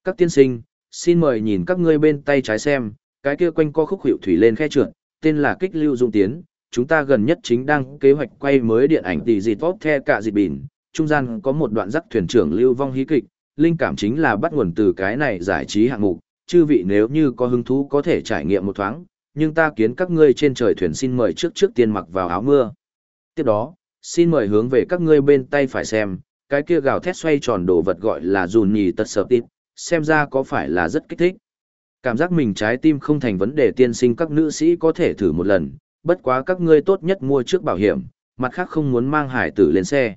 Các tiên sinh, xin mời nhìn các ngươi bên tay trái xem, cái kia quanh co khúc hiệu thủy lên khe trượt, tên là kích lưu dung tiến, chúng ta gần nhất chính đang kế hoạch quay mới điện ảnh tỷ dịt vót the cả dịt bỉn, trung gian có một đoạn rắc thuyền trưởng lưu vong hí kịch, linh cảm chính là bắt nguồn từ cái này giải trí hạng mục, chư vị nếu như có hứng thú có thể trải nghiệm một thoáng, nhưng ta kiến các ngươi trên trời thuyền xin mời trước trước tiên mặc vào áo mưa. Tiếp đó, xin mời hướng về các ngươi bên tay phải xem, cái kia gào thét xoay tròn đồ vật gọi là dùn nhì tật sợp tít, xem ra có phải là rất kích thích. Cảm giác mình trái tim không thành vấn đề tiên sinh các nữ sĩ có thể thử một lần, bất quá các ngươi tốt nhất mua trước bảo hiểm, mặt khác không muốn mang hải tử lên xe.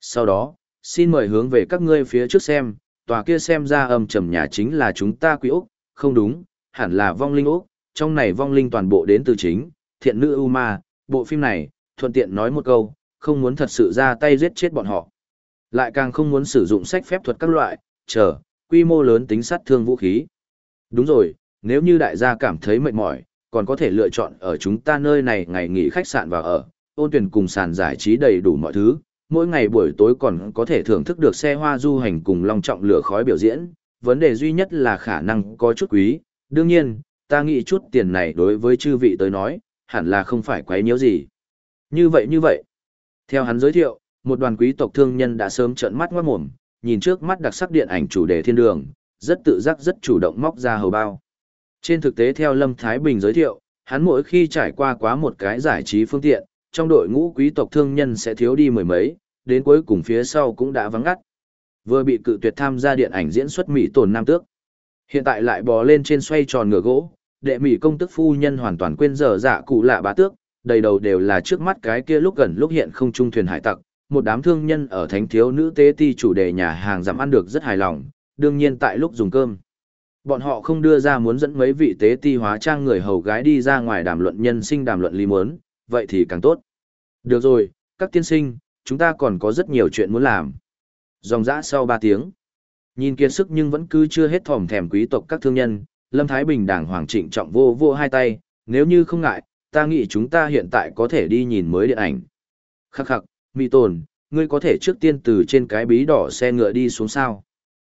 Sau đó, xin mời hướng về các ngươi phía trước xem, tòa kia xem ra âm trầm nhà chính là chúng ta quý ốc, không đúng, hẳn là vong linh ốc, trong này vong linh toàn bộ đến từ chính, thiện nữ Uma, bộ phim này, thuận tiện nói một câu, không muốn thật sự ra tay giết chết bọn họ. Lại càng không muốn sử dụng sách phép thuật các loại, chờ, quy mô lớn tính sát thương vũ khí. Đúng rồi, nếu như đại gia cảm thấy mệt mỏi, còn có thể lựa chọn ở chúng ta nơi này ngày nghỉ khách sạn và ở, ôn tuyển cùng sàn giải trí đầy đủ mọi thứ, mỗi ngày buổi tối còn có thể thưởng thức được xe hoa du hành cùng long trọng lửa khói biểu diễn, vấn đề duy nhất là khả năng có chút quý, đương nhiên, ta nghĩ chút tiền này đối với chư vị tới nói, hẳn là không phải quấy nhiễu gì. Như vậy như vậy, theo hắn giới thiệu, một đoàn quý tộc thương nhân đã sớm trợn mắt ngoát mồm, nhìn trước mắt đặc sắc điện ảnh chủ đề thiên đường, rất tự giác rất chủ động móc ra hầu bao. Trên thực tế theo Lâm Thái Bình giới thiệu, hắn mỗi khi trải qua quá một cái giải trí phương tiện, trong đội ngũ quý tộc thương nhân sẽ thiếu đi mười mấy, đến cuối cùng phía sau cũng đã vắng ngắt. Vừa bị cự tuyệt tham gia điện ảnh diễn xuất Mỹ tổn nam tước. Hiện tại lại bò lên trên xoay tròn ngựa gỗ, đệ Mỹ công tức phu nhân hoàn toàn quên dở dạ cụ lạ bá tước, đầy đầu đều là trước mắt cái kia lúc gần lúc hiện không trung thuyền hải tặc, một đám thương nhân ở thánh thiếu nữ tế ti chủ đề nhà hàng giảm ăn được rất hài lòng, đương nhiên tại lúc dùng cơm. Bọn họ không đưa ra muốn dẫn mấy vị tế ti hóa trang người hầu gái đi ra ngoài đàm luận nhân sinh đàm luận lý muốn, vậy thì càng tốt. Được rồi, các tiên sinh, chúng ta còn có rất nhiều chuyện muốn làm. Dòng dã sau 3 tiếng. Nhìn kiệt sức nhưng vẫn cứ chưa hết thòm thèm quý tộc các thương nhân, Lâm Thái Bình đảng hoàng trịnh trọng vô vô hai tay, nếu như không ngại, ta nghĩ chúng ta hiện tại có thể đi nhìn mới điện ảnh. Khắc khắc, Mỹ Tồn, ngươi có thể trước tiên từ trên cái bí đỏ xe ngựa đi xuống sao.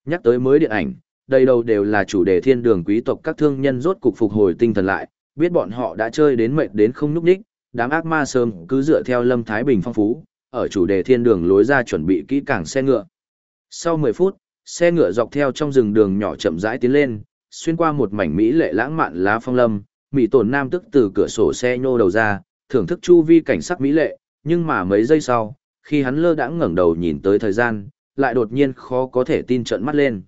Nhắc tới mới điện ảnh, đây đầu đều là chủ đề thiên đường quý tộc các thương nhân rốt cục phục hồi tinh thần lại, biết bọn họ đã chơi đến mệt đến không núp ních đám ác ma sớm cứ dựa theo Lâm Thái Bình phong phú, ở chủ đề thiên đường lối ra chuẩn bị kỹ càng xe ngựa. Sau 10 phút, xe ngựa dọc theo trong rừng đường nhỏ chậm rãi tiến lên, xuyên qua một mảnh mỹ lệ lãng mạn lá phong lâm, mỹ tổn nam tức từ cửa sổ xe nhô đầu ra, thưởng thức chu vi cảnh sắc mỹ lệ, nhưng mà mấy giây sau, khi hắn lơ đãng ngẩng đầu nhìn tới thời gian, lại đột nhiên khó có thể tin trợn mắt lên.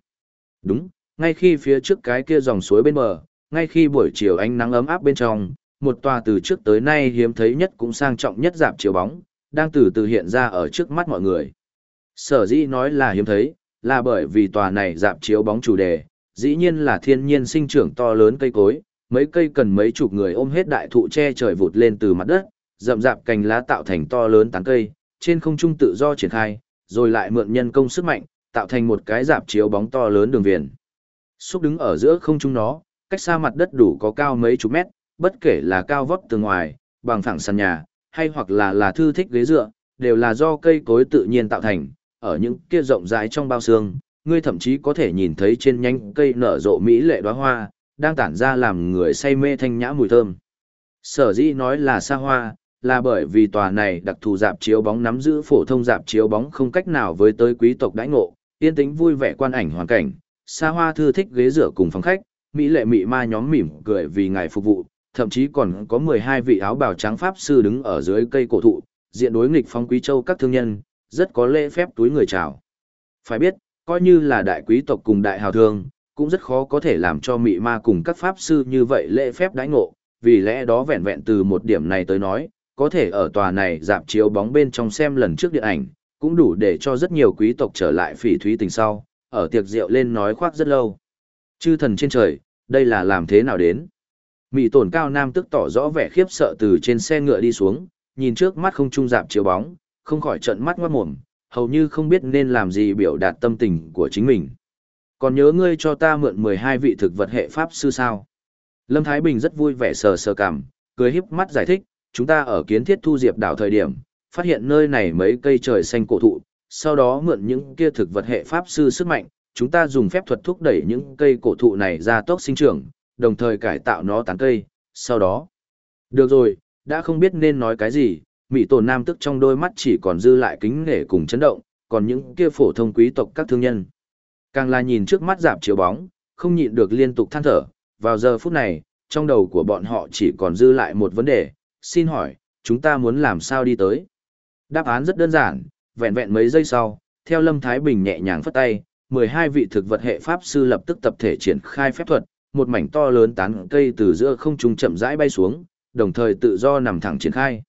Đúng, ngay khi phía trước cái kia dòng suối bên bờ, ngay khi buổi chiều ánh nắng ấm áp bên trong, một tòa từ trước tới nay hiếm thấy nhất cũng sang trọng nhất dạp chiếu bóng, đang từ từ hiện ra ở trước mắt mọi người. Sở dĩ nói là hiếm thấy, là bởi vì tòa này dạp chiếu bóng chủ đề, dĩ nhiên là thiên nhiên sinh trưởng to lớn cây cối, mấy cây cần mấy chục người ôm hết đại thụ che trời vụt lên từ mặt đất, rậm rạp cành lá tạo thành to lớn tán cây, trên không trung tự do triển khai, rồi lại mượn nhân công sức mạnh, tạo thành một cái dạp chiếu bóng to lớn đường viền. Xúc đứng ở giữa không trung nó, cách xa mặt đất đủ có cao mấy chục mét, bất kể là cao vóc từ ngoài, bằng phẳng sàn nhà, hay hoặc là là thư thích ghế dựa, đều là do cây cối tự nhiên tạo thành, ở những kia rộng rãi trong bao xương, ngươi thậm chí có thể nhìn thấy trên nhánh cây nở rộ mỹ lệ đóa hoa, đang tản ra làm người say mê thanh nhã mùi thơm. Sở dĩ nói là xa hoa, là bởi vì tòa này đặc thù dạp chiếu bóng nắm giữ phổ thông dạp chiếu bóng không cách nào với tới quý tộc đãi ngộ, yên tĩnh vui vẻ quan ảnh hoàn cảnh, xa hoa thư thích ghế rửa cùng phòng khách, mỹ lệ mị ma nhóm mỉm cười vì ngài phục vụ, thậm chí còn có 12 vị áo bào trắng pháp sư đứng ở dưới cây cổ thụ, diện đối nghịch phong quý châu các thương nhân, rất có lễ phép túi người chào. Phải biết, coi như là đại quý tộc cùng đại hào thương, cũng rất khó có thể làm cho mị ma cùng các pháp sư như vậy lễ phép đãi ngộ, vì lẽ đó vẹn vẹn từ một điểm này tới nói, có thể ở tòa này dạp chiếu bóng bên trong xem lần trước điện ảnh, cũng đủ để cho rất nhiều quý tộc trở lại phỉ thúy tình sau, ở tiệc rượu lên nói khoác rất lâu. Chư thần trên trời, đây là làm thế nào đến? Mị tổn cao nam tức tỏ rõ vẻ khiếp sợ từ trên xe ngựa đi xuống, nhìn trước mắt không trung dạp chiếu bóng, không khỏi trận mắt ngoát mồm, hầu như không biết nên làm gì biểu đạt tâm tình của chính mình. Còn nhớ ngươi cho ta mượn 12 vị thực vật hệ pháp sư sao? Lâm Thái Bình rất vui vẻ sờ sờ cảm, cười híp mắt giải thích, chúng ta ở kiến thiết thu diệp đảo thời điểm, phát hiện nơi này mấy cây trời xanh cổ thụ, sau đó mượn những kia thực vật hệ pháp sư sức mạnh, chúng ta dùng phép thuật thúc đẩy những cây cổ thụ này ra tốc sinh trưởng, đồng thời cải tạo nó tán cây, sau đó. Được rồi, đã không biết nên nói cái gì, Mỹ tổ Nam tức trong đôi mắt chỉ còn dư lại kính nể cùng chấn động, còn những kia phổ thông quý tộc các thương nhân. Càng là nhìn trước mắt giảm chiếu bóng, không nhịn được liên tục than thở, vào giờ phút này, trong đầu của bọn họ chỉ còn dư lại một vấn đề, xin hỏi, chúng ta muốn làm sao đi tới? Đáp án rất đơn giản, vẹn vẹn mấy giây sau, theo Lâm Thái Bình nhẹ nhàng phất tay, 12 vị thực vật hệ pháp sư lập tức tập thể triển khai phép thuật, một mảnh to lớn tán cây từ giữa không trung chậm rãi bay xuống, đồng thời tự do nằm thẳng triển khai.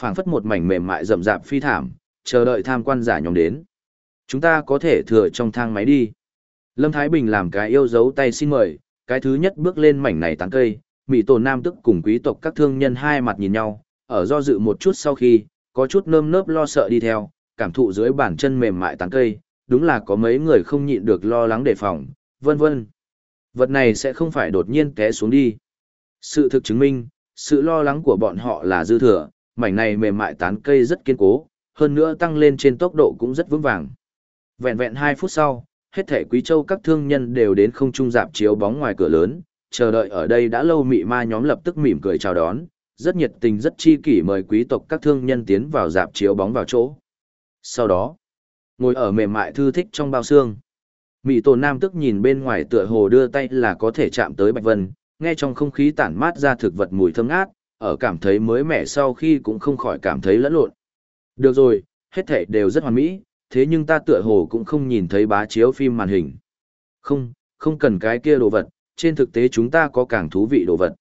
Phảng phất một mảnh mềm mại rậm rạp phi thảm, chờ đợi tham quan giả nhóm đến. Chúng ta có thể thừa trong thang máy đi. Lâm Thái Bình làm cái yêu dấu tay xin mời, cái thứ nhất bước lên mảnh này tán cây, Mỹ Tổ Nam tức cùng quý tộc các thương nhân hai mặt nhìn nhau, ở do dự một chút sau khi, có chút nơm nớp lo sợ đi theo, cảm thụ dưới bàn chân mềm mại tán cây, đúng là có mấy người không nhịn được lo lắng đề phòng, vân vân. Vật này sẽ không phải đột nhiên té xuống đi. Sự thực chứng minh, sự lo lắng của bọn họ là dư thừa, mảnh này mềm mại tán cây rất kiên cố, hơn nữa tăng lên trên tốc độ cũng rất vững vàng. Vẹn vẹn 2 phút sau, hết thể quý châu các thương nhân đều đến không trung dạp chiếu bóng ngoài cửa lớn, chờ đợi ở đây đã lâu mị ma nhóm lập tức mỉm cười chào đón, rất nhiệt tình rất chi kỷ mời quý tộc các thương nhân tiến vào dạp chiếu bóng vào chỗ. Sau đó, ngồi ở mềm mại thư thích trong bao xương. Mị tổ nam tức nhìn bên ngoài tựa hồ đưa tay là có thể chạm tới Bạch Vân, nghe trong không khí tản mát ra thực vật mùi thơm ngát, ở cảm thấy mới mẻ sau khi cũng không khỏi cảm thấy lẫn lộn. Được rồi, hết thể đều rất hoàn mỹ, thế nhưng ta tựa hồ cũng không nhìn thấy bá chiếu phim màn hình. Không, không cần cái kia đồ vật, trên thực tế chúng ta có càng thú vị đồ vật.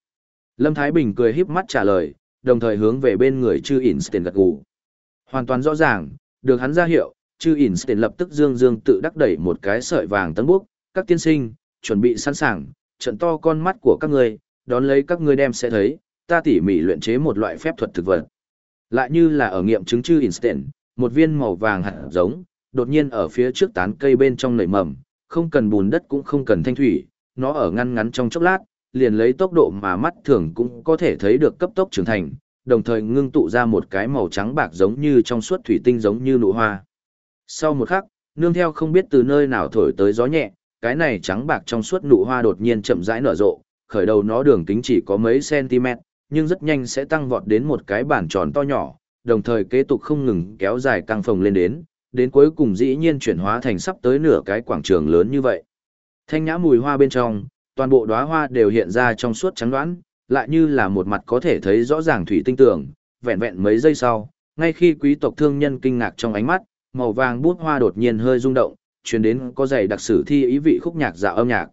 Lâm Thái Bình cười híp mắt trả lời, đồng thời hướng về bên người chư Einstein gật gù. Hoàn toàn rõ ràng, được hắn ra hiệu, chư Einstein lập tức dương dương tự đắc đẩy một cái sợi vàng tấn bước các tiên sinh, chuẩn bị sẵn sàng, trận to con mắt của các ngươi, đón lấy các ngươi đem sẽ thấy, ta tỉ mỉ luyện chế một loại phép thuật thực vật. Lại như là ở nghiệm chứng chư Einstein, một viên màu vàng hạt giống, đột nhiên ở phía trước tán cây bên trong nảy mầm, không cần bùn đất cũng không cần thanh thủy, nó ở ngăn ngắn trong chốc lát, liền lấy tốc độ mà mắt thường cũng có thể thấy được cấp tốc trưởng thành, đồng thời ngưng tụ ra một cái màu trắng bạc giống như trong suốt thủy tinh giống như nụ hoa. Sau một khắc, nương theo không biết từ nơi nào thổi tới gió nhẹ, cái này trắng bạc trong suốt nụ hoa đột nhiên chậm rãi nở rộ, khởi đầu nó đường kính chỉ có mấy cm, nhưng rất nhanh sẽ tăng vọt đến một cái bản tròn to nhỏ, đồng thời kế tục không ngừng kéo dài căng phồng lên đến, đến cuối cùng dĩ nhiên chuyển hóa thành sắp tới nửa cái quảng trường lớn như vậy. Thanh nhã mùi hoa bên trong, toàn bộ đóa hoa đều hiện ra trong suốt trắng đoán, lại như là một mặt có thể thấy rõ ràng thủy tinh tưởng, vẹn vẹn mấy giây sau, ngay khi quý tộc thương nhân kinh ngạc trong ánh mắt, màu vàng bút hoa đột nhiên hơi rung động, truyền đến có dày đặc sử thi ý vị khúc nhạc dạo âm nhạc.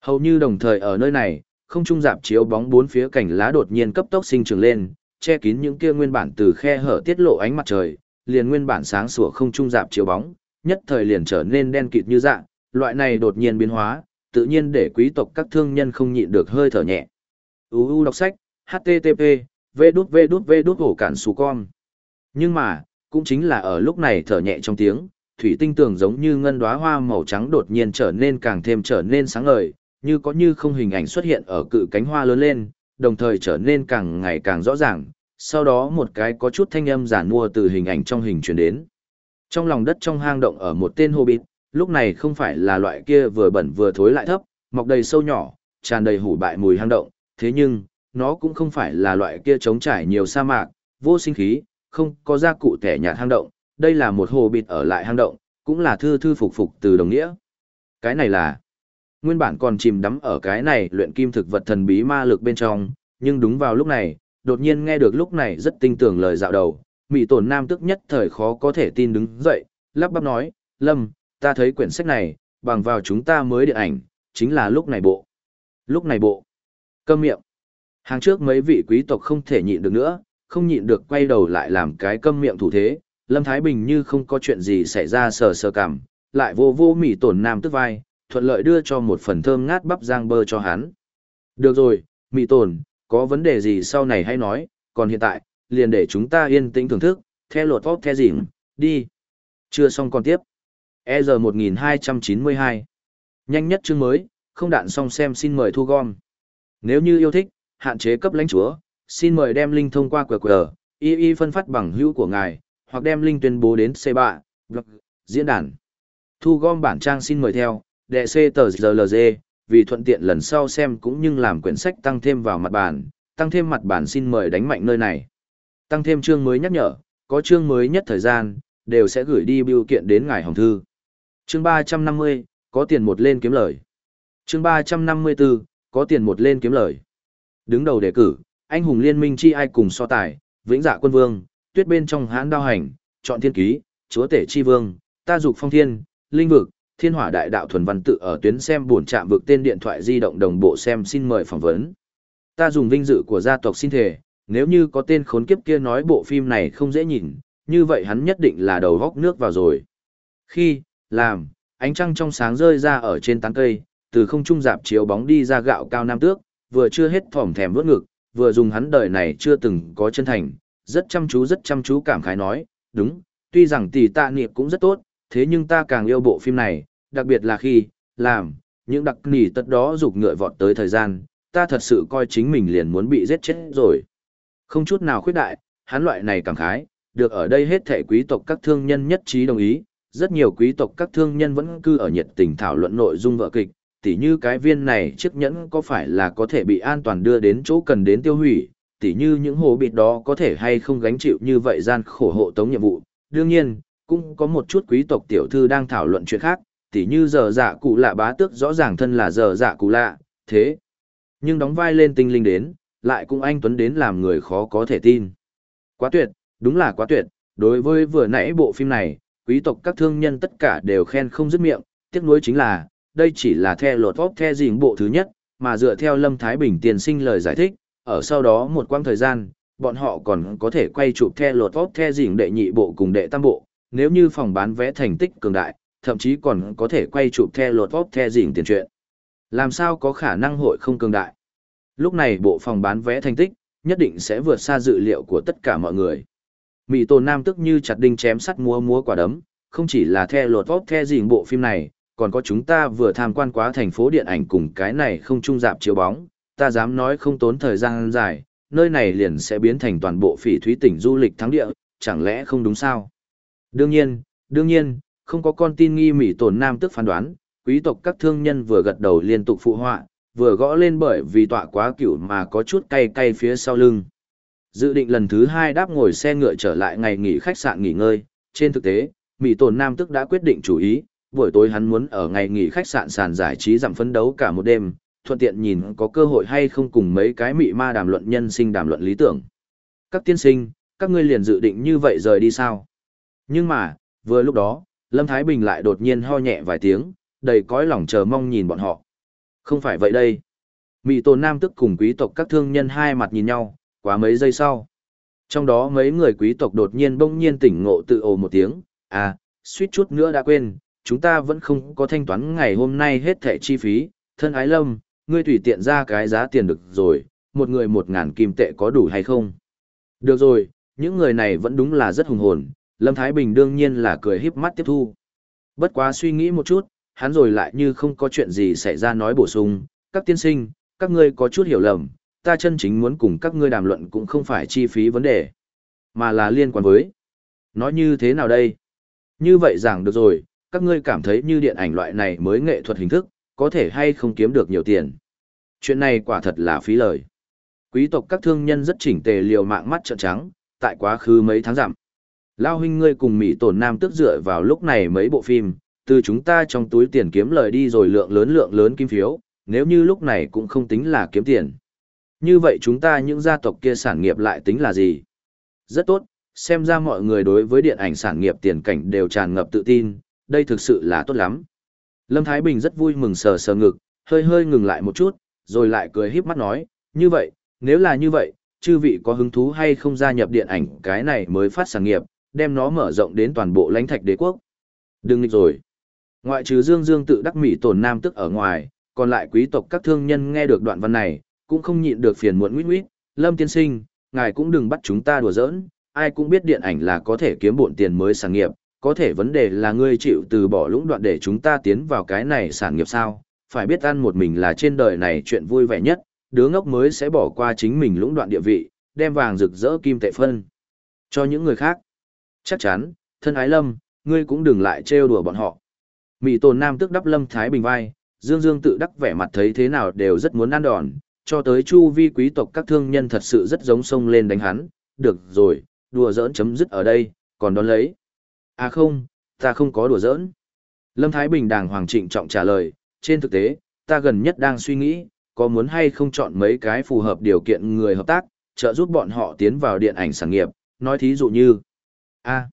Hầu như đồng thời ở nơi này, không trung dạp chiếu bóng bốn phía cảnh lá đột nhiên cấp tốc sinh trưởng lên, che kín những kia nguyên bản từ khe hở tiết lộ ánh mặt trời, liền nguyên bản sáng sủa không trung dạp chiếu bóng, nhất thời liền trở nên đen kịt như dạng, loại này đột nhiên biến hóa, tự nhiên để quý tộc các thương nhân không nhịn được hơi thở nhẹ. UU đọc sách, http, v đút v đút v đút hổ cản xù con. Nhưng mà, cũng chính là ở lúc này thở nhẹ trong tiếng, thủy tinh tường giống như ngân đóa hoa màu trắng đột nhiên trở nên càng thêm trở nên sáng ngời, như có như không hình ảnh xuất hiện ở cự cánh hoa lớn lên, đồng thời trở nên càng ngày càng rõ ràng, sau đó một cái có chút thanh âm giả mua từ hình ảnh trong hình truyền đến. Trong lòng đất trong hang động ở một tên hobbit, lúc này không phải là loại kia vừa bẩn vừa thối lại thấp, mọc đầy sâu nhỏ, tràn đầy hủ bại mùi hang động, thế nhưng, nó cũng không phải là loại kia trống trải nhiều sa mạc, vô sinh khí, không có gia cụ thẻ nhạt hang động, đây là một hồ bịt ở lại hang động, cũng là thư thư phục phục từ đồng nghĩa. Cái này là, nguyên bản còn chìm đắm ở cái này luyện kim thực vật thần bí ma lực bên trong, nhưng đúng vào lúc này, đột nhiên nghe được lúc này rất tinh tường lời dạo đầu, mị tổn nam tức nhất thời khó có thể tin đứng dậy, lắp bắp nói, Lâm, ta thấy quyển sách này, bằng vào chúng ta mới điện ảnh, chính là lúc này bộ. Lúc này bộ. Câm miệng. Hàng trước mấy vị quý tộc không thể nhịn được nữa, không nhịn được quay đầu lại làm cái câm miệng thủ thế, Lâm Thái Bình như không có chuyện gì xảy ra sờ sờ cảm, lại vô vô mỉ tổn nam tức vai, thuận lợi đưa cho một phần thơm ngát bắp rang bơ cho hắn. Được rồi, mỉ tổn, có vấn đề gì sau này hãy nói, còn hiện tại, liền để chúng ta yên tĩnh thưởng thức, theo lột vóc theo gì đi. Chưa xong còn tiếp. EG 1292. Nhanh nhất chương mới, không đạn xong xem xin mời thu gom. Nếu như yêu thích, hạn chế cấp lãnh chúa, xin mời đem link thông qua QR, y y phân phát bằng hữu của ngài, hoặc đem link tuyên bố đến C3, blog, diễn đàn. Thu gom bản trang xin mời theo, đệ C tờ GLG, vì thuận tiện lần sau xem cũng như làm quyển sách tăng thêm vào mặt bản, tăng thêm mặt bản xin mời đánh mạnh nơi này. Tăng thêm chương mới nhắc nhở, có chương mới nhất thời gian, đều sẽ gửi đi biểu kiện đến ngài hồng thư. Chương 350, có tiền một lên kiếm lời. Chương 354, có tiền một lên kiếm lời. Đứng đầu đề cử, anh hùng liên minh chi ai cùng so tài, vĩnh dạ quân vương, tuyết bên trong hãn đao hành, chọn thiên ký, chúa tể chi vương, ta dục phong thiên, linh vực, thiên hỏa đại đạo thuần văn tự ở tuyến xem buồn chạm vực tên điện thoại di động đồng bộ xem xin mời phỏng vấn. Ta dùng vinh dự của gia tộc xin thể, nếu như có tên khốn kiếp kia nói bộ phim này không dễ nhìn, như vậy hắn nhất định là đầu góc nước vào rồi. Khi, làm, ánh trăng trong sáng rơi ra ở trên tán cây, từ không trung dạp chiếu bóng đi ra gạo cao nam tước, vừa chưa hết thỏm thèm vớt ngực, vừa dùng hắn đời này chưa từng có chân thành, rất chăm chú rất chăm chú cảm khái nói, đúng, tuy rằng tỷ tạ niệm cũng rất tốt, thế nhưng ta càng yêu bộ phim này, đặc biệt là khi, làm, những đặc nỉ tất đó rục ngựa vọt tới thời gian, ta thật sự coi chính mình liền muốn bị giết chết rồi. Không chút nào khuyết đại, hắn loại này cảm khái, được ở đây hết thể quý tộc các thương nhân nhất trí đồng ý, rất nhiều quý tộc các thương nhân vẫn cư ở nhiệt tình thảo luận nội dung vợ kịch, tỉ như cái viên này chiếc nhẫn có phải là có thể bị an toàn đưa đến chỗ cần đến tiêu hủy, tỉ như những hồ bịt đó có thể hay không gánh chịu như vậy gian khổ hộ tống nhiệm vụ. Đương nhiên, cũng có một chút quý tộc tiểu thư đang thảo luận chuyện khác, tỉ như giờ dạ cụ lạ bá tước rõ ràng thân là giờ dạ cụ lạ, thế. Nhưng đóng vai lên tinh linh đến, lại cũng anh Tuấn đến làm người khó có thể tin. Quá tuyệt, đúng là quá tuyệt, đối với vừa nãy bộ phim này, quý tộc các thương nhân tất cả đều khen không dứt miệng, tiếc nuối chính là, đây chỉ là theo lột vóc theo dình bộ thứ nhất, mà dựa theo Lâm Thái Bình tiền sinh lời giải thích, ở sau đó một quãng thời gian, bọn họ còn có thể quay chụp theo lột vóc theo dình đệ nhị bộ cùng đệ tam bộ, nếu như phòng bán vé thành tích cường đại, thậm chí còn có thể quay chụp theo lột vóc theo dình tiền truyện. Làm sao có khả năng hội không cường đại? Lúc này bộ phòng bán vé thành tích, nhất định sẽ vượt xa dự liệu của tất cả mọi người. Mỹ Tôn Nam tức như chặt đinh chém sắt múa múa quả đấm, không chỉ là the lột vót the dình bộ phim này, còn có chúng ta vừa tham quan quá thành phố điện ảnh cùng cái này không trung dạp chiếu bóng, ta dám nói không tốn thời gian dài, nơi này liền sẽ biến thành toàn bộ phỉ thúy tỉnh du lịch thắng địa, chẳng lẽ không đúng sao? Đương nhiên, đương nhiên, không có con tin nghi Mỹ tổn nam tức phán đoán, quý tộc các thương nhân vừa gật đầu liên tục phụ họa, vừa gõ lên bởi vì tọa quá cửu mà có chút cay cay phía sau lưng. Dự định lần thứ hai đáp ngồi xe ngựa trở lại ngày nghỉ khách sạn nghỉ ngơi, trên thực tế, Mỹ tổn nam tức đã quyết định chủ ý, buổi tối hắn muốn ở ngày nghỉ khách sạn sàn giải trí giảm phấn đấu cả một đêm, thuận tiện nhìn có cơ hội hay không cùng mấy cái mị ma đàm luận nhân sinh đàm luận lý tưởng. Các tiên sinh, các ngươi liền dự định như vậy rời đi sao? Nhưng mà, vừa lúc đó, Lâm Thái Bình lại đột nhiên ho nhẹ vài tiếng, đầy cõi lòng chờ mong nhìn bọn họ. Không phải vậy đây. Mị Tồn nam tức cùng quý tộc các thương nhân hai mặt nhìn nhau, quá mấy giây sau. Trong đó mấy người quý tộc đột nhiên bỗng nhiên tỉnh ngộ tự ồ một tiếng, à, suýt chút nữa đã quên, chúng ta vẫn không có thanh toán ngày hôm nay hết thẻ chi phí, thân ái lâm, ngươi tùy tiện ra cái giá tiền được rồi, một người một ngàn kim tệ có đủ hay không? Được rồi, những người này vẫn đúng là rất hùng hồn, Lâm Thái Bình đương nhiên là cười híp mắt tiếp thu. Bất quá suy nghĩ một chút, hắn rồi lại như không có chuyện gì xảy ra nói bổ sung, các tiên sinh, các ngươi có chút hiểu lầm, ta chân chính muốn cùng các ngươi đàm luận cũng không phải chi phí vấn đề, mà là liên quan với. Nói như thế nào đây? Như vậy giảng được rồi, các ngươi cảm thấy như điện ảnh loại này mới nghệ thuật hình thức, có thể hay không kiếm được nhiều tiền. Chuyện này quả thật là phí lời. Quý tộc các thương nhân rất chỉnh tề liều mạng mắt trợn trắng, tại quá khứ mấy tháng giảm. Lao huynh ngươi cùng Mỹ tổn nam tức dựa vào lúc này mấy bộ phim, từ chúng ta trong túi tiền kiếm lời đi rồi lượng lớn lượng lớn kim phiếu, nếu như lúc này cũng không tính là kiếm tiền. Như vậy chúng ta những gia tộc kia sản nghiệp lại tính là gì? Rất tốt, xem ra mọi người đối với điện ảnh sản nghiệp tiền cảnh đều tràn ngập tự tin, đây thực sự là tốt lắm. Lâm Thái Bình rất vui mừng sờ sờ ngực, hơi hơi ngừng lại một chút, rồi lại cười híp mắt nói, như vậy, nếu là như vậy, chư vị có hứng thú hay không gia nhập điện ảnh cái này mới phát sản nghiệp, đem nó mở rộng đến toàn bộ lãnh thạch đế quốc. Đừng nghịch rồi. Ngoại trừ Dương Dương tự đắc mỹ tổn nam tức ở ngoài, còn lại quý tộc các thương nhân nghe được đoạn văn này, cũng không nhịn được phiền muộn nguyết nguyết, Lâm tiên sinh, ngài cũng đừng bắt chúng ta đùa giỡn, ai cũng biết điện ảnh là có thể kiếm bộn tiền mới sản nghiệp, có thể vấn đề là ngươi chịu từ bỏ lũng đoạn để chúng ta tiến vào cái này sản nghiệp sao, phải biết ăn một mình là trên đời này chuyện vui vẻ nhất, đứa ngốc mới sẽ bỏ qua chính mình lũng đoạn địa vị, đem vàng rực rỡ kim tệ phân cho những người khác. Chắc chắn, thân ái lâm, ngươi cũng đừng lại trêu đùa bọn họ. Mỹ tồn nam tức đắp lâm thái bình vai, dương dương tự đắc vẻ mặt thấy thế nào đều rất muốn ăn đòn, cho tới chu vi quý tộc các thương nhân thật sự rất giống sông lên đánh hắn, được rồi, đùa giỡn chấm dứt ở đây, còn đón lấy. À không, ta không có đùa giỡn. Lâm Thái Bình đàng hoàng trịnh trọng trả lời, trên thực tế, ta gần nhất đang suy nghĩ, có muốn hay không chọn mấy cái phù hợp điều kiện người hợp tác, trợ giúp bọn họ tiến vào điện ảnh sản nghiệp, nói thí dụ như. a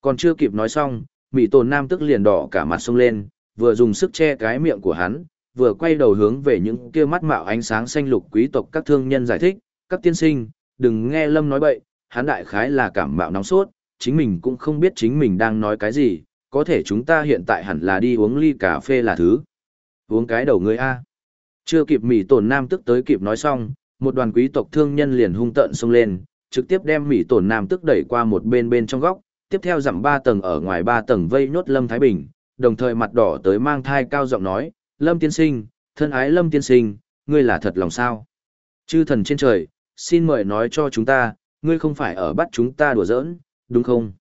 còn chưa kịp nói xong, Mỹ Tồn Nam tức liền đỏ cả mặt sông lên, vừa dùng sức che cái miệng của hắn, vừa quay đầu hướng về những kia mắt mạo ánh sáng xanh lục quý tộc các thương nhân giải thích, các tiên sinh, đừng nghe Lâm nói bậy, hắn đại khái là cảm mạo nóng sốt, chính mình cũng không biết chính mình đang nói cái gì, có thể chúng ta hiện tại hẳn là đi uống ly cà phê là thứ. Uống cái đầu ngươi A. Chưa kịp Mỹ tổn Nam tức tới kịp nói xong, một đoàn quý tộc thương nhân liền hung tợn xông lên, trực tiếp đem Mỹ tổn Nam tức đẩy qua một bên bên trong góc, tiếp theo dặm ba tầng ở ngoài ba tầng vây nhốt Lâm Thái Bình, đồng thời mặt đỏ tới mang thai cao giọng nói, Lâm tiên sinh, thân ái Lâm tiên sinh, ngươi là thật lòng sao? Chư thần trên trời, xin mời nói cho chúng ta, ngươi không phải ở bắt chúng ta đùa giỡn, đúng không?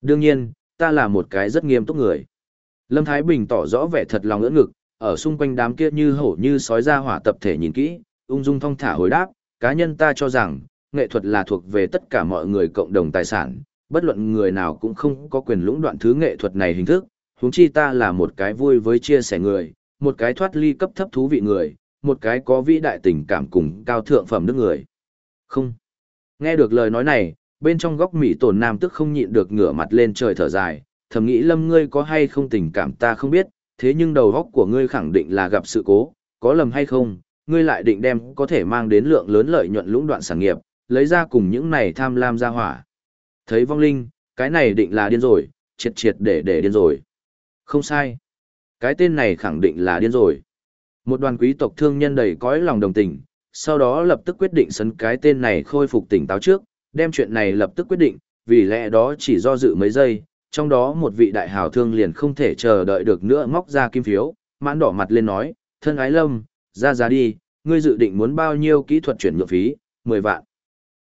Đương nhiên, ta là một cái rất nghiêm túc người. Lâm Thái Bình tỏ rõ vẻ thật lòng ưỡn ngực, ở xung quanh đám kia như hổ như sói ra hỏa tập thể nhìn kỹ, ung dung thong thả hồi đáp, cá nhân ta cho rằng, nghệ thuật là thuộc về tất cả mọi người cộng đồng tài sản, bất luận người nào cũng không có quyền lũng đoạn thứ nghệ thuật này hình thức, huống chi ta là một cái vui với chia sẻ người, một cái thoát ly cấp thấp thú vị người, một cái có vĩ đại tình cảm cùng cao thượng phẩm đức người. Không. Nghe được lời nói này, bên trong góc mỹ tổn nam tức không nhịn được ngửa mặt lên trời thở dài, thầm nghĩ lâm ngươi có hay không tình cảm ta không biết, thế nhưng đầu góc của ngươi khẳng định là gặp sự cố, có lầm hay không, ngươi lại định đem có thể mang đến lượng lớn lợi nhuận lũng đoạn sản nghiệp, lấy ra cùng những này tham lam ra hỏa. Thấy vong linh, cái này định là điên rồi, triệt triệt để để điên rồi. Không sai. Cái tên này khẳng định là điên rồi. Một đoàn quý tộc thương nhân đầy cõi lòng đồng tình, sau đó lập tức quyết định sấn cái tên này khôi phục tỉnh táo trước, đem chuyện này lập tức quyết định, vì lẽ đó chỉ do dự mấy giây, trong đó một vị đại hào thương liền không thể chờ đợi được nữa móc ra kim phiếu, mãn đỏ mặt lên nói, thân ái lâm, ra giá đi, ngươi dự định muốn bao nhiêu kỹ thuật chuyển nhượng phí, 10 vạn,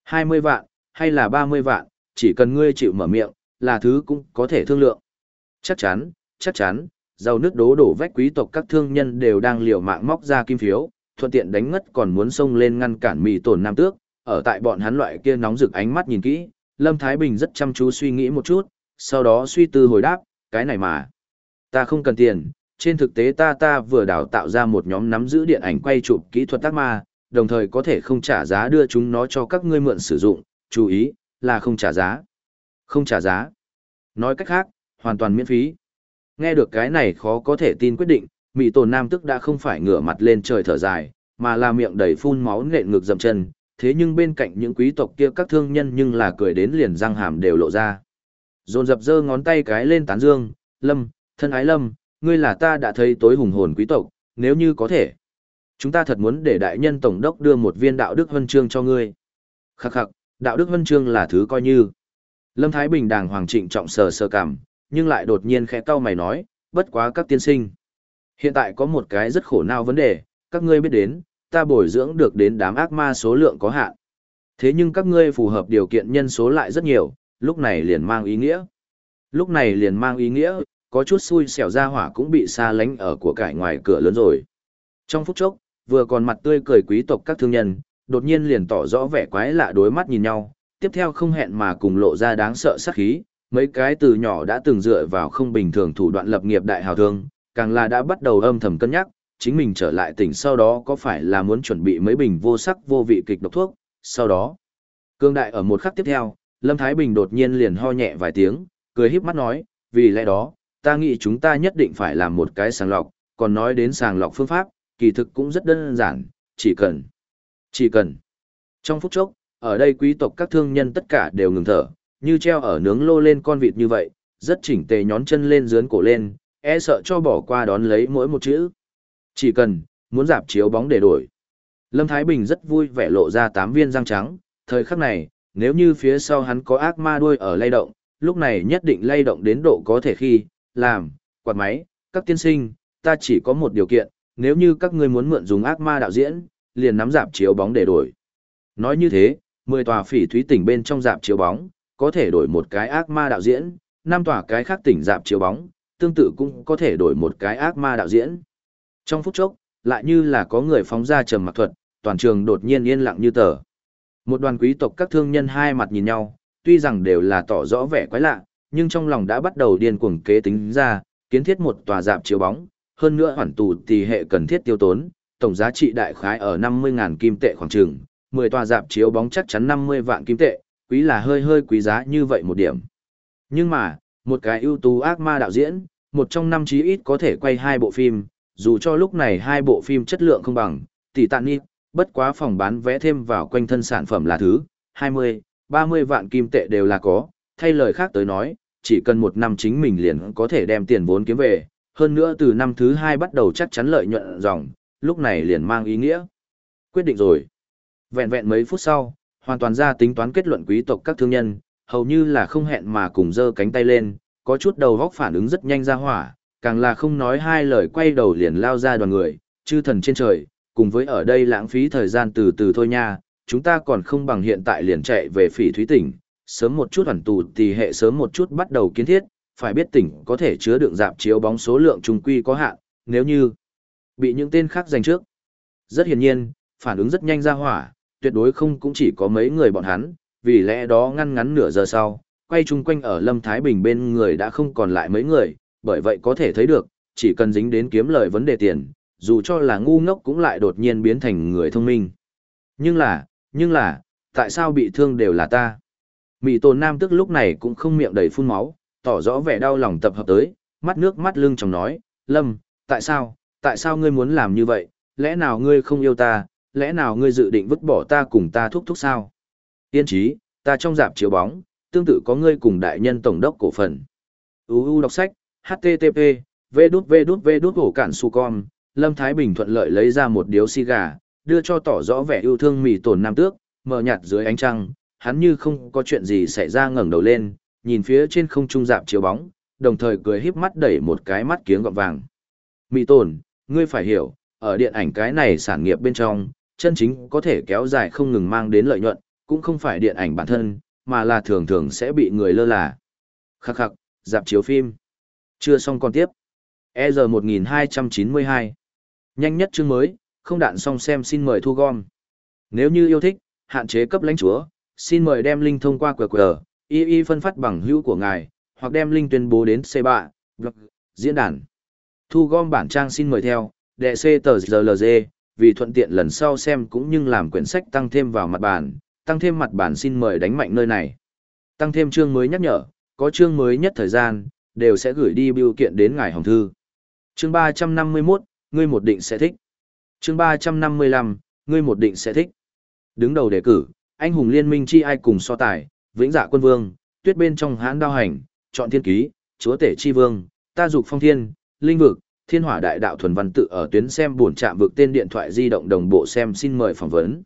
20 vạn, hay là 30 vạn, chỉ cần ngươi chịu mở miệng, là thứ cũng có thể thương lượng. Chắc chắn, chắc chắn, giàu nước đố đổ vách quý tộc các thương nhân đều đang liều mạng móc ra kim phiếu, thuận tiện đánh ngất còn muốn xông lên ngăn cản mì tổn nam tước, ở tại bọn hắn loại kia nóng rực ánh mắt nhìn kỹ, Lâm Thái Bình rất chăm chú suy nghĩ một chút, sau đó suy tư hồi đáp, cái này mà, ta không cần tiền, trên thực tế ta ta vừa đào tạo ra một nhóm nắm giữ điện ảnh quay chụp kỹ thuật tác ma, đồng thời có thể không trả giá đưa chúng nó cho các ngươi mượn sử dụng, chú ý, là không trả giá. Không trả giá. Nói cách khác, hoàn toàn miễn phí. Nghe được cái này khó có thể tin quyết định, Mị Tồn Nam tức đã không phải ngửa mặt lên trời thở dài, mà là miệng đầy phun máu nện ngực dậm chân, thế nhưng bên cạnh những quý tộc kia các thương nhân nhưng là cười đến liền răng hàm đều lộ ra. Dồn dập giơ ngón tay cái lên tán dương, Lâm, thân ái Lâm, ngươi là ta đã thấy tối hùng hồn quý tộc, nếu như có thể. Chúng ta thật muốn để đại nhân tổng đốc đưa một viên đạo đức huân chương cho ngươi. Khắc khắc, đạo đức huân chương là thứ coi như. Lâm Thái Bình đàng hoàng trịnh trọng sờ sờ cảm, nhưng lại đột nhiên khẽ cau mày nói, bất quá các tiên sinh. Hiện tại có một cái rất khổ não vấn đề, các ngươi biết đến, ta bồi dưỡng được đến đám ác ma số lượng có hạn. Thế nhưng các ngươi phù hợp điều kiện nhân số lại rất nhiều, lúc này liền mang ý nghĩa. Lúc này liền mang ý nghĩa, có chút xui xẻo ra hỏa cũng bị xa lánh ở của cải ngoài cửa lớn rồi. Trong phút chốc, vừa còn mặt tươi cười quý tộc các thương nhân, đột nhiên liền tỏ rõ vẻ quái lạ đối mắt nhìn nhau, tiếp theo không hẹn mà cùng lộ ra đáng sợ sát khí, mấy cái từ nhỏ đã từng dựa vào không bình thường thủ đoạn lập nghiệp đại hào thương, càng là đã bắt đầu âm thầm cân nhắc, chính mình trở lại tỉnh sau đó có phải là muốn chuẩn bị mấy bình vô sắc vô vị kịch độc thuốc, sau đó. Cương đại ở một khắc tiếp theo, Lâm Thái Bình đột nhiên liền ho nhẹ vài tiếng, cười híp mắt nói, vì lẽ đó, ta nghĩ chúng ta nhất định phải làm một cái sàng lọc, còn nói đến sàng lọc phương pháp, kỳ thực cũng rất đơn giản, chỉ cần, chỉ cần. Trong phút chốc, ở đây quý tộc các thương nhân tất cả đều ngừng thở, như treo ở nướng lô lên con vịt như vậy, rất chỉnh tề nhón chân lên dướn cổ lên, e sợ cho bỏ qua đón lấy mỗi một chữ. Chỉ cần, muốn dạp chiếu bóng để đổi. Lâm Thái Bình rất vui vẻ lộ ra tám viên răng trắng, thời khắc này, nếu như phía sau hắn có ác ma đuôi ở lay động, lúc này nhất định lay động đến độ có thể khi, làm, quạt máy, các tiên sinh, ta chỉ có một điều kiện, nếu như các ngươi muốn mượn dùng ác ma đạo diễn, liền nắm dạp chiếu bóng để đổi. Nói như thế, 10 tòa phỉ thúy tỉnh bên trong dạp chiếu bóng, có thể đổi một cái ác ma đạo diễn, năm tòa cái khác tỉnh dạp chiếu bóng, tương tự cũng có thể đổi một cái ác ma đạo diễn. Trong phút chốc, lại như là có người phóng ra trầm mặc thuật, toàn trường đột nhiên yên lặng như tờ. Một đoàn quý tộc các thương nhân hai mặt nhìn nhau, tuy rằng đều là tỏ rõ vẻ quái lạ, nhưng trong lòng đã bắt đầu điên cuồng kế tính ra, kiến thiết một tòa dạp chiếu bóng, hơn nữa hoàn tù tỷ hệ cần thiết tiêu tốn, tổng giá trị đại khái ở 50.000 kim tệ khoảng trường, 10 tòa dạp chiếu bóng chắc chắn 50 vạn kim tệ, quý là hơi hơi quý giá như vậy một điểm. Nhưng mà, một cái ưu tú ác ma đạo diễn, một trong năm chí ít có thể quay hai bộ phim, dù cho lúc này hai bộ phim chất lượng không bằng, tỷ tạn nít, bất quá phòng bán vẽ thêm vào quanh thân sản phẩm là thứ, 20, 30 vạn kim tệ đều là có, thay lời khác tới nói, chỉ cần một năm chính mình liền có thể đem tiền vốn kiếm về, hơn nữa từ năm thứ hai bắt đầu chắc chắn lợi nhuận dòng, lúc này liền mang ý nghĩa. Quyết định rồi. Vẹn vẹn mấy phút sau, hoàn toàn ra tính toán kết luận quý tộc các thương nhân, hầu như là không hẹn mà cùng giơ cánh tay lên, có chút đầu góc phản ứng rất nhanh ra hỏa, càng là không nói hai lời quay đầu liền lao ra đoàn người, chư thần trên trời, cùng với ở đây lãng phí thời gian từ từ thôi nha, chúng ta còn không bằng hiện tại liền chạy về phỉ thúy tỉnh, sớm một chút hoàn tù thì hệ sớm một chút bắt đầu kiến thiết, phải biết tỉnh có thể chứa đựng dạp chiếu bóng số lượng trung quy có hạn, nếu như bị những tên khác giành trước. Rất hiển nhiên, phản ứng rất nhanh ra hỏa, tuyệt đối không cũng chỉ có mấy người bọn hắn, vì lẽ đó ngăn ngắn nửa giờ sau, quay chung quanh ở Lâm Thái Bình bên người đã không còn lại mấy người, bởi vậy có thể thấy được, chỉ cần dính đến kiếm lời vấn đề tiền, dù cho là ngu ngốc cũng lại đột nhiên biến thành người thông minh. Nhưng là, nhưng là, tại sao bị thương đều là ta? Mị tồn nam tức lúc này cũng không miệng đầy phun máu, tỏ rõ vẻ đau lòng tập hợp tới, mắt nước mắt lưng chồng nói, Lâm, tại sao, tại sao ngươi muốn làm như vậy, lẽ nào ngươi không yêu ta, lẽ nào ngươi dự định vứt bỏ ta cùng ta thúc thúc sao? Yên trí, ta trong dạp chiếu bóng, tương tự có ngươi cùng đại nhân tổng đốc cổ phần. UU đọc sách, http, v đút v đút v đút hổ cản su con, Lâm Thái Bình thuận lợi lấy ra một điếu xì gà, đưa cho tỏ rõ vẻ yêu thương mỉ tổn nam tước, mở nhạt dưới ánh trăng, hắn như không có chuyện gì xảy ra ngẩng đầu lên, nhìn phía trên không trung dạp chiếu bóng, đồng thời cười híp mắt đẩy một cái mắt kiếng gọng vàng. Mị tổn, ngươi phải hiểu, ở điện ảnh cái này sản nghiệp bên trong, chân chính có thể kéo dài không ngừng mang đến lợi nhuận, cũng không phải điện ảnh bản thân, mà là thường thường sẽ bị người lơ là. Khắc khắc, dạp chiếu phim. Chưa xong còn tiếp. EZ 1292. Nhanh nhất chương mới, không đạn xong xem xin mời thu gom. Nếu như yêu thích, hạn chế cấp lãnh chúa, xin mời đem link thông qua QR, y y phân phát bằng hữu của ngài, hoặc đem link tuyên bố đến C3, blog, diễn đàn. Thu gom bản trang xin mời theo, đệ C tờ GLG, vì thuận tiện lần sau xem cũng như làm quyển sách tăng thêm vào mặt bản, tăng thêm mặt bản xin mời đánh mạnh nơi này. Tăng thêm chương mới nhắc nhở, có chương mới nhất thời gian, đều sẽ gửi đi biểu kiện đến ngài hồng thư. Chương 351, ngươi một định sẽ thích. Chương 355, ngươi một định sẽ thích. Đứng đầu đề cử, anh hùng liên minh chi ai cùng so tài, vĩnh dạ quân vương, tuyết bên trong hãn đao hành, chọn thiên ký, chúa tể chi vương, ta dục phong thiên, linh vực, thiên hỏa đại đạo thuần văn tự ở tuyến xem buồn chạm vực tên điện thoại di động đồng bộ xem xin mời phỏng vấn.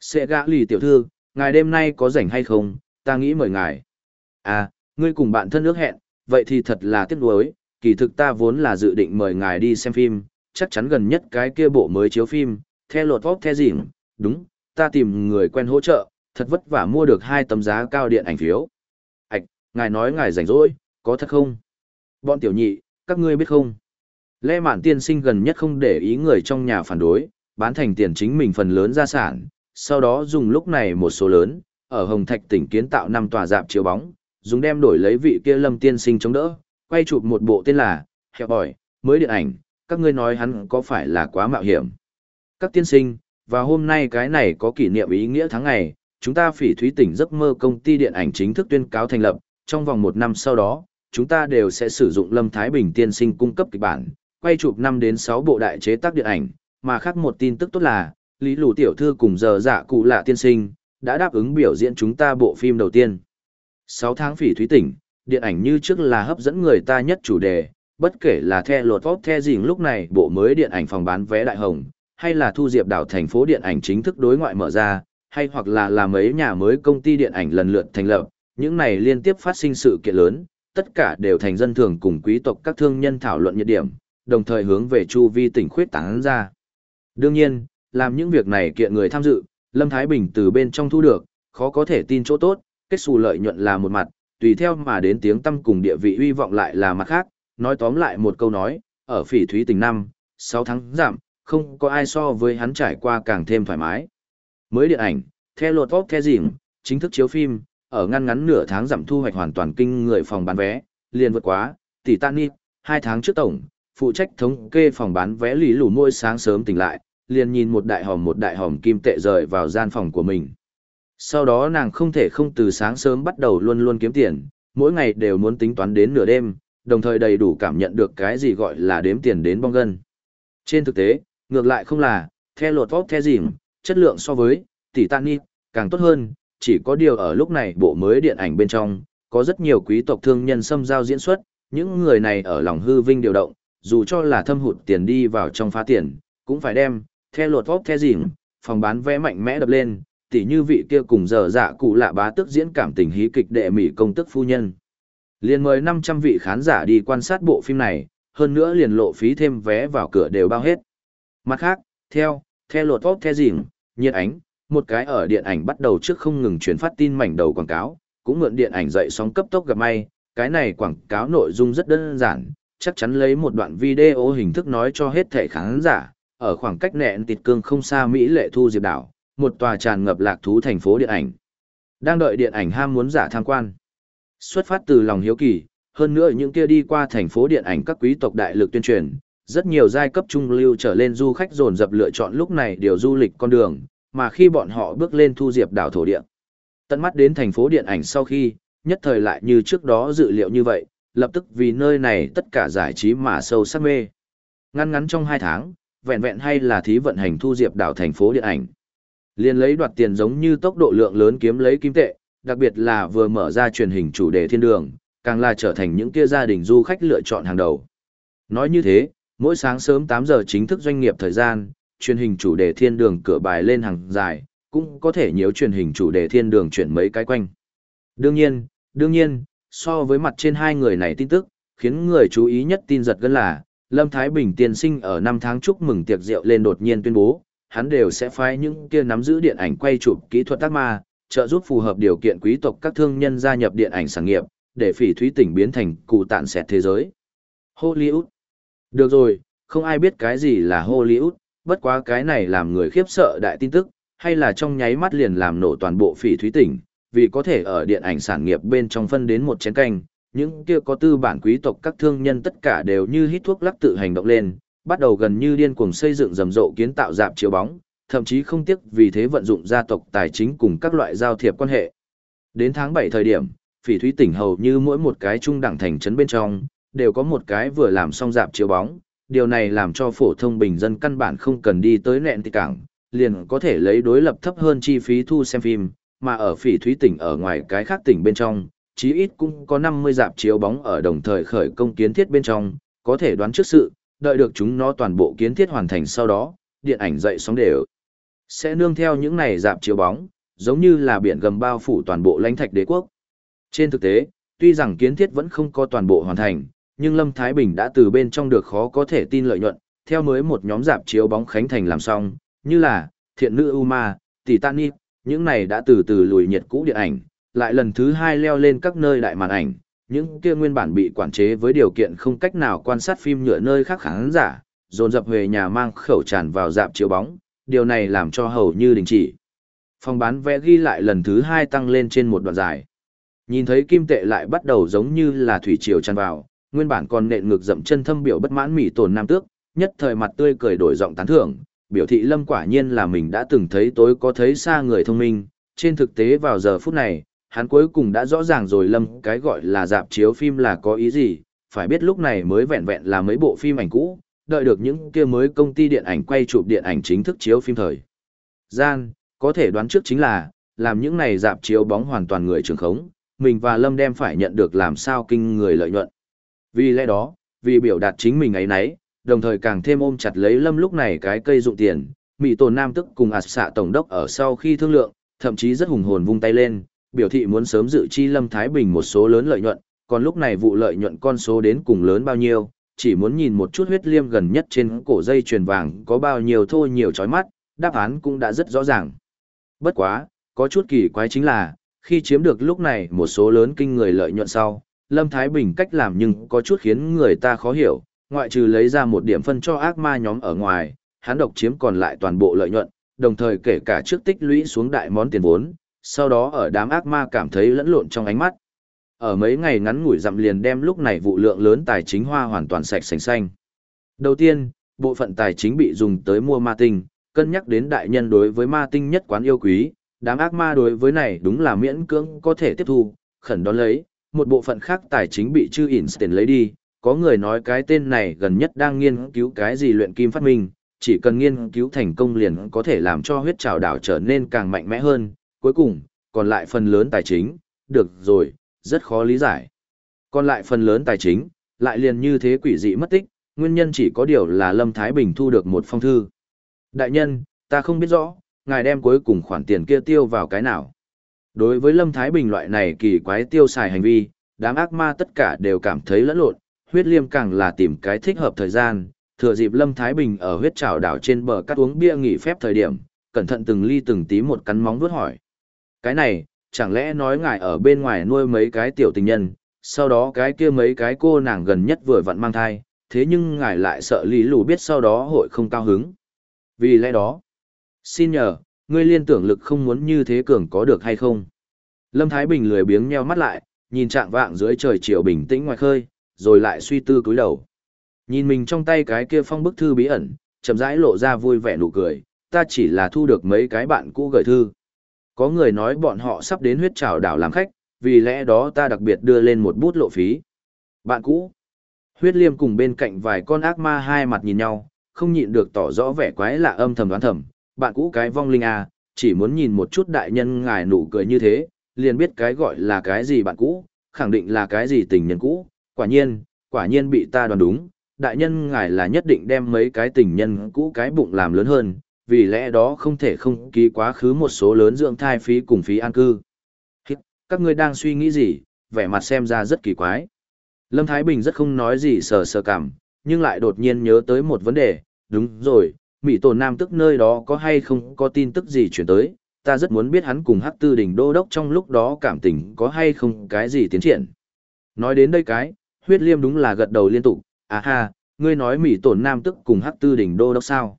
Sẽ gã lì tiểu thư, ngài đêm nay có rảnh hay không, ta nghĩ mời ngài. À, ngươi cùng bạn thân ước hẹn, vậy thì thật là tiếc nuối, kỳ thực ta vốn là dự định mời ngài đi xem phim, chắc chắn gần nhất cái kia bộ mới chiếu phim, theo lột vóc theo dìm, đúng, ta tìm người quen hỗ trợ, thật vất vả mua được hai tấm giá cao điện ảnh phiếu. Ảch, ngài nói ngài rảnh rỗi, có thật không? Bọn tiểu nhị, các ngươi biết không? Lê Mạn tiên sinh gần nhất không để ý người trong nhà phản đối, bán thành tiền chính mình phần lớn gia sản, sau đó dùng lúc này một số lớn, ở Hồng Thạch tỉnh kiến tạo năm tòa dạp chiếu bóng, dùng đem đổi lấy vị kia lâm tiên sinh chống đỡ, quay chụp một bộ tên là, hẹp bòi, mới điện ảnh, các ngươi nói hắn có phải là quá mạo hiểm. Các tiên sinh, và hôm nay cái này có kỷ niệm ý nghĩa tháng ngày, chúng ta phỉ thúy tỉnh giấc mơ công ty điện ảnh chính thức tuyên cáo thành lập, trong vòng một năm sau đó, chúng ta đều sẽ sử dụng Lâm Thái Bình tiên sinh cung cấp kịch bản, quay chụp 5 đến 6 bộ đại chế tác điện ảnh, mà khác một tin tức tốt là, Lý Lù Tiểu Thư cùng giờ dạ cụ lạ tiên sinh, đã đáp ứng biểu diễn chúng ta bộ phim đầu tiên. 6 tháng phỉ thúy tỉnh, điện ảnh như trước là hấp dẫn người ta nhất chủ đề, bất kể là The Lột Vóc The Dình lúc này bộ mới điện ảnh phòng bán vé đại hồng, hay là thu diệp đảo thành phố điện ảnh chính thức đối ngoại mở ra, hay hoặc là làm mấy nhà mới công ty điện ảnh lần lượt thành lập, những này liên tiếp phát sinh sự kiện lớn, tất cả đều thành dân thường cùng quý tộc các thương nhân thảo luận nhiệt điểm, đồng thời hướng về chu vi tỉnh khuyết tán ra. Đương nhiên, làm những việc này kiện người tham dự, Lâm Thái Bình từ bên trong thu được, khó có thể tin chỗ tốt, kết xù lợi nhuận là một mặt, tùy theo mà đến tiếng tâm cùng địa vị uy vọng lại là mặt khác, nói tóm lại một câu nói, ở phỉ thúy tỉnh năm, 6 tháng giảm, không có ai so với hắn trải qua càng thêm thoải mái. Mới điện ảnh, theo lột tốt theo dịnh, chính thức chiếu phim, ở ngăn ngắn nửa tháng giảm thu hoạch hoàn toàn kinh người phòng bán vé, liền vượt quá, tỷ Titanic, hai tháng trước tổng, phụ trách thống kê phòng bán vé lý lù mỗi sáng sớm tỉnh lại, liền nhìn một đại hòm một đại hòm kim tệ rời vào gian phòng của mình. Sau đó nàng không thể không từ sáng sớm bắt đầu luôn luôn kiếm tiền, mỗi ngày đều muốn tính toán đến nửa đêm, đồng thời đầy đủ cảm nhận được cái gì gọi là đếm tiền đến bong gân. Trên thực tế, ngược lại không là, theo lột vóc theo dìm, chất lượng so với Titanic càng tốt hơn, chỉ có điều ở lúc này bộ mới điện ảnh bên trong, có rất nhiều quý tộc thương nhân xâm giao diễn xuất, những người này ở lòng hư vinh điều động, dù cho là thâm hụt tiền đi vào trong phá tiền, cũng phải đem, theo lột vóc theo dỉm phòng bán vé mạnh mẽ đập lên, tỉ như vị kia cùng dở dạ cụ lạ bá tức diễn cảm tình hí kịch đệ mỹ công tức phu nhân. Liền mời 500 vị khán giả đi quan sát bộ phim này, hơn nữa liền lộ phí thêm vé vào cửa đều bao hết. Mặt khác, theo, theo lột vóc theo dỉm nhiệt ánh, một cái ở điện ảnh bắt đầu trước không ngừng truyền phát tin mảnh đầu quảng cáo, cũng mượn điện ảnh dậy sóng cấp tốc gặp may, cái này quảng cáo nội dung rất đơn giản, chắc chắn lấy một đoạn video hình thức nói cho hết thể khán giả, ở khoảng cách nẹn tịt cương không xa Mỹ lệ thu diệp đảo, một tòa tràn ngập lạc thú thành phố điện ảnh. Đang đợi điện ảnh ham muốn giả tham quan. Xuất phát từ lòng hiếu kỳ, hơn nữa những kia đi qua thành phố điện ảnh các quý tộc đại lực tuyên truyền, rất nhiều giai cấp trung lưu trở lên du khách dồn dập lựa chọn lúc này điều du lịch con đường, mà khi bọn họ bước lên thu diệp đảo thổ địa. Tận mắt đến thành phố điện ảnh sau khi, nhất thời lại như trước đó dự liệu như vậy, lập tức vì nơi này tất cả giải trí mà sâu sắc mê. Ngăn ngắn trong hai tháng, vẹn vẹn hay là thí vận hành thu diệp đảo thành phố điện ảnh. Liên lấy đoạt tiền giống như tốc độ lượng lớn kiếm lấy kim tệ, đặc biệt là vừa mở ra truyền hình chủ đề thiên đường, càng là trở thành những kia gia đình du khách lựa chọn hàng đầu. Nói như thế, mỗi sáng sớm 8 giờ chính thức doanh nghiệp thời gian, truyền hình chủ đề thiên đường cửa bài lên hàng dài, cũng có thể nhiều truyền hình chủ đề thiên đường chuyển mấy cái quanh. Đương nhiên, đương nhiên, so với mặt trên hai người này tin tức, khiến người chú ý nhất tin giật gần là, Lâm Thái Bình tiên sinh ở năm tháng chúc mừng tiệc rượu lên đột nhiên tuyên bố, hắn đều sẽ phái những kia nắm giữ điện ảnh quay chụp kỹ thuật tác ma, trợ giúp phù hợp điều kiện quý tộc các thương nhân gia nhập điện ảnh sản nghiệp, để phỉ thúy tỉnh biến thành cụ tạn xẹt thế giới. Hollywood. Được rồi, không ai biết cái gì là Hollywood, bất quá cái này làm người khiếp sợ đại tin tức, hay là trong nháy mắt liền làm nổ toàn bộ phỉ thúy tỉnh, vì có thể ở điện ảnh sản nghiệp bên trong phân đến một chén canh, những kia có tư bản quý tộc các thương nhân tất cả đều như hít thuốc lắc tự hành động lên, bắt đầu gần như điên cuồng xây dựng rầm rộ kiến tạo dạp chiếu bóng, thậm chí không tiếc vì thế vận dụng gia tộc tài chính cùng các loại giao thiệp quan hệ. Đến tháng 7 thời điểm, phỉ thúy tỉnh hầu như mỗi một cái trung đẳng thành trấn bên trong, đều có một cái vừa làm xong dạp chiếu bóng, điều này làm cho phổ thông bình dân căn bản không cần đi tới nẹn tị cảng, liền có thể lấy đối lập thấp hơn chi phí thu xem phim, mà ở phỉ thúy tỉnh ở ngoài cái khác tỉnh bên trong, chí ít cũng có 50 dạp chiếu bóng ở đồng thời khởi công kiến thiết bên trong, có thể đoán trước sự, đợi được chúng nó toàn bộ kiến thiết hoàn thành sau đó, điện ảnh dậy sóng đều sẽ nương theo những này dạp chiếu bóng, giống như là biển gầm bao phủ toàn bộ lãnh thạch đế quốc. Trên thực tế, tuy rằng kiến thiết vẫn không có toàn bộ hoàn thành, nhưng Lâm Thái Bình đã từ bên trong được khó có thể tin lợi nhuận, theo mới một nhóm dạp chiếu bóng khánh thành làm xong, như là Thiện nữ Uma, Titanic, những này đã từ từ lùi nhiệt cũ điện ảnh, lại lần thứ hai leo lên các nơi đại màn ảnh, những kia nguyên bản bị quản chế với điều kiện không cách nào quan sát phim nhựa nơi khác khán giả, dồn dập về nhà mang khẩu tràn vào dạp chiếu bóng, điều này làm cho hầu như đình chỉ. Phòng bán vé ghi lại lần thứ hai tăng lên trên một đoạn dài. Nhìn thấy kim tệ lại bắt đầu giống như là thủy triều tràn vào, nguyên bản còn nện ngược dậm chân thâm biểu bất mãn mỉ tổn nam tước, nhất thời mặt tươi cười đổi giọng tán thưởng, biểu thị lâm quả nhiên là mình đã từng thấy tối có thấy xa người thông minh, trên thực tế vào giờ phút này, hắn cuối cùng đã rõ ràng rồi lâm cái gọi là dạp chiếu phim là có ý gì, phải biết lúc này mới vẹn vẹn là mấy bộ phim ảnh cũ, đợi được những kia mới công ty điện ảnh quay chụp điện ảnh chính thức chiếu phim thời. Gian, có thể đoán trước chính là, làm những này dạp chiếu bóng hoàn toàn người trường khống, mình và Lâm đem phải nhận được làm sao kinh người lợi nhuận. Vì lẽ đó, vì biểu đạt chính mình ấy nấy, đồng thời càng thêm ôm chặt lấy Lâm lúc này cái cây dụng tiền, Mỹ tổ Nam tức cùng ạt xạ tổng đốc ở sau khi thương lượng, thậm chí rất hùng hồn vung tay lên, biểu thị muốn sớm dự chi Lâm Thái Bình một số lớn lợi nhuận, còn lúc này vụ lợi nhuận con số đến cùng lớn bao nhiêu, chỉ muốn nhìn một chút huyết liêm gần nhất trên cổ dây chuyền vàng có bao nhiêu thô nhiều chói mắt, đáp án cũng đã rất rõ ràng. Bất quá, có chút kỳ quái chính là, khi chiếm được lúc này một số lớn kinh người lợi nhuận sau, Lâm Thái Bình cách làm nhưng có chút khiến người ta khó hiểu, ngoại trừ lấy ra một điểm phân cho ác ma nhóm ở ngoài, hắn độc chiếm còn lại toàn bộ lợi nhuận, đồng thời kể cả trước tích lũy xuống đại món tiền vốn, sau đó ở đám ác ma cảm thấy lẫn lộn trong ánh mắt. Ở mấy ngày ngắn ngủi dặm liền đem lúc này vụ lượng lớn tài chính hoa hoàn toàn sạch sành xanh. Đầu tiên, bộ phận tài chính bị dùng tới mua ma tinh, cân nhắc đến đại nhân đối với ma tinh nhất quán yêu quý, đám ác ma đối với này đúng là miễn cưỡng có thể tiếp thu, khẩn đón lấy, một bộ phận khác tài chính bị chư Einstein lấy đi, có người nói cái tên này gần nhất đang nghiên cứu cái gì luyện kim phát minh, chỉ cần nghiên cứu thành công liền có thể làm cho huyết trào đảo trở nên càng mạnh mẽ hơn, cuối cùng, còn lại phần lớn tài chính, được rồi, rất khó lý giải. Còn lại phần lớn tài chính, lại liền như thế quỷ dị mất tích, nguyên nhân chỉ có điều là Lâm Thái Bình thu được một phong thư. Đại nhân, ta không biết rõ, ngài đem cuối cùng khoản tiền kia tiêu vào cái nào. Đối với Lâm Thái Bình loại này kỳ quái tiêu xài hành vi, đám ác ma tất cả đều cảm thấy lẫn lộn, huyết liêm càng là tìm cái thích hợp thời gian, thừa dịp Lâm Thái Bình ở huyết trảo đảo trên bờ cắt uống bia nghỉ phép thời điểm, cẩn thận từng ly từng tí một cắn móng vuốt hỏi. Cái này, chẳng lẽ nói ngài ở bên ngoài nuôi mấy cái tiểu tình nhân, sau đó cái kia mấy cái cô nàng gần nhất vừa vặn mang thai, thế nhưng ngài lại sợ lý lù biết sau đó hội không cao hứng. Vì lẽ đó, xin nhờ, ngươi liên tưởng lực không muốn như thế cường có được hay không? Lâm Thái Bình lười biếng nheo mắt lại, nhìn trạng vạng dưới trời chiều bình tĩnh ngoài khơi, rồi lại suy tư cúi đầu. Nhìn mình trong tay cái kia phong bức thư bí ẩn, chậm rãi lộ ra vui vẻ nụ cười, ta chỉ là thu được mấy cái bạn cũ gửi thư. Có người nói bọn họ sắp đến huyết trảo đảo làm khách, vì lẽ đó ta đặc biệt đưa lên một bút lộ phí. Bạn cũ. Huyết liêm cùng bên cạnh vài con ác ma hai mặt nhìn nhau, không nhịn được tỏ rõ vẻ quái lạ âm thầm đoán thầm. Bạn cũ cái vong linh à, chỉ muốn nhìn một chút đại nhân ngài nụ cười như thế, liền biết cái gọi là cái gì bạn cũ, khẳng định là cái gì tình nhân cũ. Quả nhiên, quả nhiên bị ta đoán đúng, đại nhân ngài là nhất định đem mấy cái tình nhân cũ cái bụng làm lớn hơn, vì lẽ đó không thể không ký quá khứ một số lớn dưỡng thai phí cùng phí an cư. Các ngươi đang suy nghĩ gì, vẻ mặt xem ra rất kỳ quái. Lâm Thái Bình rất không nói gì sờ sờ cảm, nhưng lại đột nhiên nhớ tới một vấn đề, đúng rồi, Mỹ Tổ Nam tức nơi đó có hay không có tin tức gì chuyển tới, ta rất muốn biết hắn cùng Hắc Tư Đình Đô Đốc trong lúc đó cảm tình có hay không cái gì tiến triển. Nói đến đây cái, huyết liêm đúng là gật đầu liên tục, à ha, ngươi nói Mỹ Tổ Nam tức cùng Hắc Tư Đỉnh Đô Đốc sao.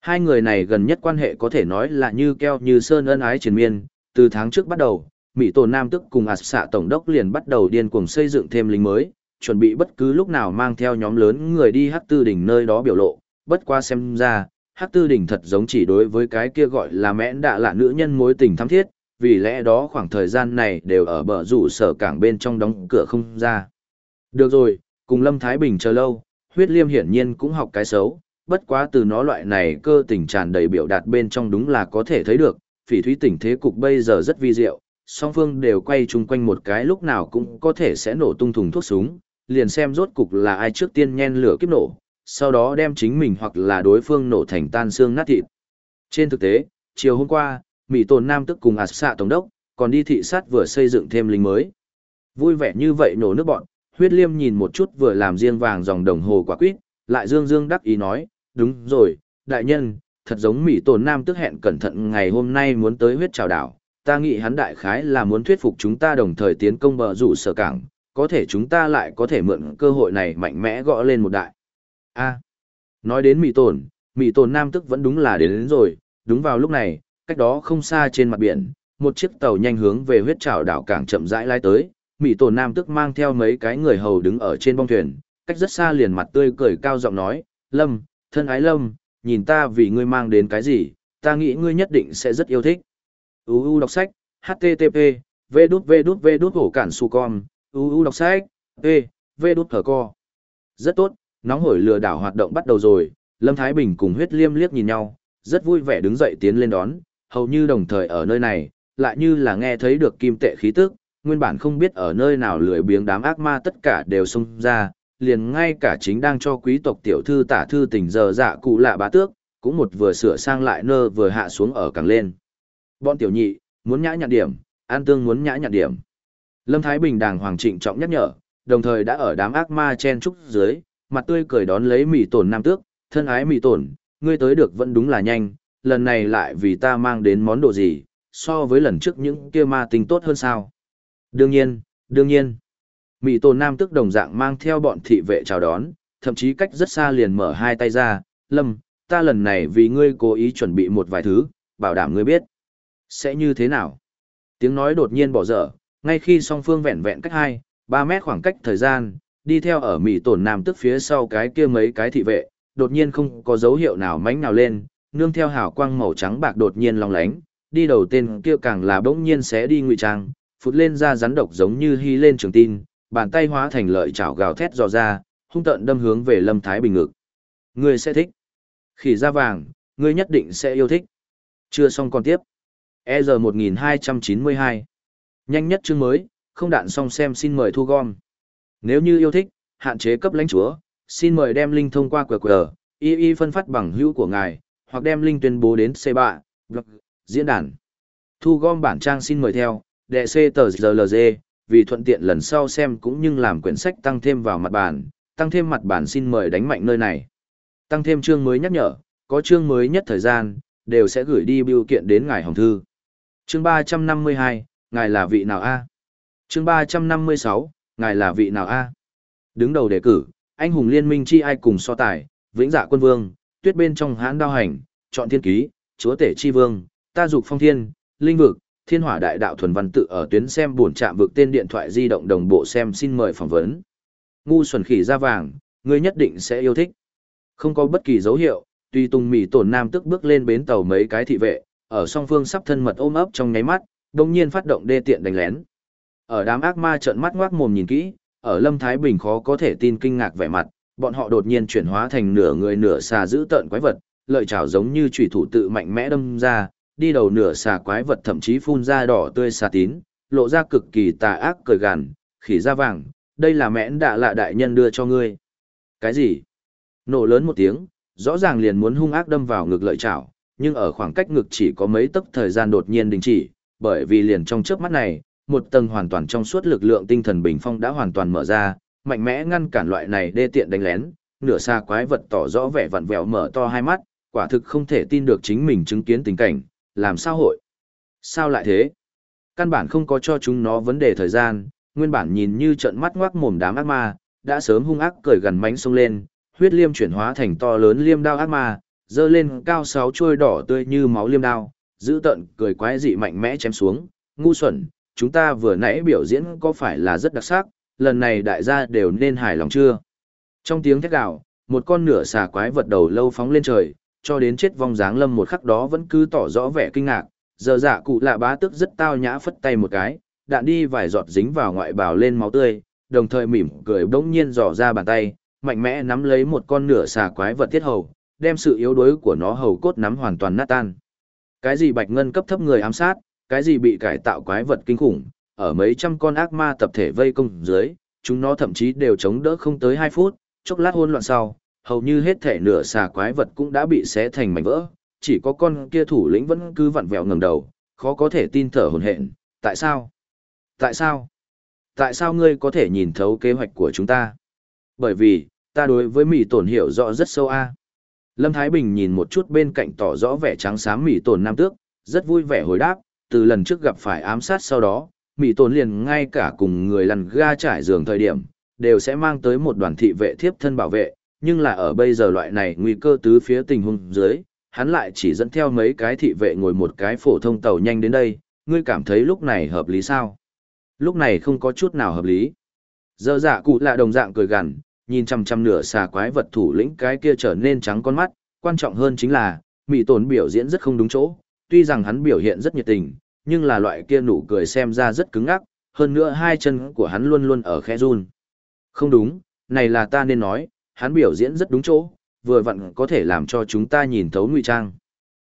Hai người này gần nhất quan hệ có thể nói là như keo như sơn ân ái triền miên, từ tháng trước bắt đầu, Mỹ Tổ Nam tức cùng ạt xạ tổng đốc liền bắt đầu điên cuồng xây dựng thêm lính mới, chuẩn bị bất cứ lúc nào mang theo nhóm lớn người đi Hắc Tư Đỉnh nơi đó biểu lộ, bất qua xem ra, Hắc Tư Đỉnh thật giống chỉ đối với cái kia gọi là mẽn đạ lạ nữ nhân mối tình thắm thiết, vì lẽ đó khoảng thời gian này đều ở bờ rủ sở cảng bên trong đóng cửa không ra. Được rồi, cùng Lâm Thái Bình chờ lâu, huyết liêm hiển nhiên cũng học cái xấu, bất quá từ nó loại này cơ tình tràn đầy biểu đạt bên trong đúng là có thể thấy được, phỉ thúy tình thế cục bây giờ rất vi diệu, song phương đều quay chung quanh một cái lúc nào cũng có thể sẽ nổ tung thùng thuốc súng, liền xem rốt cục là ai trước tiên nhen lửa kiếp nổ, sau đó đem chính mình hoặc là đối phương nổ thành tan xương nát thịt. Trên thực tế, chiều hôm qua, Mỹ Tồn Nam tức cùng ạt xạ tổng đốc, còn đi thị sát vừa xây dựng thêm lính mới. Vui vẻ như vậy nổ nước bọn, huyết liêm nhìn một chút vừa làm riêng vàng dòng đồng hồ quả quýt, lại dương dương đắc ý nói, đúng rồi, đại nhân, thật giống Mỹ tổ Nam tức hẹn cẩn thận ngày hôm nay muốn tới huyết trào đảo, ta nghĩ hắn đại khái là muốn thuyết phục chúng ta đồng thời tiến công bờ rủ sở cảng, có thể chúng ta lại có thể mượn cơ hội này mạnh mẽ gõ lên một đại. A. nói đến Mỹ tổn Mỹ tổn Nam tức vẫn đúng là đến, đến rồi, đúng vào lúc này, cách đó không xa trên mặt biển, một chiếc tàu nhanh hướng về huyết trào đảo cảng chậm rãi lái tới, Mỹ tổ Nam tức mang theo mấy cái người hầu đứng ở trên bong thuyền, cách rất xa liền mặt tươi cười cao giọng nói, Lâm, thân ái Lâm, nhìn ta vì ngươi mang đến cái gì, ta nghĩ ngươi nhất định sẽ rất yêu thích. UU đọc sách, HTTP, V đút V đút V đút hổ cản su con, UU đọc sách, P, V đút thở co. Rất tốt, nóng hổi lừa đảo hoạt động bắt đầu rồi, Lâm Thái Bình cùng huyết liêm liếc nhìn nhau, rất vui vẻ đứng dậy tiến lên đón, hầu như đồng thời ở nơi này, lại như là nghe thấy được kim tệ khí tức, nguyên bản không biết ở nơi nào lười biếng đám ác ma tất cả đều xông ra, liền ngay cả chính đang cho quý tộc tiểu thư tả thư tình giờ dạ cụ lạ bá tước, cũng một vừa sửa sang lại nơ vừa hạ xuống ở càng lên. Bọn tiểu nhị, muốn nhã nhặn điểm, an tương muốn nhã nhặn điểm. Lâm Thái Bình đàng hoàng trịnh trọng nhắc nhở, đồng thời đã ở đám ác ma chen trúc dưới, mặt tươi cười đón lấy mỉ tổn nam tước, thân ái mỉ tổn, ngươi tới được vẫn đúng là nhanh, lần này lại vì ta mang đến món đồ gì, so với lần trước những kia ma tinh tốt hơn sao. Đương nhiên, đương nhiên. Mị tồn nam tức đồng dạng mang theo bọn thị vệ chào đón, thậm chí cách rất xa liền mở hai tay ra, lâm, ta lần này vì ngươi cố ý chuẩn bị một vài thứ, bảo đảm ngươi biết. Sẽ như thế nào? Tiếng nói đột nhiên bỏ dở, ngay khi song phương vẹn vẹn cách 2, 3 mét khoảng cách thời gian, đi theo ở Mỹ tổn nam tức phía sau cái kia mấy cái thị vệ, đột nhiên không có dấu hiệu nào mánh nào lên, nương theo hào quang màu trắng bạc đột nhiên long lánh, đi đầu tên kia càng là bỗng nhiên sẽ đi ngụy trang, phụt lên ra rắn độc giống như hy lên trường tin, bàn tay hóa thành lợi chảo gào thét dò ra, hung tợn đâm hướng về Lâm Thái Bình ngực. Ngươi sẽ thích. Khỉ da vàng, ngươi nhất định sẽ yêu thích. Chưa xong còn tiếp. EZ 1292. Nhanh nhất chương mới, không đạn xong xem xin mời thu gom. Nếu như yêu thích, hạn chế cấp lãnh chúa, xin mời đem link thông qua QR, y y phân phát bằng hữu của ngài, hoặc đem link tuyên bố đến C3, blog, diễn đàn. Thu gom bản trang xin mời theo, đệ C tờ GLG, vì thuận tiện lần sau xem cũng như làm quyển sách tăng thêm vào mặt bản, tăng thêm mặt bản xin mời đánh mạnh nơi này. Tăng thêm chương mới nhắc nhở, có chương mới nhất thời gian, đều sẽ gửi đi biểu kiện đến ngài hồng thư. Chương 352, ngài là vị nào a? Chương 356, ngài là vị nào a? Đứng đầu đề cử, anh hùng liên minh chi ai cùng so tài, vĩnh dạ quân vương, tuyết bên trong hãn đao hành, chọn thiên ký, chúa tể chi vương, ta dục phong thiên, linh vực, thiên hỏa đại đạo thuần văn tự ở tuyến xem buồn chạm vực tên điện thoại di động đồng bộ xem xin mời phỏng vấn. Ngu xuẩn khỉ da vàng, ngươi nhất định sẽ yêu thích. Không có bất kỳ dấu hiệu, tuy tung mỉ tổn nam tức bước lên bến tàu mấy cái thị vệ, ở song phương sắp thân mật ôm ấp trong nháy mắt, đồng nhiên phát động đê tiện đánh lén. Ở đám ác ma trợn mắt ngoác mồm nhìn kỹ, ở Lâm Thái Bình khó có thể tin kinh ngạc vẻ mặt, bọn họ đột nhiên chuyển hóa thành nửa người nửa xà giữ tợn quái vật, lợi chảo giống như chủy thủ tự mạnh mẽ đâm ra, đi đầu nửa xà quái vật thậm chí phun ra đỏ tươi xà tín, lộ ra cực kỳ tà ác cười gằn, khỉ da vàng, đây là mẽn đạ lạ đại nhân đưa cho ngươi. Cái gì? Nổ lớn một tiếng, rõ ràng liền muốn hung ác đâm vào ngực lợi chảo, nhưng ở khoảng cách ngực chỉ có mấy tấc thời gian đột nhiên đình chỉ, bởi vì liền trong chớp mắt này, một tầng hoàn toàn trong suốt lực lượng tinh thần bình phong đã hoàn toàn mở ra, mạnh mẽ ngăn cản loại này đê tiện đánh lén, nửa xa quái vật tỏ rõ vẻ vặn vẹo mở to hai mắt, quả thực không thể tin được chính mình chứng kiến tình cảnh, làm sao hội? Sao lại thế? Căn bản không có cho chúng nó vấn đề thời gian, nguyên bản nhìn như trận mắt ngoác mồm đám ác ma, đã sớm hung ác cởi gần mánh sông lên, huyết liêm chuyển hóa thành to lớn liêm đao ác ma, dơ lên cao sáu trôi đỏ tươi như máu liêm đao, giữ tận cười quái dị mạnh mẽ chém xuống, ngu xuẩn, chúng ta vừa nãy biểu diễn có phải là rất đặc sắc, lần này đại gia đều nên hài lòng chưa? Trong tiếng thét gạo, một con nửa xà quái vật đầu lâu phóng lên trời, cho đến chết vong dáng lâm một khắc đó vẫn cứ tỏ rõ vẻ kinh ngạc, giờ dạ cụ lạ bá tức rất tao nhã phất tay một cái, đạn đi vài giọt dính vào ngoại bào lên máu tươi, đồng thời mỉm cười bỗng nhiên dò ra bàn tay, mạnh mẽ nắm lấy một con nửa xà quái vật thiết hầu, đem sự yếu đuối của nó hầu cốt nắm hoàn toàn nát tan. Cái gì bạch ngân cấp thấp người ám sát, cái gì bị cải tạo quái vật kinh khủng, ở mấy trăm con ác ma tập thể vây công dưới, chúng nó thậm chí đều chống đỡ không tới 2 phút, chốc lát hỗn loạn sau, hầu như hết thể nửa xà quái vật cũng đã bị xé thành mảnh vỡ, chỉ có con kia thủ lĩnh vẫn cứ vặn vẹo ngẩng đầu, khó có thể tin thở hổn hển, tại sao? Tại sao? Tại sao ngươi có thể nhìn thấu kế hoạch của chúng ta? Bởi vì, ta đối với mỉ tổn hiểu rõ rất sâu a. Lâm Thái Bình nhìn một chút bên cạnh tỏ rõ vẻ trắng xám mỉ tổn nam tước, rất vui vẻ hồi đáp, từ lần trước gặp phải ám sát sau đó, mỉ tổn liền ngay cả cùng người lần ga trải giường thời điểm, đều sẽ mang tới một đoàn thị vệ thiếp thân bảo vệ, nhưng là ở bây giờ loại này nguy cơ tứ phía tình huống dưới, hắn lại chỉ dẫn theo mấy cái thị vệ ngồi một cái phổ thông tàu nhanh đến đây, ngươi cảm thấy lúc này hợp lý sao? Lúc này không có chút nào hợp lý. giờ dạ cụ lạ đồng dạng cười gằn, nhìn chằm chằm nửa xà quái vật thủ lĩnh cái kia trở nên trắng con mắt, quan trọng hơn chính là, mỹ tổn biểu diễn rất không đúng chỗ, tuy rằng hắn biểu hiện rất nhiệt tình, nhưng là loại kia nụ cười xem ra rất cứng ngắc, hơn nữa hai chân của hắn luôn luôn ở khe run. Không đúng, này là ta nên nói, hắn biểu diễn rất đúng chỗ, vừa vặn có thể làm cho chúng ta nhìn thấu ngụy trang.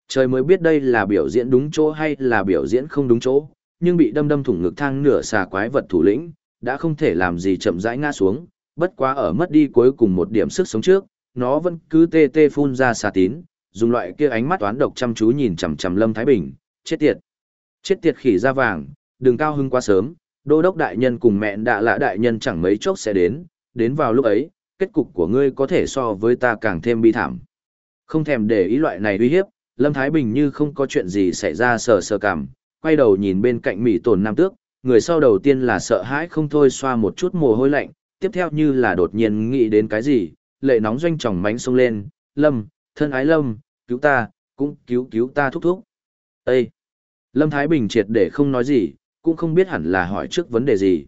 Trời mới biết đây là biểu diễn đúng chỗ hay là biểu diễn không đúng chỗ, nhưng bị đâm đâm thủng ngực thang nửa xà quái vật thủ lĩnh, đã không thể làm gì chậm rãi ngã xuống, bất quá ở mất đi cuối cùng một điểm sức sống trước, nó vẫn cứ tê tê phun ra xà tín, dùng loại kia ánh mắt toán độc chăm chú nhìn chằm chằm Lâm Thái Bình, chết tiệt. Chết tiệt khỉ da vàng, đừng cao hưng quá sớm, đô đốc đại nhân cùng mẹ đã lạ đại nhân chẳng mấy chốc sẽ đến, đến vào lúc ấy, kết cục của ngươi có thể so với ta càng thêm bi thảm. Không thèm để ý loại này uy hiếp, Lâm Thái Bình như không có chuyện gì xảy ra sờ sờ cảm, quay đầu nhìn bên cạnh Mỹ tổn nam tước, người sau đầu tiên là sợ hãi không thôi xoa một chút mồ hôi lạnh, tiếp theo như là đột nhiên nghĩ đến cái gì, lệ nóng doanh tròng mánh sông lên, Lâm, thân ái Lâm, cứu ta, cũng cứu cứu ta thúc thúc. Ê! Lâm Thái Bình triệt để không nói gì, cũng không biết hẳn là hỏi trước vấn đề gì.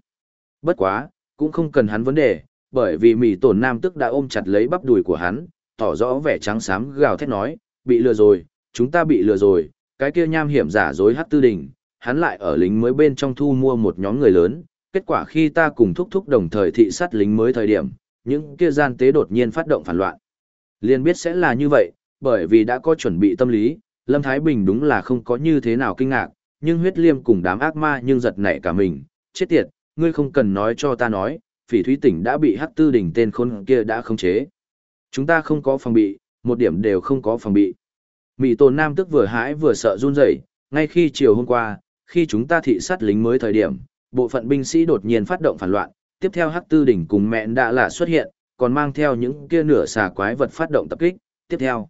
Bất quá, cũng không cần hắn vấn đề, bởi vì mỉ tổn nam tức đã ôm chặt lấy bắp đùi của hắn, tỏ rõ vẻ trắng xám gào thét nói, bị lừa rồi, chúng ta bị lừa rồi, cái kia nham hiểm giả dối hát tư đình, hắn lại ở lính mới bên trong thu mua một nhóm người lớn, kết quả khi ta cùng thúc thúc đồng thời thị sát lính mới thời điểm, những kia gian tế đột nhiên phát động phản loạn. Liên biết sẽ là như vậy, bởi vì đã có chuẩn bị tâm lý, Lâm Thái Bình đúng là không có như thế nào kinh ngạc, nhưng huyết liêm cùng đám ác ma nhưng giật nảy cả mình, chết tiệt, ngươi không cần nói cho ta nói, phỉ thúy tỉnh đã bị hắc tư đỉnh tên khôn kia đã khống chế. Chúng ta không có phòng bị, một điểm đều không có phòng bị. Mỹ tồn nam tức vừa hãi vừa sợ run rẩy, ngay khi chiều hôm qua, khi chúng ta thị sát lính mới thời điểm, bộ phận binh sĩ đột nhiên phát động phản loạn, tiếp theo hắc tư đỉnh cùng mẹn đã là xuất hiện, còn mang theo những kia nửa xà quái vật phát động tập kích, tiếp theo.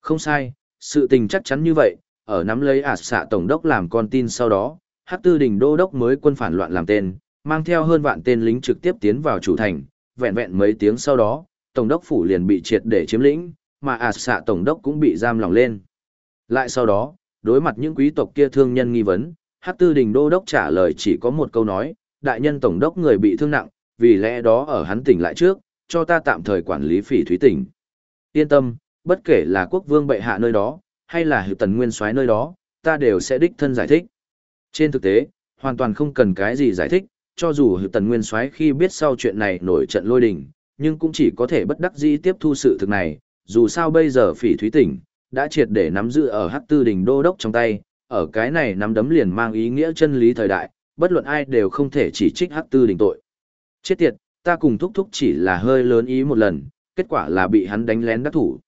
Không sai, sự tình chắc chắn như vậy, ở nắm lấy ả xạ tổng đốc làm con tin sau đó, hắc tư đỉnh đô đốc mới quân phản loạn làm tên, mang theo hơn vạn tên lính trực tiếp tiến vào chủ thành, vẹn vẹn mấy tiếng sau đó, tổng đốc phủ liền bị triệt để chiếm lĩnh, mà ả xạ tổng đốc cũng bị giam lỏng lên. Lại sau đó, đối mặt những quý tộc kia thương nhân nghi vấn, hát tư đình đô đốc trả lời chỉ có một câu nói, đại nhân tổng đốc người bị thương nặng, vì lẽ đó ở hắn tỉnh lại trước, cho ta tạm thời quản lý phỉ thúy tỉnh. Yên tâm, bất kể là quốc vương bệ hạ nơi đó, hay là hiệu tần nguyên soái nơi đó, ta đều sẽ đích thân giải thích. Trên thực tế, hoàn toàn không cần cái gì giải thích, cho dù hữu tần nguyên soái khi biết sau chuyện này nổi trận lôi đình, nhưng cũng chỉ có thể bất đắc dĩ tiếp thu sự thực này, dù sao bây giờ phỉ thúy tỉnh, đã triệt để nắm giữ ở hắc tư đình đô đốc trong tay, ở cái này nắm đấm liền mang ý nghĩa chân lý thời đại, bất luận ai đều không thể chỉ trích hắc tư đình tội. Chết tiệt, ta cùng thúc thúc chỉ là hơi lớn ý một lần, kết quả là bị hắn đánh lén đắc thủ.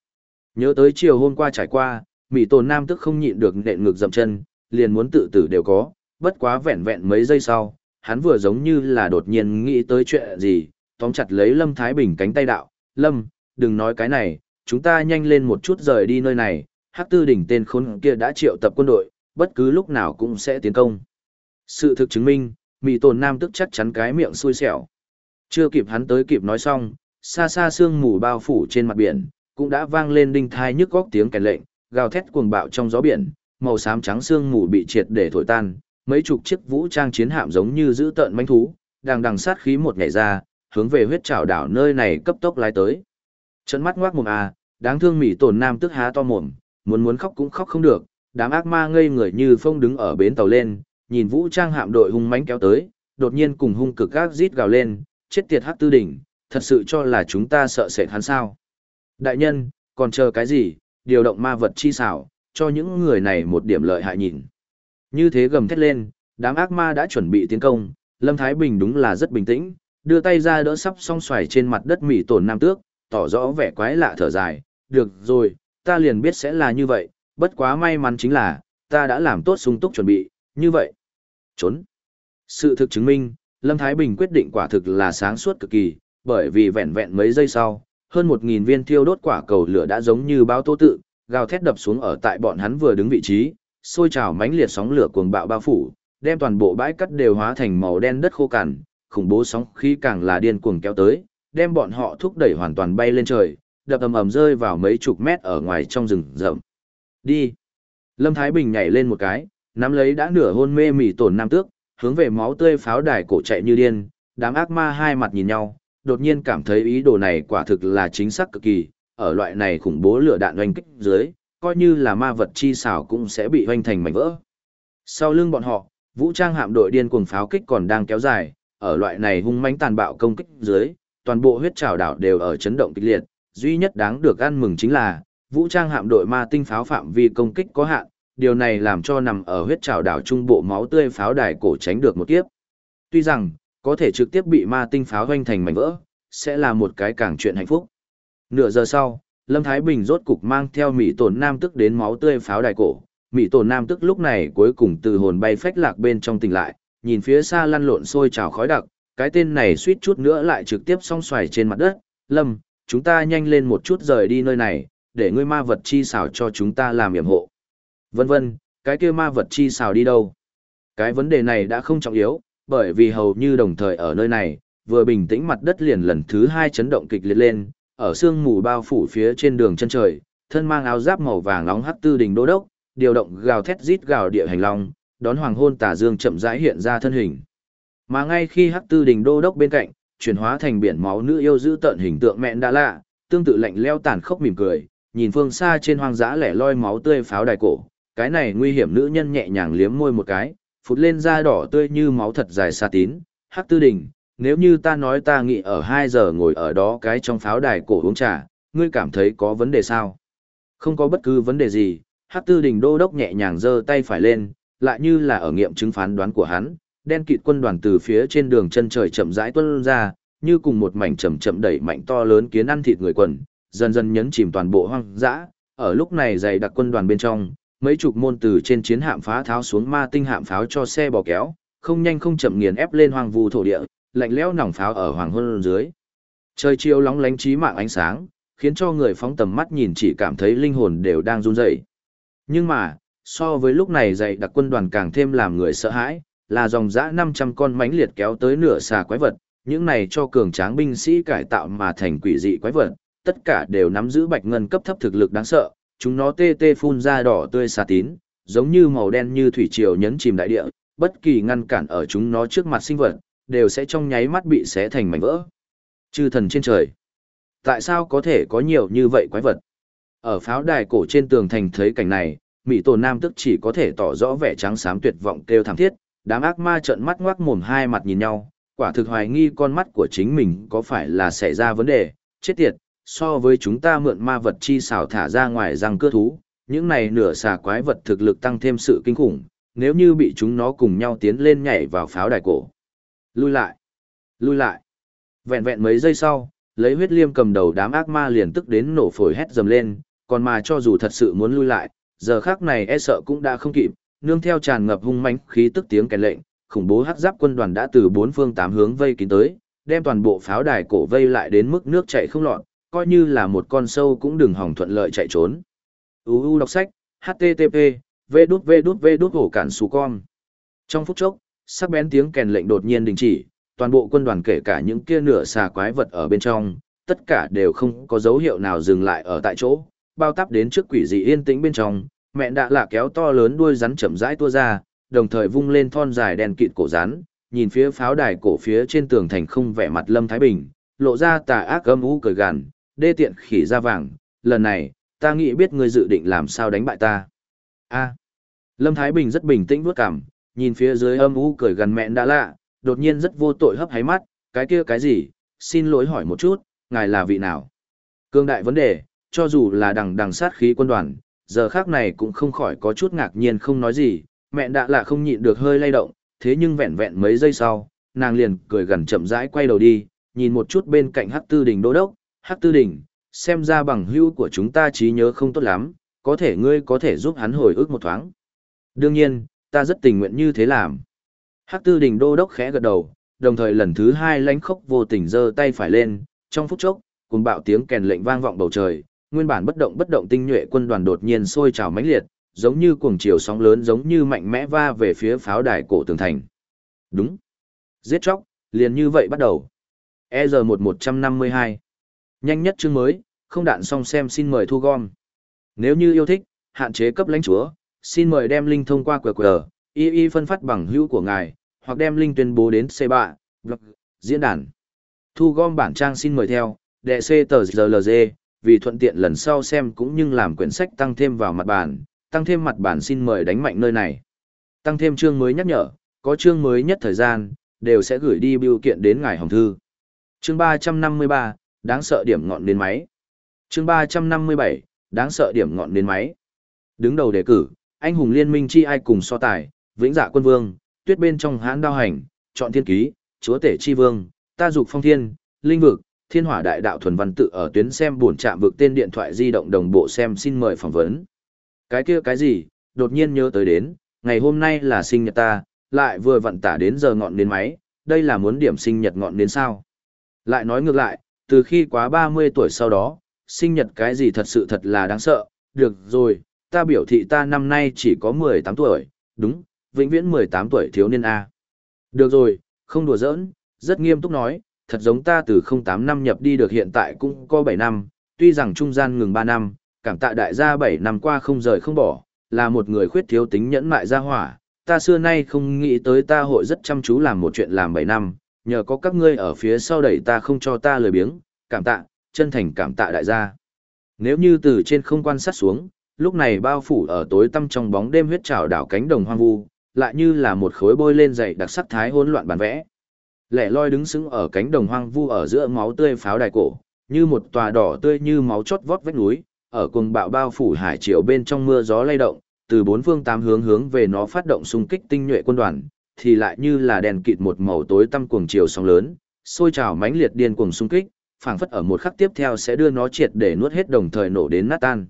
Nhớ tới chiều hôm qua trải qua, Mỹ Tồn Nam tức không nhịn được nện ngực dậm chân, liền muốn tự tử đều có, bất quá vẹn vẹn mấy giây sau, hắn vừa giống như là đột nhiên nghĩ tới chuyện gì, tóm chặt lấy Lâm Thái Bình cánh tay đạo, Lâm, đừng nói cái này, chúng ta nhanh lên một chút rời đi nơi này, Hắc Tư đỉnh tên khốn kia đã triệu tập quân đội, bất cứ lúc nào cũng sẽ tiến công. Sự thực chứng minh, Mỹ Tồn Nam tức chắc chắn cái miệng xui xẻo. Chưa kịp hắn tới kịp nói xong, xa xa sương mù bao phủ trên mặt biển, cũng đã vang lên đinh thai nhức góc tiếng kèn lệnh, gào thét cuồng bạo trong gió biển, màu xám trắng sương mù bị triệt để thổi tan, mấy chục chiếc vũ trang chiến hạm giống như giữ tợn manh thú, đang đằng sát khí một ngày ra, hướng về huyết trảo đảo nơi này cấp tốc lái tới. Trận mắt ngoác mồm à, đáng thương mỹ tổn nam tức há to mồm, muốn muốn khóc cũng khóc không được, đám ác ma ngây người như phong đứng ở bến tàu lên, nhìn vũ trang hạm đội hung mãnh kéo tới, đột nhiên cùng hung cực gác rít gào lên, chết tiệt hắc tư đỉnh, thật sự cho là chúng ta sợ sệt hắn sao. Đại nhân, còn chờ cái gì, điều động ma vật chi xảo, cho những người này một điểm lợi hại nhìn. Như thế gầm thét lên, đám ác ma đã chuẩn bị tiến công, Lâm Thái Bình đúng là rất bình tĩnh, đưa tay ra đỡ sắp song xoài trên mặt đất mỉ tổn nam tước, tỏ rõ vẻ quái lạ thở dài, được rồi, ta liền biết sẽ là như vậy, bất quá may mắn chính là, ta đã làm tốt sung túc chuẩn bị, như vậy. Trốn. Sự thực chứng minh, Lâm Thái Bình quyết định quả thực là sáng suốt cực kỳ, bởi vì vẹn vẹn mấy giây sau, hơn một nghìn viên thiêu đốt quả cầu lửa đã giống như bao tô tự, gào thét đập xuống ở tại bọn hắn vừa đứng vị trí, sôi trào mãnh liệt sóng lửa cuồng bạo bao phủ, đem toàn bộ bãi cắt đều hóa thành màu đen đất khô cằn, khủng bố sóng khí càng là điên cuồng kéo tới, đem bọn họ thúc đẩy hoàn toàn bay lên trời, đập ầm ầm rơi vào mấy chục mét ở ngoài trong rừng rậm. Đi. Lâm Thái Bình nhảy lên một cái, nắm lấy đã nửa hôn mê mỉ tổn nam tước, hướng về máu tươi pháo đài cổ chạy như điên, đám ác ma hai mặt nhìn nhau, đột nhiên cảm thấy ý đồ này quả thực là chính xác cực kỳ, ở loại này khủng bố lửa đạn oanh kích dưới, coi như là ma vật chi xảo cũng sẽ bị hoanh thành mảnh vỡ. Sau lưng bọn họ, vũ trang hạm đội điên cuồng pháo kích còn đang kéo dài, ở loại này hung mãnh tàn bạo công kích dưới, toàn bộ huyết trảo đảo đều ở chấn động kịch liệt, duy nhất đáng được ăn mừng chính là, vũ trang hạm đội ma tinh pháo phạm vi công kích có hạn, điều này làm cho nằm ở huyết trảo đảo trung bộ máu tươi pháo đài cổ tránh được một kiếp. Tuy rằng, có thể trực tiếp bị ma tinh pháo hoanh thành mảnh vỡ, sẽ là một cái càng chuyện hạnh phúc. Nửa giờ sau, Lâm Thái Bình rốt cục mang theo Mỹ tổn nam tức đến máu tươi pháo đài cổ. Mỹ tổn nam tức lúc này cuối cùng từ hồn bay phách lạc bên trong tỉnh lại, nhìn phía xa lăn lộn sôi trào khói đặc, cái tên này suýt chút nữa lại trực tiếp song xoài trên mặt đất. Lâm, chúng ta nhanh lên một chút rời đi nơi này, để ngươi ma vật chi xảo cho chúng ta làm yểm hộ. Vân vân, cái kia ma vật chi xảo đi đâu? Cái vấn đề này đã không trọng yếu, bởi vì hầu như đồng thời ở nơi này, vừa bình tĩnh mặt đất liền lần thứ hai chấn động kịch liệt lên, ở sương mù bao phủ phía trên đường chân trời, thân mang áo giáp màu vàng nóng hắc tư đình đô đốc, điều động gào thét rít gào địa hành long, đón hoàng hôn tà dương chậm rãi hiện ra thân hình. Mà ngay khi hắc tư đình đô đốc bên cạnh, chuyển hóa thành biển máu nữ yêu giữ tận hình tượng mẹ đã lạ, tương tự lạnh leo tàn khốc mỉm cười, nhìn phương xa trên hoang dã lẻ loi máu tươi pháo đài cổ, cái này nguy hiểm nữ nhân nhẹ nhàng liếm môi một cái, phụt lên da đỏ tươi như máu thật dài xa tín, hắc tư đình, nếu như ta nói ta nghĩ ở 2 giờ ngồi ở đó cái trong pháo đài cổ uống trà, ngươi cảm thấy có vấn đề sao? Không có bất cứ vấn đề gì, Hát tư đình đô đốc nhẹ nhàng giơ tay phải lên, lại như là ở nghiệm chứng phán đoán của hắn, đen kịt quân đoàn từ phía trên đường chân trời chậm rãi tuôn ra, như cùng một mảnh chậm chậm đẩy mạnh to lớn kiến ăn thịt người quần, dần dần nhấn chìm toàn bộ hoang dã. Ở lúc này dày đặc quân đoàn bên trong, mấy chục môn từ trên chiến hạm phá tháo xuống ma tinh hạm pháo cho xe bò kéo, không nhanh không chậm nghiền ép lên hoang vu thổ địa, lạnh lẽo nòng pháo ở hoàng hôn dưới. Trời chiều lóng lánh trí mạng ánh sáng, khiến cho người phóng tầm mắt nhìn chỉ cảm thấy linh hồn đều đang run rẩy. Nhưng mà, so với lúc này dày đặc quân đoàn càng thêm làm người sợ hãi, là dòng dã 500 con mánh liệt kéo tới nửa xà quái vật, những này cho cường tráng binh sĩ cải tạo mà thành quỷ dị quái vật, tất cả đều nắm giữ bạch ngân cấp thấp thực lực đáng sợ, chúng nó tê tê phun ra đỏ tươi xà tín, giống như màu đen như thủy triều nhấn chìm đại địa, bất kỳ ngăn cản ở chúng nó trước mặt sinh vật, đều sẽ trong nháy mắt bị xé thành mảnh vỡ. Chư thần trên trời. Tại sao có thể có nhiều như vậy quái vật? Ở pháo đài cổ trên tường thành thấy cảnh này, Mỹ tổ nam tức chỉ có thể tỏ rõ vẻ trắng xám tuyệt vọng kêu thảm thiết, đám ác ma trợn mắt ngoác mồm hai mặt nhìn nhau, quả thực hoài nghi con mắt của chính mình có phải là xảy ra vấn đề, chết tiệt, so với chúng ta mượn ma vật chi xảo thả ra ngoài răng cưa thú, những này nửa xà quái vật thực lực tăng thêm sự kinh khủng, nếu như bị chúng nó cùng nhau tiến lên nhảy vào pháo đài cổ. Lui lại, lui lại. Vẹn vẹn mấy giây sau, lấy huyết liêm cầm đầu đám ác ma liền tức đến nổ phổi hét dầm lên, còn mà cho dù thật sự muốn lui lại, giờ khác này e sợ cũng đã không kịp, nương theo tràn ngập hung mãnh khí tức tiếng kèn lệnh, khủng bố hắc giáp quân đoàn đã từ bốn phương tám hướng vây kín tới, đem toàn bộ pháo đài cổ vây lại đến mức nước chảy không lọt, coi như là một con sâu cũng đừng hỏng thuận lợi chạy trốn. UU đọc sách, http, v đút v đút v đút hổ cản xù con. Trong phút chốc, sắc bén tiếng kèn lệnh đột nhiên đình chỉ, toàn bộ quân đoàn kể cả những kia nửa xà quái vật ở bên trong, tất cả đều không có dấu hiệu nào dừng lại ở tại chỗ, bao tắp đến trước quỷ dị yên tĩnh bên trong, mẹ đã là kéo to lớn đuôi rắn chậm rãi tua ra, đồng thời vung lên thon dài đèn kịt cổ rắn, nhìn phía pháo đài cổ phía trên tường thành không vẻ mặt Lâm Thái Bình, lộ ra tà ác âm u cười gằn, đê tiện khỉ ra vàng, lần này, ta nghĩ biết ngươi dự định làm sao đánh bại ta. A. Lâm Thái Bình rất bình tĩnh vuốt cằm, nhìn phía dưới âm u cười gần mẹn đã lạ, đột nhiên rất vô tội hấp háy mắt, cái kia cái gì, xin lỗi hỏi một chút, ngài là vị nào? Cương đại vấn đề, cho dù là đằng đằng sát khí quân đoàn, giờ khác này cũng không khỏi có chút ngạc nhiên không nói gì, mẹ đã là không nhịn được hơi lay động, thế nhưng vẹn vẹn mấy giây sau, nàng liền cười gần chậm rãi quay đầu đi, nhìn một chút bên cạnh Hắc Tư Đình Đô đốc, Hắc Tư Đình, xem ra bằng hữu của chúng ta trí nhớ không tốt lắm, có thể ngươi có thể giúp hắn hồi ức một thoáng. Đương nhiên, ta rất tình nguyện như thế làm. Hắc Tư Đình Đô đốc khẽ gật đầu, đồng thời lần thứ hai lánh khốc vô tình giơ tay phải lên, trong phút chốc, cùng bạo tiếng kèn lệnh vang vọng bầu trời, nguyên bản bất động bất động tinh nhuệ quân đoàn đột nhiên sôi trào mãnh liệt, giống như cuồng chiều sóng lớn giống như mạnh mẽ va về phía pháo đài cổ tường thành. Đúng. Giết chóc, liền như vậy bắt đầu. EZ1152. Nhanh nhất chương mới, không đạn xong xem xin mời thu gom. Nếu như yêu thích, hạn chế cấp lãnh chúa, xin mời đem link thông qua QR, y y phân phát bằng hữu của ngài, hoặc đem link tuyên bố đến C3, blog, diễn đàn. Thu gom bản trang xin mời theo, đệ C tờ GLG, vì thuận tiện lần sau xem cũng như làm quyển sách tăng thêm vào mặt bản, tăng thêm mặt bản xin mời đánh mạnh nơi này. Tăng thêm chương mới nhắc nhở, có chương mới nhất thời gian, đều sẽ gửi đi biểu kiện đến ngài hồng thư. Chương 353, đáng sợ điểm ngọn đến máy. Chương 357, đáng sợ điểm ngọn đến máy. Đứng đầu đề cử, anh hùng liên minh chi ai cùng so tài, vĩnh dạ quân vương, tuyết bên trong hãn đao hành, chọn thiên ký, chúa tể chi vương, ta dục phong thiên, linh vực, thiên hỏa đại đạo thuần văn tự ở tuyến xem buồn chạm vực tên điện thoại di động đồng bộ xem xin mời phỏng vấn. Cái kia cái gì, đột nhiên nhớ tới đến, ngày hôm nay là sinh nhật ta, lại vừa vận tả đến giờ ngọn đến máy, đây là muốn điểm sinh nhật ngọn đến sao. Lại nói ngược lại, từ khi quá 30 tuổi sau đó, sinh nhật cái gì thật sự thật là đáng sợ, được rồi, ta biểu thị ta năm nay chỉ có 18 tuổi, đúng, vĩnh viễn 18 tuổi thiếu niên A. Được rồi, không đùa giỡn, rất nghiêm túc nói, thật giống ta từ 08 năm nhập đi được hiện tại cũng có 7 năm, tuy rằng trung gian ngừng 3 năm, cảm tạ đại gia 7 năm qua không rời không bỏ, là một người khuyết thiếu tính nhẫn mại gia hỏa, ta xưa nay không nghĩ tới ta hội rất chăm chú làm một chuyện làm 7 năm, nhờ có các ngươi ở phía sau đẩy ta không cho ta lười biếng, cảm tạ, chân thành cảm tạ đại gia. Nếu như từ trên không quan sát xuống, lúc này bao phủ ở tối tăm trong bóng đêm huyết trào đảo cánh đồng hoang vu, lại như là một khối bôi lên dày đặc sắc thái hỗn loạn bản vẽ. Lẻ loi đứng sững ở cánh đồng hoang vu ở giữa máu tươi pháo đài cổ, như một tòa đỏ tươi như máu chót vót vách núi, ở cuồng bạo bao phủ hải triều bên trong mưa gió lay động, từ bốn phương tám hướng hướng về nó phát động xung kích tinh nhuệ quân đoàn, thì lại như là đèn kịt một màu tối tăm cuồng chiều sóng lớn, sôi trào mãnh liệt điên cuồng xung kích, phảng phất ở một khắc tiếp theo sẽ đưa nó triệt để nuốt hết đồng thời nổ đến nát tan.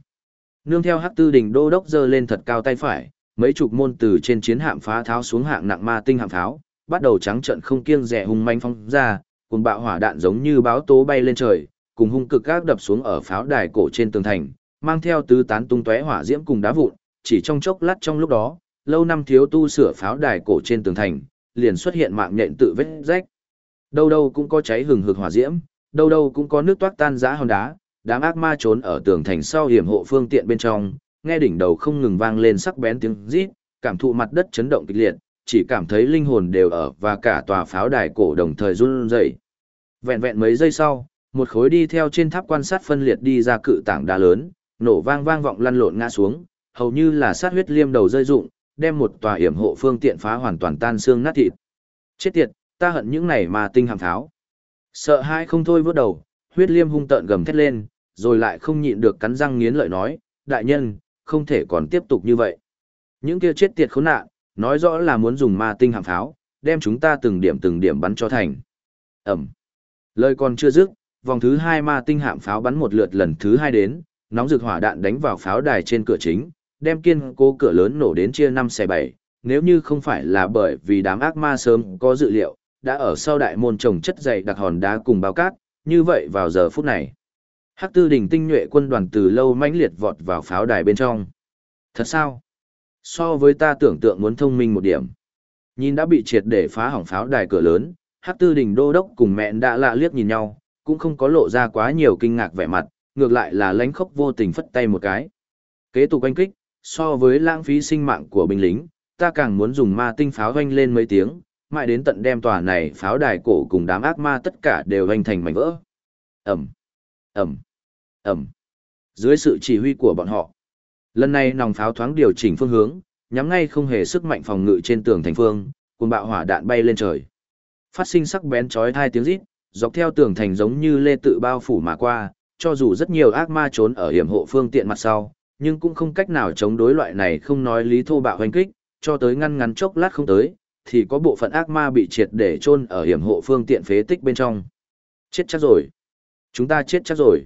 Nương theo Hắc Tư đỉnh đô đốc giơ lên thật cao tay phải, mấy chục môn từ trên chiến hạm phá tháo xuống hạng nặng ma tinh hạm pháo, bắt đầu trắng trận không kiêng dè hung manh phong ra, cùng bạo hỏa đạn giống như báo tố bay lên trời, cùng hung cực các đập xuống ở pháo đài cổ trên tường thành, mang theo tứ tán tung tóe hỏa diễm cùng đá vụn, chỉ trong chốc lát trong lúc đó, lâu năm thiếu tu sửa pháo đài cổ trên tường thành, liền xuất hiện mạng nhện tự vết rách. Đâu đâu cũng có cháy hừng hực hỏa diễm, đâu đâu cũng có nước toát tan rã hòn đá, đám ác ma trốn ở tường thành sau hiểm hộ phương tiện bên trong, nghe đỉnh đầu không ngừng vang lên sắc bén tiếng rít, cảm thụ mặt đất chấn động kịch liệt, chỉ cảm thấy linh hồn đều ở và cả tòa pháo đài cổ đồng thời run rẩy. Vẹn vẹn mấy giây sau, một khối đi theo trên tháp quan sát phân liệt đi ra cự tảng đá lớn, nổ vang vang vọng lăn lộn ngã xuống, hầu như là sát huyết liêm đầu rơi rụng, đem một tòa hiểm hộ phương tiện phá hoàn toàn tan xương nát thịt. Chết tiệt, ta hận những này mà tinh hàng tháo. Sợ hãi không thôi vớt đầu, huyết liêm hung tợn gầm thét lên, rồi lại không nhịn được cắn răng nghiến lợi nói, đại nhân, không thể còn tiếp tục như vậy. Những kia chết tiệt khốn nạn, nói rõ là muốn dùng ma tinh hạng pháo, đem chúng ta từng điểm từng điểm bắn cho thành. Ẩm. Lời còn chưa dứt, vòng thứ hai ma tinh hạm pháo bắn một lượt lần thứ hai đến, nóng rực hỏa đạn đánh vào pháo đài trên cửa chính, đem kiên cố cửa lớn nổ đến chia năm xẻ bảy. Nếu như không phải là bởi vì đám ác ma sớm có dự liệu, đã ở sau đại môn trồng chất dày đặc hòn đá cùng bao cát, như vậy vào giờ phút này. Hắc tư Đình tinh nhuệ quân đoàn từ lâu mãnh liệt vọt vào pháo đài bên trong. Thật sao? So với ta tưởng tượng muốn thông minh một điểm. Nhìn đã bị triệt để phá hỏng pháo đài cửa lớn, Hắc tư Đình đô đốc cùng mẹ đã lạ liếc nhìn nhau, cũng không có lộ ra quá nhiều kinh ngạc vẻ mặt, ngược lại là lánh khóc vô tình phất tay một cái. Kế tục oanh kích, so với lãng phí sinh mạng của binh lính, ta càng muốn dùng ma tinh pháo oanh lên mấy tiếng, mãi đến tận đem tòa này pháo đài cổ cùng đám ác ma tất cả đều hoanh thành mảnh vỡ. Ẩm, Ẩm, Ẩm. Dưới sự chỉ huy của bọn họ, lần này nòng pháo thoáng điều chỉnh phương hướng, nhắm ngay không hề sức mạnh phòng ngự trên tường thành phương, cùng bạo hỏa đạn bay lên trời. Phát sinh sắc bén chói tai tiếng rít, dọc theo tường thành giống như lê tự bao phủ mà qua, cho dù rất nhiều ác ma trốn ở hiểm hộ phương tiện mặt sau, nhưng cũng không cách nào chống đối loại này không nói lý thô bạo hoành kích, cho tới ngăn ngắn chốc lát không tới, thì có bộ phận ác ma bị triệt để chôn ở hiểm hộ phương tiện phế tích bên trong. Chết chắc rồi. Chúng ta chết chắc rồi.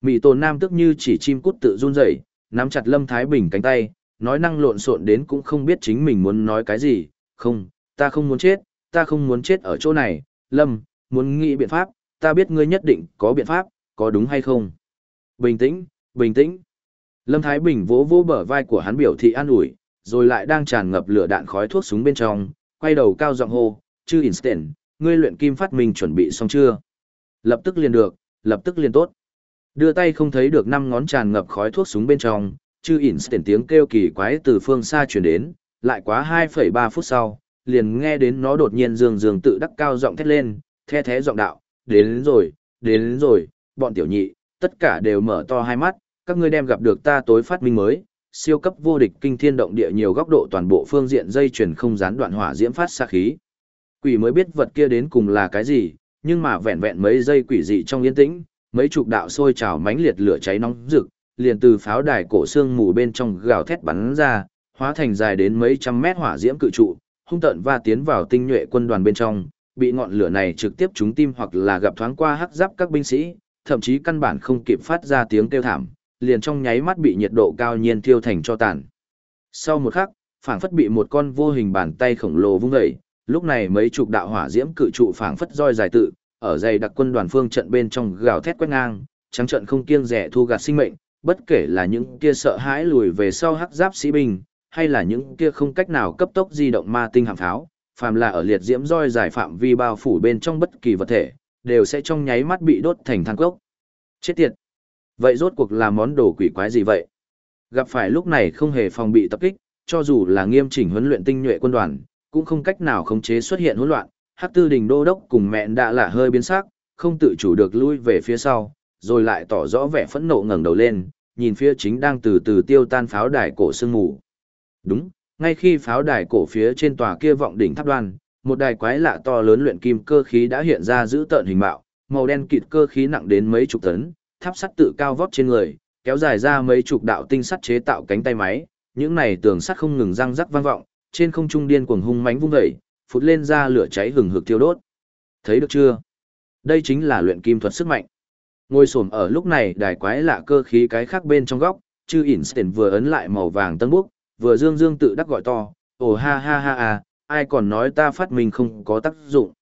Mị tồn nam tức như chỉ chim cút tự run rẩy, nắm chặt Lâm Thái Bình cánh tay, nói năng lộn xộn đến cũng không biết chính mình muốn nói cái gì. Không, ta không muốn chết, ta không muốn chết ở chỗ này. Lâm, muốn nghĩ biện pháp, ta biết ngươi nhất định có biện pháp, có đúng hay không? Bình tĩnh, bình tĩnh. Lâm Thái Bình vỗ vỗ bờ vai của hắn biểu thị an ủi, rồi lại đang tràn ngập lửa đạn khói thuốc súng bên trong, quay đầu cao giọng hô, chư Instant, ngươi luyện kim phát minh chuẩn bị xong chưa? Lập tức liền được, lập tức liền tốt. Đưa tay không thấy được năm ngón tràn ngập khói thuốc súng bên trong, chư Instant tiếng kêu kỳ quái từ phương xa truyền đến, lại quá 2,3 phút sau, liền nghe đến nó đột nhiên dương dương tự đắc cao giọng thét lên, the thế giọng đạo, đến, đến rồi, đến, đến rồi, bọn tiểu nhị, tất cả đều mở to hai mắt, các ngươi đem gặp được ta tối phát minh mới, siêu cấp vô địch kinh thiên động địa nhiều góc độ toàn bộ phương diện dây chuyển không gián đoạn hỏa diễm phát xa khí. Quỷ mới biết vật kia đến cùng là cái gì, nhưng mà vẹn vẹn mấy giây quỷ dị trong yên tĩnh, mấy chục đạo sôi trào mãnh liệt lửa cháy nóng rực, liền từ pháo đài cổ xương mù bên trong gào thét bắn ra, hóa thành dài đến mấy trăm mét hỏa diễm cự trụ, hung tận va tiến vào tinh nhuệ quân đoàn bên trong, bị ngọn lửa này trực tiếp trúng tim hoặc là gặp thoáng qua hắc giáp các binh sĩ, thậm chí căn bản không kịp phát ra tiếng kêu thảm, liền trong nháy mắt bị nhiệt độ cao nhiên thiêu thành cho tàn. Sau một khắc, phảng phất bị một con vô hình bàn tay khổng lồ vung dậy, lúc này mấy chục đạo hỏa diễm cự trụ phảng phất roi dài tự, ở dày đặc quân đoàn phương trận bên trong gào thét quét ngang, trắng trận không kiêng rẻ thu gạt sinh mệnh, bất kể là những kia sợ hãi lùi về sau hắc giáp sĩ binh, hay là những kia không cách nào cấp tốc di động ma tinh hạm pháo, phàm là ở liệt diễm roi dài phạm vi bao phủ bên trong bất kỳ vật thể, đều sẽ trong nháy mắt bị đốt thành than cốc. Chết tiệt! Vậy rốt cuộc là món đồ quỷ quái gì vậy? Gặp phải lúc này không hề phòng bị tập kích, cho dù là nghiêm chỉnh huấn luyện tinh nhuệ quân đoàn, cũng không cách nào khống chế xuất hiện hỗn loạn. Hắc Tư Đình Đô đốc cùng mẹ đã lạ hơi biến sắc, không tự chủ được lui về phía sau, rồi lại tỏ rõ vẻ phẫn nộ ngẩng đầu lên, nhìn phía chính đang từ từ tiêu tan pháo đài cổ sương mù. Đúng, ngay khi pháo đài cổ phía trên tòa kia vọng đỉnh tháp đoan, một đài quái lạ to lớn luyện kim cơ khí đã hiện ra giữ tợn hình mạo, màu đen kịt cơ khí nặng đến mấy chục tấn, tháp sắt tự cao vót trên người, kéo dài ra mấy chục đạo tinh sắt chế tạo cánh tay máy, những này tường sắt không ngừng răng rắc vang vọng, trên không trung điên cuồng hung mãnh vung dậy, phụt lên ra lửa cháy hừng hực thiêu đốt. Thấy được chưa? Đây chính là luyện kim thuật sức mạnh. Ngôi sổm ở lúc này đài quái lạ cơ khí cái khác bên trong góc, chư Einstein vừa ấn lại màu vàng tân búc, vừa dương dương tự đắc gọi to, ồ ha ha ha à, ai còn nói ta phát minh không có tác dụng.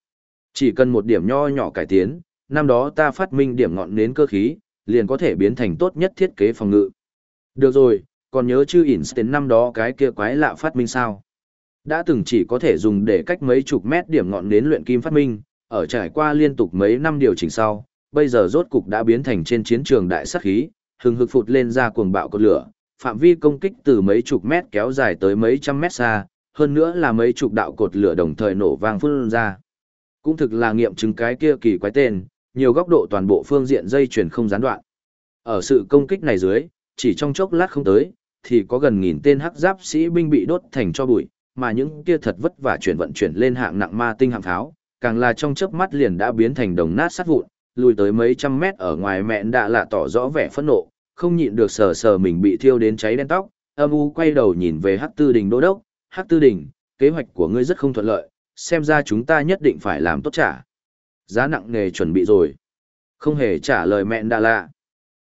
Chỉ cần một điểm nho nhỏ cải tiến, năm đó ta phát minh điểm ngọn nến cơ khí, liền có thể biến thành tốt nhất thiết kế phòng ngự. Được rồi, còn nhớ chư Einstein năm đó cái kia quái lạ phát minh sao? Đã từng chỉ có thể dùng để cách mấy chục mét điểm ngọn nến luyện kim phát minh, ở trải qua liên tục mấy năm điều chỉnh sau, bây giờ rốt cục đã biến thành trên chiến trường đại sát khí, hừng hực phụt lên ra cuồng bạo cột lửa, phạm vi công kích từ mấy chục mét kéo dài tới mấy trăm mét xa, hơn nữa là mấy chục đạo cột lửa đồng thời nổ vang phun ra. Cũng thực là nghiệm chứng cái kia kỳ quái tên, nhiều góc độ toàn bộ phương diện dây chuyển không gián đoạn. Ở sự công kích này dưới, chỉ trong chốc lát không tới, thì có gần nghìn tên hắc giáp sĩ binh bị đốt thành cho bụi, mà những kia thật vất vả chuyển vận chuyển lên hạng nặng ma tinh hạng pháo, càng là trong chớp mắt liền đã biến thành đồng nát sát vụn, lùi tới mấy trăm mét ở ngoài mẹn đã là tỏ rõ vẻ phẫn nộ, không nhịn được sờ sờ mình bị thiêu đến cháy đen tóc, âm u quay đầu nhìn về Hắc Tư Đình Đô đốc, Hắc Tư Đình, kế hoạch của ngươi rất không thuận lợi, xem ra chúng ta nhất định phải làm tốt trả. Giá nặng nghề chuẩn bị rồi. Không hề trả lời mẹn đà lạ.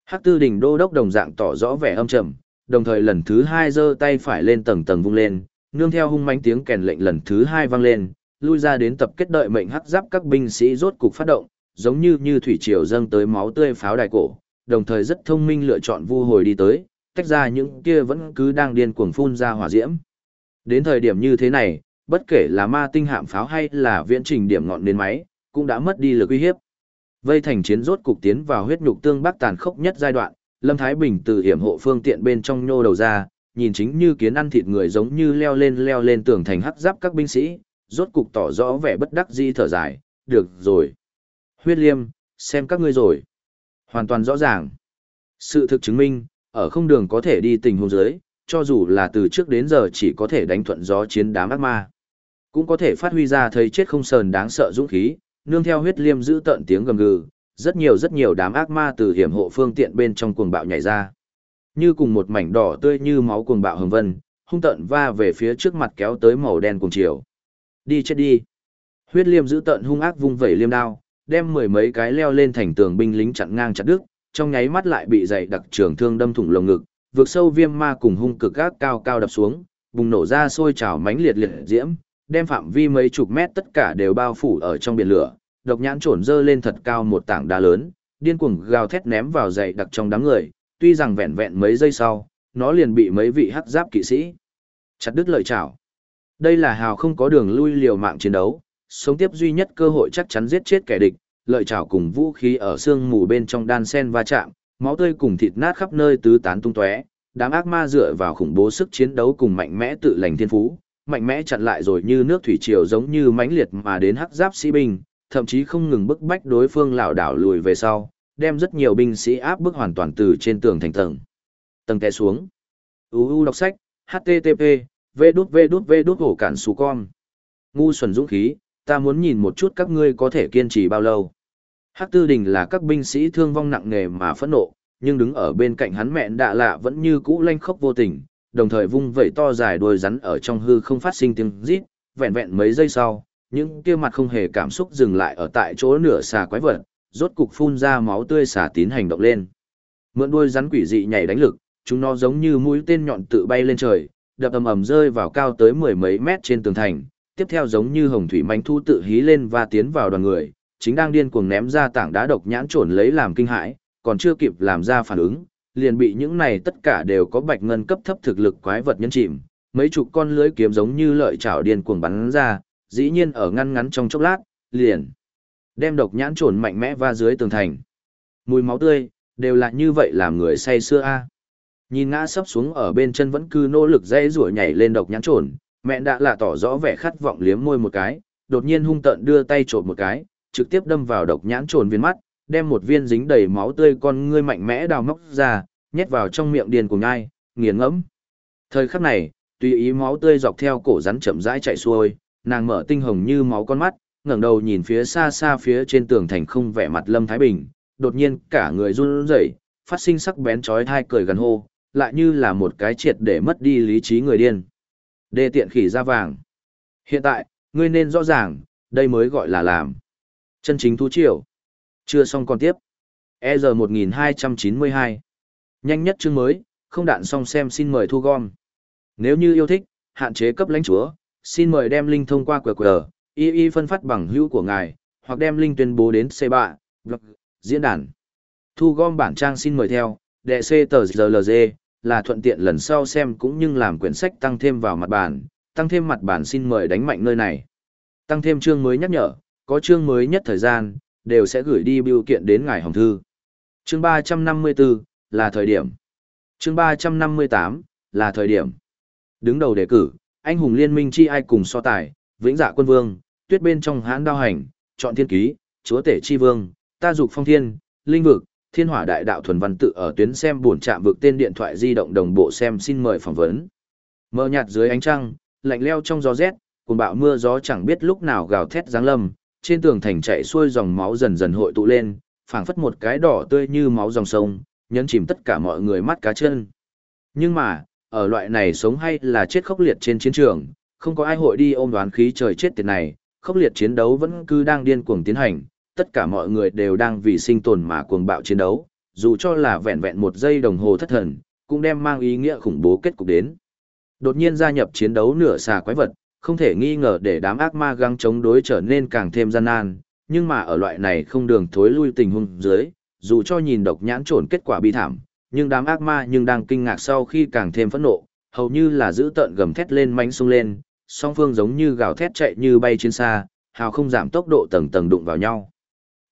Hắc Tư Đình Đô đốc đồng dạng tỏ rõ vẻ âm trầm, đồng thời lần thứ hai giơ tay phải lên tầng tầng vung lên, nương theo hung mánh tiếng kèn lệnh lần thứ hai vang lên, lui ra đến tập kết đợi mệnh hắc giáp các binh sĩ rốt cục phát động, giống như như thủy triều dâng tới máu tươi pháo đài cổ, đồng thời rất thông minh lựa chọn vu hồi đi tới, tách ra những kia vẫn cứ đang điên cuồng phun ra hỏa diễm. Đến thời điểm như thế này, bất kể là ma tinh hạm pháo hay là viễn trình điểm ngọn đến máy, cũng đã mất đi lực uy hiếp. Vây thành chiến rốt cục tiến vào huyết nhục tương bắc tàn khốc nhất giai đoạn, Lâm Thái Bình từ hiểm hộ phương tiện bên trong nhô đầu ra, nhìn chính như kiến ăn thịt người giống như leo lên leo lên tường thành hắc giáp các binh sĩ, rốt cục tỏ rõ vẻ bất đắc dĩ thở dài, được rồi. Huyết liêm, xem các ngươi rồi. Hoàn toàn rõ ràng. Sự thực chứng minh, ở không đường có thể đi tình huống dưới, cho dù là từ trước đến giờ chỉ có thể đánh thuận gió chiến đám ác ma. Cũng có thể phát huy ra thấy chết không sờn đáng sợ dũng khí, nương theo huyết liêm giữ tận tiếng gầm gừ, rất nhiều rất nhiều đám ác ma từ hiểm hộ phương tiện bên trong cuồng bạo nhảy ra. Như cùng một mảnh đỏ tươi như máu cuồng bạo hồng vân, hung tận va về phía trước mặt kéo tới màu đen cùng chiều. Đi chết đi. Huyết liêm giữ tận hung ác vung vẩy liêm đao, đem mười mấy cái leo lên thành tường binh lính chặn ngang chặt đứt, trong nháy mắt lại bị dày đặc trường thương đâm thủng lồng ngực, vượt sâu viêm ma cùng hung cực gác cao cao đập xuống, bùng nổ ra sôi trào mãnh liệt liệt diễm, đem phạm vi mấy chục mét tất cả đều bao phủ ở trong biển lửa, độc nhãn trổn dơ lên thật cao một tảng đá lớn, điên cuồng gào thét ném vào dày đặc trong đám người, tuy rằng vẹn vẹn mấy giây sau, nó liền bị mấy vị hắc giáp kỵ sĩ chặt đứt lợi chảo. Đây là hào không có đường lui liều mạng chiến đấu, sống tiếp duy nhất cơ hội chắc chắn giết chết kẻ địch, lợi chảo cùng vũ khí ở xương mù bên trong đan sen va chạm, máu tươi cùng thịt nát khắp nơi tứ tán tung tóe, đám ác ma dựa vào khủng bố sức chiến đấu cùng mạnh mẽ tự lành thiên phú, mạnh mẽ chặn lại rồi như nước thủy triều giống như mãnh liệt mà đến hắc giáp sĩ binh, thậm chí không ngừng bức bách đối phương lảo đảo lùi về sau, đem rất nhiều binh sĩ áp bức hoàn toàn từ trên tường thành tầng. Tầng té xuống. UU đọc sách, http, v đút v đút v đút hổ cản xù con. Ngu xuẩn dũng khí, ta muốn nhìn một chút các ngươi có thể kiên trì bao lâu. Hắc Tư Đình là các binh sĩ thương vong nặng nề mà phẫn nộ, nhưng đứng ở bên cạnh hắn mẹ đạ lạ vẫn như cũ lanh khốc vô tình, đồng thời vung vẩy to dài đuôi rắn ở trong hư không phát sinh tiếng rít, vẹn vẹn mấy giây sau, những kia mặt không hề cảm xúc dừng lại ở tại chỗ nửa xà quái vật, rốt cục phun ra máu tươi xả tín hành động lên. Mượn đuôi rắn quỷ dị nhảy đánh lực, chúng nó giống như mũi tên nhọn tự bay lên trời, đập ầm ầm rơi vào cao tới mười mấy mét trên tường thành, tiếp theo giống như hồng thủy manh thu tự hí lên và tiến vào đoàn người, chính đang điên cuồng ném ra tảng đá độc nhãn trồn lấy làm kinh hãi, còn chưa kịp làm ra phản ứng, liền bị những này tất cả đều có bạch ngân cấp thấp thực lực quái vật nhân chìm, mấy chục con lưới kiếm giống như lợi chảo điên cuồng bắn ra, dĩ nhiên ở ngăn ngắn trong chốc lát, liền đem độc nhãn trồn mạnh mẽ va dưới tường thành. Mùi máu tươi, đều là như vậy làm người say xưa a. Nhìn ngã sấp xuống ở bên chân vẫn cứ nỗ lực dây rủa nhảy lên độc nhãn trồn, mẹ đã là tỏ rõ vẻ khát vọng liếm môi một cái, đột nhiên hung tợn đưa tay trộn một cái, trực tiếp đâm vào độc nhãn trồn viên mắt, đem một viên dính đầy máu tươi con ngươi mạnh mẽ đào móc ra, nhét vào trong miệng điền của nhai, nghiền ngẫm. Thời khắc này, tùy ý máu tươi dọc theo cổ rắn chậm rãi chạy xuôi, nàng mở tinh hồng như máu con mắt, ngẩng đầu nhìn phía xa xa phía trên tường thành không vẻ mặt Lâm Thái Bình, đột nhiên cả người run rẩy, phát sinh sắc bén chói tai cười gần hô, lại như là một cái triệt để mất đi lý trí người điên. Đê tiện khỉ ra vàng. Hiện tại, ngươi nên rõ ràng, đây mới gọi là làm. Chân chính thú triều. Chưa xong còn tiếp. EZ 1292. Nhanh nhất chương mới, không đạn xong xem xin mời thu gom. Nếu như yêu thích, hạn chế cấp lãnh chúa, xin mời đem link thông qua QR, y y phân phát bằng hữu của ngài, hoặc đem link tuyên bố đến C3, blog, diễn đàn. Thu gom bản trang xin mời theo, đệ C tờ GLG, là thuận tiện lần sau xem cũng như làm quyển sách tăng thêm vào mặt bản, tăng thêm mặt bản xin mời đánh mạnh nơi này. Tăng thêm chương mới nhắc nhở, có chương mới nhất thời gian, đều sẽ gửi đi biểu kiện đến ngài hồng thư. Chương 354, là thời điểm. Chương 358, là thời điểm. Đứng đầu đề cử, anh hùng liên minh chi ai cùng so tài, vĩnh dạ quân vương, tuyết bên trong hãn đao hành, chọn thiên ký, chúa tể chi vương, ta dục phong thiên, linh vực, thiên hỏa đại đạo thuần văn tự ở tuyến xem buồn chạm vực tên điện thoại di động đồng bộ xem xin mời phỏng vấn. Mờ nhạt dưới ánh trăng, lạnh leo trong gió rét, cùng bạo mưa gió chẳng biết lúc nào gào thét giáng lâm, trên tường thành chạy xuôi dòng máu dần dần hội tụ lên, phảng phất một cái đỏ tươi như máu dòng sông, nhấn chìm tất cả mọi người mắt cá chân. Nhưng mà, ở loại này sống hay là chết khốc liệt trên chiến trường, không có ai hội đi ôm đoán khí trời chết tiệt này, khốc liệt chiến đấu vẫn cứ đang điên cuồng tiến hành, tất cả mọi người đều đang vì sinh tồn mà cuồng bạo chiến đấu, dù cho là vẹn vẹn một giây đồng hồ thất thần, cũng đem mang ý nghĩa khủng bố kết cục đến. Đột nhiên gia nhập chiến đấu nửa xà quái vật, không thể nghi ngờ để đám ác ma găng chống đối trở nên càng thêm gian nan, nhưng mà ở loại này không đường thối lui tình huống dưới, dù cho nhìn độc nhãn trồn kết quả bi thảm, nhưng đám ác ma nhưng đang kinh ngạc sau khi càng thêm phẫn nộ, hầu như là giữ tợn gầm thét lên mánh sung lên, song phương giống như gào thét chạy như bay trên xa, hào không giảm tốc độ tầng tầng đụng vào nhau.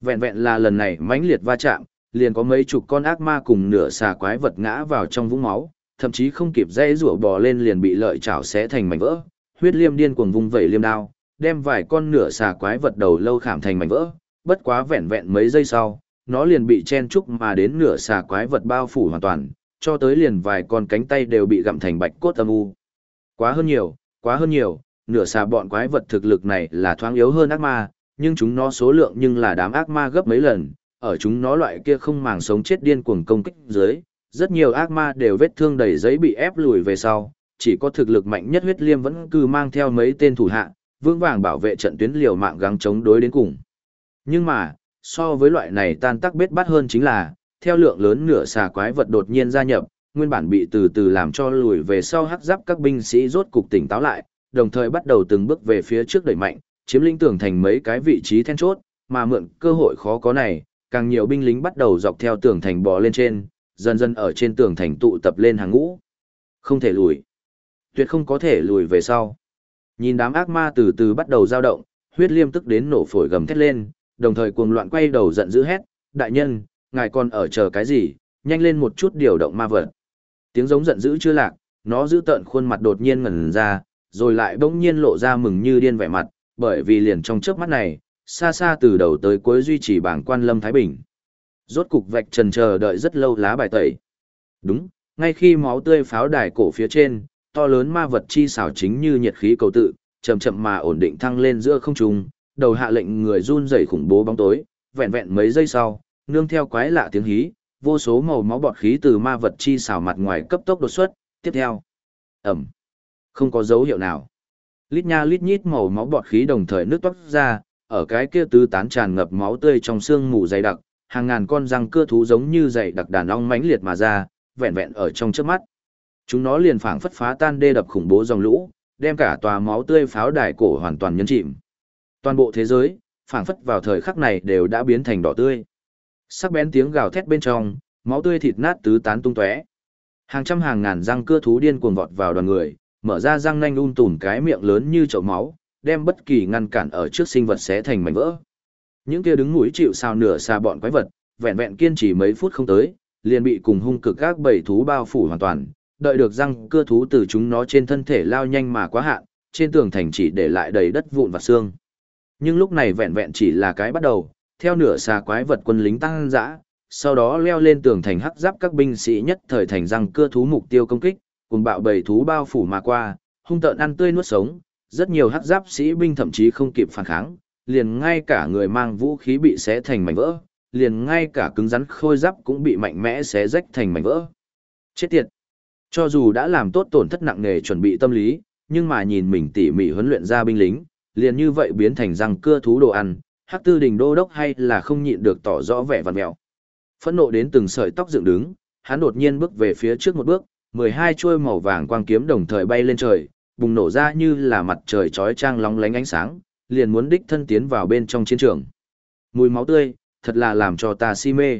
Vẹn vẹn là lần này mãnh liệt va chạm, liền có mấy chục con ác ma cùng nửa xà quái vật ngã vào trong vũng máu, thậm chí không kịp dây rủa bò lên liền bị lợi chảo xé thành mảnh vỡ. Huyết liêm điên cuồng vung vẩy liêm đao, đem vài con nửa xà quái vật đầu lâu khảm thành mảnh vỡ, bất quá vẹn vẹn mấy giây sau, nó liền bị chen trúc mà đến nửa xà quái vật bao phủ hoàn toàn, cho tới liền vài con cánh tay đều bị gặm thành bạch cốt âm u. Quá hơn nhiều, quá hơn nhiều, nửa xà bọn quái vật thực lực này là thoáng yếu hơn ác ma, nhưng chúng nó số lượng nhưng là đám ác ma gấp mấy lần, ở chúng nó loại kia không màng sống chết điên cuồng công kích dưới, rất nhiều ác ma đều vết thương đầy giấy bị ép lùi về sau, chỉ có thực lực mạnh nhất huyết liêm vẫn cứ mang theo mấy tên thủ hạ, vững vàng bảo vệ trận tuyến liều mạng gắng chống đối đến cùng. Nhưng mà, so với loại này tan tác bết bát hơn chính là, theo lượng lớn nửa xà quái vật đột nhiên gia nhập, nguyên bản bị từ từ làm cho lùi về sau hắc giáp các binh sĩ rốt cục tỉnh táo lại, đồng thời bắt đầu từng bước về phía trước đẩy mạnh, chiếm lĩnh tường thành mấy cái vị trí then chốt, mà mượn cơ hội khó có này, càng nhiều binh lính bắt đầu dọc theo tường thành bò lên trên, dần dần ở trên tường thành tụ tập lên hàng ngũ. Không thể lùi. Tuyệt không có thể lùi về sau. Nhìn đám ác ma từ từ bắt đầu dao động, huyết liêm tức đến nổ phổi gầm thét lên, đồng thời cuồng loạn quay đầu giận dữ hét, đại nhân, ngài còn ở chờ cái gì, nhanh lên một chút điều động ma vật. Tiếng giống giận dữ chưa lạc, nó giữ tợn khuôn mặt đột nhiên ngẩn ra, rồi lại bỗng nhiên lộ ra mừng như điên vẻ mặt, bởi vì liền trong chớp mắt này, xa xa từ đầu tới cuối duy trì bảng quan Lâm Thái Bình. Rốt cục vạch trần chờ đợi rất lâu lá bài tẩy. Đúng, ngay khi máu tươi pháo đài cổ phía trên, to lớn ma vật chi xảo chính như nhiệt khí cầu tự, chậm chậm mà ổn định thăng lên giữa không trung, đầu hạ lệnh người run rẩy khủng bố bóng tối, vẹn vẹn mấy giây sau, nương theo quái lạ tiếng hí, vô số màu máu bọt khí từ ma vật chi xảo mặt ngoài cấp tốc đột xuất, tiếp theo. Ẩm. Không có dấu hiệu nào. Lít nha lít nhít màu máu bọt khí đồng thời nước toát ra, ở cái kia tứ tán tràn ngập máu tươi trong xương mù dày đặc, hàng ngàn con răng cưa thú giống như dày đặc đàn ong mãnh liệt mà ra, vẹn vẹn ở trong trước mắt. Chúng nó liền phảng phất phá tan đê đập khủng bố dòng lũ, đem cả tòa máu tươi pháo đài cổ hoàn toàn nhấn chìm. Toàn bộ thế giới, phảng phất vào thời khắc này đều đã biến thành đỏ tươi. Sắc bén tiếng gào thét bên trong, máu tươi thịt nát tứ tán tung tóe. Hàng trăm hàng ngàn răng cưa thú điên cuồng vọt vào đoàn người, mở ra răng nanh um tùm cái miệng lớn như chậu máu, đem bất kỳ ngăn cản ở trước sinh vật xé thành mảnh vỡ. Những kia đứng mũi chịu sao nửa xa bọn quái vật, vẹn vẹn kiên trì mấy phút không tới, liền bị cùng hung cực các bầy thú bao phủ hoàn toàn, đợi được răng cưa thú từ chúng nó trên thân thể lao nhanh mà quá hạn, trên tường thành chỉ để lại đầy đất vụn và xương. Nhưng lúc này vẹn vẹn chỉ là cái bắt đầu, theo nửa xà quái vật quân lính tăng dã, sau đó leo lên tường thành hắc giáp các binh sĩ nhất thời thành răng cưa thú mục tiêu công kích, cùng bạo bầy thú bao phủ mà qua, hung tợn ăn tươi nuốt sống, rất nhiều hắc giáp sĩ binh thậm chí không kịp phản kháng, liền ngay cả người mang vũ khí bị xé thành mảnh vỡ, liền ngay cả cứng rắn khôi giáp cũng bị mạnh mẽ xé rách thành mảnh vỡ. Chết tiệt! Cho dù đã làm tốt tổn thất nặng nề chuẩn bị tâm lý, nhưng mà nhìn mình tỉ mỉ huấn luyện ra binh lính, liền như vậy biến thành răng cưa thú đồ ăn, hắc tư đình đô đốc hay là không nhịn được tỏ rõ vẻ vặn vẹo, Phẫn nộ đến từng sợi tóc dựng đứng, hắn đột nhiên bước về phía trước một bước, 12 chuôi màu vàng quang kiếm đồng thời bay lên trời, bùng nổ ra như là mặt trời chói chang lóng lánh ánh sáng, liền muốn đích thân tiến vào bên trong chiến trường. Mùi máu tươi, thật là làm cho ta si mê.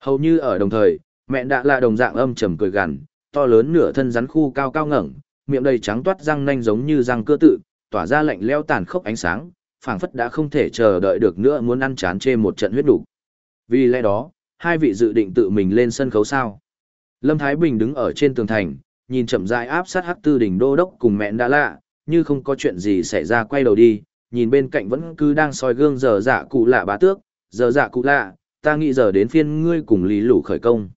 Hầu như ở đồng thời, mẹ đã là đồng dạng âm trầm cười gằn, to lớn nửa thân rắn khu cao cao ngẩng, miệng đầy trắng toát răng nanh giống như răng cưa tự, tỏa ra lạnh lẽo tàn khốc ánh sáng, phảng phất đã không thể chờ đợi được nữa muốn ăn chán chê một trận huyết đủ. Vì lẽ đó, hai vị dự định tự mình lên sân khấu sao. Lâm Thái Bình đứng ở trên tường thành, nhìn chậm rãi áp sát hắc tư đỉnh đô đốc cùng mẹ đã lạ, như không có chuyện gì xảy ra quay đầu đi, nhìn bên cạnh vẫn cứ đang soi gương giờ dạ cụ lạ bá tước, giờ dạ cụ lạ, ta nghĩ giờ đến phiên ngươi cùng lý lũ khởi công.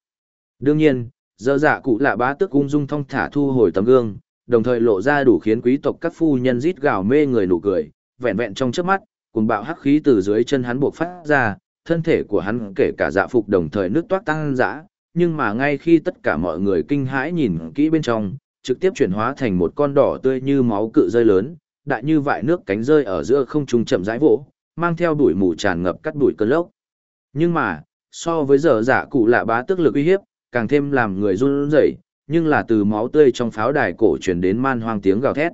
Đương nhiên, giờ dạ cụ lạ bá tước ung dung thong thả thu hồi tấm gương, đồng thời lộ ra đủ khiến quý tộc các phu nhân rít gào mê người nụ cười, vẹn vẹn trong chớp mắt, cùng bạo hắc khí từ dưới chân hắn buộc phát ra, thân thể của hắn kể cả dạ phục đồng thời nước toát tăng dã, nhưng mà ngay khi tất cả mọi người kinh hãi nhìn kỹ bên trong, trực tiếp chuyển hóa thành một con đỏ tươi như máu cự rơi lớn, đại như vại nước cánh rơi ở giữa không trung chậm rãi vỗ, mang theo bụi mù tràn ngập cắt bụi cơn lốc. Nhưng mà, so với giờ giả cụ lạ bá tức lực uy hiếp, càng thêm làm người run rẩy, nhưng là từ máu tươi trong pháo đài cổ truyền đến man hoang tiếng gào thét.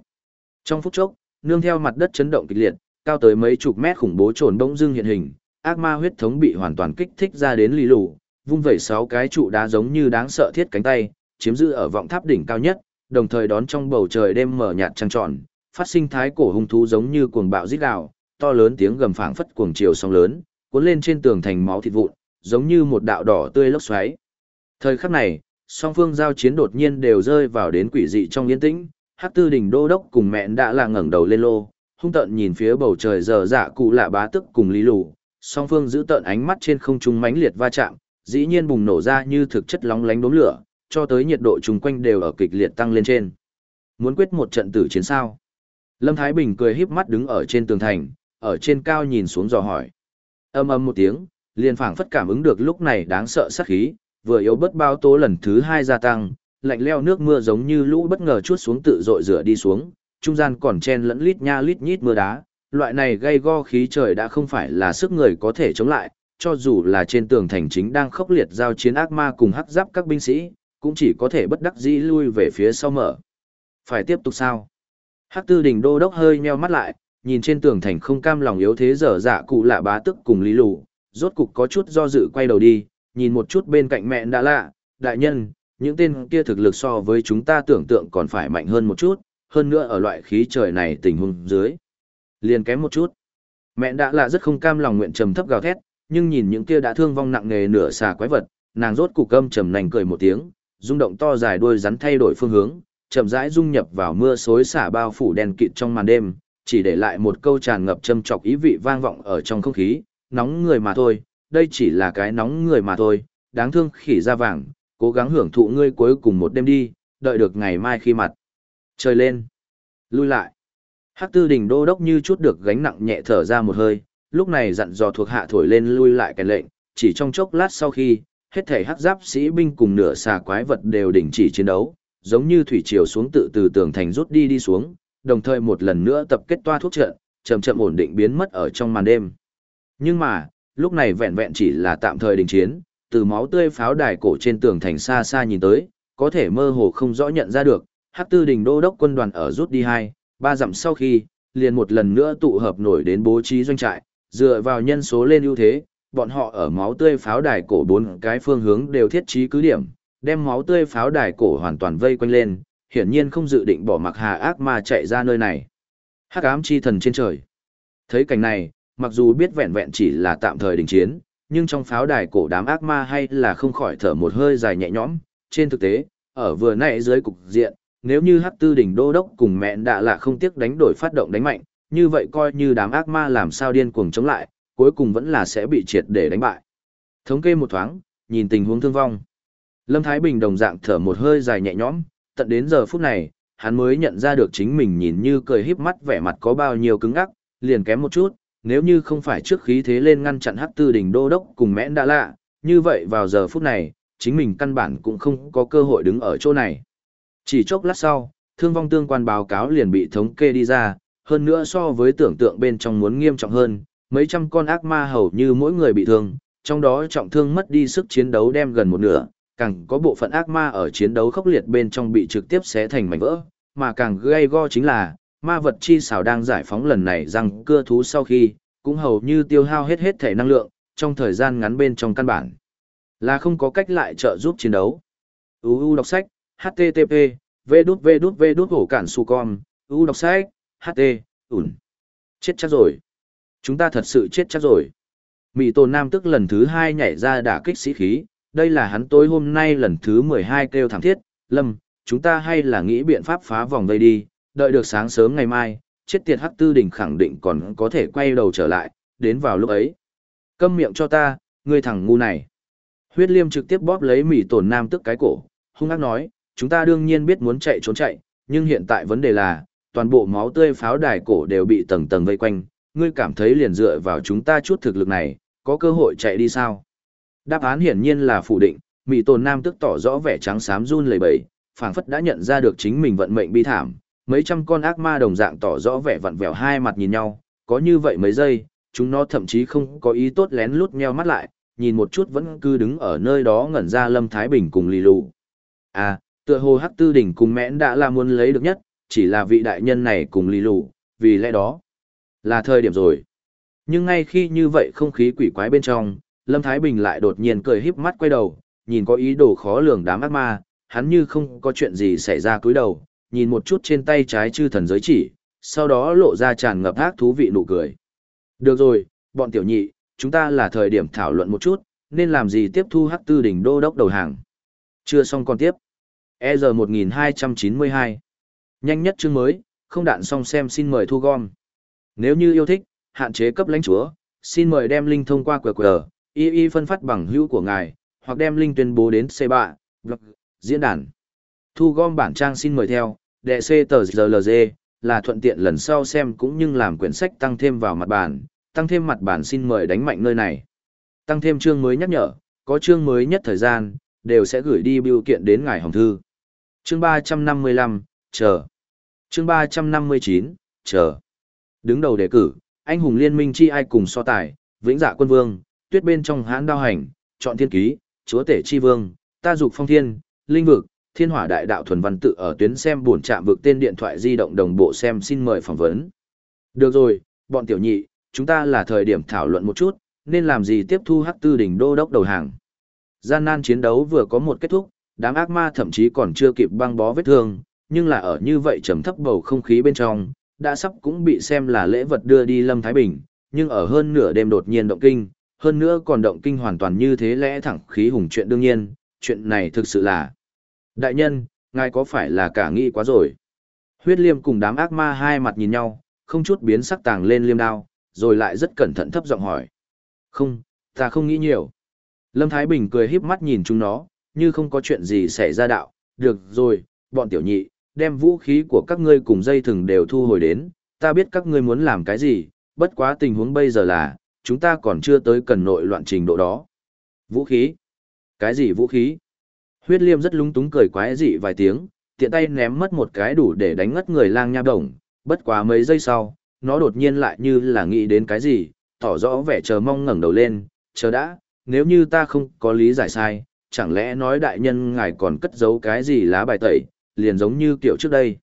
Trong phút chốc, nương theo mặt đất chấn động kịch liệt, cao tới mấy chục mét khủng bố trồn bỗng dưng hiện hình, ác ma huyết thống bị hoàn toàn kích thích ra đến lì lù, vung vẩy sáu cái trụ đá giống như đáng sợ thiết cánh tay, chiếm giữ ở vọng tháp đỉnh cao nhất, đồng thời đón trong bầu trời đêm mở nhạt trăng tròn, phát sinh thái cổ hung thú giống như cuồng bạo rít gào, to lớn tiếng gầm phảng phất cuồng chiều sóng lớn, cuốn lên trên tường thành máu thịt vụn, giống như một đạo đỏ tươi lốc xoáy. Thời khắc này, song phương giao chiến đột nhiên đều rơi vào đến quỷ dị trong yên tĩnh, Hắc Tư Đình đô đốc cùng mẹ đã là ngẩng đầu lên lô, hung tợn nhìn phía bầu trời giờ dạ cụ lạ bá tức cùng Lý Lù, song phương giữ tợn ánh mắt trên không trung mãnh liệt va chạm, dĩ nhiên bùng nổ ra như thực chất lóng lánh đốm lửa, cho tới nhiệt độ chung quanh đều ở kịch liệt tăng lên trên. Muốn quyết một trận tử chiến sao? Lâm Thái Bình cười híp mắt đứng ở trên tường thành, ở trên cao nhìn xuống dò hỏi. Âm âm một tiếng, liền phảng phất cảm ứng được lúc này đáng sợ sát khí, vừa yếu bất bao tố lần thứ hai gia tăng, lạnh leo nước mưa giống như lũ bất ngờ chuốt xuống tự dội rửa đi xuống, trung gian còn chen lẫn lít nha lít nhít mưa đá, loại này gây go khí trời đã không phải là sức người có thể chống lại, cho dù là trên tường thành chính đang khốc liệt giao chiến ác ma cùng hắc giáp các binh sĩ, cũng chỉ có thể bất đắc dĩ lui về phía sau mở. Phải tiếp tục sao? Hắc tư đỉnh đô đốc hơi nheo mắt lại, nhìn trên tường thành không cam lòng yếu thế dở dạ cụ lạ bá tức cùng lý lù, rốt cục có chút do dự quay đầu đi, nhìn một chút bên cạnh mẹ đã lạ, đại nhân, những tên kia thực lực so với chúng ta tưởng tượng còn phải mạnh hơn một chút, hơn nữa ở loại khí trời này tình huống dưới. Liền kém một chút. Mẹ đã lạ rất không cam lòng nguyện trầm thấp gào thét, nhưng nhìn những kia đã thương vong nặng nề nửa xà quái vật, nàng rốt cục câm trầm nành cười một tiếng, rung động to dài đuôi rắn thay đổi phương hướng, chậm rãi dung nhập vào mưa xối xả bao phủ đèn kịt trong màn đêm, chỉ để lại một câu tràn ngập châm chọc ý vị vang vọng ở trong không khí, nóng người mà thôi, đây chỉ là cái nóng người mà thôi, đáng thương khỉ da vàng, cố gắng hưởng thụ ngươi cuối cùng một đêm đi, đợi được ngày mai khi mặt. Trời lên. Lui lại. Hắc tư đình đô đốc như chút được gánh nặng nhẹ thở ra một hơi, lúc này dặn dò thuộc hạ thổi lên lui lại cái lệnh, chỉ trong chốc lát sau khi, hết thể hắc giáp sĩ binh cùng nửa xà quái vật đều đình chỉ chiến đấu, giống như thủy triều xuống tự từ tường thành rút đi đi xuống, đồng thời một lần nữa tập kết toa thuốc trợ, chậm chậm ổn định biến mất ở trong màn đêm. Nhưng mà, lúc này vẹn vẹn chỉ là tạm thời đình chiến, từ máu tươi pháo đài cổ trên tường thành xa xa nhìn tới, có thể mơ hồ không rõ nhận ra được, Hắc Tư Đình Đô đốc quân đoàn ở rút đi hai, ba dặm sau khi, liền một lần nữa tụ hợp nổi đến bố trí doanh trại, dựa vào nhân số lên ưu thế, bọn họ ở máu tươi pháo đài cổ bốn cái phương hướng đều thiết trí cứ điểm, đem máu tươi pháo đài cổ hoàn toàn vây quanh lên, hiển nhiên không dự định bỏ mặc hà ác mà chạy ra nơi này. Hắc ám chi thần trên trời. Thấy cảnh này, mặc dù biết vẹn vẹn chỉ là tạm thời đình chiến, nhưng trong pháo đài cổ đám ác ma hay là không khỏi thở một hơi dài nhẹ nhõm. Trên thực tế, ở vừa nãy dưới cục diện, nếu như Hắc Tư đỉnh đô đốc cùng mẹ đã là không tiếc đánh đổi phát động đánh mạnh, như vậy coi như đám ác ma làm sao điên cuồng chống lại, cuối cùng vẫn là sẽ bị triệt để đánh bại. Thống kê một thoáng, nhìn tình huống thương vong. Lâm Thái Bình đồng dạng thở một hơi dài nhẹ nhõm, tận đến giờ phút này, hắn mới nhận ra được chính mình nhìn như cười híp mắt vẻ mặt có bao nhiêu cứng ngắc, liền kém một chút, nếu như không phải trước khí thế lên ngăn chặn Hắc Tư đỉnh đô đốc cùng mẽn đã lạ, như vậy vào giờ phút này, chính mình căn bản cũng không có cơ hội đứng ở chỗ này. Chỉ chốc lát sau, thương vong tương quan báo cáo liền bị thống kê đi ra, hơn nữa so với tưởng tượng bên trong muốn nghiêm trọng hơn, mấy trăm con ác ma hầu như mỗi người bị thương, trong đó trọng thương mất đi sức chiến đấu đem gần một nửa, càng có bộ phận ác ma ở chiến đấu khốc liệt bên trong bị trực tiếp xé thành mảnh vỡ, mà càng gây go chính là, ma vật chi xảo đang giải phóng lần này rằng cưa thú sau khi, cũng hầu như tiêu hao hết hết thể năng lượng, trong thời gian ngắn bên trong căn bản, là không có cách lại trợ giúp chiến đấu. UU đọc sách, http, v đút v đút v đút hổ cản su con, UU đọc sách, ht, ủn. Chết chắc rồi. Chúng ta thật sự chết chắc rồi. Mỹ Tổ Nam tức lần thứ hai nhảy ra đả kích sĩ khí, đây là hắn tối hôm nay lần thứ 12 kêu thẳng thiết, Lâm, chúng ta hay là nghĩ biện pháp phá vòng vây đi, đợi được sáng sớm ngày mai, chết tiệt hắc tư đỉnh khẳng định còn có thể quay đầu trở lại, đến vào lúc ấy. Câm miệng cho ta, ngươi thằng ngu này. Huyết liêm trực tiếp bóp lấy mỉ Tổn Nam tức cái cổ, hung ác nói, chúng ta đương nhiên biết muốn chạy trốn chạy, nhưng hiện tại vấn đề là, toàn bộ máu tươi pháo đài cổ đều bị tầng tầng vây quanh, ngươi cảm thấy liền dựa vào chúng ta chút thực lực này, có cơ hội chạy đi sao? Đáp án hiển nhiên là phủ định, mỉ tổn Nam tức tỏ rõ vẻ trắng xám run lẩy bẩy, phảng phất đã nhận ra được chính mình vận mệnh bi thảm, mấy trăm con ác ma đồng dạng tỏ rõ vẻ vặn vẹo hai mặt nhìn nhau, có như vậy mấy giây, chúng nó thậm chí không có ý tốt lén lút nheo mắt lại, nhìn một chút vẫn cứ đứng ở nơi đó ngẩn ra Lâm Thái Bình cùng lì lù. À, tựa hồ Hắc Tư đỉnh cùng mẽn đã là muốn lấy được nhất, chỉ là vị đại nhân này cùng lì lù, vì lẽ đó, là thời điểm rồi. Nhưng ngay khi như vậy không khí quỷ quái bên trong, Lâm Thái Bình lại đột nhiên cười híp mắt quay đầu, nhìn có ý đồ khó lường đám ác ma, hắn như không có chuyện gì xảy ra cúi đầu, nhìn một chút trên tay trái chư thần giới chỉ, sau đó lộ ra tràn ngập ác thú vị nụ cười. Được rồi, bọn tiểu nhị, chúng ta là thời điểm thảo luận một chút, nên làm gì tiếp thu hắc tư đỉnh đô đốc đầu hàng. Chưa xong còn tiếp. EZ 1292 Nhanh nhất chương mới, không đạn xong xem xin mời thu gom. Nếu như yêu thích, hạn chế cấp lãnh chúa, xin mời đem link thông qua QR, y y phân phát bằng hữu của ngài, hoặc đem link tuyên bố đến C3, blog, diễn đàn. Thu gom bản trang xin mời theo, đệ C tờ GLG, là thuận tiện lần sau xem cũng như làm quyển sách tăng thêm vào mặt bản, tăng thêm mặt bản xin mời đánh mạnh nơi này. Tăng thêm chương mới nhắc nhở, có chương mới nhất thời gian, đều sẽ gửi đi biểu kiện đến ngài hồng thư. Chương 355, chờ. Chương 359, chờ. Đứng đầu đề cử, anh hùng liên minh chi ai cùng so tài, vĩnh dạ quân vương, tuyết bên trong hãn đao hành, chọn thiên ký, chúa tể chi vương, ta dục phong thiên, linh vực, thiên hỏa đại đạo thuần văn tự ở tuyến xem buồn chạm vực tên điện thoại di động đồng bộ xem xin mời phỏng vấn. Được rồi, bọn tiểu nhị, chúng ta là thời điểm thảo luận một chút, nên làm gì tiếp thu hắc tư đỉnh đô đốc đầu hàng. Gian nan chiến đấu vừa có một kết thúc, đám ác ma thậm chí còn chưa kịp băng bó vết thương, nhưng là ở như vậy trầm thấp bầu không khí bên trong, đã sắp cũng bị xem là lễ vật đưa đi Lâm Thái Bình, nhưng ở hơn nửa đêm đột nhiên động kinh, hơn nữa còn động kinh hoàn toàn như thế lẽ thẳng khí hùng chuyện đương nhiên, chuyện này thực sự là. Đại nhân, ngài có phải là cả nghĩ quá rồi? Huyết liêm cùng đám ác ma hai mặt nhìn nhau, không chút biến sắc tàng lên liêm đao, rồi lại rất cẩn thận thấp giọng hỏi. Không, ta không nghĩ nhiều. Lâm Thái Bình cười híp mắt nhìn chúng nó, như không có chuyện gì xảy ra đạo. Được rồi, bọn tiểu nhị, đem vũ khí của các ngươi cùng dây thừng đều thu hồi đến, ta biết các ngươi muốn làm cái gì, bất quá tình huống bây giờ là, chúng ta còn chưa tới cần nội loạn trình độ đó. Vũ khí? Cái gì vũ khí? Huyết liêm rất lúng túng cười quái dị vài tiếng, tiện tay ném mất một cái đủ để đánh ngất người lang nha đồng, bất quá mấy giây sau, nó đột nhiên lại như là nghĩ đến cái gì, tỏ rõ vẻ chờ mong ngẩng đầu lên, chờ đã, nếu như ta không có lý giải sai, chẳng lẽ nói đại nhân ngài còn cất giấu cái gì lá bài tẩy, liền giống như kiểu trước đây.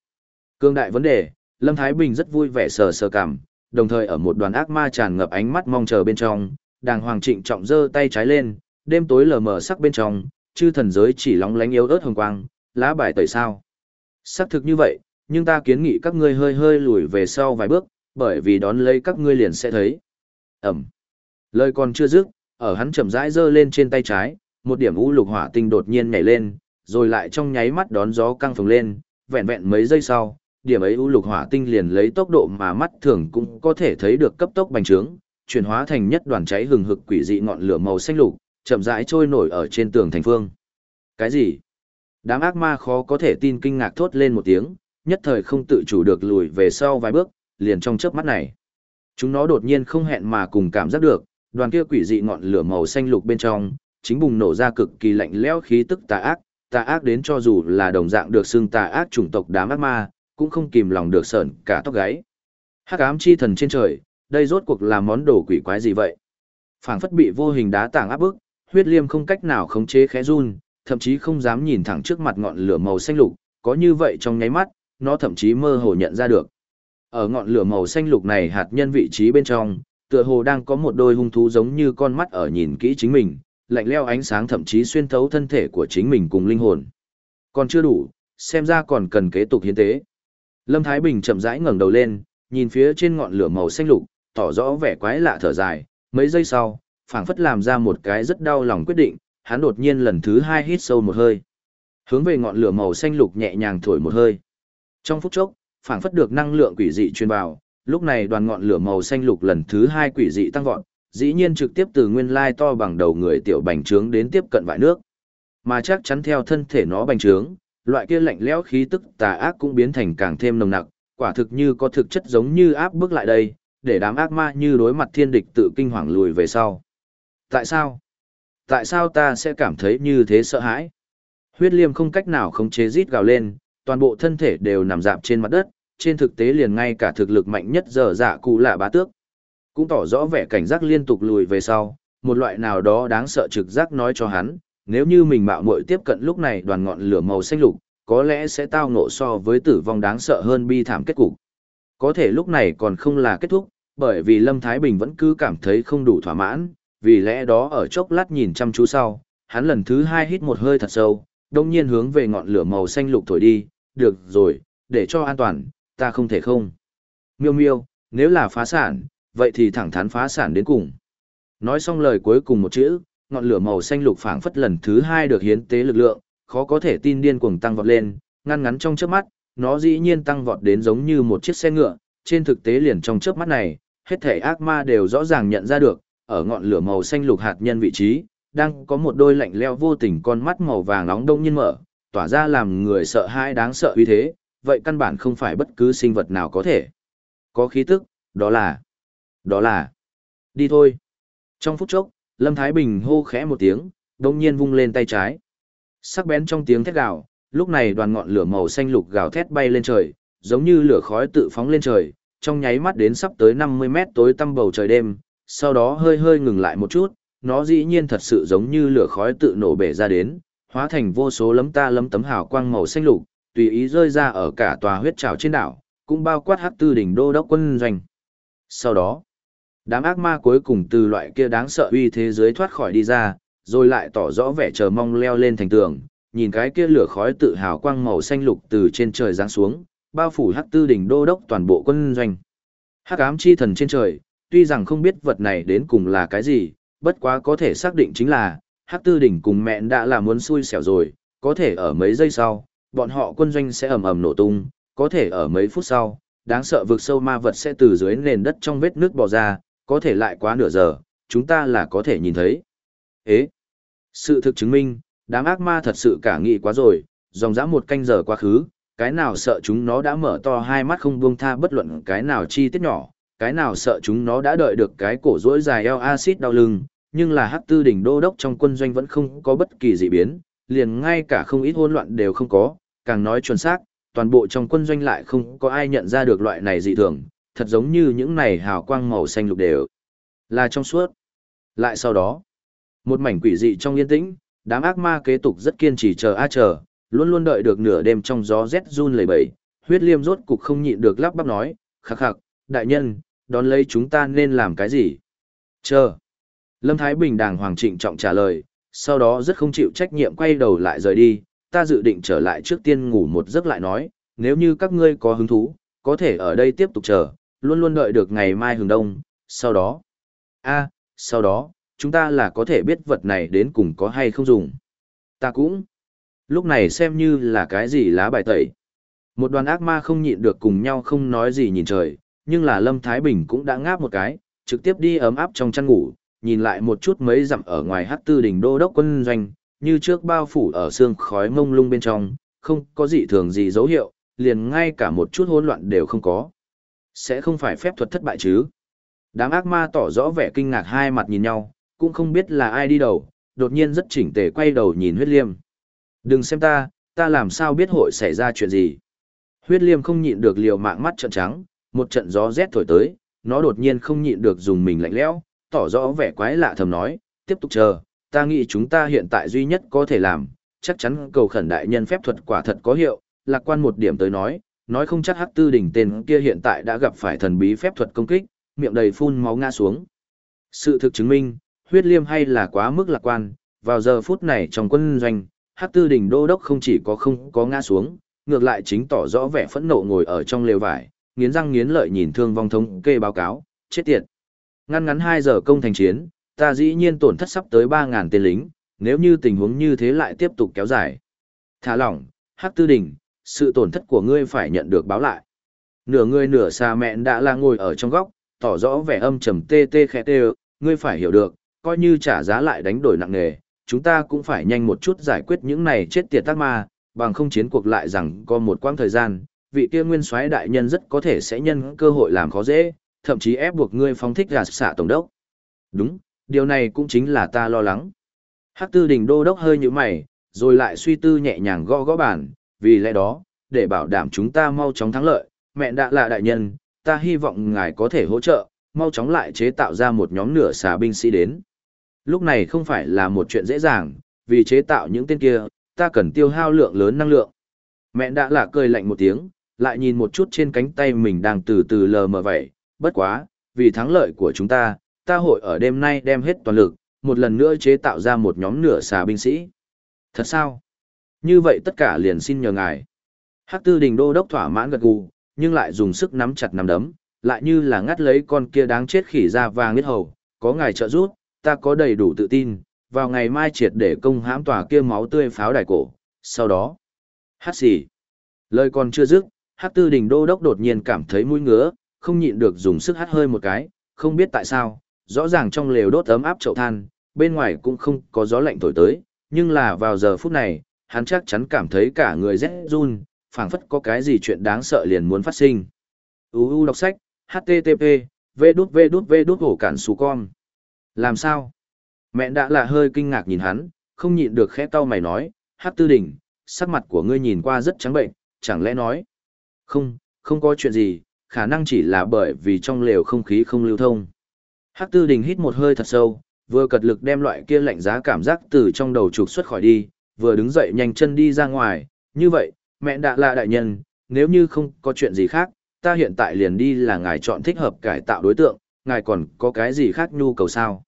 Cương đại vấn đề, Lâm Thái Bình rất vui vẻ sờ sờ cảm, đồng thời ở một đoàn ác ma tràn ngập ánh mắt mong chờ bên trong, đàng hoàng trịnh trọng giơ tay trái lên, đêm tối lờ mờ sắc bên trong, chư thần giới chỉ lóng lánh yếu ớt hồng quang, lá bài tẩy sao. Sắc thực như vậy, nhưng ta kiến nghị các ngươi hơi hơi lùi về sau vài bước, bởi vì đón lấy các ngươi liền sẽ thấy. Ẩm. Lời còn chưa dứt, ở hắn chậm rãi giơ lên trên tay trái, một điểm u lục hỏa tinh đột nhiên nhảy lên, rồi lại trong nháy mắt đón gió căng phồng lên, vẹn vẹn mấy giây sau, điểm ấy u lục hỏa tinh liền lấy tốc độ mà mắt thường cũng có thể thấy được cấp tốc bành trướng, chuyển hóa thành nhất đoàn cháy hừng hực quỷ dị ngọn lửa màu xanh lục, chậm rãi trôi nổi ở trên tường thành phương. Cái gì? Đám ác ma khó có thể tin kinh ngạc thốt lên một tiếng, nhất thời không tự chủ được lùi về sau vài bước, liền trong chớp mắt này. Chúng nó đột nhiên không hẹn mà cùng cảm giác được, đoàn kia quỷ dị ngọn lửa màu xanh lục bên trong, chính bùng nổ ra cực kỳ lạnh lẽo khí tức tà ác, tà ác đến cho dù là đồng dạng được xưng tà ác chủng tộc đám ác ma, cũng không kìm lòng được sợn cả tóc gáy. Hắc ám chi thần trên trời, đây rốt cuộc là món đồ quỷ quái gì vậy? Phảng phất bị vô hình đá tảng áp bức, huyết liêm không cách nào khống chế khẽ run, thậm chí không dám nhìn thẳng trước mặt ngọn lửa màu xanh lục, có như vậy trong nháy mắt, nó thậm chí mơ hồ nhận ra được. Ở ngọn lửa màu xanh lục này hạt nhân vị trí bên trong, tựa hồ đang có một đôi hung thú giống như con mắt ở nhìn kỹ chính mình, lạnh leo ánh sáng thậm chí xuyên thấu thân thể của chính mình cùng linh hồn. Còn chưa đủ, xem ra còn cần kế tục hiến tế. Lâm Thái Bình chậm rãi ngẩng đầu lên, nhìn phía trên ngọn lửa màu xanh lục, tỏ rõ vẻ quái lạ thở dài, mấy giây sau, phảng phất làm ra một cái rất đau lòng quyết định, hắn đột nhiên lần thứ hai hít sâu một hơi. Hướng về ngọn lửa màu xanh lục nhẹ nhàng thổi một hơi. Trong phút chốc, phảng phất được năng lượng quỷ dị truyền vào, lúc này đoàn ngọn lửa màu xanh lục lần thứ hai quỷ dị tăng vọt, dĩ nhiên trực tiếp từ nguyên lai to bằng đầu người tiểu bành trướng đến tiếp cận vại nước. Mà chắc chắn theo thân thể nó bành trướng, loại kia lạnh lẽo khí tức tà ác cũng biến thành càng thêm nồng nặc, quả thực như có thực chất giống như áp bức lại đây, để đám ác ma như đối mặt thiên địch tự kinh hoàng lùi về sau. Tại sao? Tại sao ta sẽ cảm thấy như thế sợ hãi? Huyết liêm không cách nào khống chế rít gào lên, toàn bộ thân thể đều nằm dạp trên mặt đất, trên thực tế liền ngay cả thực lực mạnh nhất giờ dạ cụ lạ bá tước. Cũng tỏ rõ vẻ cảnh giác liên tục lùi về sau, một loại nào đó đáng sợ trực giác nói cho hắn, nếu như mình mạo muội tiếp cận lúc này đoàn ngọn lửa màu xanh lục, có lẽ sẽ tao ngộ so với tử vong đáng sợ hơn bi thảm kết cục. Có thể lúc này còn không là kết thúc, bởi vì Lâm Thái Bình vẫn cứ cảm thấy không đủ thỏa mãn, vì lẽ đó ở chốc lát nhìn chăm chú sau, hắn lần thứ hai hít một hơi thật sâu, đồng nhiên hướng về ngọn lửa màu xanh lục thổi đi, được rồi, để cho an toàn, ta không thể không. Miêu miêu, nếu là phá sản, vậy thì thẳng thắn phá sản đến cùng. Nói xong lời cuối cùng một chữ, ngọn lửa màu xanh lục phảng phất lần thứ hai được hiến tế lực lượng, khó có thể tin điên cuồng tăng vọt lên, ngăn ngắn trong chớp mắt, nó dĩ nhiên tăng vọt đến giống như một chiếc xe ngựa, trên thực tế liền trong chớp mắt này, hết thể ác ma đều rõ ràng nhận ra được, ở ngọn lửa màu xanh lục hạt nhân vị trí, đang có một đôi lạnh leo vô tình con mắt màu vàng nóng đông nhiên mở, tỏa ra làm người sợ hãi đáng sợ uy thế, vậy căn bản không phải bất cứ sinh vật nào có thể. Có khí tức, đó là, đó là, đi thôi. Trong phút chốc, Lâm Thái Bình hô khẽ một tiếng, đông nhiên vung lên tay trái. Sắc bén trong tiếng thét gào, lúc này đoàn ngọn lửa màu xanh lục gào thét bay lên trời, giống như lửa khói tự phóng lên trời, trong nháy mắt đến sắp tới 50 mét tối tăm bầu trời đêm, sau đó hơi hơi ngừng lại một chút, nó dĩ nhiên thật sự giống như lửa khói tự nổ bể ra đến, hóa thành vô số lấm ta lấm tấm hào quang màu xanh lục, tùy ý rơi ra ở cả tòa huyết trào trên đảo, cũng bao quát hắc tư đỉnh đô đốc quân doanh. Sau đó, đám ác ma cuối cùng từ loại kia đáng sợ uy thế giới thoát khỏi đi ra, rồi lại tỏ rõ vẻ chờ mong leo lên thành tường, nhìn cái kia lửa khói tự hào quang màu xanh lục từ trên trời giáng xuống, bao phủ hắc tư đỉnh đô đốc toàn bộ quân doanh. Hắc ám chi thần trên trời, tuy rằng không biết vật này đến cùng là cái gì, bất quá có thể xác định chính là, Hắc Tư Đỉnh cùng mẹ đã là muốn xui xẻo rồi, có thể ở mấy giây sau, bọn họ quân doanh sẽ ầm ầm nổ tung, có thể ở mấy phút sau, đáng sợ vực sâu ma vật sẽ từ dưới nền đất trong vết nước bò ra, có thể lại quá nửa giờ, chúng ta là có thể nhìn thấy. Ế! Sự thực chứng minh, đám ác ma thật sự cả nghị quá rồi, dòng dã một canh giờ quá khứ, cái nào sợ chúng nó đã mở to hai mắt không buông tha bất luận cái nào chi tiết nhỏ, cái nào sợ chúng nó đã đợi được cái cổ rỗi dài eo acid đau lưng, nhưng là hắc tư đỉnh đô đốc trong quân doanh vẫn không có bất kỳ dị biến, liền ngay cả không ít hỗn loạn đều không có, càng nói chuẩn xác, toàn bộ trong quân doanh lại không có ai nhận ra được loại này dị thường, thật giống như những này hào quang màu xanh lục đều là trong suốt. Lại sau đó, một mảnh quỷ dị trong yên tĩnh, đám ác ma kế tục rất kiên trì chờ a chờ, luôn luôn đợi được nửa đêm trong gió rét run lẩy bẩy, huyết liêm rốt cục không nhịn được lắp bắp nói, khắc khắc, đại nhân, đón lấy chúng ta nên làm cái gì? Chờ. Lâm Thái Bình đàng hoàng trịnh trọng trả lời, sau đó rất không chịu trách nhiệm quay đầu lại rời đi, ta dự định trở lại trước tiên ngủ một giấc lại nói, nếu như các ngươi có hứng thú, có thể ở đây tiếp tục chờ, luôn luôn đợi được ngày mai hừng đông, sau đó. a sau đó, chúng ta là có thể biết vật này đến cùng có hay không dùng. Ta cũng. Lúc này xem như là cái gì lá bài tẩy. Một đoàn ác ma không nhịn được cùng nhau không nói gì nhìn trời, nhưng là Lâm Thái Bình cũng đã ngáp một cái, trực tiếp đi ấm áp trong chăn ngủ, nhìn lại một chút mấy dặm ở ngoài hát tư đỉnh đô đốc quân doanh, như trước bao phủ ở xương khói mông lung bên trong, không có gì thường gì dấu hiệu, liền ngay cả một chút hỗn loạn đều không có. Sẽ không phải phép thuật thất bại chứ? Đám ác ma tỏ rõ vẻ kinh ngạc hai mặt nhìn nhau, cũng không biết là ai đi đầu, đột nhiên rất chỉnh tề quay đầu nhìn huyết liêm. Đừng xem ta, ta làm sao biết hội xảy ra chuyện gì. Huyết liêm không nhịn được liều mạng mắt trợn trắng, một trận gió rét thổi tới, nó đột nhiên không nhịn được dùng mình lạnh lẽo, tỏ rõ vẻ quái lạ thầm nói, tiếp tục chờ, ta nghĩ chúng ta hiện tại duy nhất có thể làm, chắc chắn cầu khẩn đại nhân phép thuật quả thật có hiệu, lạc quan một điểm tới nói, nói không chắc hắc tư đỉnh tên kia hiện tại đã gặp phải thần bí phép thuật công kích, miệng đầy phun máu ngã xuống. Sự thực chứng minh, huyết liêm hay là quá mức lạc quan, vào giờ phút này trong quân doanh, hắc tư đỉnh đô đốc không chỉ có không có ngã xuống, ngược lại chính tỏ rõ vẻ phẫn nộ ngồi ở trong lều vải, nghiến răng nghiến lợi nhìn thương vong thống kê báo cáo, chết tiệt. Ngăn ngắn 2 giờ công thành chiến, ta dĩ nhiên tổn thất sắp tới 3.000 tên lính, nếu như tình huống như thế lại tiếp tục kéo dài. Thả lỏng, Hắc Tư Đình, sự tổn thất của ngươi phải nhận được báo lại. Nửa người nửa xa mẹn đã là ngồi ở trong góc, tỏ rõ vẻ âm trầm tê tê khẽ tê, ngươi phải hiểu được, coi như trả giá lại đánh đổi nặng nề, chúng ta cũng phải nhanh một chút giải quyết những này chết tiệt tác ma, bằng không chiến cuộc lại rằng có một quãng thời gian, vị kia nguyên soái đại nhân rất có thể sẽ nhân cơ hội làm khó dễ, thậm chí ép buộc ngươi phóng thích gạt xạ tổng đốc. Đúng, điều này cũng chính là ta lo lắng. Hắc tư đình đô đốc hơi như mày, rồi lại suy tư nhẹ nhàng gõ gõ bàn, vì lẽ đó, để bảo đảm chúng ta mau chóng thắng lợi, mẹ đã là đại nhân, ta hy vọng ngài có thể hỗ trợ, mau chóng lại chế tạo ra một nhóm nửa xà binh sĩ đến. Lúc này không phải là một chuyện dễ dàng, vì chế tạo những tên kia, ta cần tiêu hao lượng lớn năng lượng. Mẹ đã là cười lạnh một tiếng, lại nhìn một chút trên cánh tay mình đang từ từ lờ mờ vậy, bất quá, vì thắng lợi của chúng ta, ta hội ở đêm nay đem hết toàn lực, một lần nữa chế tạo ra một nhóm nửa xà binh sĩ. Thật sao? Như vậy tất cả liền xin nhờ ngài. Hắc tư đình đô đốc thỏa mãn gật gù, nhưng lại dùng sức nắm chặt nắm đấm, lại như là ngắt lấy con kia đáng chết khỉ ra vàng biết hầu, có ngài trợ giúp, ta có đầy đủ tự tin, vào ngày mai triệt để công hãm tòa kia máu tươi pháo đài cổ, sau đó. Hát gì? Lời còn chưa dứt, hát tư đình đô đốc đột nhiên cảm thấy mũi ngứa, không nhịn được dùng sức hát hơi một cái, không biết tại sao, rõ ràng trong lều đốt ấm áp chậu than, bên ngoài cũng không có gió lạnh thổi tới, nhưng là vào giờ phút này, hắn chắc chắn cảm thấy cả người rét run, phảng phất có cái gì chuyện đáng sợ liền muốn phát sinh. UU đọc sách, HTTP, v đút v đút v đút hổ cản xù con. Làm sao? Mẹ đã là hơi kinh ngạc nhìn hắn, không nhịn được khẽ cau mày nói, hát tư đỉnh, sắc mặt của ngươi nhìn qua rất trắng bệnh, chẳng lẽ nói. Không, không có chuyện gì, khả năng chỉ là bởi vì trong lều không khí không lưu thông. Hắc tư đình hít một hơi thật sâu, vừa cật lực đem loại kia lạnh giá cảm giác từ trong đầu trục xuất khỏi đi, vừa đứng dậy nhanh chân đi ra ngoài, như vậy, mẹ đã là đại nhân, nếu như không có chuyện gì khác, ta hiện tại liền đi là ngài chọn thích hợp cải tạo đối tượng, ngài còn có cái gì khác nhu cầu sao?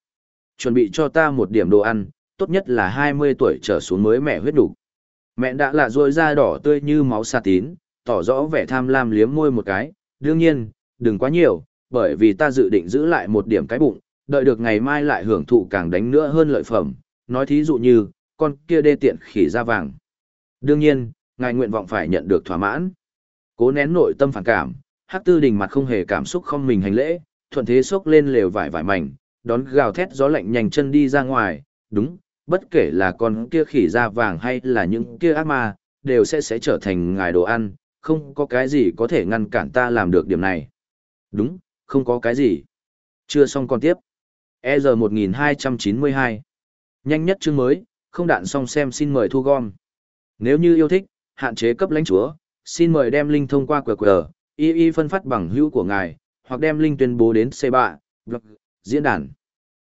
Chuẩn bị cho ta một điểm đồ ăn, tốt nhất là 20 tuổi trở xuống mới mẹ huyết đủ. Mẹ đã là rôi da đỏ tươi như máu sa tín, tỏ rõ vẻ tham lam liếm môi một cái, đương nhiên, đừng quá nhiều, bởi vì ta dự định giữ lại một điểm cái bụng, đợi được ngày mai lại hưởng thụ càng đánh nữa hơn lợi phẩm, nói thí dụ như, con kia đê tiện khỉ da vàng. Đương nhiên, ngài nguyện vọng phải nhận được thỏa mãn. Cố nén nội tâm phản cảm, Hắc Tư Đình mặt không hề cảm xúc không mình hành lễ, thuận thế xốc lên lều vải vải mảnh, đón gào thét gió lạnh nhanh chân đi ra ngoài, đúng, bất kể là con kia khỉ da vàng hay là những kia ác ma, đều sẽ sẽ trở thành ngài đồ ăn, không có cái gì có thể ngăn cản ta làm được điểm này. Đúng, không có cái gì. Chưa xong còn tiếp. EZ 1292. Nhanh nhất chương mới, không đạn xong xem xin mời thu gom. Nếu như yêu thích, hạn chế cấp lãnh chúa, xin mời đem link thông qua QR, y y phân phát bằng hữu của ngài, hoặc đem link tuyên bố đến C3, blog, diễn đàn.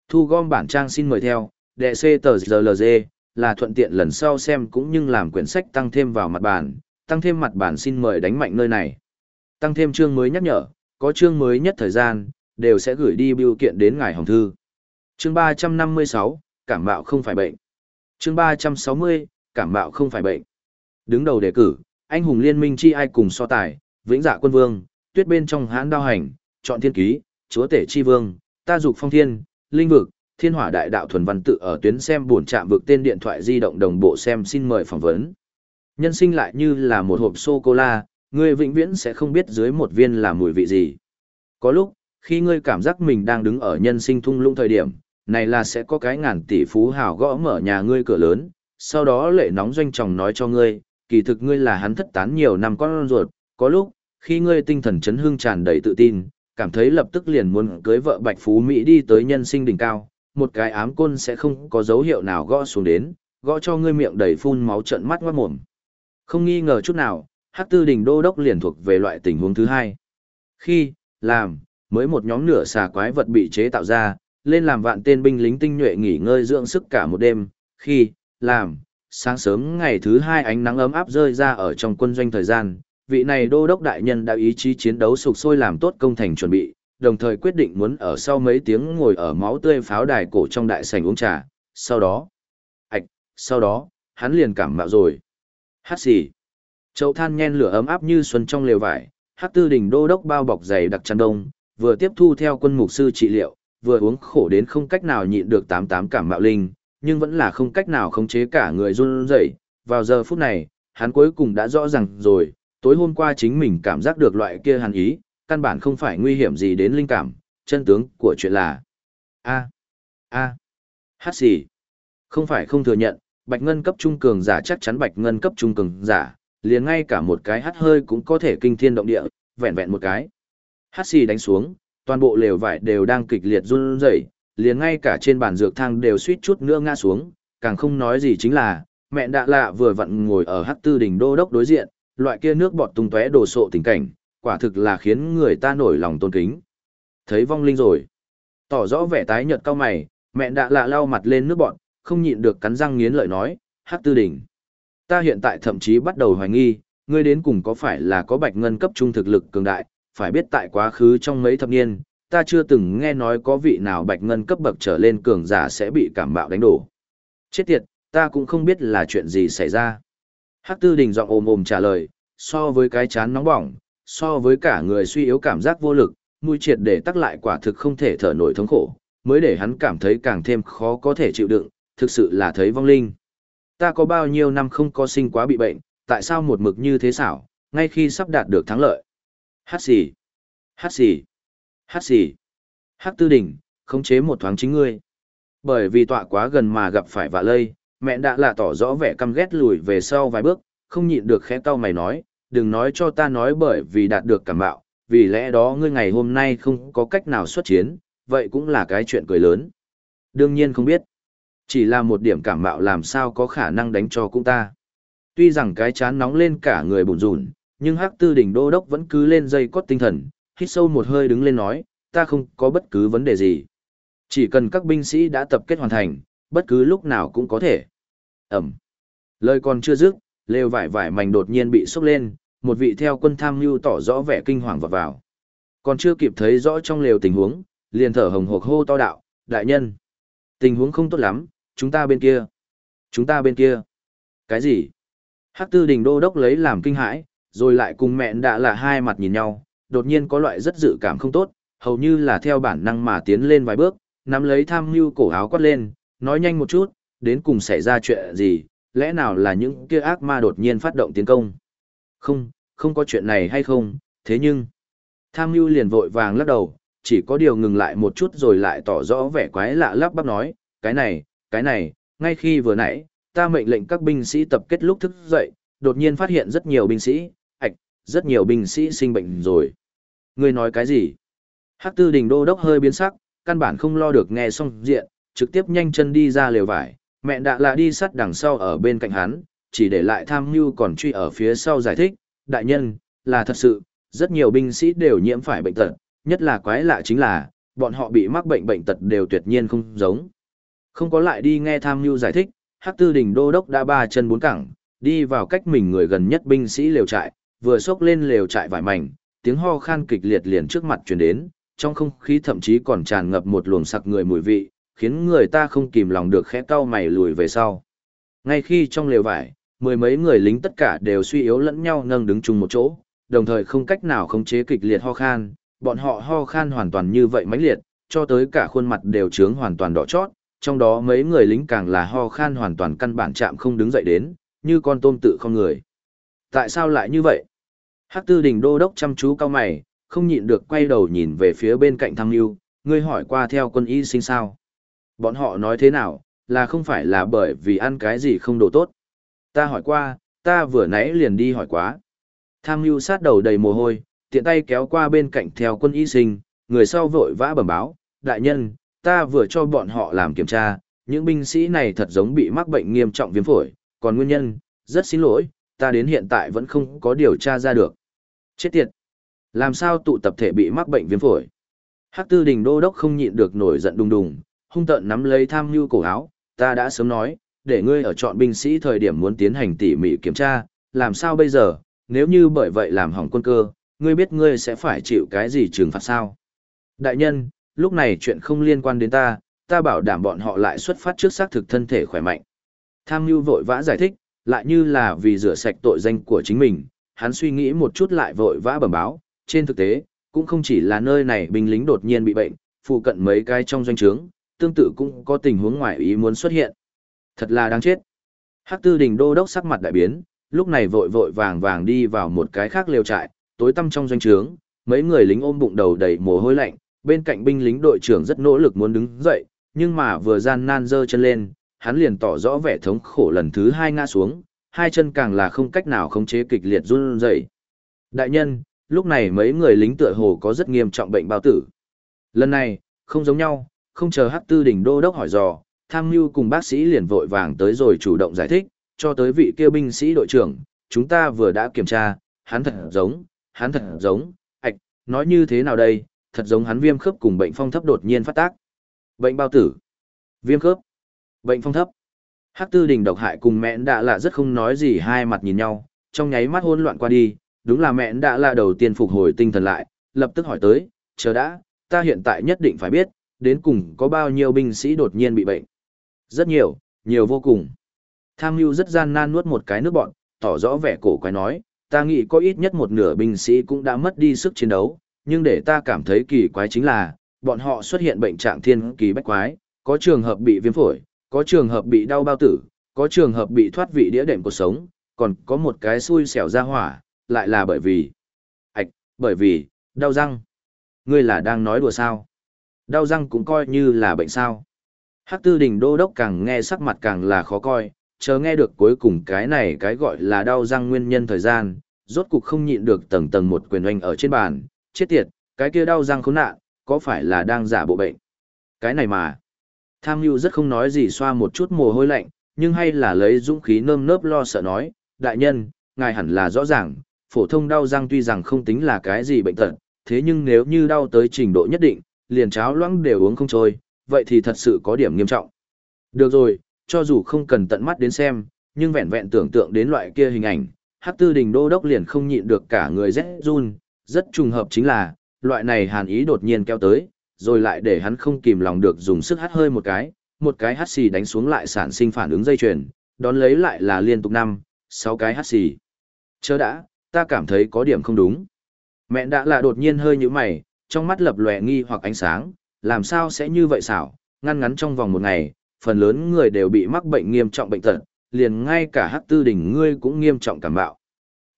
Thu gom bản trang xin mời theo, đệ C tờ GLG, là thuận tiện lần sau xem cũng như làm quyển sách tăng thêm vào mặt bản, tăng thêm mặt bản xin mời đánh mạnh nơi này. Tăng thêm chương mới nhắc nhở, có chương mới nhất thời gian, đều sẽ gửi đi biểu kiện đến ngài hồng thư. Chương 356, cảm mạo không phải bệnh. Chương 360, cảm mạo không phải bệnh. Đứng đầu đề cử, anh hùng liên minh chi ai cùng so tài, vĩnh dạ quân vương, tuyết bên trong hãn đao hành, chọn thiên ký, chúa tể chi vương, ta dục phong thiên, linh vực, thiên hỏa đại đạo thuần văn tự ở tuyến xem buồn chạm vực tên điện thoại di động đồng bộ xem xin mời phỏng vấn. Nhân sinh lại như là một hộp sô-cô-la, ngươi vĩnh viễn sẽ không biết dưới một viên là mùi vị gì. Có lúc, khi ngươi cảm giác mình đang đứng ở nhân sinh thung lũng thời điểm, này là sẽ có cái ngàn tỷ phú hào gõ mở nhà ngươi cửa lớn, sau đó lệ nóng doanh chồng nói cho ngươi, kỳ thực ngươi là hắn thất tán nhiều năm con ruột, có lúc, khi ngươi tinh thần chấn hương tràn đầy tự tin, cảm thấy lập tức liền muốn cưới vợ Bạch Phú Mỹ đi tới nhân sinh đỉnh cao, một cái ám côn sẽ không có dấu hiệu nào gõ xuống đến, gõ cho ngươi miệng đầy phun máu trận mắt ngoát mồm. Không nghi ngờ chút nào, Hắc Tư Đình Đô Đốc liền thuộc về loại tình huống thứ hai. Khi, làm, mới một nhóm nửa xà quái vật bị chế tạo ra, lên làm vạn tên binh lính tinh nhuệ nghỉ ngơi dưỡng sức cả một đêm, khi, làm, sáng sớm ngày thứ hai ánh nắng ấm áp rơi ra ở trong quân doanh thời gian, vị này đô đốc đại nhân đã ý chí chiến đấu sục sôi làm tốt công thành chuẩn bị, đồng thời quyết định muốn ở sau mấy tiếng ngồi ở máu tươi pháo đài cổ trong đại sảnh uống trà, sau đó, ạch, sau đó, hắn liền cảm mạo rồi. Hát xì. Chậu than nhen lửa ấm áp như xuân trong lều vải, hát tư đình đô đốc bao bọc dày đặc chăn đông, vừa tiếp thu theo quân mục sư trị liệu, vừa uống khổ đến không cách nào nhịn được tám tám cảm mạo linh, nhưng vẫn là không cách nào khống chế cả người run rẩy. Vào giờ phút này, hắn cuối cùng đã rõ ràng rồi, tối hôm qua chính mình cảm giác được loại kia hàn ý, căn bản không phải nguy hiểm gì đến linh cảm, chân tướng của chuyện là A. A. Hát gì? Không phải không thừa nhận, bạch ngân cấp trung cường giả chắc chắn bạch ngân cấp trung cường giả, liền ngay cả một cái hắt hơi cũng có thể kinh thiên động địa, vẹn vẹn một cái. hắt xì đánh xuống, toàn bộ lều vải đều đang kịch liệt run rẩy, liền ngay cả trên bàn dược thang đều suýt chút nữa ngã xuống, càng không nói gì chính là, mẹ đạ lạ vừa vặn ngồi ở hắc tư đỉnh đô đốc đối diện, loại kia nước bọt tung tóe đồ sộ tình cảnh, quả thực là khiến người ta nổi lòng tôn kính. Thấy vong linh rồi, tỏ rõ vẻ tái nhợt cao mày, mẹ đạ lạ lau mặt lên nước bọt, không nhịn được cắn răng nghiến lợi nói, hắc tư đỉnh. Ta hiện tại thậm chí bắt đầu hoài nghi, ngươi đến cùng có phải là có bạch ngân cấp trung thực lực cường đại, phải biết tại quá khứ trong mấy thập niên, ta chưa từng nghe nói có vị nào bạch ngân cấp bậc trở lên cường giả sẽ bị cảm bạo đánh đổ. Chết tiệt, ta cũng không biết là chuyện gì xảy ra. Hắc tư đình giọng ồm ồm trả lời, so với cái chán nóng bỏng, so với cả người suy yếu cảm giác vô lực, mũi triệt để tắc lại quả thực không thể thở nổi thống khổ, mới để hắn cảm thấy càng thêm khó có thể chịu đựng, thực sự là thấy vong linh. Ta có bao nhiêu năm không có sinh quá bị bệnh, tại sao một mực như thế xảo, ngay khi sắp đạt được thắng lợi. Hát xì, hát xì, hát xì. Hát tư đỉnh, khống chế một thoáng chính ngươi. Bởi vì tọa quá gần mà gặp phải vạ lây, mẹ đã là tỏ rõ vẻ căm ghét lùi về sau vài bước, không nhịn được khẽ tao mày nói, đừng nói cho ta nói bởi vì đạt được cảm bạo, vì lẽ đó ngươi ngày hôm nay không có cách nào xuất chiến, vậy cũng là cái chuyện cười lớn. Đương nhiên không biết. Chỉ là một điểm cảm mạo làm sao có khả năng đánh cho cũng ta. Tuy rằng cái chán nóng lên cả người bùn rùn, nhưng hắc tư đỉnh đô đốc vẫn cứ lên dây cót tinh thần, hít sâu một hơi đứng lên nói, ta không có bất cứ vấn đề gì. Chỉ cần các binh sĩ đã tập kết hoàn thành, bất cứ lúc nào cũng có thể. Ẩm. Lời còn chưa dứt, lều vải vải mảnh đột nhiên bị sốc lên, một vị theo quân tham mưu tỏ rõ vẻ kinh hoàng vọt vào. Còn chưa kịp thấy rõ trong lều tình huống, liền thở hồng hộc hô to đạo, đại nhân. Tình huống không tốt lắm, chúng ta bên kia. Chúng ta bên kia. Cái gì? Hắc tư đình đô đốc lấy làm kinh hãi, rồi lại cùng mẹn đã là hai mặt nhìn nhau, đột nhiên có loại rất dự cảm không tốt, hầu như là theo bản năng mà tiến lên vài bước, nắm lấy tham mưu cổ áo quát lên, nói nhanh một chút, đến cùng xảy ra chuyện gì, lẽ nào là những kia ác ma đột nhiên phát động tiến công. Không, không có chuyện này hay không, thế nhưng... Tham mưu liền vội vàng lắc đầu, chỉ có điều ngừng lại một chút rồi lại tỏ rõ vẻ quái lạ lắp bắp nói, cái này, cái này, ngay khi vừa nãy, ta mệnh lệnh các binh sĩ tập kết lúc thức dậy, đột nhiên phát hiện rất nhiều binh sĩ, ạch, rất nhiều binh sĩ sinh bệnh rồi. Ngươi nói cái gì? Hắc tư đình đô đốc hơi biến sắc, căn bản không lo được nghe xong diện, trực tiếp nhanh chân đi ra lều vải, mẹ đã là đi sát đằng sau ở bên cạnh hắn, chỉ để lại tham mưu còn truy ở phía sau giải thích, đại nhân, là thật sự, rất nhiều binh sĩ đều nhiễm phải bệnh tật, nhất là quái lạ chính là, bọn họ bị mắc bệnh bệnh tật đều tuyệt nhiên không giống. Không có lại đi nghe tham mưu giải thích, Hắc Tư Đình Đô Đốc đã ba chân bốn cẳng, đi vào cách mình người gần nhất binh sĩ lều trại, vừa xốc lên lều trại vải mảnh, tiếng ho khan kịch liệt liền trước mặt truyền đến, trong không khí thậm chí còn tràn ngập một luồng sặc người mùi vị, khiến người ta không kìm lòng được khẽ cau mày lùi về sau. Ngay khi trong lều vải, mười mấy người lính tất cả đều suy yếu lẫn nhau nâng đứng chung một chỗ, đồng thời không cách nào khống chế kịch liệt ho khan, bọn họ ho khan hoàn toàn như vậy mãnh liệt, cho tới cả khuôn mặt đều trướng hoàn toàn đỏ chót, trong đó mấy người lính càng là ho khan hoàn toàn căn bản chạm không đứng dậy đến, như con tôm tự không người. Tại sao lại như vậy? Hắc tư đình đô đốc chăm chú cao mày, không nhịn được quay đầu nhìn về phía bên cạnh thăng yêu, ngươi hỏi qua theo quân y sinh sao. Bọn họ nói thế nào, là không phải là bởi vì ăn cái gì không đồ tốt. Ta hỏi qua, ta vừa nãy liền đi hỏi quá. Tham mưu sát đầu đầy mồ hôi, tiện tay kéo qua bên cạnh theo quân y sinh, người sau vội vã bẩm báo, đại nhân, ta vừa cho bọn họ làm kiểm tra, những binh sĩ này thật giống bị mắc bệnh nghiêm trọng viêm phổi, còn nguyên nhân, rất xin lỗi, ta đến hiện tại vẫn không có điều tra ra được. Chết tiệt! Làm sao tụ tập thể bị mắc bệnh viêm phổi? Hắc tư đình đô đốc không nhịn được nổi giận đùng đùng, hung tợn nắm lấy tham Nhu cổ áo, ta đã sớm nói, để ngươi ở chọn binh sĩ thời điểm muốn tiến hành tỉ mỉ kiểm tra, làm sao bây giờ, nếu như bởi vậy làm hỏng quân cơ, ngươi biết ngươi sẽ phải chịu cái gì trừng phạt sao? Đại nhân, lúc này chuyện không liên quan đến ta, ta bảo đảm bọn họ lại xuất phát trước xác thực thân thể khỏe mạnh. Tham Nhu vội vã giải thích, lại như là vì rửa sạch tội danh của chính mình, hắn suy nghĩ một chút lại vội vã bẩm báo, trên thực tế, cũng không chỉ là nơi này binh lính đột nhiên bị bệnh, phụ cận mấy cái trong doanh trướng, tương tự cũng có tình huống ngoài ý muốn xuất hiện. Thật là đáng chết. Hắc tư đình đô đốc sắc mặt đại biến, lúc này vội vội vàng vàng đi vào một cái khác lều trại, tối tăm trong doanh trướng, mấy người lính ôm bụng đầu đầy mồ hôi lạnh, bên cạnh binh lính đội trưởng rất nỗ lực muốn đứng dậy, nhưng mà vừa gian nan dơ chân lên, hắn liền tỏ rõ vẻ thống khổ lần thứ hai ngã xuống, hai chân càng là không cách nào khống chế kịch liệt run rẩy. Đại nhân, lúc này mấy người lính tựa hồ có rất nghiêm trọng bệnh bao tử. Lần này, không giống nhau, không chờ Hắc Tư đỉnh đô đốc hỏi dò, tham mưu cùng bác sĩ liền vội vàng tới rồi chủ động giải thích, cho tới vị kia binh sĩ đội trưởng, chúng ta vừa đã kiểm tra, hắn thật giống, hắn thật giống, ạch, nói như thế nào đây, thật giống hắn viêm khớp cùng bệnh phong thấp đột nhiên phát tác. Bệnh bao tử, viêm khớp, bệnh phong thấp. Hắc Tư Đình độc hại cùng mẹ đã là rất không nói gì hai mặt nhìn nhau, trong nháy mắt hỗn loạn qua đi, đúng là mẹ đã là đầu tiên phục hồi tinh thần lại, lập tức hỏi tới, chờ đã, ta hiện tại nhất định phải biết, đến cùng có bao nhiêu binh sĩ đột nhiên bị bệnh. Rất nhiều, nhiều vô cùng. Tham mưu rất gian nan nuốt một cái nước bọn, tỏ rõ vẻ cổ quái nói, ta nghĩ có ít nhất một nửa binh sĩ cũng đã mất đi sức chiến đấu, nhưng để ta cảm thấy kỳ quái chính là, bọn họ xuất hiện bệnh trạng thiên kỳ bách quái, có trường hợp bị viêm phổi, có trường hợp bị đau bao tử, có trường hợp bị thoát vị đĩa đệm cuộc sống, còn có một cái xui xẻo ra hỏa, lại là bởi vì... Ảch, bởi vì, đau răng. Ngươi là đang nói đùa sao? Đau răng cũng coi như là bệnh sao. Hắc tư đình đô đốc càng nghe sắc mặt càng là khó coi, chờ nghe được cuối cùng cái này cái gọi là đau răng nguyên nhân thời gian, rốt cục không nhịn được tầng tầng một quyền oanh ở trên bàn, chết tiệt, cái kia đau răng khốn nạn, có phải là đang giả bộ bệnh? Cái này mà. Tham Nhu rất không nói gì xoa một chút mồ hôi lạnh, nhưng hay là lấy dũng khí nơm nớp lo sợ nói, đại nhân, ngài hẳn là rõ ràng, phổ thông đau răng tuy rằng không tính là cái gì bệnh tật, thế nhưng nếu như đau tới trình độ nhất định, liền cháo loãng đều uống không trôi, vậy thì thật sự có điểm nghiêm trọng. Được rồi, cho dù không cần tận mắt đến xem, nhưng vẹn vẹn tưởng tượng đến loại kia hình ảnh, Hắc Tư Đình Đô đốc liền không nhịn được cả người rét run, rất trùng hợp chính là, loại này hàn ý đột nhiên kéo tới, rồi lại để hắn không kìm lòng được dùng sức hắt hơi một cái, một cái hắt xì đánh xuống lại sản sinh phản ứng dây chuyền, đón lấy lại là liên tục năm, sáu cái hắt xì. Chớ đã, ta cảm thấy có điểm không đúng. Mẹ đã là đột nhiên hơi như mày, trong mắt lập lòe nghi hoặc ánh sáng, làm sao sẽ như vậy xảo, ngăn ngắn trong vòng một ngày, phần lớn người đều bị mắc bệnh nghiêm trọng bệnh tật, liền ngay cả hắc tư đỉnh ngươi cũng nghiêm trọng cảm bạo.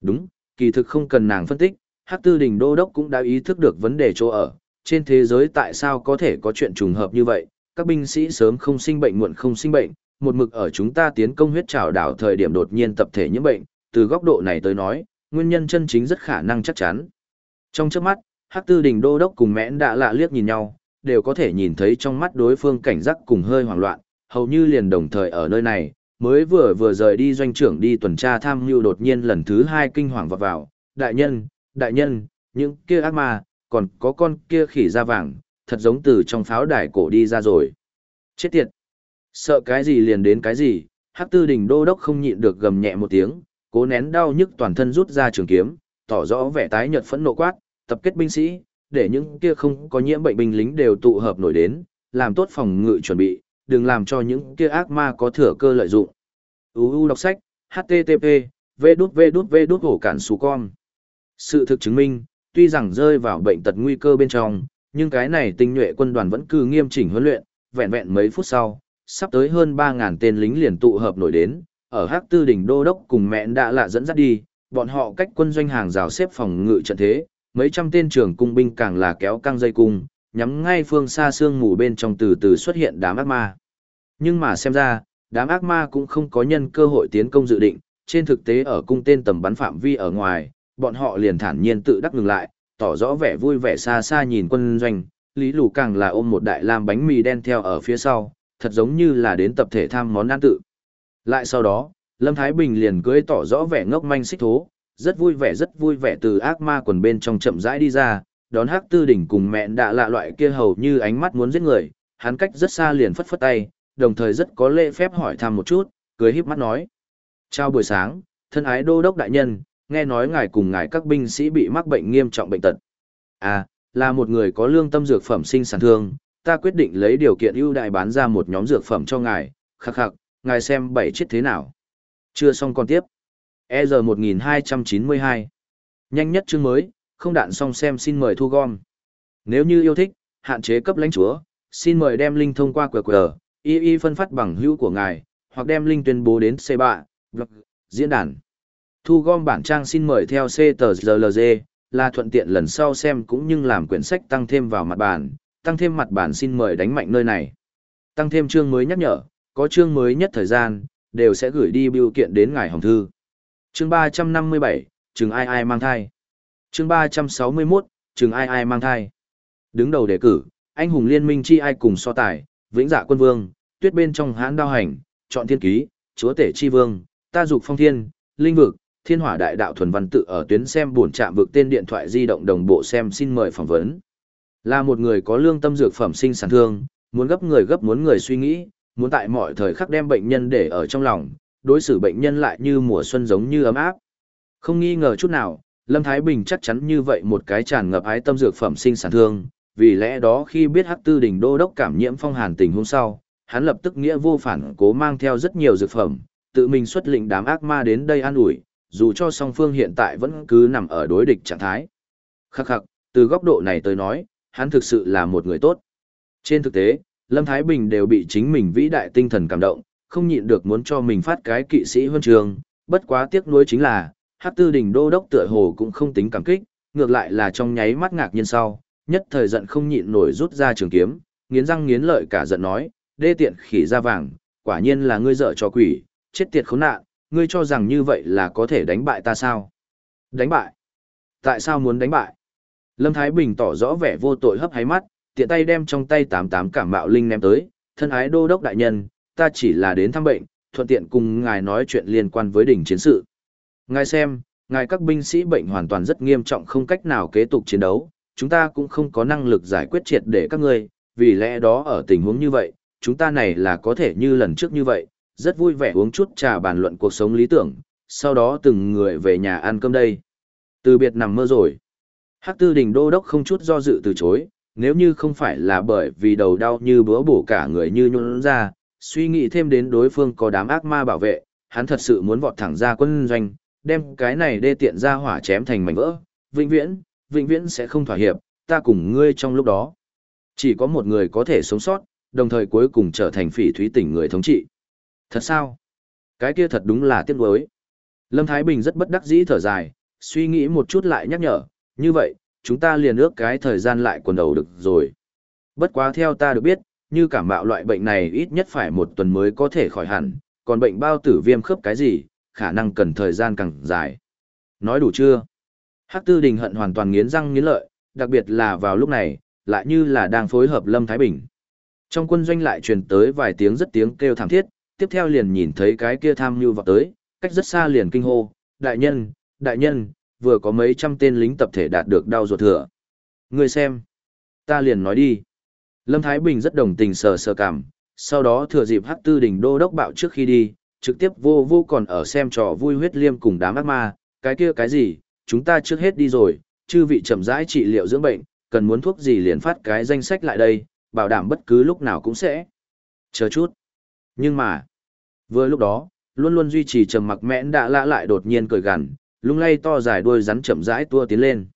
Đúng, kỳ thực không cần nàng phân tích, hắc tư Đình đô đốc cũng đã ý thức được vấn đề chỗ ở, trên thế giới tại sao có thể có chuyện trùng hợp như vậy, các binh sĩ sớm không sinh bệnh muộn không sinh bệnh, một mực ở chúng ta tiến công huyết trào đảo thời điểm đột nhiên tập thể nhiễm bệnh, từ góc độ này tới nói, nguyên nhân chân chính rất khả năng chắc chắn. Trong trước mắt, Hắc Tư Đình Đô đốc cùng mẽn đã lạ liếc nhìn nhau, đều có thể nhìn thấy trong mắt đối phương cảnh giác cùng hơi hoảng loạn, hầu như liền đồng thời ở nơi này, mới vừa vừa rời đi doanh trưởng đi tuần tra tham mưu đột nhiên lần thứ hai kinh hoàng vọt vào, đại nhân, đại nhân, những kia ác ma, còn có con kia khỉ da vàng, thật giống từ trong pháo đài cổ đi ra rồi. Chết tiệt! Sợ cái gì liền đến cái gì, hắc tư đình đô đốc không nhịn được gầm nhẹ một tiếng, cố nén đau nhức toàn thân rút ra trường kiếm, tỏ rõ vẻ tái nhợt phẫn nộ quát, tập kết binh sĩ, để những kia không có nhiễm bệnh binh lính đều tụ hợp nổi đến, làm tốt phòng ngự chuẩn bị, đừng làm cho những kia ác ma có thừa cơ lợi dụng. UU đọc sách, http, v đút v đút v đút hổ cản xù con. Sự thực chứng minh, tuy rằng rơi vào bệnh tật nguy cơ bên trong, Nhưng cái này tinh nhuệ quân đoàn vẫn cứ nghiêm chỉnh huấn luyện, vẹn vẹn mấy phút sau, sắp tới hơn 3.000 tên lính liền tụ hợp nổi đến, ở Hắc Tư đỉnh đô đốc cùng mẹ đã lạ dẫn dắt đi, bọn họ cách quân doanh hàng rào xếp phòng ngự trận thế, mấy trăm tên trưởng cung binh càng là kéo căng dây cung, nhắm ngay phương xa sương mù bên trong từ từ xuất hiện đám ác ma. Nhưng mà xem ra, đám ác ma cũng không có nhân cơ hội tiến công dự định, trên thực tế ở cung tên tầm bắn phạm vi ở ngoài, bọn họ liền thản nhiên tự đắc ngừng lại, tỏ rõ vẻ vui vẻ xa xa nhìn quân doanh, Lý Lù càng là ôm một đại lam bánh mì đen theo ở phía sau, thật giống như là đến tập thể tham món ăn tự. Lại sau đó, Lâm Thái Bình liền cưới tỏ rõ vẻ ngốc manh xích thố, rất vui vẻ rất vui vẻ từ ác ma quần bên trong chậm rãi đi ra, đón hắc tư đỉnh cùng mẹ đã lạ loại kia hầu như ánh mắt muốn giết người, hắn cách rất xa liền phất phất tay, đồng thời rất có lễ phép hỏi thăm một chút, cười híp mắt nói. Chào buổi sáng, thân ái đô đốc đại nhân, nghe nói ngài cùng ngài các binh sĩ bị mắc bệnh nghiêm trọng bệnh tật. À, là một người có lương tâm dược phẩm sinh sản thương, ta quyết định lấy điều kiện ưu đại bán ra một nhóm dược phẩm cho ngài, khắc khắc, ngài xem bảy chết thế nào. Chưa xong còn tiếp. EZ 1292. Nhanh nhất chương mới, không đạn xong xem xin mời thu gom. Nếu như yêu thích, hạn chế cấp lãnh chúa, xin mời đem link thông qua QR, y y phân phát bằng hữu của ngài, hoặc đem link tuyên bố đến C3, blog, diễn đàn. Thu gom bản trang xin mời theo CTRLG, là thuận tiện lần sau xem cũng như làm quyển sách tăng thêm vào mặt bản, tăng thêm mặt bản xin mời đánh mạnh nơi này. Tăng thêm chương mới nhắc nhở, có chương mới nhất thời gian, đều sẽ gửi đi biểu kiện đến ngài hồng thư. Chương 357, chừng ai ai mang thai. Chương 361, chừng ai ai mang thai. Đứng đầu đề cử, anh hùng liên minh chi ai cùng so tài, vĩnh dạ quân vương, tuyết bên trong hãn đao hành, chọn thiên ký, chúa tể chi vương, ta dục phong thiên, linh vực, thiên hỏa đại đạo thuần văn tự ở tuyến xem buồn chạm vực tên điện thoại di động đồng bộ xem xin mời phỏng vấn. Là một người có lương tâm dược phẩm sinh sản thương, muốn gấp người gấp muốn người suy nghĩ, muốn tại mọi thời khắc đem bệnh nhân để ở trong lòng, đối xử bệnh nhân lại như mùa xuân giống như ấm áp. Không nghi ngờ chút nào, Lâm Thái Bình chắc chắn như vậy một cái tràn ngập ái tâm dược phẩm sinh sản thương, vì lẽ đó khi biết Hắc Tư Đình Đô đốc cảm nhiễm phong hàn tình hôm sau, hắn lập tức nghĩa vô phản cố mang theo rất nhiều dược phẩm, tự mình xuất lĩnh đám ác ma đến đây an ủi, dù cho song phương hiện tại vẫn cứ nằm ở đối địch trạng thái. Khắc khắc, từ góc độ này tới nói, hắn thực sự là một người tốt. Trên thực tế, Lâm Thái Bình đều bị chính mình vĩ đại tinh thần cảm động, không nhịn được muốn cho mình phát cái kỵ sĩ huân trường, bất quá tiếc nuối chính là, Hát Tư Đình Đô đốc tựa hồ cũng không tính cảm kích, ngược lại là trong nháy mắt ngạc nhiên sau, nhất thời giận không nhịn nổi rút ra trường kiếm, nghiến răng nghiến lợi cả giận nói, đê tiện khỉ ra vàng, quả nhiên là ngươi dợ cho quỷ, chết tiệt khốn nạn, ngươi cho rằng như vậy là có thể đánh bại ta sao? Đánh bại? Tại sao muốn đánh bại? Lâm Thái Bình tỏ rõ vẻ vô tội hấp háy mắt, tiện tay đem trong tay tám tám cảm mạo linh ném tới, thân ái đô đốc đại nhân, ta chỉ là đến thăm bệnh, thuận tiện cùng ngài nói chuyện liên quan với đỉnh chiến sự. Ngài xem, ngài các binh sĩ bệnh hoàn toàn rất nghiêm trọng không cách nào kế tục chiến đấu, chúng ta cũng không có năng lực giải quyết triệt để các ngươi, vì lẽ đó ở tình huống như vậy, chúng ta này là có thể như lần trước như vậy, rất vui vẻ uống chút trà bàn luận cuộc sống lý tưởng, sau đó từng người về nhà ăn cơm đây. Từ biệt nằm mơ rồi. Hắc tư đình đô đốc không chút do dự từ chối, nếu như không phải là bởi vì đầu đau như bữa bổ cả người như nhuôn ra, suy nghĩ thêm đến đối phương có đám ác ma bảo vệ, hắn thật sự muốn vọt thẳng ra quân doanh, đem cái này đê tiện ra hỏa chém thành mảnh vỡ, vĩnh viễn, vĩnh viễn sẽ không thỏa hiệp, ta cùng ngươi trong lúc đó. Chỉ có một người có thể sống sót, đồng thời cuối cùng trở thành phỉ thúy tỉnh người thống trị. Thật sao? Cái kia thật đúng là tiếc nuối. Lâm Thái Bình rất bất đắc dĩ thở dài, suy nghĩ một chút lại nhắc nhở, như vậy, chúng ta liền ước cái thời gian lại quần đầu được rồi. Bất quá theo ta được biết, như cảm mạo loại bệnh này ít nhất phải một tuần mới có thể khỏi hẳn, còn bệnh bao tử viêm khớp cái gì, khả năng cần thời gian càng dài. Nói đủ chưa? Hắc Tư Đình hận hoàn toàn nghiến răng nghiến lợi, đặc biệt là vào lúc này, lại như là đang phối hợp Lâm Thái Bình. Trong quân doanh lại truyền tới vài tiếng rất tiếng kêu thảm thiết, tiếp theo liền nhìn thấy cái kia tham nhu vào tới, cách rất xa liền kinh hô, đại nhân, đại nhân, vừa có mấy trăm tên lính tập thể đạt được đau ruột thừa. Người xem, ta liền nói đi. Lâm Thái Bình rất đồng tình sờ sờ cảm, sau đó thừa dịp hắc tư đỉnh đô đốc bạo trước khi đi, trực tiếp vô vô còn ở xem trò vui huyết liêm cùng đám ác ma, cái kia cái gì, chúng ta trước hết đi rồi, chư vị chậm rãi trị liệu dưỡng bệnh, cần muốn thuốc gì liền phát cái danh sách lại đây, bảo đảm bất cứ lúc nào cũng sẽ. Chờ chút. Nhưng mà, vừa lúc đó, luôn luôn duy trì trầm mặc mẽn đã lạ lại đột nhiên cười gằn, lung lay to dài đuôi rắn chậm rãi tua tiến lên.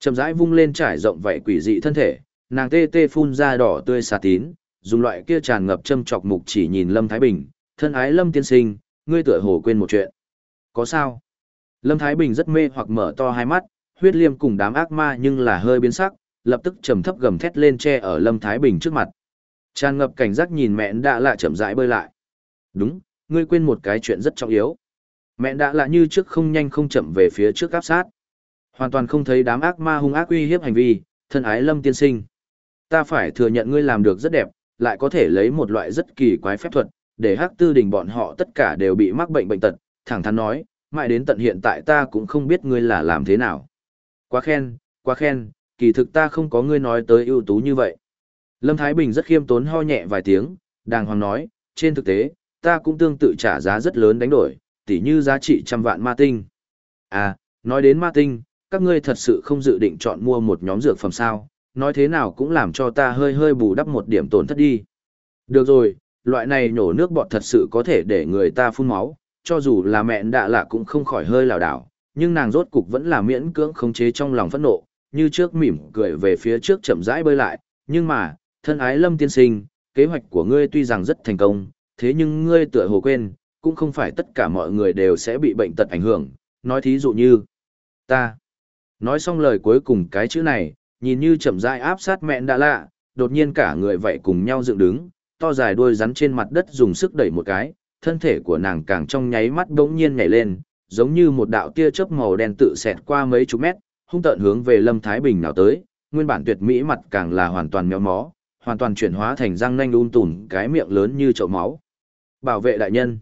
Chậm rãi vung lên trải rộng vậy quỷ dị thân thể, nàng tê tê phun ra đỏ tươi xà tín, dùng loại kia tràn ngập châm chọc mục chỉ nhìn Lâm Thái Bình, thân ái Lâm tiên sinh, ngươi tựa hồ quên một chuyện. Có sao? Lâm Thái Bình rất mê hoặc mở to hai mắt, huyết liêm cùng đám ác ma nhưng là hơi biến sắc, lập tức trầm thấp gầm thét lên che ở Lâm Thái Bình trước mặt. Tràn ngập cảnh giác nhìn mẹ đã lạ chậm rãi bơi lại. Đúng, ngươi quên một cái chuyện rất trọng yếu. Mẹ đã lạ như trước không nhanh không chậm về phía trước áp sát. Hoàn toàn không thấy đám ác ma hung ác uy hiếp hành vi, thân ái Lâm tiên sinh. Ta phải thừa nhận ngươi làm được rất đẹp, lại có thể lấy một loại rất kỳ quái phép thuật, để hắc tư đình bọn họ tất cả đều bị mắc bệnh bệnh tật, thẳng thắn nói, mãi đến tận hiện tại ta cũng không biết ngươi là làm thế nào. Quá khen, quá khen, kỳ thực ta không có ngươi nói tới ưu tú như vậy. Lâm Thái Bình rất khiêm tốn ho nhẹ vài tiếng, đàng hoàng nói, trên thực tế, ta cũng tương tự trả giá rất lớn đánh đổi, tỉ như giá trị trăm vạn ma tinh. À, nói đến ma tinh, các ngươi thật sự không dự định chọn mua một nhóm dược phẩm sao, nói thế nào cũng làm cho ta hơi hơi bù đắp một điểm tổn thất đi. Được rồi, loại này nhổ nước bọt thật sự có thể để người ta phun máu, cho dù là mẹ đạ lạ cũng không khỏi hơi lảo đảo, nhưng nàng rốt cục vẫn là miễn cưỡng khống chế trong lòng phẫn nộ, như trước mỉm cười về phía trước chậm rãi bơi lại, nhưng mà, thân ái lâm tiên sinh, kế hoạch của ngươi tuy rằng rất thành công, thế nhưng ngươi tựa hồ quên, cũng không phải tất cả mọi người đều sẽ bị bệnh tật ảnh hưởng, nói thí dụ như, ta. Nói xong lời cuối cùng cái chữ này, nhìn như chậm rãi áp sát mẹ đã lạ, đột nhiên cả người vậy cùng nhau dựng đứng, to dài đuôi rắn trên mặt đất dùng sức đẩy một cái, thân thể của nàng càng trong nháy mắt bỗng nhiên nhảy lên, giống như một đạo tia chớp màu đen tự xẹt qua mấy chục mét, hung tợn hướng về Lâm Thái Bình nào tới, nguyên bản tuyệt mỹ mặt càng là hoàn toàn méo mó, hoàn toàn chuyển hóa thành răng nanh un tùn cái miệng lớn như chậu máu. Bảo vệ đại nhân.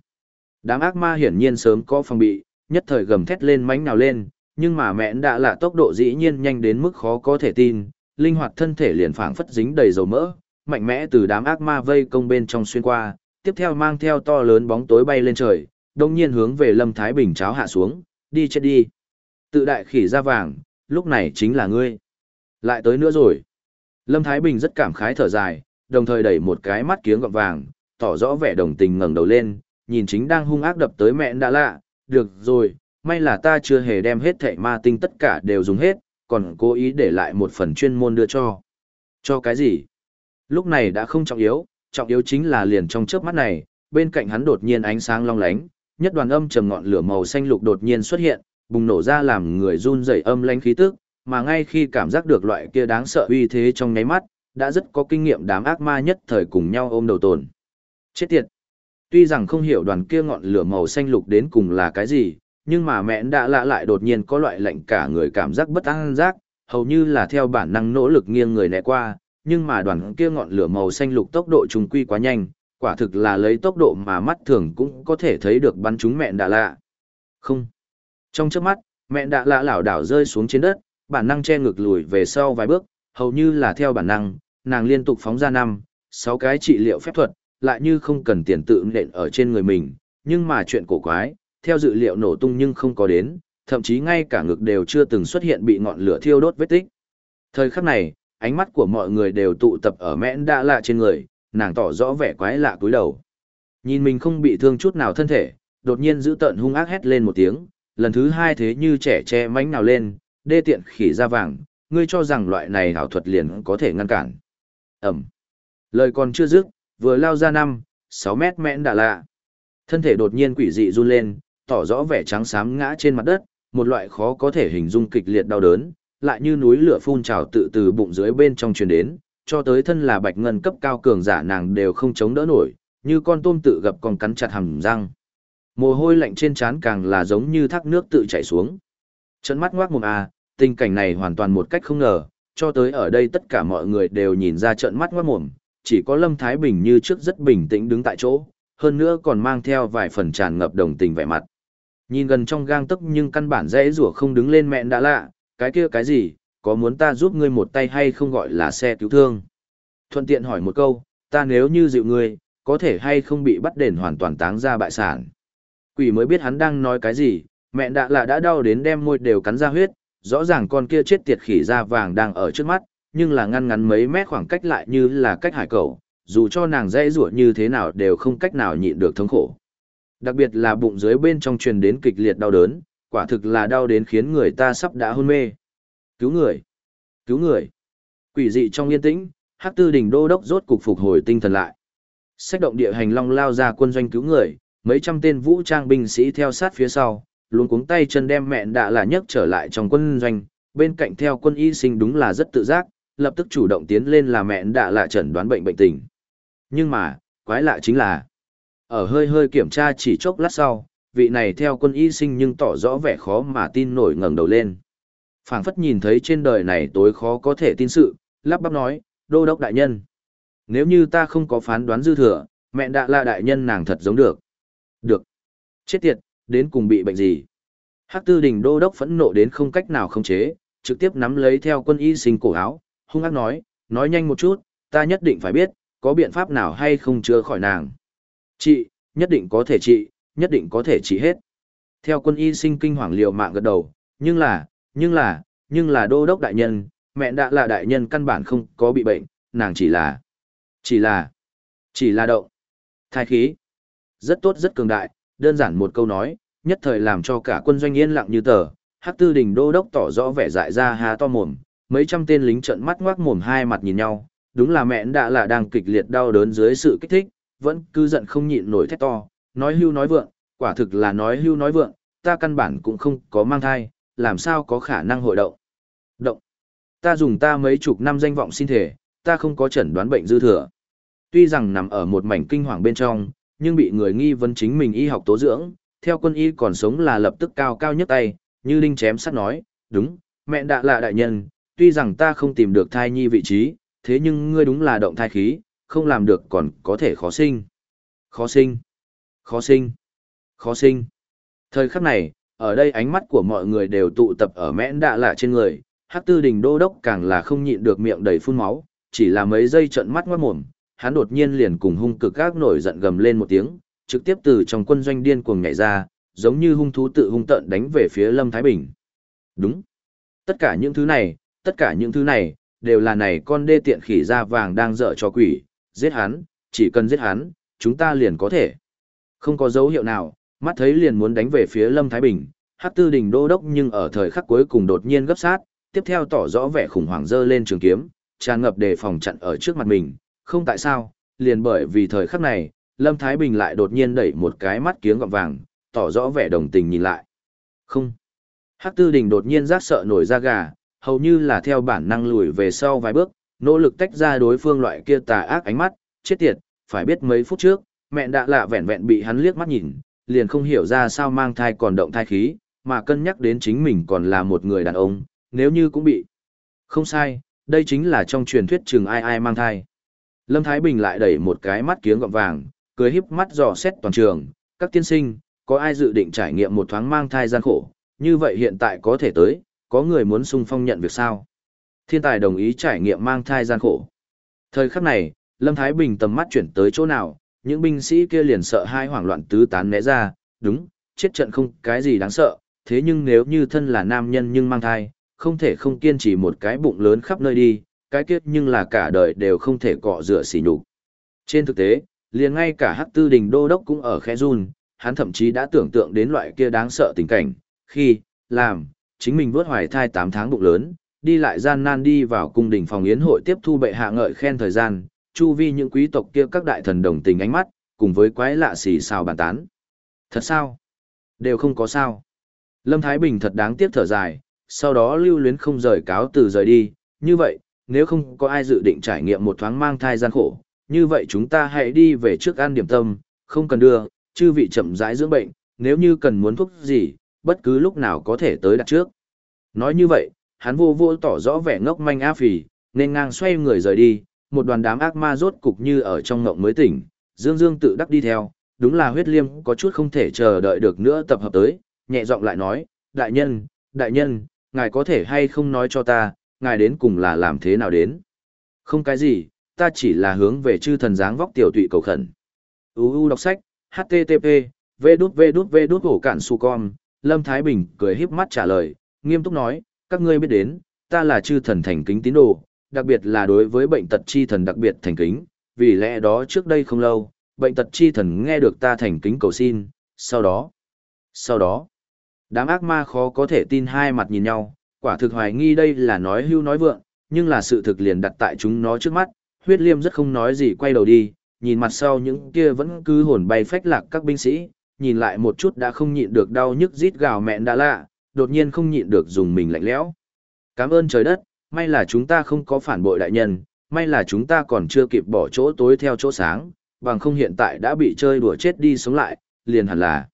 Đám ác ma hiển nhiên sớm có phòng bị, nhất thời gầm thét lên mánh nào lên, nhưng mà mẹn đã là tốc độ dĩ nhiên nhanh đến mức khó có thể tin, linh hoạt thân thể liền phảng phất dính đầy dầu mỡ, mạnh mẽ từ đám ác ma vây công bên trong xuyên qua, tiếp theo mang theo to lớn bóng tối bay lên trời, đồng nhiên hướng về Lâm Thái Bình cháo hạ xuống, đi chết đi. Tự đại khỉ ra vàng, lúc này chính là ngươi. Lại tới nữa rồi. Lâm Thái Bình rất cảm khái thở dài, đồng thời đẩy một cái mắt kiếng gọng vàng, tỏ rõ vẻ đồng tình ngẩng đầu lên, nhìn chính đang hung ác đập tới mẹ đã lạ, được rồi, may là ta chưa hề đem hết thảy ma tinh tất cả đều dùng hết, còn cố ý để lại một phần chuyên môn đưa cho. Cho cái gì? Lúc này đã không trọng yếu, trọng yếu chính là liền trong chớp mắt này, bên cạnh hắn đột nhiên ánh sáng long lánh, nhất đoàn âm trầm ngọn lửa màu xanh lục đột nhiên xuất hiện, bùng nổ ra làm người run rẩy âm lãnh khí tức, mà ngay khi cảm giác được loại kia đáng sợ uy thế trong nháy mắt, đã rất có kinh nghiệm đám ác ma nhất thời cùng nhau ôm đầu tồn. Chết tiệt! Tuy rằng không hiểu đoàn kia ngọn lửa màu xanh lục đến cùng là cái gì, nhưng mà mẹ đã lạ lại đột nhiên có loại lạnh cả người cảm giác bất an giác, hầu như là theo bản năng nỗ lực nghiêng người né qua, nhưng mà đoàn kia ngọn lửa màu xanh lục tốc độ trùng quy quá nhanh, quả thực là lấy tốc độ mà mắt thường cũng có thể thấy được bắn chúng mẹ đã lạ. Không. Trong chớp mắt, mẹ đã lạ lảo đảo rơi xuống trên đất, bản năng che ngực lùi về sau vài bước, hầu như là theo bản năng, nàng liên tục phóng ra năm, sáu cái trị liệu phép thuật, lại như không cần tiền tự nện ở trên người mình, nhưng mà chuyện cổ quái, theo dự liệu nổ tung nhưng không có đến, thậm chí ngay cả ngực đều chưa từng xuất hiện bị ngọn lửa thiêu đốt vết tích. Thời khắc này, ánh mắt của mọi người đều tụ tập ở mẽn đã lạ trên người, nàng tỏ rõ vẻ quái lạ cúi đầu. Nhìn mình không bị thương chút nào thân thể, đột nhiên giữ tận hung ác hét lên một tiếng, lần thứ hai thế như trẻ che mánh nào lên, đê tiện khỉ ra vàng, ngươi cho rằng loại này hảo thuật liền có thể ngăn cản. Ẩm. Lời còn chưa dứt, vừa lao ra năm, 6 mét mẽn đã lạ. Thân thể đột nhiên quỷ dị run lên, tỏ rõ vẻ trắng xám ngã trên mặt đất, một loại khó có thể hình dung kịch liệt đau đớn, lại như núi lửa phun trào tự từ bụng dưới bên trong truyền đến, cho tới thân là bạch ngân cấp cao cường giả nàng đều không chống đỡ nổi, như con tôm tự gặp con cắn chặt hàm răng. Mồ hôi lạnh trên trán càng là giống như thác nước tự chảy xuống. Trận mắt ngoác mồm à, tình cảnh này hoàn toàn một cách không ngờ, cho tới ở đây tất cả mọi người đều nhìn ra trận mắt ngoát mồm, chỉ có Lâm Thái Bình như trước rất bình tĩnh đứng tại chỗ, hơn nữa còn mang theo vài phần tràn ngập đồng tình vẻ mặt. Nhìn gần trong gang tấc nhưng căn bản dễ rủa không đứng lên mẹn đã lạ, cái kia cái gì, có muốn ta giúp ngươi một tay hay không gọi là xe cứu thương? Thuận tiện hỏi một câu, ta nếu như dịu ngươi, có thể hay không bị bắt đền hoàn toàn táng ra bại sản? Quỷ mới biết hắn đang nói cái gì, mẹ đã lạ đã đau đến đem môi đều cắn ra huyết, rõ ràng con kia chết tiệt khỉ da vàng đang ở trước mắt, nhưng là ngăn ngắn mấy mét khoảng cách lại như là cách hải cầu, dù cho nàng dây rủa như thế nào đều không cách nào nhịn được thống khổ. Đặc biệt là bụng dưới bên trong truyền đến kịch liệt đau đớn, quả thực là đau đến khiến người ta sắp đã hôn mê. Cứu người! Cứu người! Quỷ dị trong yên tĩnh, Hắc Tư Đình đô đốc rốt cục phục hồi tinh thần lại. Sách động địa hành long lao ra quân doanh cứu người, mấy trăm tên vũ trang binh sĩ theo sát phía sau, luôn cuống tay chân đem mẹn đạ là nhấc trở lại trong quân doanh, bên cạnh theo quân y sinh đúng là rất tự giác, lập tức chủ động tiến lên là mẹn đạ là chẩn đoán bệnh bệnh tình. Nhưng mà, quái lạ chính là, ở hơi hơi kiểm tra chỉ chốc lát sau, vị này theo quân y sinh nhưng tỏ rõ vẻ khó mà tin nổi ngẩng đầu lên. phảng phất nhìn thấy trên đời này tối khó có thể tin sự, lắp bắp nói, đô đốc đại nhân. Nếu như ta không có phán đoán dư thừa, mẹ đã là đại nhân nàng thật giống được. Được. Chết tiệt, đến cùng bị bệnh gì? Hắc tư đình đô đốc phẫn nộ đến không cách nào khống chế, trực tiếp nắm lấy theo quân y sinh cổ áo, hung ác nói, nói nhanh một chút, ta nhất định phải biết, có biện pháp nào hay không chữa khỏi nàng. Chị, nhất định có thể trị, nhất định có thể trị hết. Theo quân y sinh kinh hoàng liều mạng gật đầu, nhưng là, nhưng là, nhưng là đô đốc đại nhân, mẹ đã là đại nhân căn bản không có bị bệnh, nàng chỉ là, chỉ là, chỉ là động. Thai khí. Rất tốt rất cường đại, đơn giản một câu nói, nhất thời làm cho cả quân doanh yên lặng như tờ. Hắc tư đình đô đốc tỏ rõ vẻ dại ra hà to mồm, mấy trăm tên lính trợn mắt ngoác mồm hai mặt nhìn nhau, đúng là mẹ đã là đang kịch liệt đau đớn dưới sự kích thích, vẫn cứ giận không nhịn nổi thét to, nói hưu nói vượng, quả thực là nói hưu nói vượng, ta căn bản cũng không có mang thai, làm sao có khả năng hội động. Động. Ta dùng ta mấy chục năm danh vọng xin thể, ta không có chẩn đoán bệnh dư thừa. Tuy rằng nằm ở một mảnh kinh hoàng bên trong, nhưng bị người nghi vấn chính mình y học tố dưỡng, theo quân y còn sống là lập tức cao cao nhất tay, như linh chém sắt nói, đúng, mẹ đã là đại nhân, tuy rằng ta không tìm được thai nhi vị trí, thế nhưng ngươi đúng là động thai khí, không làm được còn có thể khó sinh. Khó sinh, khó sinh, khó sinh. Thời khắc này, ở đây ánh mắt của mọi người đều tụ tập ở mẹ đạ lạ trên người, hắc tư đình đô đốc càng là không nhịn được miệng đầy phun máu, chỉ là mấy giây trận mắt ngoát mồm, hắn đột nhiên liền cùng hung cực gác nổi giận gầm lên một tiếng, trực tiếp từ trong quân doanh điên cuồng nhảy ra, giống như hung thú tự hung tận đánh về phía Lâm Thái Bình. Đúng. Tất cả những thứ này, tất cả những thứ này, đều là này con đê tiện khỉ da vàng đang dở cho quỷ, giết hắn, chỉ cần giết hắn, chúng ta liền có thể. Không có dấu hiệu nào, mắt thấy liền muốn đánh về phía Lâm Thái Bình, Hắc Tư Đình đô đốc nhưng ở thời khắc cuối cùng đột nhiên gấp sát, tiếp theo tỏ rõ vẻ khủng hoảng dơ lên trường kiếm, tràn ngập đề phòng chặn ở trước mặt mình, không tại sao, liền bởi vì thời khắc này, Lâm Thái Bình lại đột nhiên đẩy một cái mắt kiếng gọng vàng, tỏ rõ vẻ đồng tình nhìn lại. Không. Hắc Tư Đình đột nhiên rát sợ nổi da gà, hầu như là theo bản năng lùi về sau vài bước, nỗ lực tách ra đối phương loại kia tà ác ánh mắt, chết tiệt, phải biết mấy phút trước, mẹ đã lạ vẹn vẹn bị hắn liếc mắt nhìn, liền không hiểu ra sao mang thai còn động thai khí, mà cân nhắc đến chính mình còn là một người đàn ông, nếu như cũng bị. Không sai, đây chính là trong truyền thuyết chừng ai ai mang thai. Lâm Thái Bình lại đẩy một cái mắt kiếng gọng vàng, cười híp mắt dò xét toàn trường, các tiên sinh, có ai dự định trải nghiệm một thoáng mang thai gian khổ, như vậy hiện tại có thể tới, có người muốn sung phong nhận việc sao? Thiên tài đồng ý trải nghiệm mang thai gian khổ. Thời khắc này, Lâm Thái Bình tầm mắt chuyển tới chỗ nào, những binh sĩ kia liền sợ hai hoảng loạn tứ tán né ra, đúng, chết trận không cái gì đáng sợ, thế nhưng nếu như thân là nam nhân nhưng mang thai, không thể không kiên trì một cái bụng lớn khắp nơi đi, cái kiết nhưng là cả đời đều không thể cọ rửa xỉ nhục. Trên thực tế, liền ngay cả Hắc Tư Đình Đô Đốc cũng ở khẽ run, hắn thậm chí đã tưởng tượng đến loại kia đáng sợ tình cảnh, khi, làm, chính mình vớt hoài thai 8 tháng bụng lớn, đi lại gian nan đi vào cung đình phòng yến hội tiếp thu bệ hạ ngợi khen thời gian, chu vi những quý tộc kia các đại thần đồng tình ánh mắt, cùng với quái lạ xì xào bàn tán. Thật sao? Đều không có sao. Lâm Thái Bình thật đáng tiếc thở dài, sau đó lưu luyến không rời cáo từ rời đi, như vậy, nếu không có ai dự định trải nghiệm một thoáng mang thai gian khổ, như vậy chúng ta hãy đi về trước ăn điểm tâm, không cần đưa, chư vị chậm rãi dưỡng bệnh, nếu như cần muốn thuốc gì, bất cứ lúc nào có thể tới đặt trước. Nói như vậy, hắn vô vô tỏ rõ vẻ ngốc manh á phì, nên ngang xoay người rời đi, một đoàn đám ác ma rốt cục như ở trong ngộng mới tỉnh, Dương Dương tự đắc đi theo, đúng là huyết liêm có chút không thể chờ đợi được nữa tập hợp tới, nhẹ giọng lại nói, đại nhân, đại nhân, ngài có thể hay không nói cho ta, ngài đến cùng là làm thế nào đến. Không cái gì, ta chỉ là hướng về chư thần dáng vóc tiểu tụy cầu khẩn. UU đọc sách, HTTP, V đút V đút V đút hổ cản su con, Lâm Thái Bình cười híp mắt trả lời, nghiêm túc nói, các ngươi biết đến, ta là chư thần thành kính tín đồ, đặc biệt là đối với bệnh tật chi thần đặc biệt thành kính, vì lẽ đó trước đây không lâu, bệnh tật chi thần nghe được ta thành kính cầu xin, sau đó, sau đó, đám ác ma khó có thể tin hai mặt nhìn nhau, quả thực hoài nghi đây là nói hưu nói vượng, nhưng là sự thực liền đặt tại chúng nó trước mắt, huyết liêm rất không nói gì quay đầu đi, nhìn mặt sau những kia vẫn cứ hồn bay phách lạc các binh sĩ, nhìn lại một chút đã không nhịn được đau nhức rít gào mẹn đã lạ, đột nhiên không nhịn được dùng mình lạnh lẽo. Cảm ơn trời đất, may là chúng ta không có phản bội đại nhân, may là chúng ta còn chưa kịp bỏ chỗ tối theo chỗ sáng, bằng không hiện tại đã bị chơi đùa chết đi sống lại, liền hẳn là.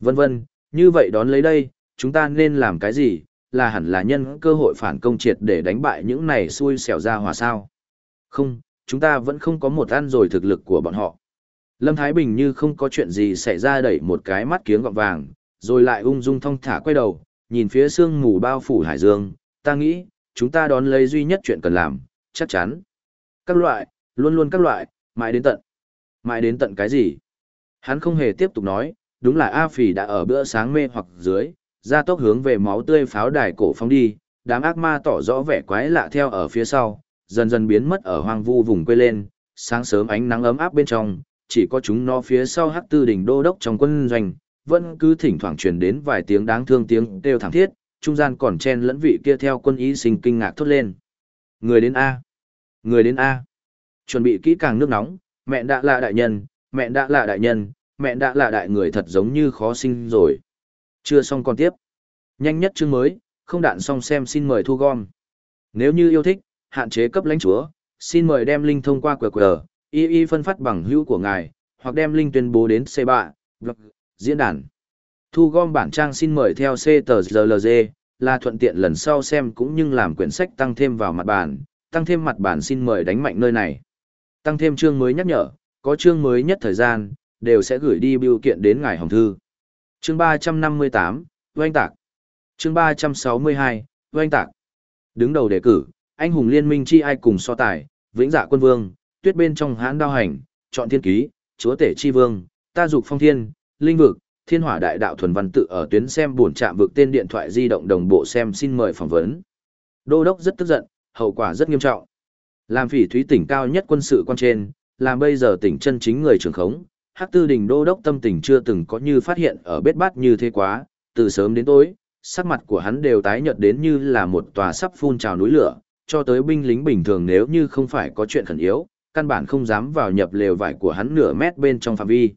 Vân vân, như vậy đón lấy đây, chúng ta nên làm cái gì, là hẳn là nhân cơ hội phản công triệt để đánh bại những này xui xẻo ra hòa sao. Không, chúng ta vẫn không có một ăn rồi thực lực của bọn họ. Lâm Thái Bình như không có chuyện gì xảy ra đẩy một cái mắt kiếng gọng vàng, rồi lại ung dung thong thả quay đầu, nhìn phía sương mù bao phủ hải dương, ta nghĩ, chúng ta đón lấy duy nhất chuyện cần làm, chắc chắn. Các loại, luôn luôn các loại, mãi đến tận. Mãi đến tận cái gì? Hắn không hề tiếp tục nói, đúng là A Phỉ đã ở bữa sáng mê hoặc dưới, ra tốc hướng về máu tươi pháo đài cổ phóng đi, đám ác ma tỏ rõ vẻ quái lạ theo ở phía sau, dần dần biến mất ở hoang vu vùng quê lên, sáng sớm ánh nắng ấm áp bên trong, chỉ có chúng nó phía sau hắc tư đỉnh đô đốc trong quân doanh, vẫn cứ thỉnh thoảng truyền đến vài tiếng đáng thương tiếng kêu thảm thiết, trung gian còn chen lẫn vị kia theo quân ý sinh kinh ngạc thốt lên. Người đến A. Người đến A. Chuẩn bị kỹ càng nước nóng, mẹ đã là đại nhân, mẹ đã là đại nhân, mẹ đã là đại người thật giống như khó sinh rồi. Chưa xong còn tiếp. Nhanh nhất chương mới, không đạn xong xem xin mời thu gom. Nếu như yêu thích, hạn chế cấp lãnh chúa, xin mời đem link thông qua QR, y y phân phát bằng hữu của ngài, hoặc đem link tuyên bố đến C3, blog, diễn đàn. Thu gom bản trang xin mời theo C tờ GLG, là thuận tiện lần sau xem cũng như làm quyển sách tăng thêm vào mặt bản, tăng thêm mặt bản xin mời đánh mạnh nơi này. Tăng thêm chương mới nhắc nhở, có chương mới nhất thời gian, đều sẽ gửi đi biểu kiện đến ngài hồng thư. Chương 358, Oanh Tạc. Chương 362, Oanh Tạc. Đứng đầu đề cử, anh hùng liên minh chi ai cùng so tài, vĩnh dạ quân vương, tuyết bên trong hãn đao hành, chọn thiên ký, chúa tể chi vương, ta dục phong thiên, linh vực, thiên hỏa đại đạo thuần văn tự ở tuyến xem buồn chạm vực tên điện thoại di động đồng bộ xem xin mời phỏng vấn. Đô đốc rất tức giận, hậu quả rất nghiêm trọng. Làm phỉ thúy tỉnh cao nhất quân sự quan trên, làm bây giờ tỉnh chân chính người trưởng khống, Hắc Tư Đình đô đốc tâm tình chưa từng có như phát hiện ở bết bát như thế quá, từ sớm đến tối, sắc mặt của hắn đều tái nhợt đến như là một tòa sắp phun trào núi lửa, cho tới binh lính bình thường nếu như không phải có chuyện khẩn yếu, căn bản không dám vào nhập lều vải của hắn nửa mét bên trong phạm vi.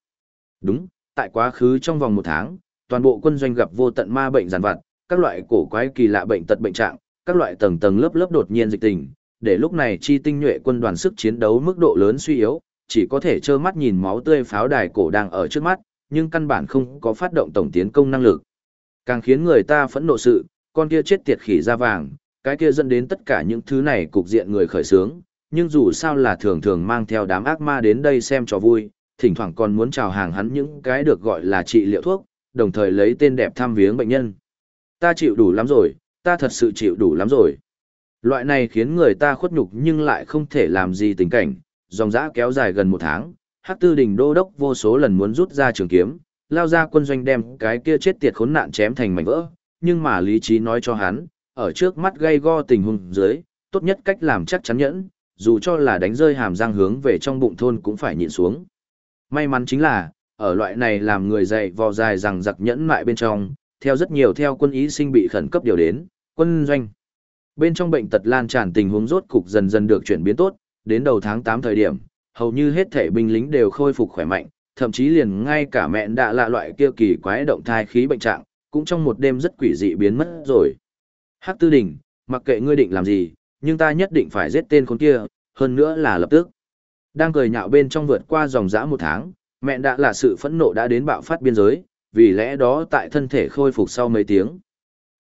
Đúng, tại quá khứ trong vòng một tháng, toàn bộ quân doanh gặp vô tận ma bệnh giàn vặt, các loại cổ quái kỳ lạ bệnh tật bệnh trạng, các loại tầng tầng lớp lớp đột nhiên dịch tình, để lúc này chi tinh nhuệ quân đoàn sức chiến đấu mức độ lớn suy yếu, chỉ có thể trơ mắt nhìn máu tươi pháo đài cổ đang ở trước mắt, nhưng căn bản không có phát động tổng tiến công năng lực. Càng khiến người ta phẫn nộ sự, con kia chết tiệt khỉ da vàng, cái kia dẫn đến tất cả những thứ này cục diện người khởi sướng, nhưng dù sao là thường thường mang theo đám ác ma đến đây xem cho vui, thỉnh thoảng còn muốn chào hàng hắn những cái được gọi là trị liệu thuốc, đồng thời lấy tên đẹp thăm viếng bệnh nhân. Ta chịu đủ lắm rồi, ta thật sự chịu đủ lắm rồi. Loại này khiến người ta khuất nhục nhưng lại không thể làm gì tình cảnh, dòng dã kéo dài gần một tháng, Hắc Tư Đình đô đốc vô số lần muốn rút ra trường kiếm, lao ra quân doanh đem cái kia chết tiệt khốn nạn chém thành mảnh vỡ, nhưng mà lý trí nói cho hắn, ở trước mắt gây go tình huống dưới, tốt nhất cách làm chắc chắn nhẫn, dù cho là đánh rơi hàm răng hướng về trong bụng thôn cũng phải nhịn xuống. May mắn chính là, ở loại này làm người dạy vò dài rằng giặc nhẫn mại bên trong, theo rất nhiều theo quân ý sinh bị khẩn cấp điều đến, quân doanh. Bên trong bệnh tật lan tràn tình huống rốt cục dần dần được chuyển biến tốt, đến đầu tháng 8 thời điểm, hầu như hết thể binh lính đều khôi phục khỏe mạnh, thậm chí liền ngay cả mẹ đã lạ loại kia kỳ quái động thai khí bệnh trạng, cũng trong một đêm rất quỷ dị biến mất rồi. Hắc Tư Đình, mặc kệ ngươi định làm gì, nhưng ta nhất định phải giết tên con kia, hơn nữa là lập tức. Đang cười nhạo bên trong vượt qua dòng dã một tháng, mẹ đã là sự phẫn nộ đã đến bạo phát biên giới, vì lẽ đó tại thân thể khôi phục sau mấy tiếng.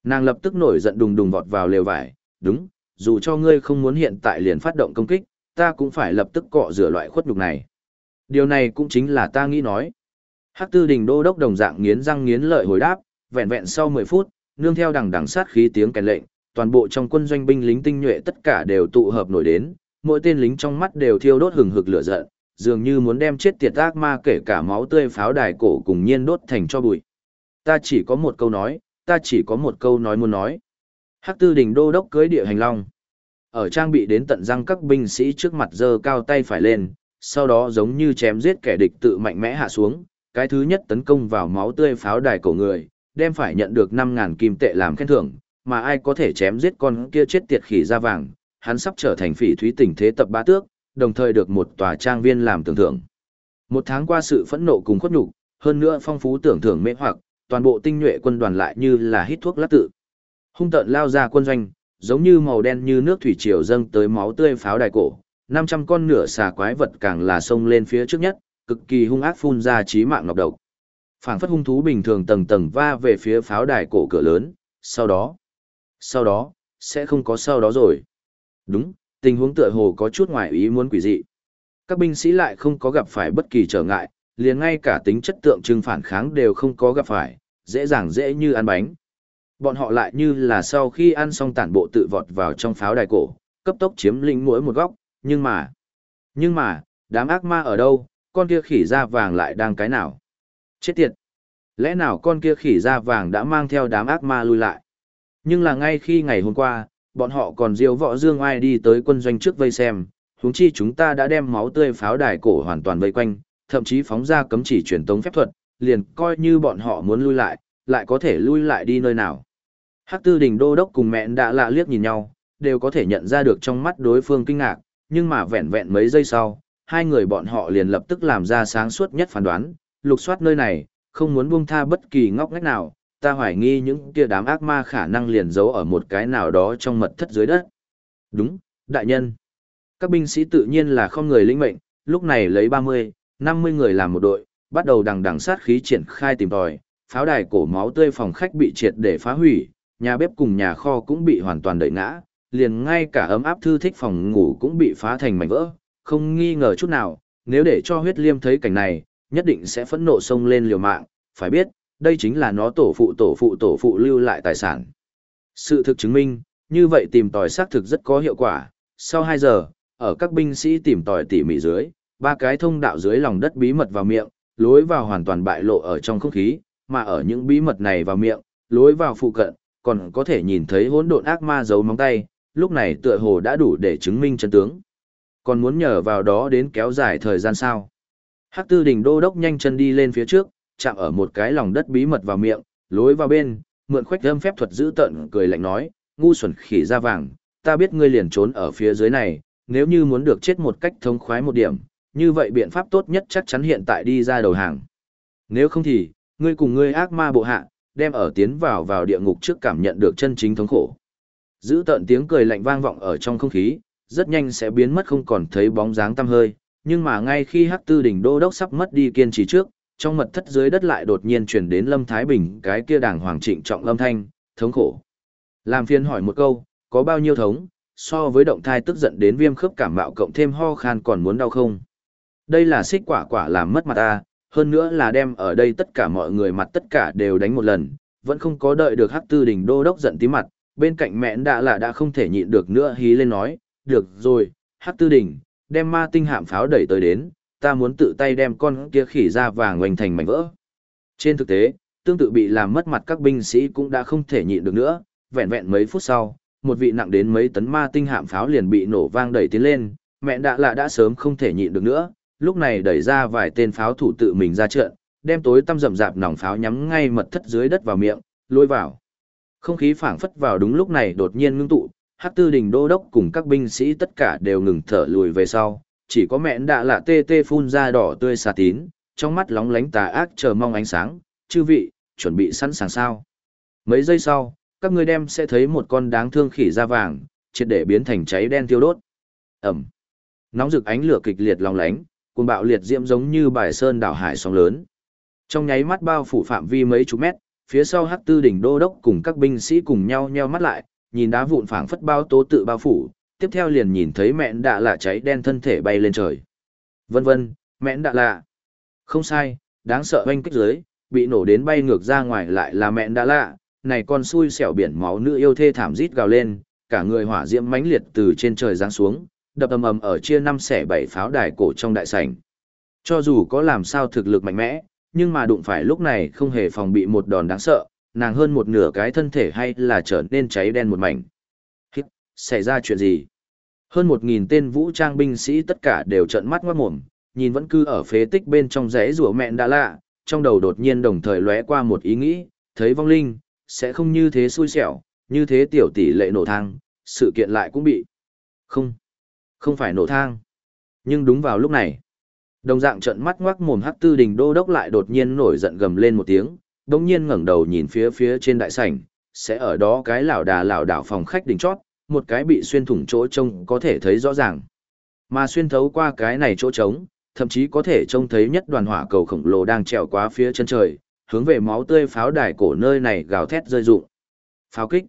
Nàng lập tức nổi giận đùng đùng vọt vào lều vải, đúng, dù cho ngươi không muốn hiện tại liền phát động công kích, ta cũng phải lập tức cọ rửa loại khuất nhục này. Điều này cũng chính là ta nghĩ nói. Hắc tư đình đô đốc đồng dạng nghiến răng nghiến lợi hồi đáp, vẹn vẹn sau 10 phút, nương theo đằng đằng sát khí tiếng kèn lệnh, toàn bộ trong quân doanh binh lính tinh nhuệ tất cả đều tụ hợp nổi đến, mỗi tên lính trong mắt đều thiêu đốt hừng hực lửa giận, dường như muốn đem chết tiệt ác ma kể cả máu tươi pháo đài cổ cùng nhiên đốt thành cho bụi. Ta chỉ có một câu nói, ta chỉ có một câu nói muốn nói. Hắc tư đình đô đốc cưới địa hành long. Ở trang bị đến tận răng các binh sĩ trước mặt giơ cao tay phải lên, sau đó giống như chém giết kẻ địch tự mạnh mẽ hạ xuống, cái thứ nhất tấn công vào máu tươi pháo đài cổ người, đem phải nhận được 5.000 kim tệ làm khen thưởng, mà ai có thể chém giết con kia chết tiệt khỉ da vàng, hắn sắp trở thành phỉ thúy tỉnh thế tập ba tước, đồng thời được một tòa trang viên làm tưởng thưởng. Một tháng qua sự phẫn nộ cùng khuất nhục, hơn nữa phong phú tưởng thưởng mê hoặc, toàn bộ tinh nhuệ quân đoàn lại như là hít thuốc lát tự. Hung tợn lao ra quân doanh, giống như màu đen như nước thủy triều dâng tới máu tươi pháo đài cổ, 500 con nửa xà quái vật càng là xông lên phía trước nhất, cực kỳ hung ác phun ra chí mạng ngọc độc. Phảng phất hung thú bình thường tầng tầng va về phía pháo đài cổ cửa lớn, sau đó, sau đó, sẽ không có sau đó rồi. Đúng, tình huống tựa hồ có chút ngoài ý muốn quỷ dị. Các binh sĩ lại không có gặp phải bất kỳ trở ngại, liền ngay cả tính chất tượng trưng phản kháng đều không có gặp phải, dễ dàng dễ như ăn bánh. Bọn họ lại như là sau khi ăn xong tản bộ tự vọt vào trong pháo đài cổ, cấp tốc chiếm lĩnh mỗi một góc, nhưng mà... Nhưng mà, đám ác ma ở đâu, con kia khỉ da vàng lại đang cái nào? Chết tiệt! Lẽ nào con kia khỉ da vàng đã mang theo đám ác ma lui lại? Nhưng là ngay khi ngày hôm qua, bọn họ còn diêu võ dương ai đi tới quân doanh trước vây xem, huống chi chúng ta đã đem máu tươi pháo đài cổ hoàn toàn vây quanh, thậm chí phóng ra cấm chỉ truyền tống phép thuật, liền coi như bọn họ muốn lui lại, lại có thể lui lại đi nơi nào. Hắc tư đình đô đốc cùng mẹ đã lạ liếc nhìn nhau, đều có thể nhận ra được trong mắt đối phương kinh ngạc, nhưng mà vẹn vẹn mấy giây sau, hai người bọn họ liền lập tức làm ra sáng suốt nhất phán đoán, lục soát nơi này, không muốn buông tha bất kỳ ngóc ngách nào, ta hoài nghi những kia đám ác ma khả năng liền giấu ở một cái nào đó trong mật thất dưới đất. Đúng, đại nhân. Các binh sĩ tự nhiên là không người lĩnh mệnh, lúc này lấy 30, 50 người làm một đội, bắt đầu đằng đằng sát khí triển khai tìm tòi, pháo đài cổ máu tươi phòng khách bị triệt để phá hủy, nhà bếp cùng nhà kho cũng bị hoàn toàn đẩy ngã, liền ngay cả ấm áp thư thích phòng ngủ cũng bị phá thành mảnh vỡ, không nghi ngờ chút nào, nếu để cho huyết liêm thấy cảnh này, nhất định sẽ phẫn nộ xông lên liều mạng, phải biết, đây chính là nó tổ phụ tổ phụ tổ phụ lưu lại tài sản. Sự thực chứng minh, như vậy tìm tòi xác thực rất có hiệu quả, sau 2 giờ, ở các binh sĩ tìm tòi tỉ mỉ dưới, ba cái thông đạo dưới lòng đất bí mật vào miệng, lối vào hoàn toàn bại lộ ở trong không khí, mà ở những bí mật này vào miệng, lối vào phụ cận, còn có thể nhìn thấy hỗn độn ác ma giấu móng tay, lúc này tựa hồ đã đủ để chứng minh chân tướng. Còn muốn nhờ vào đó đến kéo dài thời gian sao? Hắc Tư Đình Đô đốc nhanh chân đi lên phía trước, chạm ở một cái lòng đất bí mật vào miệng, lối vào bên, mượn khoách âm phép thuật giữ tận cười lạnh nói, ngu xuẩn khỉ da vàng, ta biết ngươi liền trốn ở phía dưới này, nếu như muốn được chết một cách thống khoái một điểm, như vậy biện pháp tốt nhất chắc chắn hiện tại đi ra đầu hàng. Nếu không thì, ngươi cùng ngươi ác ma bộ hạ, đem ở tiến vào vào địa ngục trước cảm nhận được chân chính thống khổ. Giữ tận tiếng cười lạnh vang vọng ở trong không khí, rất nhanh sẽ biến mất không còn thấy bóng dáng tăm hơi, nhưng mà ngay khi Hắc Tư đỉnh đô đốc sắp mất đi kiên trì trước, trong mật thất dưới đất lại đột nhiên truyền đến Lâm Thái Bình cái kia đảng hoàng trịnh trọng âm thanh, thống khổ. Làm phiền hỏi một câu, có bao nhiêu thống, so với động thai tức giận đến viêm khớp cảm mạo cộng thêm ho khan còn muốn đau không? Đây là xích quả quả làm mất mặt ta, hơn nữa là đem ở đây tất cả mọi người mặt tất cả đều đánh một lần, vẫn không có đợi được Hắc Tư đỉnh đô đốc giận tí mặt, bên cạnh mẹn đã là đã không thể nhịn được nữa hí lên nói, được rồi, Hắc Tư đỉnh, đem ma tinh hạm pháo đẩy tới đến, ta muốn tự tay đem con kia khỉ ra vàng ngoành thành mảnh vỡ. Trên thực tế, tương tự bị làm mất mặt các binh sĩ cũng đã không thể nhịn được nữa, vẹn vẹn mấy phút sau, một vị nặng đến mấy tấn ma tinh hạm pháo liền bị nổ vang đẩy tiến lên, mẹ đã là đã sớm không thể nhịn được nữa, lúc này đẩy ra vài tên pháo thủ tự mình ra trận, đem tối tăm rậm rạp nòng pháo nhắm ngay mật thất dưới đất vào miệng, lôi vào. Không khí phảng phất vào đúng lúc này đột nhiên ngưng tụ, Hắc Tư Đình Đô đốc cùng các binh sĩ tất cả đều ngừng thở lùi về sau, chỉ có mẹ đã lạ tê tê phun ra đỏ tươi xà tín, trong mắt lóng lánh tà ác chờ mong ánh sáng, chư vị, chuẩn bị sẵn sàng sao. Mấy giây sau, các ngươi đem sẽ thấy một con đáng thương khỉ da vàng, triệt để biến thành cháy đen tiêu đốt. Ẩm. Nóng rực ánh lửa kịch liệt long lánh, cùng bạo liệt diễm giống như bài sơn đảo hải sóng lớn. Trong nháy mắt bao phủ phạm vi mấy chục mét, phía sau Hắc Tư đỉnh đô đốc cùng các binh sĩ cùng nhau nheo mắt lại, nhìn đá vụn phảng phất bao tố tự bao phủ, tiếp theo liền nhìn thấy mẹn đạ lạ cháy đen thân thể bay lên trời. Vân vân, mẹn đạ lạ. Không sai, đáng sợ oanh kích dưới, bị nổ đến bay ngược ra ngoài lại là mẹn đạ lạ, này con xui xẻo biển máu nữ yêu thê thảm rít gào lên, cả người hỏa diễm mãnh liệt từ trên trời giáng xuống, đập ầm ầm ở chia năm xẻ bảy pháo đài cổ trong đại sảnh. Cho dù có làm sao thực lực mạnh mẽ, nhưng mà đụng phải lúc này không hề phòng bị một đòn đáng sợ, nàng hơn một nửa cái thân thể hay là trở nên cháy đen một mảnh. Hít, xảy ra chuyện gì? Hơn một nghìn tên vũ trang binh sĩ tất cả đều trợn mắt ngoát mồm, nhìn vẫn cứ ở phế tích bên trong rẽ rùa mẹn đã lạ, trong đầu đột nhiên đồng thời lóe qua một ý nghĩ, thấy vong linh, sẽ không như thế xui xẻo, như thế tiểu tỷ lệ nổ thang, sự kiện lại cũng bị. Không, không phải nổ thang. Nhưng đúng vào lúc này, đồng dạng trận mắt ngoác mồm hắc tư đình đô đốc lại đột nhiên nổi giận gầm lên một tiếng, đồng nhiên ngẩng đầu nhìn phía phía trên đại sảnh, sẽ ở đó cái lảo đà lảo đảo phòng khách đỉnh chót, một cái bị xuyên thủng chỗ trông có thể thấy rõ ràng. Mà xuyên thấu qua cái này chỗ trống, thậm chí có thể trông thấy nhất đoàn hỏa cầu khổng lồ đang trèo qua phía chân trời, hướng về máu tươi pháo đài cổ nơi này gào thét rơi rụng. Pháo kích.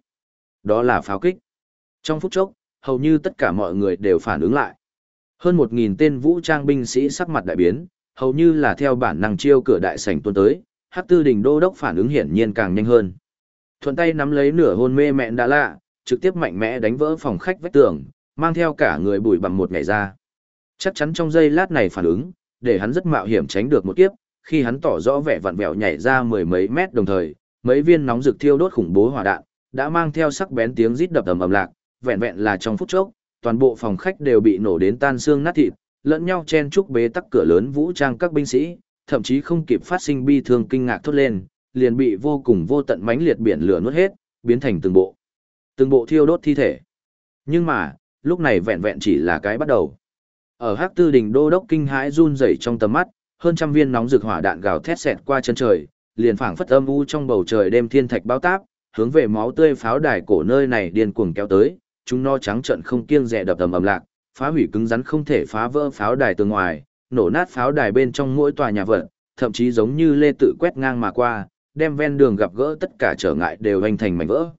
Đó là pháo kích. Trong phút chốc, hầu như tất cả mọi người đều phản ứng lại. Hơn một nghìn tên vũ trang binh sĩ sắc mặt đại biến, hầu như là theo bản năng chiêu cửa đại sảnh tuôn tới, Hắc Tư Đình Đô đốc phản ứng hiển nhiên càng nhanh hơn. Thuận tay nắm lấy nửa hôn mê mẹ đã lạ, trực tiếp mạnh mẽ đánh vỡ phòng khách vách tường, mang theo cả người bùi bằng một ngày ra. Chắc chắn trong giây lát này phản ứng, để hắn rất mạo hiểm tránh được một kiếp, khi hắn tỏ rõ vẻ vặn vẹo nhảy ra mười mấy mét đồng thời, mấy viên nóng rực thiêu đốt khủng bố hỏa đạn, đã mang theo sắc bén tiếng rít đập ầm ầm lạc, vẹn vẹn là trong phút chốc, toàn bộ phòng khách đều bị nổ đến tan xương nát thịt, lẫn nhau chen chúc bế tắc cửa lớn vũ trang các binh sĩ, thậm chí không kịp phát sinh bi thương kinh ngạc thốt lên, liền bị vô cùng vô tận mãnh liệt biển lửa nuốt hết, biến thành từng bộ. Từng bộ thiêu đốt thi thể. Nhưng mà, lúc này vẹn vẹn chỉ là cái bắt đầu. Ở Hắc Tư Đình Đô đốc kinh hãi run rẩy trong tầm mắt, hơn trăm viên nóng rực hỏa đạn gào thét xẹt qua chân trời, liền phảng phất âm u trong bầu trời đêm thiên thạch bao táp, hướng về máu tươi pháo đài cổ nơi này điên cuồng kéo tới, chúng no trắng trận không kiêng dè đập tầm ầm lạc, phá hủy cứng rắn không thể phá vỡ pháo đài từ ngoài, nổ nát pháo đài bên trong mỗi tòa nhà vật, thậm chí giống như lê tự quét ngang mà qua, đem ven đường gặp gỡ tất cả trở ngại đều hành thành mảnh vỡ.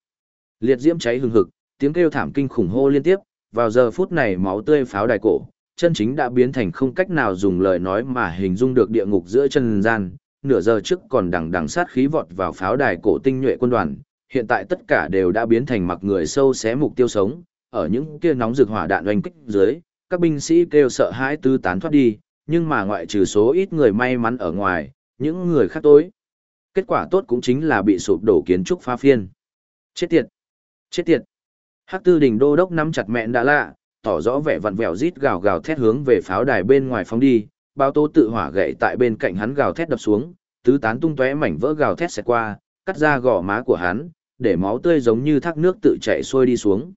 Liệt diễm cháy hừng hực, tiếng kêu thảm kinh khủng hô liên tiếp, vào giờ phút này máu tươi pháo đài cổ, chân chính đã biến thành không cách nào dùng lời nói mà hình dung được địa ngục giữa chân gian, nửa giờ trước còn đằng đằng sát khí vọt vào pháo đài cổ tinh nhuệ quân đoàn, hiện tại tất cả đều đã biến thành mặc người sâu xé mục tiêu sống, ở những kia nóng rực hỏa đạn oanh kích dưới, các binh sĩ kêu sợ hãi tứ tán thoát đi, nhưng mà ngoại trừ số ít người may mắn ở ngoài, những người khác tối. Kết quả tốt cũng chính là bị sụp đổ kiến trúc phá phiên. Chết tiệt! Chết tiệt! Hắc tư đỉnh đô đốc nắm chặt mẹn đã lạ, tỏ rõ vẻ vặn vẹo rít gào gào thét hướng về pháo đài bên ngoài phóng đi, bao tố tự hỏa gậy tại bên cạnh hắn gào thét đập xuống, tứ tán tung tóe mảnh vỡ gào thét xẹt qua, cắt ra gò má của hắn, để máu tươi giống như thác nước tự chảy xuôi đi xuống.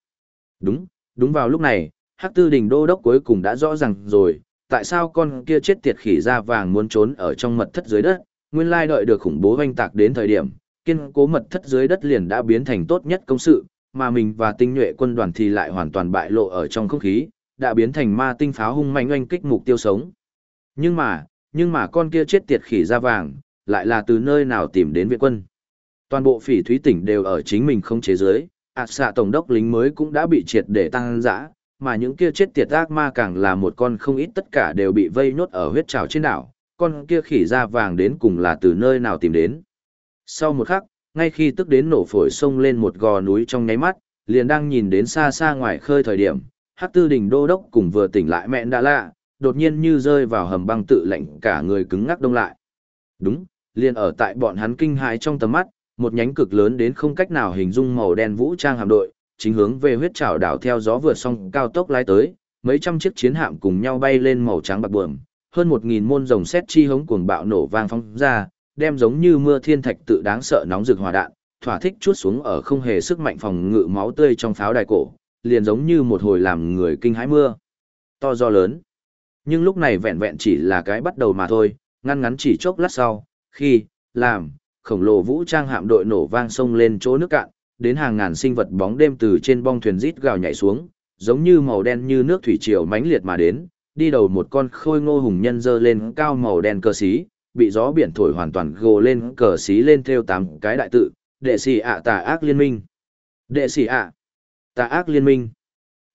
Đúng, đúng vào lúc này, Hắc Tư Đình Đô đốc cuối cùng đã rõ ràng rồi, tại sao con kia chết tiệt khỉ da vàng muốn trốn ở trong mật thất dưới đất, nguyên lai đợi được khủng bố vanh tạc đến thời điểm, kiên cố mật thất dưới đất liền đã biến thành tốt nhất công sự, mà mình và tinh nhuệ quân đoàn thì lại hoàn toàn bại lộ ở trong không khí, đã biến thành ma tinh pháo hung mạnh oanh kích mục tiêu sống. Nhưng mà, nhưng mà con kia chết tiệt khỉ da vàng, lại là từ nơi nào tìm đến viện quân. Toàn bộ phỉ thúy tỉnh đều ở chính mình không chế giới, ạt xạ tổng đốc lính mới cũng đã bị triệt để tăng dã, mà những kia chết tiệt ác ma càng là một con không ít tất cả đều bị vây nhốt ở huyết trào trên đảo, con kia khỉ da vàng đến cùng là từ nơi nào tìm đến. Sau một khắc, ngay khi tức đến nổ phổi sông lên một gò núi trong nháy mắt, liền đang nhìn đến xa xa ngoài khơi thời điểm, Hát Tư Đình Đô đốc cùng vừa tỉnh lại mẹ đã lạ, đột nhiên như rơi vào hầm băng tự lạnh cả người cứng ngắc đông lại. Đúng, liền ở tại bọn hắn kinh hãi trong tầm mắt, một nhánh cực lớn đến không cách nào hình dung màu đen vũ trang hạm đội, chính hướng về huyết trảo đảo theo gió vượt sông cao tốc lái tới, mấy trăm chiếc chiến hạm cùng nhau bay lên màu trắng bạc buồm, hơn một nghìn môn rồng xét chi hống cuồng bạo nổ vang phóng ra, đem giống như mưa thiên thạch tự đáng sợ nóng rực hỏa đạn, thỏa thích chuốt xuống ở không hề sức mạnh phòng ngự máu tươi trong pháo đài cổ, liền giống như một hồi làm người kinh hãi mưa. To do lớn. Nhưng lúc này vẹn vẹn chỉ là cái bắt đầu mà thôi, ngăn ngắn chỉ chốc lát sau, khi, làm, khổng lồ vũ trang hạm đội nổ vang sông lên chỗ nước cạn, đến hàng ngàn sinh vật bóng đêm từ trên bong thuyền rít gào nhảy xuống, giống như màu đen như nước thủy triều mãnh liệt mà đến, đi đầu một con khôi ngô hùng nhân dơ lên cao màu đen cơ xí, bị gió biển thổi hoàn toàn gồ lên cờ xí lên theo tám cái đại tự, đệ sĩ ạ tà ác liên minh. Đệ sĩ ạ, tà ác liên minh.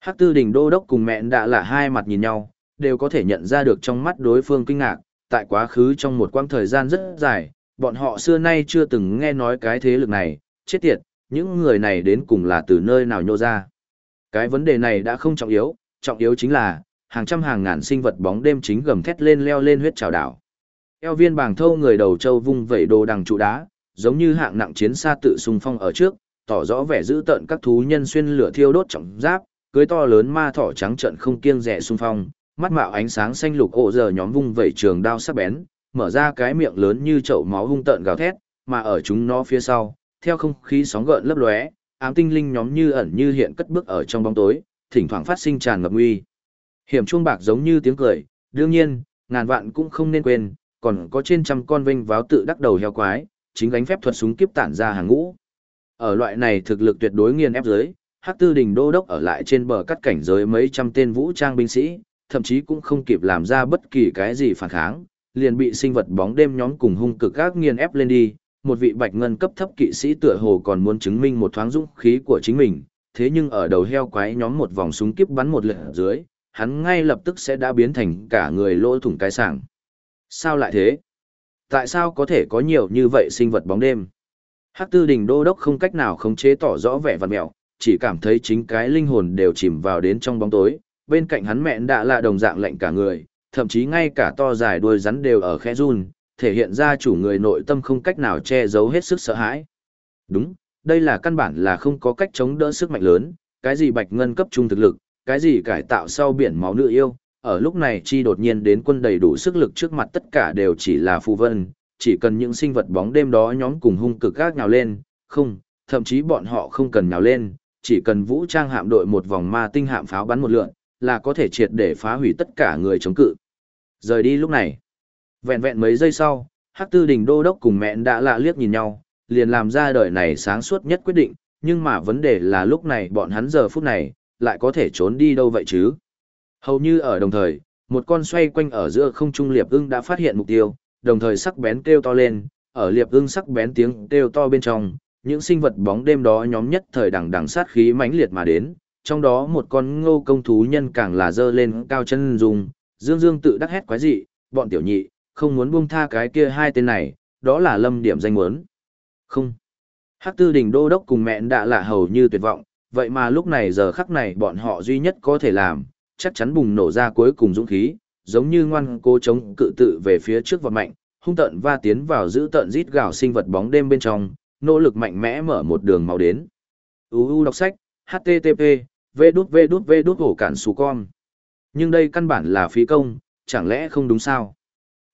Hắc tư đỉnh đô đốc cùng mẹn đã là hai mặt nhìn nhau, đều có thể nhận ra được trong mắt đối phương kinh ngạc, tại quá khứ trong một quãng thời gian rất dài, bọn họ xưa nay chưa từng nghe nói cái thế lực này, chết tiệt, những người này đến cùng là từ nơi nào nhô ra. Cái vấn đề này đã không trọng yếu, trọng yếu chính là, hàng trăm hàng ngàn sinh vật bóng đêm chính gầm thét lên leo lên huyết trào đảo. Eo viên bàng thâu người đầu châu vung vẩy đồ đằng trụ đá, giống như hạng nặng chiến xa tự xung phong ở trước, tỏ rõ vẻ dữ tợn các thú nhân xuyên lửa thiêu đốt trọng giáp, cưới to lớn ma thỏ trắng trận không kiêng rẻ xung phong, mắt mạo ánh sáng xanh lục ộ giờ nhóm vung vẩy trường đao sắc bén, mở ra cái miệng lớn như chậu máu hung tợn gào thét, mà ở chúng nó phía sau, theo không khí sóng gợn lấp lóe, ám tinh linh nhóm như ẩn như hiện cất bước ở trong bóng tối, thỉnh thoảng phát sinh tràn ngập nguy. Hiểm chuông bạc giống như tiếng cười, đương nhiên, ngàn vạn cũng không nên quên, còn có trên trăm con vinh váo tự đắc đầu heo quái, chính gánh phép thuật súng kiếp tản ra hàng ngũ. Ở loại này thực lực tuyệt đối nghiền ép dưới, Hắc Tư Đình đô đốc ở lại trên bờ cắt cảnh giới mấy trăm tên vũ trang binh sĩ, thậm chí cũng không kịp làm ra bất kỳ cái gì phản kháng, liền bị sinh vật bóng đêm nhóm cùng hung cực các nghiền ép lên đi. Một vị bạch ngân cấp thấp kỵ sĩ tựa hồ còn muốn chứng minh một thoáng dũng khí của chính mình, thế nhưng ở đầu heo quái nhóm một vòng súng kiếp bắn một lượt dưới, hắn ngay lập tức sẽ đã biến thành cả người lỗ thủng cái sảng. Sao lại thế? Tại sao có thể có nhiều như vậy sinh vật bóng đêm? Hắc tư đình đô đốc không cách nào khống chế tỏ rõ vẻ vật mẹo, chỉ cảm thấy chính cái linh hồn đều chìm vào đến trong bóng tối, bên cạnh hắn mẹn đã là đồng dạng lạnh cả người, thậm chí ngay cả to dài đuôi rắn đều ở khe run, thể hiện ra chủ người nội tâm không cách nào che giấu hết sức sợ hãi. Đúng, đây là căn bản là không có cách chống đỡ sức mạnh lớn, cái gì bạch ngân cấp trung thực lực, cái gì cải tạo sau biển máu nữ yêu, ở lúc này chi đột nhiên đến quân đầy đủ sức lực trước mặt tất cả đều chỉ là phù vân, chỉ cần những sinh vật bóng đêm đó nhóm cùng hung cực gác nhào lên, không, thậm chí bọn họ không cần nhào lên, chỉ cần vũ trang hạm đội một vòng ma tinh hạm pháo bắn một lượn, là có thể triệt để phá hủy tất cả người chống cự. Rời đi lúc này, vẹn vẹn mấy giây sau, Hắc Tư Đình Đô Đốc cùng mẹ đã lạ liếc nhìn nhau, liền làm ra đời này sáng suốt nhất quyết định, nhưng mà vấn đề là lúc này bọn hắn giờ phút này, lại có thể trốn đi đâu vậy chứ? Hầu như ở đồng thời, một con xoay quanh ở giữa không trung liệp ưng đã phát hiện mục tiêu, đồng thời sắc bén kêu to lên, ở liệp ưng sắc bén tiếng kêu to bên trong, những sinh vật bóng đêm đó nhóm nhất thời đằng đằng sát khí mãnh liệt mà đến, trong đó một con ngô công thú nhân càng là dơ lên cao chân dùng, dương dương tự đắc hét quái dị, bọn tiểu nhị, không muốn buông tha cái kia hai tên này, đó là lâm điểm danh muốn. Không. Hắc tư đình đô đốc cùng mẹn đã là hầu như tuyệt vọng, vậy mà lúc này giờ khắc này bọn họ duy nhất có thể làm, chắc chắn bùng nổ ra cuối cùng dũng khí, giống như ngoan cố chống cự tự về phía trước vật mạnh, hung tận va tiến vào giữ tận rít gào sinh vật bóng đêm bên trong, nỗ lực mạnh mẽ mở một đường máu đến. UU đọc sách, http, vê đút vê đút vê đút hổ cản xù con. Nhưng đây căn bản là phí công, chẳng lẽ không đúng sao?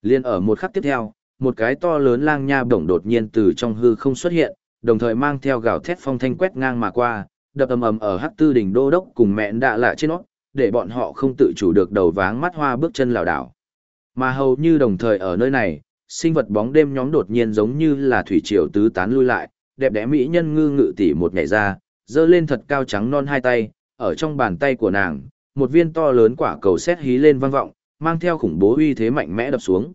Liên ở một khắc tiếp theo, một cái to lớn lang nha bổng đột nhiên từ trong hư không xuất hiện, đồng thời mang theo gào thét phong thanh quét ngang mà qua, đập ầm ầm ở hắc tư đỉnh đô đốc cùng mẹ đạ lạ trên nó, để bọn họ không tự chủ được đầu váng mắt hoa bước chân lảo đảo. Mà hầu như đồng thời ở nơi này, sinh vật bóng đêm nhóm đột nhiên giống như là thủy triều tứ tán lui lại, đẹp đẽ mỹ nhân ngư ngự tỉ một nhảy ra, dơ lên thật cao trắng non hai tay, ở trong bàn tay của nàng, một viên to lớn quả cầu sét hí lên vang vọng, mang theo khủng bố uy thế mạnh mẽ đập xuống.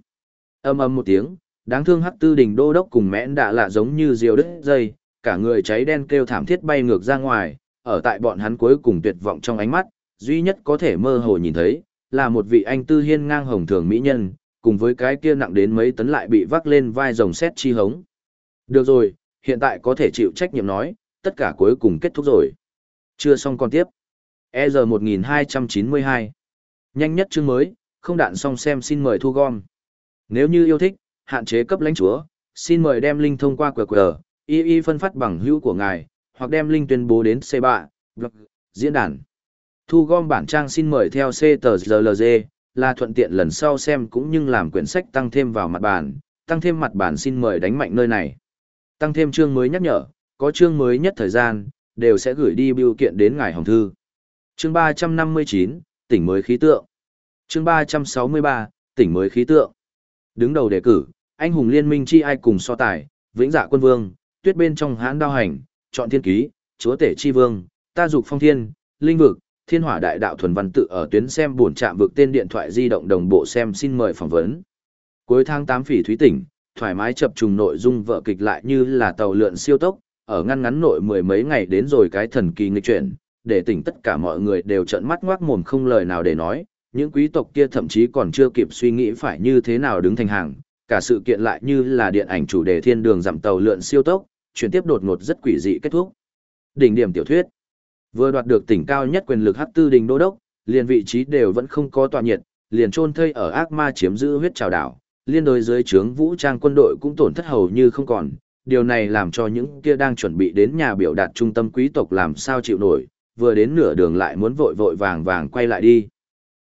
Âm ầm một tiếng, đáng thương hắc tư đình đô đốc cùng mẽn đạ lạ giống như diều đứt dây, cả người cháy đen kêu thảm thiết bay ngược ra ngoài, ở tại bọn hắn cuối cùng tuyệt vọng trong ánh mắt, duy nhất có thể mơ hồ nhìn thấy, là một vị anh tư hiên ngang hồng thường mỹ nhân, cùng với cái kia nặng đến mấy tấn lại bị vác lên vai rồng sét chi hống. Được rồi, hiện tại có thể chịu trách nhiệm nói, tất cả cuối cùng kết thúc rồi. Chưa xong còn tiếp. EZ 1292. Nhanh nhất chương mới, không đạn xong xem xin mời thu gom. Nếu như yêu thích, hạn chế cấp lãnh chúa, xin mời đem link thông qua QR, y y phân phát bằng hữu của ngài, hoặc đem link tuyên bố đến C3, blog, diễn đàn. Thu gom bản trang xin mời theo C tờ rlg là thuận tiện lần sau xem cũng như làm quyển sách tăng thêm vào mặt bản, tăng thêm mặt bản xin mời đánh mạnh nơi này. Tăng thêm chương mới nhắc nhở, có chương mới nhất thời gian, đều sẽ gửi đi biểu kiện đến ngài hồng thư. Chương 359, tỉnh mới khí tượng. Chương 363, tỉnh mới khí tượng. Đứng đầu đề cử, anh hùng liên minh chi ai cùng so tài, vĩnh dạ quân vương, tuyết bên trong hãn đao hành, chọn thiên ký, chúa tể chi vương, ta dục phong thiên, linh vực, thiên hỏa đại đạo thuần văn tự ở tuyến xem buồn chạm vực tên điện thoại di động đồng bộ xem xin mời phỏng vấn. Cuối tháng 8 phỉ thúy tỉnh, thoải mái chập trùng nội dung vợ kịch lại như là tàu lượn siêu tốc, ở ngăn ngắn nội mười mấy ngày đến rồi cái thần kỳ nghịch chuyển, để tỉnh tất cả mọi người đều trợn mắt ngoác mồm không lời nào để nói, những quý tộc kia thậm chí còn chưa kịp suy nghĩ phải như thế nào đứng thành hàng, cả sự kiện lại như là điện ảnh chủ đề thiên đường giảm tàu lượn siêu tốc, chuyển tiếp đột ngột rất quỷ dị kết thúc. Đỉnh điểm tiểu thuyết. Vừa đoạt được tỉnh cao nhất quyền lực hắc tư đình đô đốc, liền vị trí đều vẫn không có tọa nhiệt, liền chôn thây ở ác ma chiếm giữ huyết trào đảo, liên đối dưới trướng vũ trang quân đội cũng tổn thất hầu như không còn. Điều này làm cho những kia đang chuẩn bị đến nhà biểu đạt trung tâm quý tộc làm sao chịu nổi, vừa đến nửa đường lại muốn vội vội vàng vàng quay lại đi.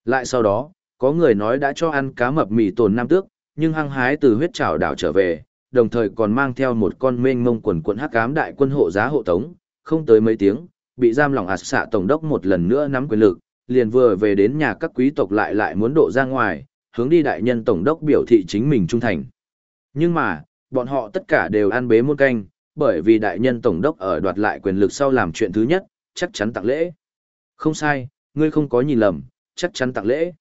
Lại sau đó, có người nói đã cho ăn cá mập mì tồn nam tước, nhưng hăng hái từ huyết trảo đảo trở về, đồng thời còn mang theo một con mênh mông quần quận hắc ám đại quân hộ giá hộ tống, không tới mấy tiếng, bị giam lỏng ạt xạ tổng đốc một lần nữa nắm quyền lực, liền vừa về đến nhà các quý tộc lại lại muốn độ ra ngoài, hướng đi đại nhân tổng đốc biểu thị chính mình trung thành. Nhưng mà, bọn họ tất cả đều ăn bế muôn canh, bởi vì đại nhân tổng đốc ở đoạt lại quyền lực sau làm chuyện thứ nhất, chắc chắn tặng lễ. Không sai, ngươi không có nhìn lầm, chắc chắn tặng lễ.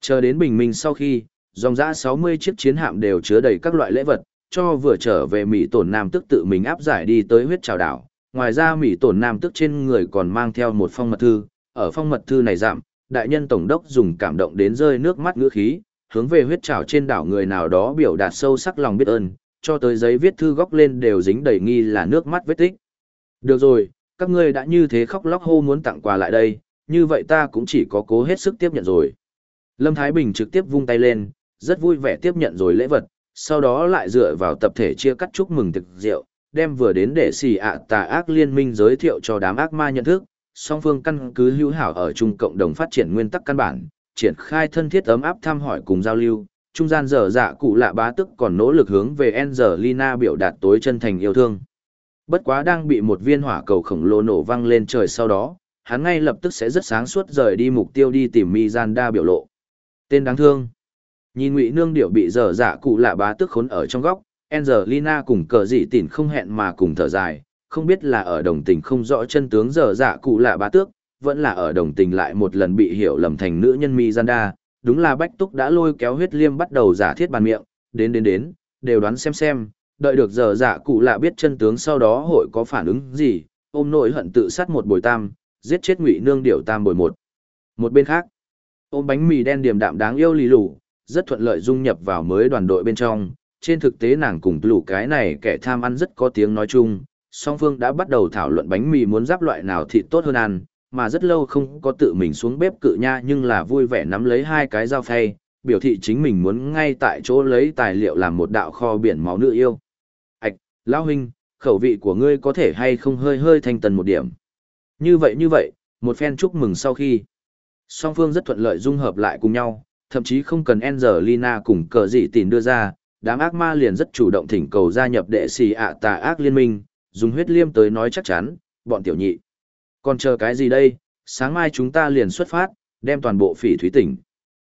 Chờ đến bình minh sau khi, dòng dã 60 chiếc chiến hạm đều chứa đầy các loại lễ vật, cho vừa trở về Mỹ tổn Nam tức tự mình áp giải đi tới huyết trào đảo. Ngoài ra Mỹ tổn Nam tức trên người còn mang theo một phong mật thư, ở phong mật thư này giảm, đại nhân tổng đốc dùng cảm động đến rơi nước mắt ngữ khí, hướng về huyết trào trên đảo người nào đó biểu đạt sâu sắc lòng biết ơn, cho tới giấy viết thư góc lên đều dính đầy nghi là nước mắt vết tích. Được rồi, các ngươi đã như thế khóc lóc hô muốn tặng quà lại đây, như vậy ta cũng chỉ có cố hết sức tiếp nhận rồi. Lâm Thái Bình trực tiếp vung tay lên, rất vui vẻ tiếp nhận rồi lễ vật, sau đó lại dựa vào tập thể chia cắt chúc mừng thực rượu, đem vừa đến để xì ạ tà ác liên minh giới thiệu cho đám ác ma nhận thức, song phương căn cứ hữu hảo ở chung cộng đồng phát triển nguyên tắc căn bản, triển khai thân thiết ấm áp thăm hỏi cùng giao lưu, trung gian dở dạ cụ lạ bá tức còn nỗ lực hướng về Angelina biểu đạt tối chân thành yêu thương. Bất quá đang bị một viên hỏa cầu khổng lồ nổ văng lên trời sau đó, hắn ngay lập tức sẽ rất sáng suốt rời đi mục tiêu đi tìm Mizanda biểu lộ. Tên đáng thương. Nhìn Ngụy Nương điệu bị dở dạ cụ lạ bá tức khốn ở trong góc, Angelina cùng cờ dị tỉn không hẹn mà cùng thở dài, không biết là ở đồng tình không rõ chân tướng dở dạ cụ lạ bá tước, vẫn là ở đồng tình lại một lần bị hiểu lầm thành nữ nhân Mizanda, đúng là Bách Túc đã lôi kéo huyết liêm bắt đầu giả thiết bàn miệng, đến đến đến, đều đoán xem xem, đợi được giờ giả cụ lạ biết chân tướng sau đó hội có phản ứng gì, ôm nỗi hận tự sát một bồi tam, giết chết ngụy nương điểu tam bồi một. Một bên khác, ôm bánh mì đen điềm đạm đáng yêu lì lù, rất thuận lợi dung nhập vào mới đoàn đội bên trong, trên thực tế nàng cùng lù cái này kẻ tham ăn rất có tiếng nói chung, song phương đã bắt đầu thảo luận bánh mì muốn giáp loại nào thịt tốt hơn ăn, mà rất lâu không có tự mình xuống bếp cự nha nhưng là vui vẻ nắm lấy hai cái dao phay, biểu thị chính mình muốn ngay tại chỗ lấy tài liệu làm một đạo kho biển máu nữ yêu. Ảch, lão huynh, khẩu vị của ngươi có thể hay không hơi hơi thanh tần một điểm. Như vậy như vậy, một phen chúc mừng sau khi. Song phương rất thuận lợi dung hợp lại cùng nhau, thậm chí không cần Angelina cùng cờ gì tìm đưa ra, đám ác ma liền rất chủ động thỉnh cầu gia nhập đệ xì ạ tà ác liên minh, dùng huyết liêm tới nói chắc chắn, bọn tiểu nhị. Còn chờ cái gì đây, sáng mai chúng ta liền xuất phát, đem toàn bộ phỉ thúy tỉnh.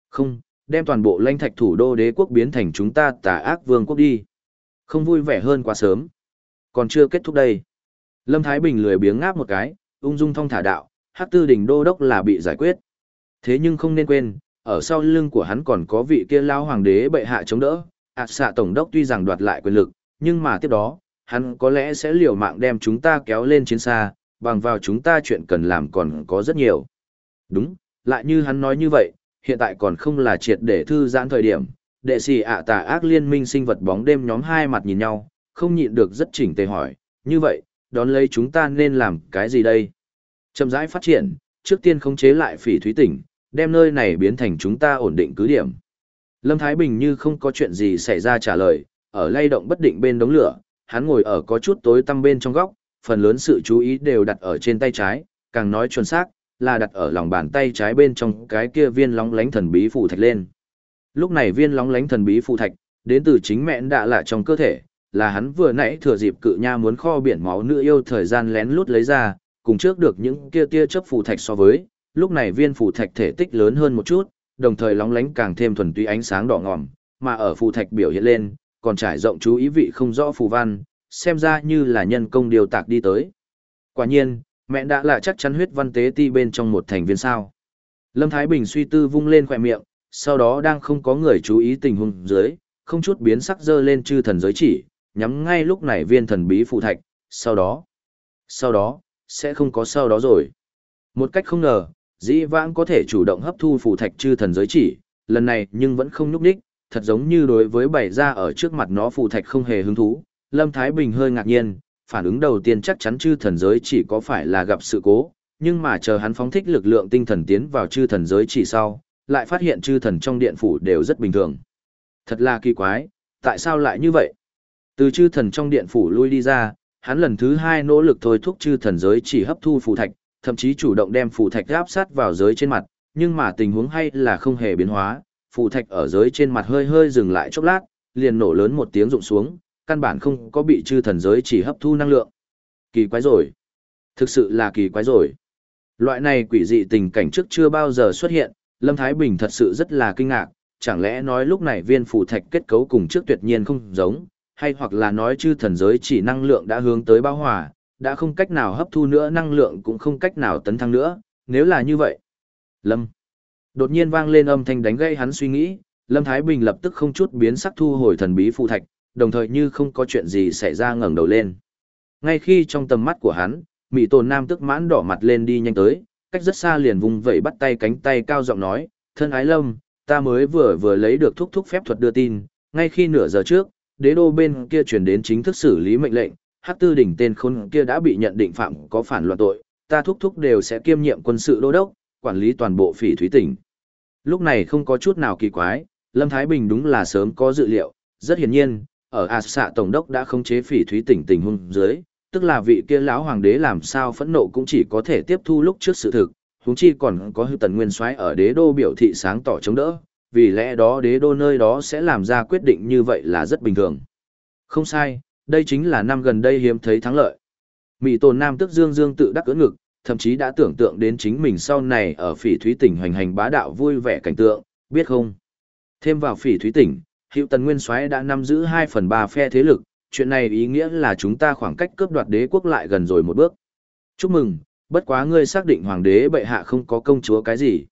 Không, đem toàn bộ lãnh thạch thủ đô đế quốc biến thành chúng ta tà ác vương quốc đi. Không vui vẻ hơn quá sớm. Còn chưa kết thúc đây. Lâm Thái Bình lười biếng ngáp một cái, ung dung thong thả đạo, hắc tư đỉnh đô đốc là bị giải quyết. Thế nhưng không nên quên, ở sau lưng của hắn còn có vị kia lao hoàng đế bệ hạ chống đỡ. ạt xạ tổng đốc tuy rằng đoạt lại quyền lực, nhưng mà tiếp đó, hắn có lẽ sẽ liều mạng đem chúng ta kéo lên chiến xa, bằng vào chúng ta chuyện cần làm còn có rất nhiều. Đúng, lại như hắn nói như vậy, hiện tại còn không là triệt để thư giãn thời điểm, đệ sĩ ạ tà ác liên minh sinh vật bóng đêm nhóm hai mặt nhìn nhau, không nhịn được rất chỉnh tề hỏi, như vậy, đón lấy chúng ta nên làm cái gì đây? Chậm rãi phát triển, trước tiên khống chế lại phỉ thúy tỉnh, đem nơi này biến thành chúng ta ổn định cứ điểm. Lâm Thái Bình như không có chuyện gì xảy ra trả lời, ở lay động bất định bên đống lửa, hắn ngồi ở có chút tối tăm bên trong góc, phần lớn sự chú ý đều đặt ở trên tay trái, càng nói chuẩn xác, là đặt ở lòng bàn tay trái bên trong cái kia viên lóng lánh thần bí phù thạch lên. Lúc này viên lóng lánh thần bí phù thạch, đến từ chính mẹn đã lạ trong cơ thể, là hắn vừa nãy thừa dịp cự nha muốn kho biển máu nữ yêu thời gian lén lút lấy ra, cùng trước được những kia tia chớp phù thạch so với, lúc này viên phù thạch thể tích lớn hơn một chút, đồng thời lóng lánh càng thêm thuần túy ánh sáng đỏ ngòm, mà ở phù thạch biểu hiện lên, còn trải rộng chú ý vị không rõ phù văn, xem ra như là nhân công điều tạc đi tới. Quả nhiên, mẹ đã là chắc chắn huyết văn tế ti bên trong một thành viên sao. Lâm Thái Bình suy tư vung lên khỏe miệng, sau đó đang không có người chú ý tình huống dưới, không chút biến sắc dơ lên chư thần giới chỉ, nhắm ngay lúc này viên thần bí phụ thạch, sau đó, sau đó, sẽ không có sau đó rồi. Một cách không ngờ, dĩ vãng có thể chủ động hấp thu phụ thạch chư thần giới chỉ, lần này nhưng vẫn không nhúc đích, thật giống như đối với bày ra ở trước mặt nó phụ thạch không hề hứng thú, Lâm Thái Bình hơi ngạc nhiên, phản ứng đầu tiên chắc chắn chư thần giới chỉ có phải là gặp sự cố, nhưng mà chờ hắn phóng thích lực lượng tinh thần tiến vào chư thần giới chỉ sau, lại phát hiện chư thần trong điện phủ đều rất bình thường. Thật là kỳ quái, tại sao lại như vậy? Từ chư thần trong điện phủ lui đi ra, hắn lần thứ hai nỗ lực thôi thúc chư thần giới chỉ hấp thu phù thạch, thậm chí chủ động đem phù thạch áp sát vào giới trên mặt, nhưng mà tình huống hay là không hề biến hóa, phù thạch ở giới trên mặt hơi hơi dừng lại chốc lát, liền nổ lớn một tiếng rụng xuống, căn bản không có bị chư thần giới chỉ hấp thu năng lượng. Kỳ quái rồi. thực sự là kỳ quái rồi. Loại này quỷ dị tình cảnh trước chưa bao giờ xuất hiện, Lâm Thái Bình thật sự rất là kinh ngạc, chẳng lẽ nói lúc này viên phù thạch kết cấu cùng trước tuyệt nhiên không giống, hay hoặc là nói chư thần giới chỉ năng lượng đã hướng tới bao hòa, đã không cách nào hấp thu nữa năng lượng cũng không cách nào tấn thăng nữa, nếu là như vậy. Lâm. Đột nhiên vang lên âm thanh đánh gây hắn suy nghĩ, Lâm Thái Bình lập tức không chút biến sắc thu hồi thần bí phù thạch, đồng thời như không có chuyện gì xảy ra ngẩng đầu lên. Ngay khi trong tầm mắt của hắn, Mị Tồn Nam tức mãn đỏ mặt lên đi nhanh tới, cách rất xa liền vùng vẫy bắt tay cánh tay cao giọng nói, thân ái lâm, ta mới vừa vừa lấy được thúc thúc phép thuật đưa tin, ngay khi nửa giờ trước, đế đô bên kia truyền đến chính thức xử lý mệnh lệnh, hắc tư đỉnh tên khốn kia đã bị nhận định phạm có phản loạn tội, ta thúc thúc đều sẽ kiêm nhiệm quân sự đô đốc, quản lý toàn bộ phỉ thúy tỉnh. Lúc này không có chút nào kỳ quái, Lâm Thái Bình đúng là sớm có dự liệu, rất hiển nhiên, ở A xạ tổng đốc đã khống chế phỉ thúy tỉnh tình hung dưới, tức là vị kia lão hoàng đế làm sao phẫn nộ cũng chỉ có thể tiếp thu lúc trước sự thực, huống chi còn có hư tần nguyên soái ở đế đô biểu thị sáng tỏ chống đỡ, vì lẽ đó đế đô nơi đó sẽ làm ra quyết định như vậy là rất bình thường. Không sai, đây chính là năm gần đây hiếm thấy thắng lợi. Mỹ tồn nam tức dương dương tự đắc ưỡn ngực, thậm chí đã tưởng tượng đến chính mình sau này ở phỉ thúy tỉnh hoành hành bá đạo vui vẻ cảnh tượng, biết không? Thêm vào phỉ thúy tỉnh, hiệu tần nguyên soái đã nắm giữ 2 phần 3 phe thế lực, chuyện này ý nghĩa là chúng ta khoảng cách cướp đoạt đế quốc lại gần rồi một bước. Chúc mừng, bất quá ngươi xác định hoàng đế bệ hạ không có công chúa cái gì.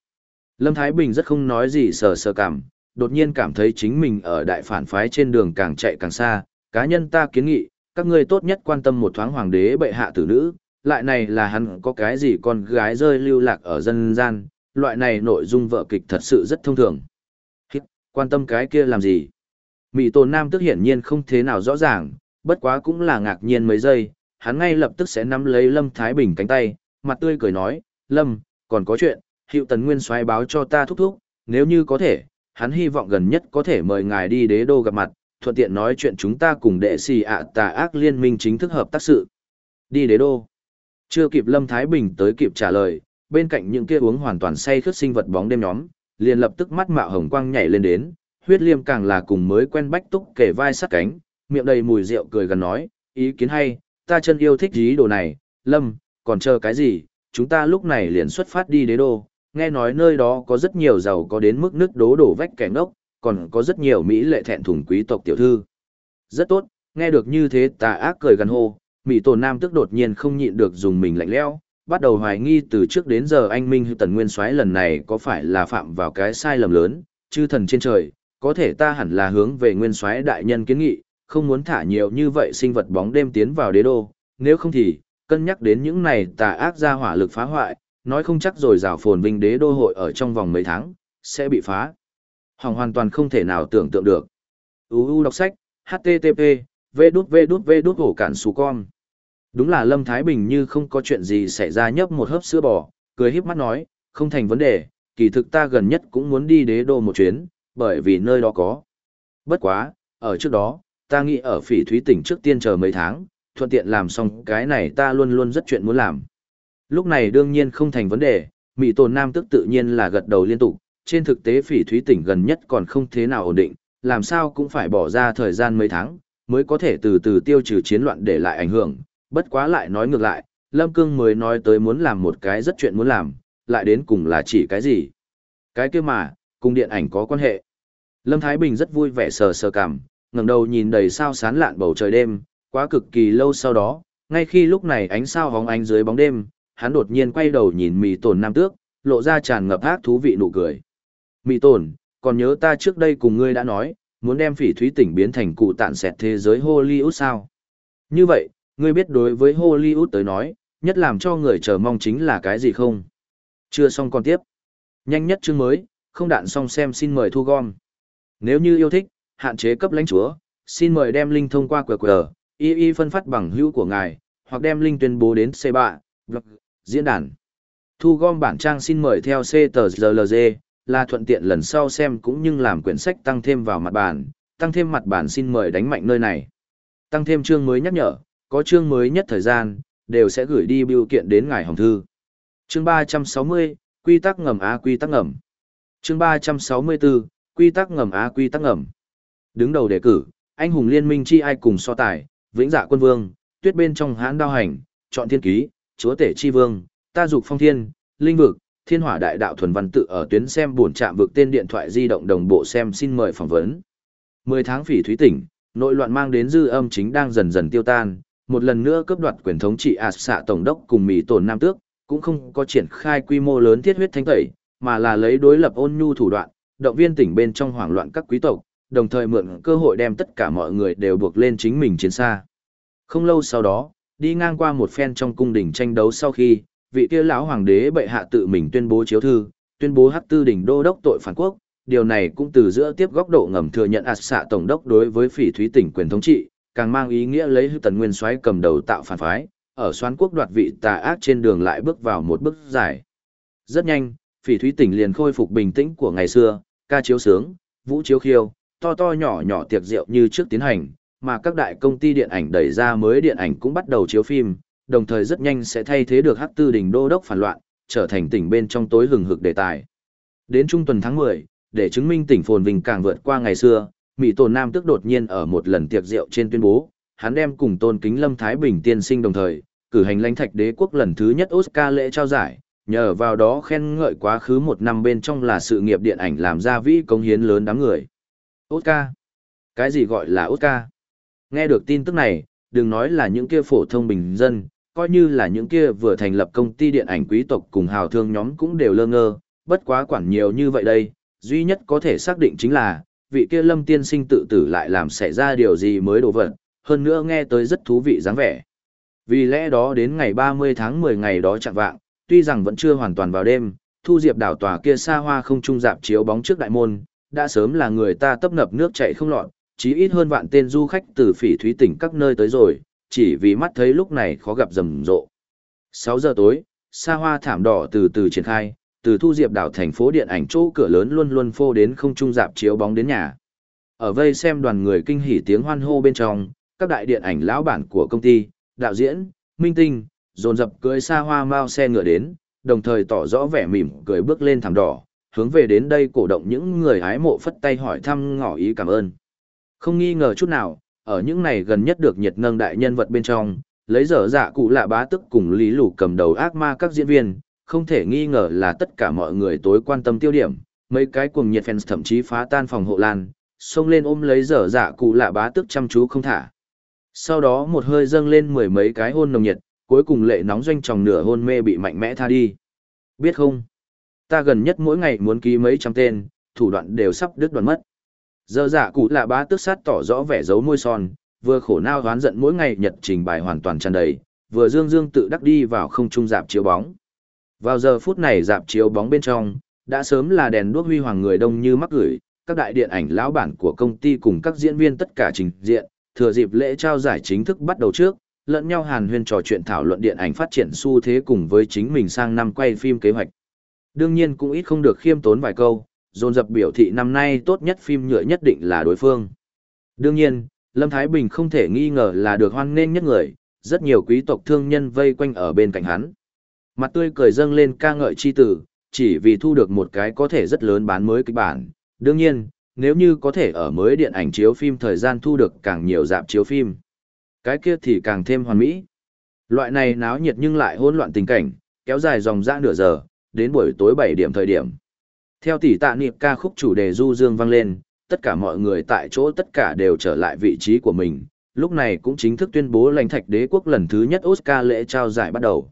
Lâm Thái Bình rất không nói gì sờ sờ cảm, đột nhiên cảm thấy chính mình ở đại phản phái trên đường càng chạy càng xa, cá nhân ta kiến nghị, các ngươi tốt nhất quan tâm một thoáng hoàng đế bệ hạ tử nữ, lại này là hắn có cái gì con gái rơi lưu lạc ở dân gian, loại này nội dung vợ kịch thật sự rất thông thường. Quan tâm cái kia làm gì? Mỹ tồn nam tức hiển nhiên không thế nào rõ ràng, bất quá cũng là ngạc nhiên mấy giây, hắn ngay lập tức sẽ nắm lấy Lâm Thái Bình cánh tay, mặt tươi cười nói, Lâm, còn có chuyện, hiệu tần nguyên xoáy báo cho ta thúc thúc, nếu như có thể, hắn hy vọng gần nhất có thể mời ngài đi đế đô gặp mặt, thuận tiện nói chuyện chúng ta cùng đệ xì ạ tà ác liên minh chính thức hợp tác sự. Đi đế đô. Chưa kịp Lâm Thái Bình tới kịp trả lời, bên cạnh những kia uống hoàn toàn say khướt sinh vật bóng đêm nhóm, liền lập tức mắt mạo hồng quang nhảy lên đến, huyết liêm càng là cùng mới quen bách túc kể vai sát cánh, miệng đầy mùi rượu cười gần nói, ý kiến hay, ta chân yêu thích ý đồ này, Lâm, còn chờ cái gì, chúng ta lúc này liền xuất phát đi đế đô, nghe nói nơi đó có rất nhiều giàu có đến mức nước đố đổ vách kẻ ngốc, còn có rất nhiều Mỹ lệ thẹn thùng quý tộc tiểu thư. Rất tốt, nghe được như thế tà ác cười gần hô, Mỹ tổ nam tức đột nhiên không nhịn được dùng mình lạnh lẽo, bắt đầu hoài nghi từ trước đến giờ anh Minh Tần Nguyên Soái lần này có phải là phạm vào cái sai lầm lớn, chư thần trên trời, có thể ta hẳn là hướng về Nguyên Soái đại nhân kiến nghị, không muốn thả nhiều như vậy sinh vật bóng đêm tiến vào đế đô, nếu không thì, cân nhắc đến những này tà ác ra hỏa lực phá hoại, nói không chắc rồi rào phồn vinh đế đô hội ở trong vòng mấy tháng, sẽ bị phá. Hỏng hoàn toàn không thể nào tưởng tượng được. UU đọc sách, HTTP, v đút v đút v đút hổ cản xù con. Đúng là Lâm Thái Bình như không có chuyện gì xảy ra nhấp một hớp sữa bò, cười híp mắt nói, không thành vấn đề, kỳ thực ta gần nhất cũng muốn đi đế đô một chuyến, bởi vì nơi đó có. Bất quá, ở trước đó, ta nghĩ ở phỉ thúy tỉnh trước tiên chờ mấy tháng, thuận tiện làm xong cái này ta luôn luôn rất chuyện muốn làm. Lúc này đương nhiên không thành vấn đề, Mỹ tồn nam tức tự nhiên là gật đầu liên tục, trên thực tế phỉ thúy tỉnh gần nhất còn không thế nào ổn định, làm sao cũng phải bỏ ra thời gian mấy tháng, mới có thể từ từ tiêu trừ chiến loạn để lại ảnh hưởng, bất quá lại nói ngược lại, Lâm Cương mới nói tới muốn làm một cái rất chuyện muốn làm, lại đến cùng là chỉ cái gì. Cái kia mà, cùng điện ảnh có quan hệ. Lâm Thái Bình rất vui vẻ sờ sờ cảm, ngẩng đầu nhìn đầy sao sán lạn bầu trời đêm, quá cực kỳ lâu sau đó, ngay khi lúc này ánh sao hóng ánh dưới bóng đêm, hắn đột nhiên quay đầu nhìn mì tồn nam tước, lộ ra tràn ngập ác thú vị nụ cười. Mì tồn, còn nhớ ta trước đây cùng ngươi đã nói, muốn đem phỉ thúy tỉnh biến thành cụ tạn xẹt thế giới Hollywood sao? Như vậy, ngươi biết đối với Hollywood tới nói, nhất làm cho người chờ mong chính là cái gì không? Chưa xong còn tiếp. Nhanh nhất chương mới, không đạn xong xem xin mời thu gom. Nếu như yêu thích, hạn chế cấp lãnh chúa, xin mời đem link thông qua QR, y y phân phát bằng hữu của ngài, hoặc đem link tuyên bố đến C3, blog, diễn đàn. Thu gom bản trang xin mời theo C là thuận tiện lần sau xem cũng như làm quyển sách tăng thêm vào mặt bản, tăng thêm mặt bản xin mời đánh mạnh nơi này. Tăng thêm chương mới nhắc nhở, có chương mới nhất thời gian, đều sẽ gửi đi biểu kiện đến ngài hồng thư. Chương 360, quy tắc ngầm á quy tắc ngầm. Chương 364, quy tắc ngầm á quy tắc ngầm. Đứng đầu đề cử, anh hùng liên minh chi ai cùng so tài, vĩnh dạ quân vương, tuyết bên trong hãn đao hành, chọn thiên ký, chúa tể chi vương, ta dục phong thiên, linh vực, thiên hỏa đại đạo thuần văn tự ở tuyến xem buồn trạm vực tên điện thoại di động đồng bộ xem xin mời phỏng vấn. 10 tháng phỉ thúy tỉnh, nội loạn mang đến dư âm chính đang dần dần tiêu tan, một lần nữa cướp đoạt quyền thống trị ạt xạ tổng đốc cùng mỹ tổn nam tước, cũng không có triển khai quy mô lớn thiết huyết thanh tẩy, mà là lấy đối lập ôn nhu thủ đoạn, động viên tỉnh bên trong hoảng loạn các quý tộc, đồng thời mượn cơ hội đem tất cả mọi người đều buộc lên chính mình chiến xa. Không lâu sau đó, đi ngang qua một phen trong cung đình tranh đấu sau khi, vị kia lão hoàng đế bệ hạ tự mình tuyên bố chiếu thư, tuyên bố hắc tư đỉnh đô đốc tội phản quốc, điều này cũng từ giữa tiếp góc độ ngầm thừa nhận ạt xạ tổng đốc đối với phỉ thúy tỉnh quyền thống trị, càng mang ý nghĩa lấy hư tần nguyên soái cầm đầu tạo phản phái, ở xoán quốc đoạt vị tà ác trên đường lại bước vào một bước dài. Rất nhanh, phỉ thúy tỉnh liền khôi phục bình tĩnh của ngày xưa, ca chiếu sướng, vũ chiếu khiêu, to to nhỏ nhỏ tiệc rượu như trước tiến hành, mà các đại công ty điện ảnh đẩy ra mới điện ảnh cũng bắt đầu chiếu phim, đồng thời rất nhanh sẽ thay thế được hắc tư đỉnh đô đốc phản loạn, trở thành tỉnh bên trong tối hừng hực đề tài. Đến trung tuần tháng 10, để chứng minh tỉnh phồn vinh càng vượt qua ngày xưa, Mỹ Tôn Nam tức đột nhiên ở một lần tiệc rượu trên tuyên bố, hắn đem cùng tôn kính Lâm Thái Bình tiên sinh đồng thời, cử hành lãnh thạch đế quốc lần thứ nhất Oscar lễ trao giải, nhờ vào đó khen ngợi quá khứ một năm bên trong là sự nghiệp điện ảnh làm ra vĩ công hiến lớn đám người. Oscar? Cái gì gọi là Oscar? Nghe được tin tức này, đừng nói là những kia phổ thông bình dân, coi như là những kia vừa thành lập công ty điện ảnh quý tộc cùng hào thương nhóm cũng đều lơ ngơ, bất quá quản nhiều như vậy đây, duy nhất có thể xác định chính là, vị kia lâm tiên sinh tự tử lại làm xảy ra điều gì mới đồ vật, hơn nữa nghe tới rất thú vị dáng vẻ. Vì lẽ đó đến ngày 30 tháng 10 ngày đó chẳng vạng, tuy rằng vẫn chưa hoàn toàn vào đêm, thu diệp đảo tòa kia xa hoa không trung dạp chiếu bóng trước đại môn, đã sớm là người ta tấp nập nước chảy không lọt, chí ít hơn vạn tên du khách từ phỉ thúy tỉnh các nơi tới rồi, chỉ vì mắt thấy lúc này khó gặp rầm rộ. 6 giờ tối, xa hoa thảm đỏ từ từ triển khai, từ thu diệp đảo thành phố điện ảnh chỗ cửa lớn luôn luôn phô đến không trung dạp chiếu bóng đến nhà. Ở vây xem đoàn người kinh hỉ tiếng hoan hô bên trong, các đại điện ảnh lão bản của công ty, đạo diễn, minh tinh, dồn dập cưới xa hoa mao xe ngựa đến, đồng thời tỏ rõ vẻ mỉm cười bước lên thảm đỏ, hướng về đến đây cổ động những người hái mộ phất tay hỏi thăm ngỏ ý cảm ơn. Không nghi ngờ chút nào, ở những này gần nhất được nhiệt nâng đại nhân vật bên trong, lấy dở dạ cụ lạ bá tức cùng lý lục cầm đầu ác ma các diễn viên, không thể nghi ngờ là tất cả mọi người tối quan tâm tiêu điểm, mấy cái cuồng nhiệt fans thậm chí phá tan phòng hộ lan, xông lên ôm lấy dở dạ cụ lạ bá tức chăm chú không thả. Sau đó một hơi dâng lên mười mấy cái hôn nồng nhiệt, cuối cùng lệ nóng doanh tròng nửa hôn mê bị mạnh mẽ tha đi. Biết không? Ta gần nhất mỗi ngày muốn ký mấy trăm tên, thủ đoạn đều sắp đứt đoạn mất. dở dạ cụ lạ bá tức sát tỏ rõ vẻ giấu môi son, vừa khổ nao đoán giận mỗi ngày nhật trình bài hoàn toàn tràn đầy, vừa dương dương tự đắc đi vào không trung dạp chiếu bóng. Vào giờ phút này dạp chiếu bóng bên trong, đã sớm là đèn đuốc huy hoàng người đông như mắc gửi, các đại điện ảnh lão bản của công ty cùng các diễn viên tất cả trình diện, thừa dịp lễ trao giải chính thức bắt đầu trước, lẫn nhau hàn huyên trò chuyện thảo luận điện ảnh phát triển xu thế cùng với chính mình sang năm quay phim kế hoạch. Đương nhiên cũng ít không được khiêm tốn vài câu, dồn dập biểu thị năm nay tốt nhất phim nhựa nhất định là đối phương. Đương nhiên, Lâm Thái Bình không thể nghi ngờ là được hoan nghênh nhất người, rất nhiều quý tộc thương nhân vây quanh ở bên cạnh hắn. Mặt tươi cười dâng lên ca ngợi chi tử, chỉ vì thu được một cái có thể rất lớn bán mới kịch bản. Đương nhiên, nếu như có thể ở mới điện ảnh chiếu phim thời gian thu được càng nhiều dạp chiếu phim. Cái kia thì càng thêm hoàn mỹ. Loại này náo nhiệt nhưng lại hỗn loạn tình cảnh, kéo dài dòng dã nửa giờ, đến buổi tối 7 điểm thời điểm. Theo tỷ tạ niệm ca khúc chủ đề du dương vang lên, tất cả mọi người tại chỗ tất cả đều trở lại vị trí của mình, lúc này cũng chính thức tuyên bố lãnh thạch đế quốc lần thứ nhất Oscar lễ trao giải bắt đầu.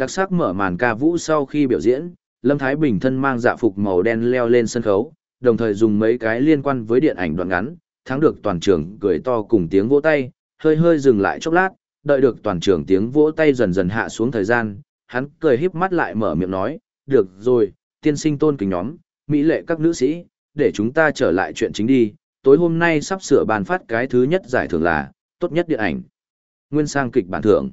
Đặc sắc mở màn ca vũ sau khi biểu diễn, Lâm Thái Bình thân mang dạ phục màu đen leo lên sân khấu, đồng thời dùng mấy cái liên quan với điện ảnh đoạn ngắn, thắng được toàn trường cười to cùng tiếng vỗ tay, hơi hơi dừng lại chốc lát, đợi được toàn trường tiếng vỗ tay dần dần hạ xuống thời gian, hắn cười híp mắt lại mở miệng nói, được rồi, tiên sinh tôn kính nhóm, mỹ lệ các nữ sĩ, để chúng ta trở lại chuyện chính đi, tối hôm nay sắp sửa bàn phát cái thứ nhất giải thưởng là, tốt nhất điện ảnh. Nguyên sang kịch bản thưởng.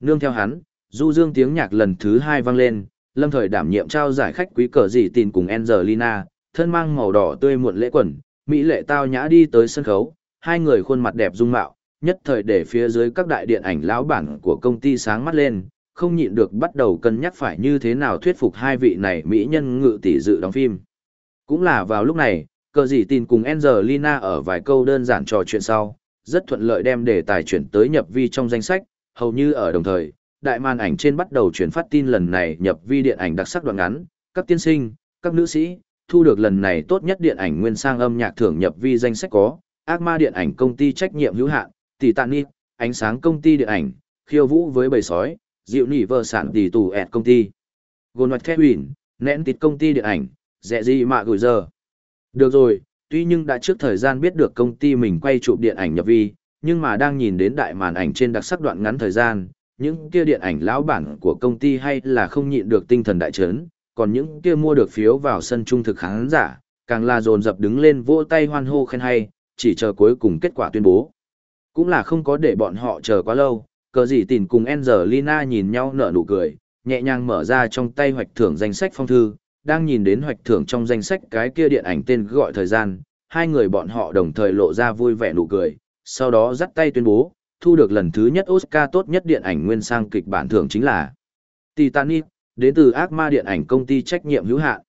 Nương theo hắn, du dương tiếng nhạc lần thứ hai vang lên, lâm thời đảm nhiệm trao giải khách quý cờ dị tin cùng Angelina, thân mang màu đỏ tươi muộn lễ quần, mỹ lệ tao nhã đi tới sân khấu, hai người khuôn mặt đẹp dung mạo, nhất thời để phía dưới các đại điện ảnh lão bản của công ty sáng mắt lên, không nhịn được bắt đầu cân nhắc phải như thế nào thuyết phục hai vị này mỹ nhân ngự tỷ dự đóng phim. Cũng là vào lúc này, cờ dị tin cùng Angelina ở vài câu đơn giản trò chuyện sau, rất thuận lợi đem đề tài chuyển tới nhập vi trong danh sách, hầu như ở đồng thời, đại màn ảnh trên bắt đầu chuyển phát tin lần này nhập vi điện ảnh đặc sắc đoạn ngắn, các tiên sinh, các nữ sĩ, thu được lần này tốt nhất điện ảnh nguyên sang âm nhạc thưởng nhập vi danh sách có, ác ma điện ảnh công ty trách nhiệm hữu hạn, tỷ tạn Ni ánh sáng công ty điện ảnh, khiêu vũ với bầy sói, dịu nỉ vợ sản tỷ tù ẹt công ty. Gồn hoạch huỳnh nén tịt công ty điện ảnh, dẹ gì mà gửi giờ. Được rồi, tuy nhưng đã trước thời gian biết được công ty mình quay chụp điện ảnh nhập vi, nhưng mà đang nhìn đến đại màn ảnh trên đặc sắc đoạn ngắn thời gian, những kia điện ảnh lão bản của công ty hay là không nhịn được tinh thần đại chấn, còn những kia mua được phiếu vào sân trung thực khán giả, càng là dồn dập đứng lên vỗ tay hoan hô khen hay, chỉ chờ cuối cùng kết quả tuyên bố. Cũng là không có để bọn họ chờ quá lâu, cờ gì tìn cùng Angelina nhìn nhau nở nụ cười, nhẹ nhàng mở ra trong tay hoạch thưởng danh sách phong thư, đang nhìn đến hoạch thưởng trong danh sách cái kia điện ảnh tên gọi thời gian, hai người bọn họ đồng thời lộ ra vui vẻ nụ cười, sau đó dắt tay tuyên bố, thu được lần thứ nhất Oscar tốt nhất điện ảnh nguyên sang kịch bản thưởng chính là Titanic, đến từ ác ma điện ảnh công ty trách nhiệm hữu hạn.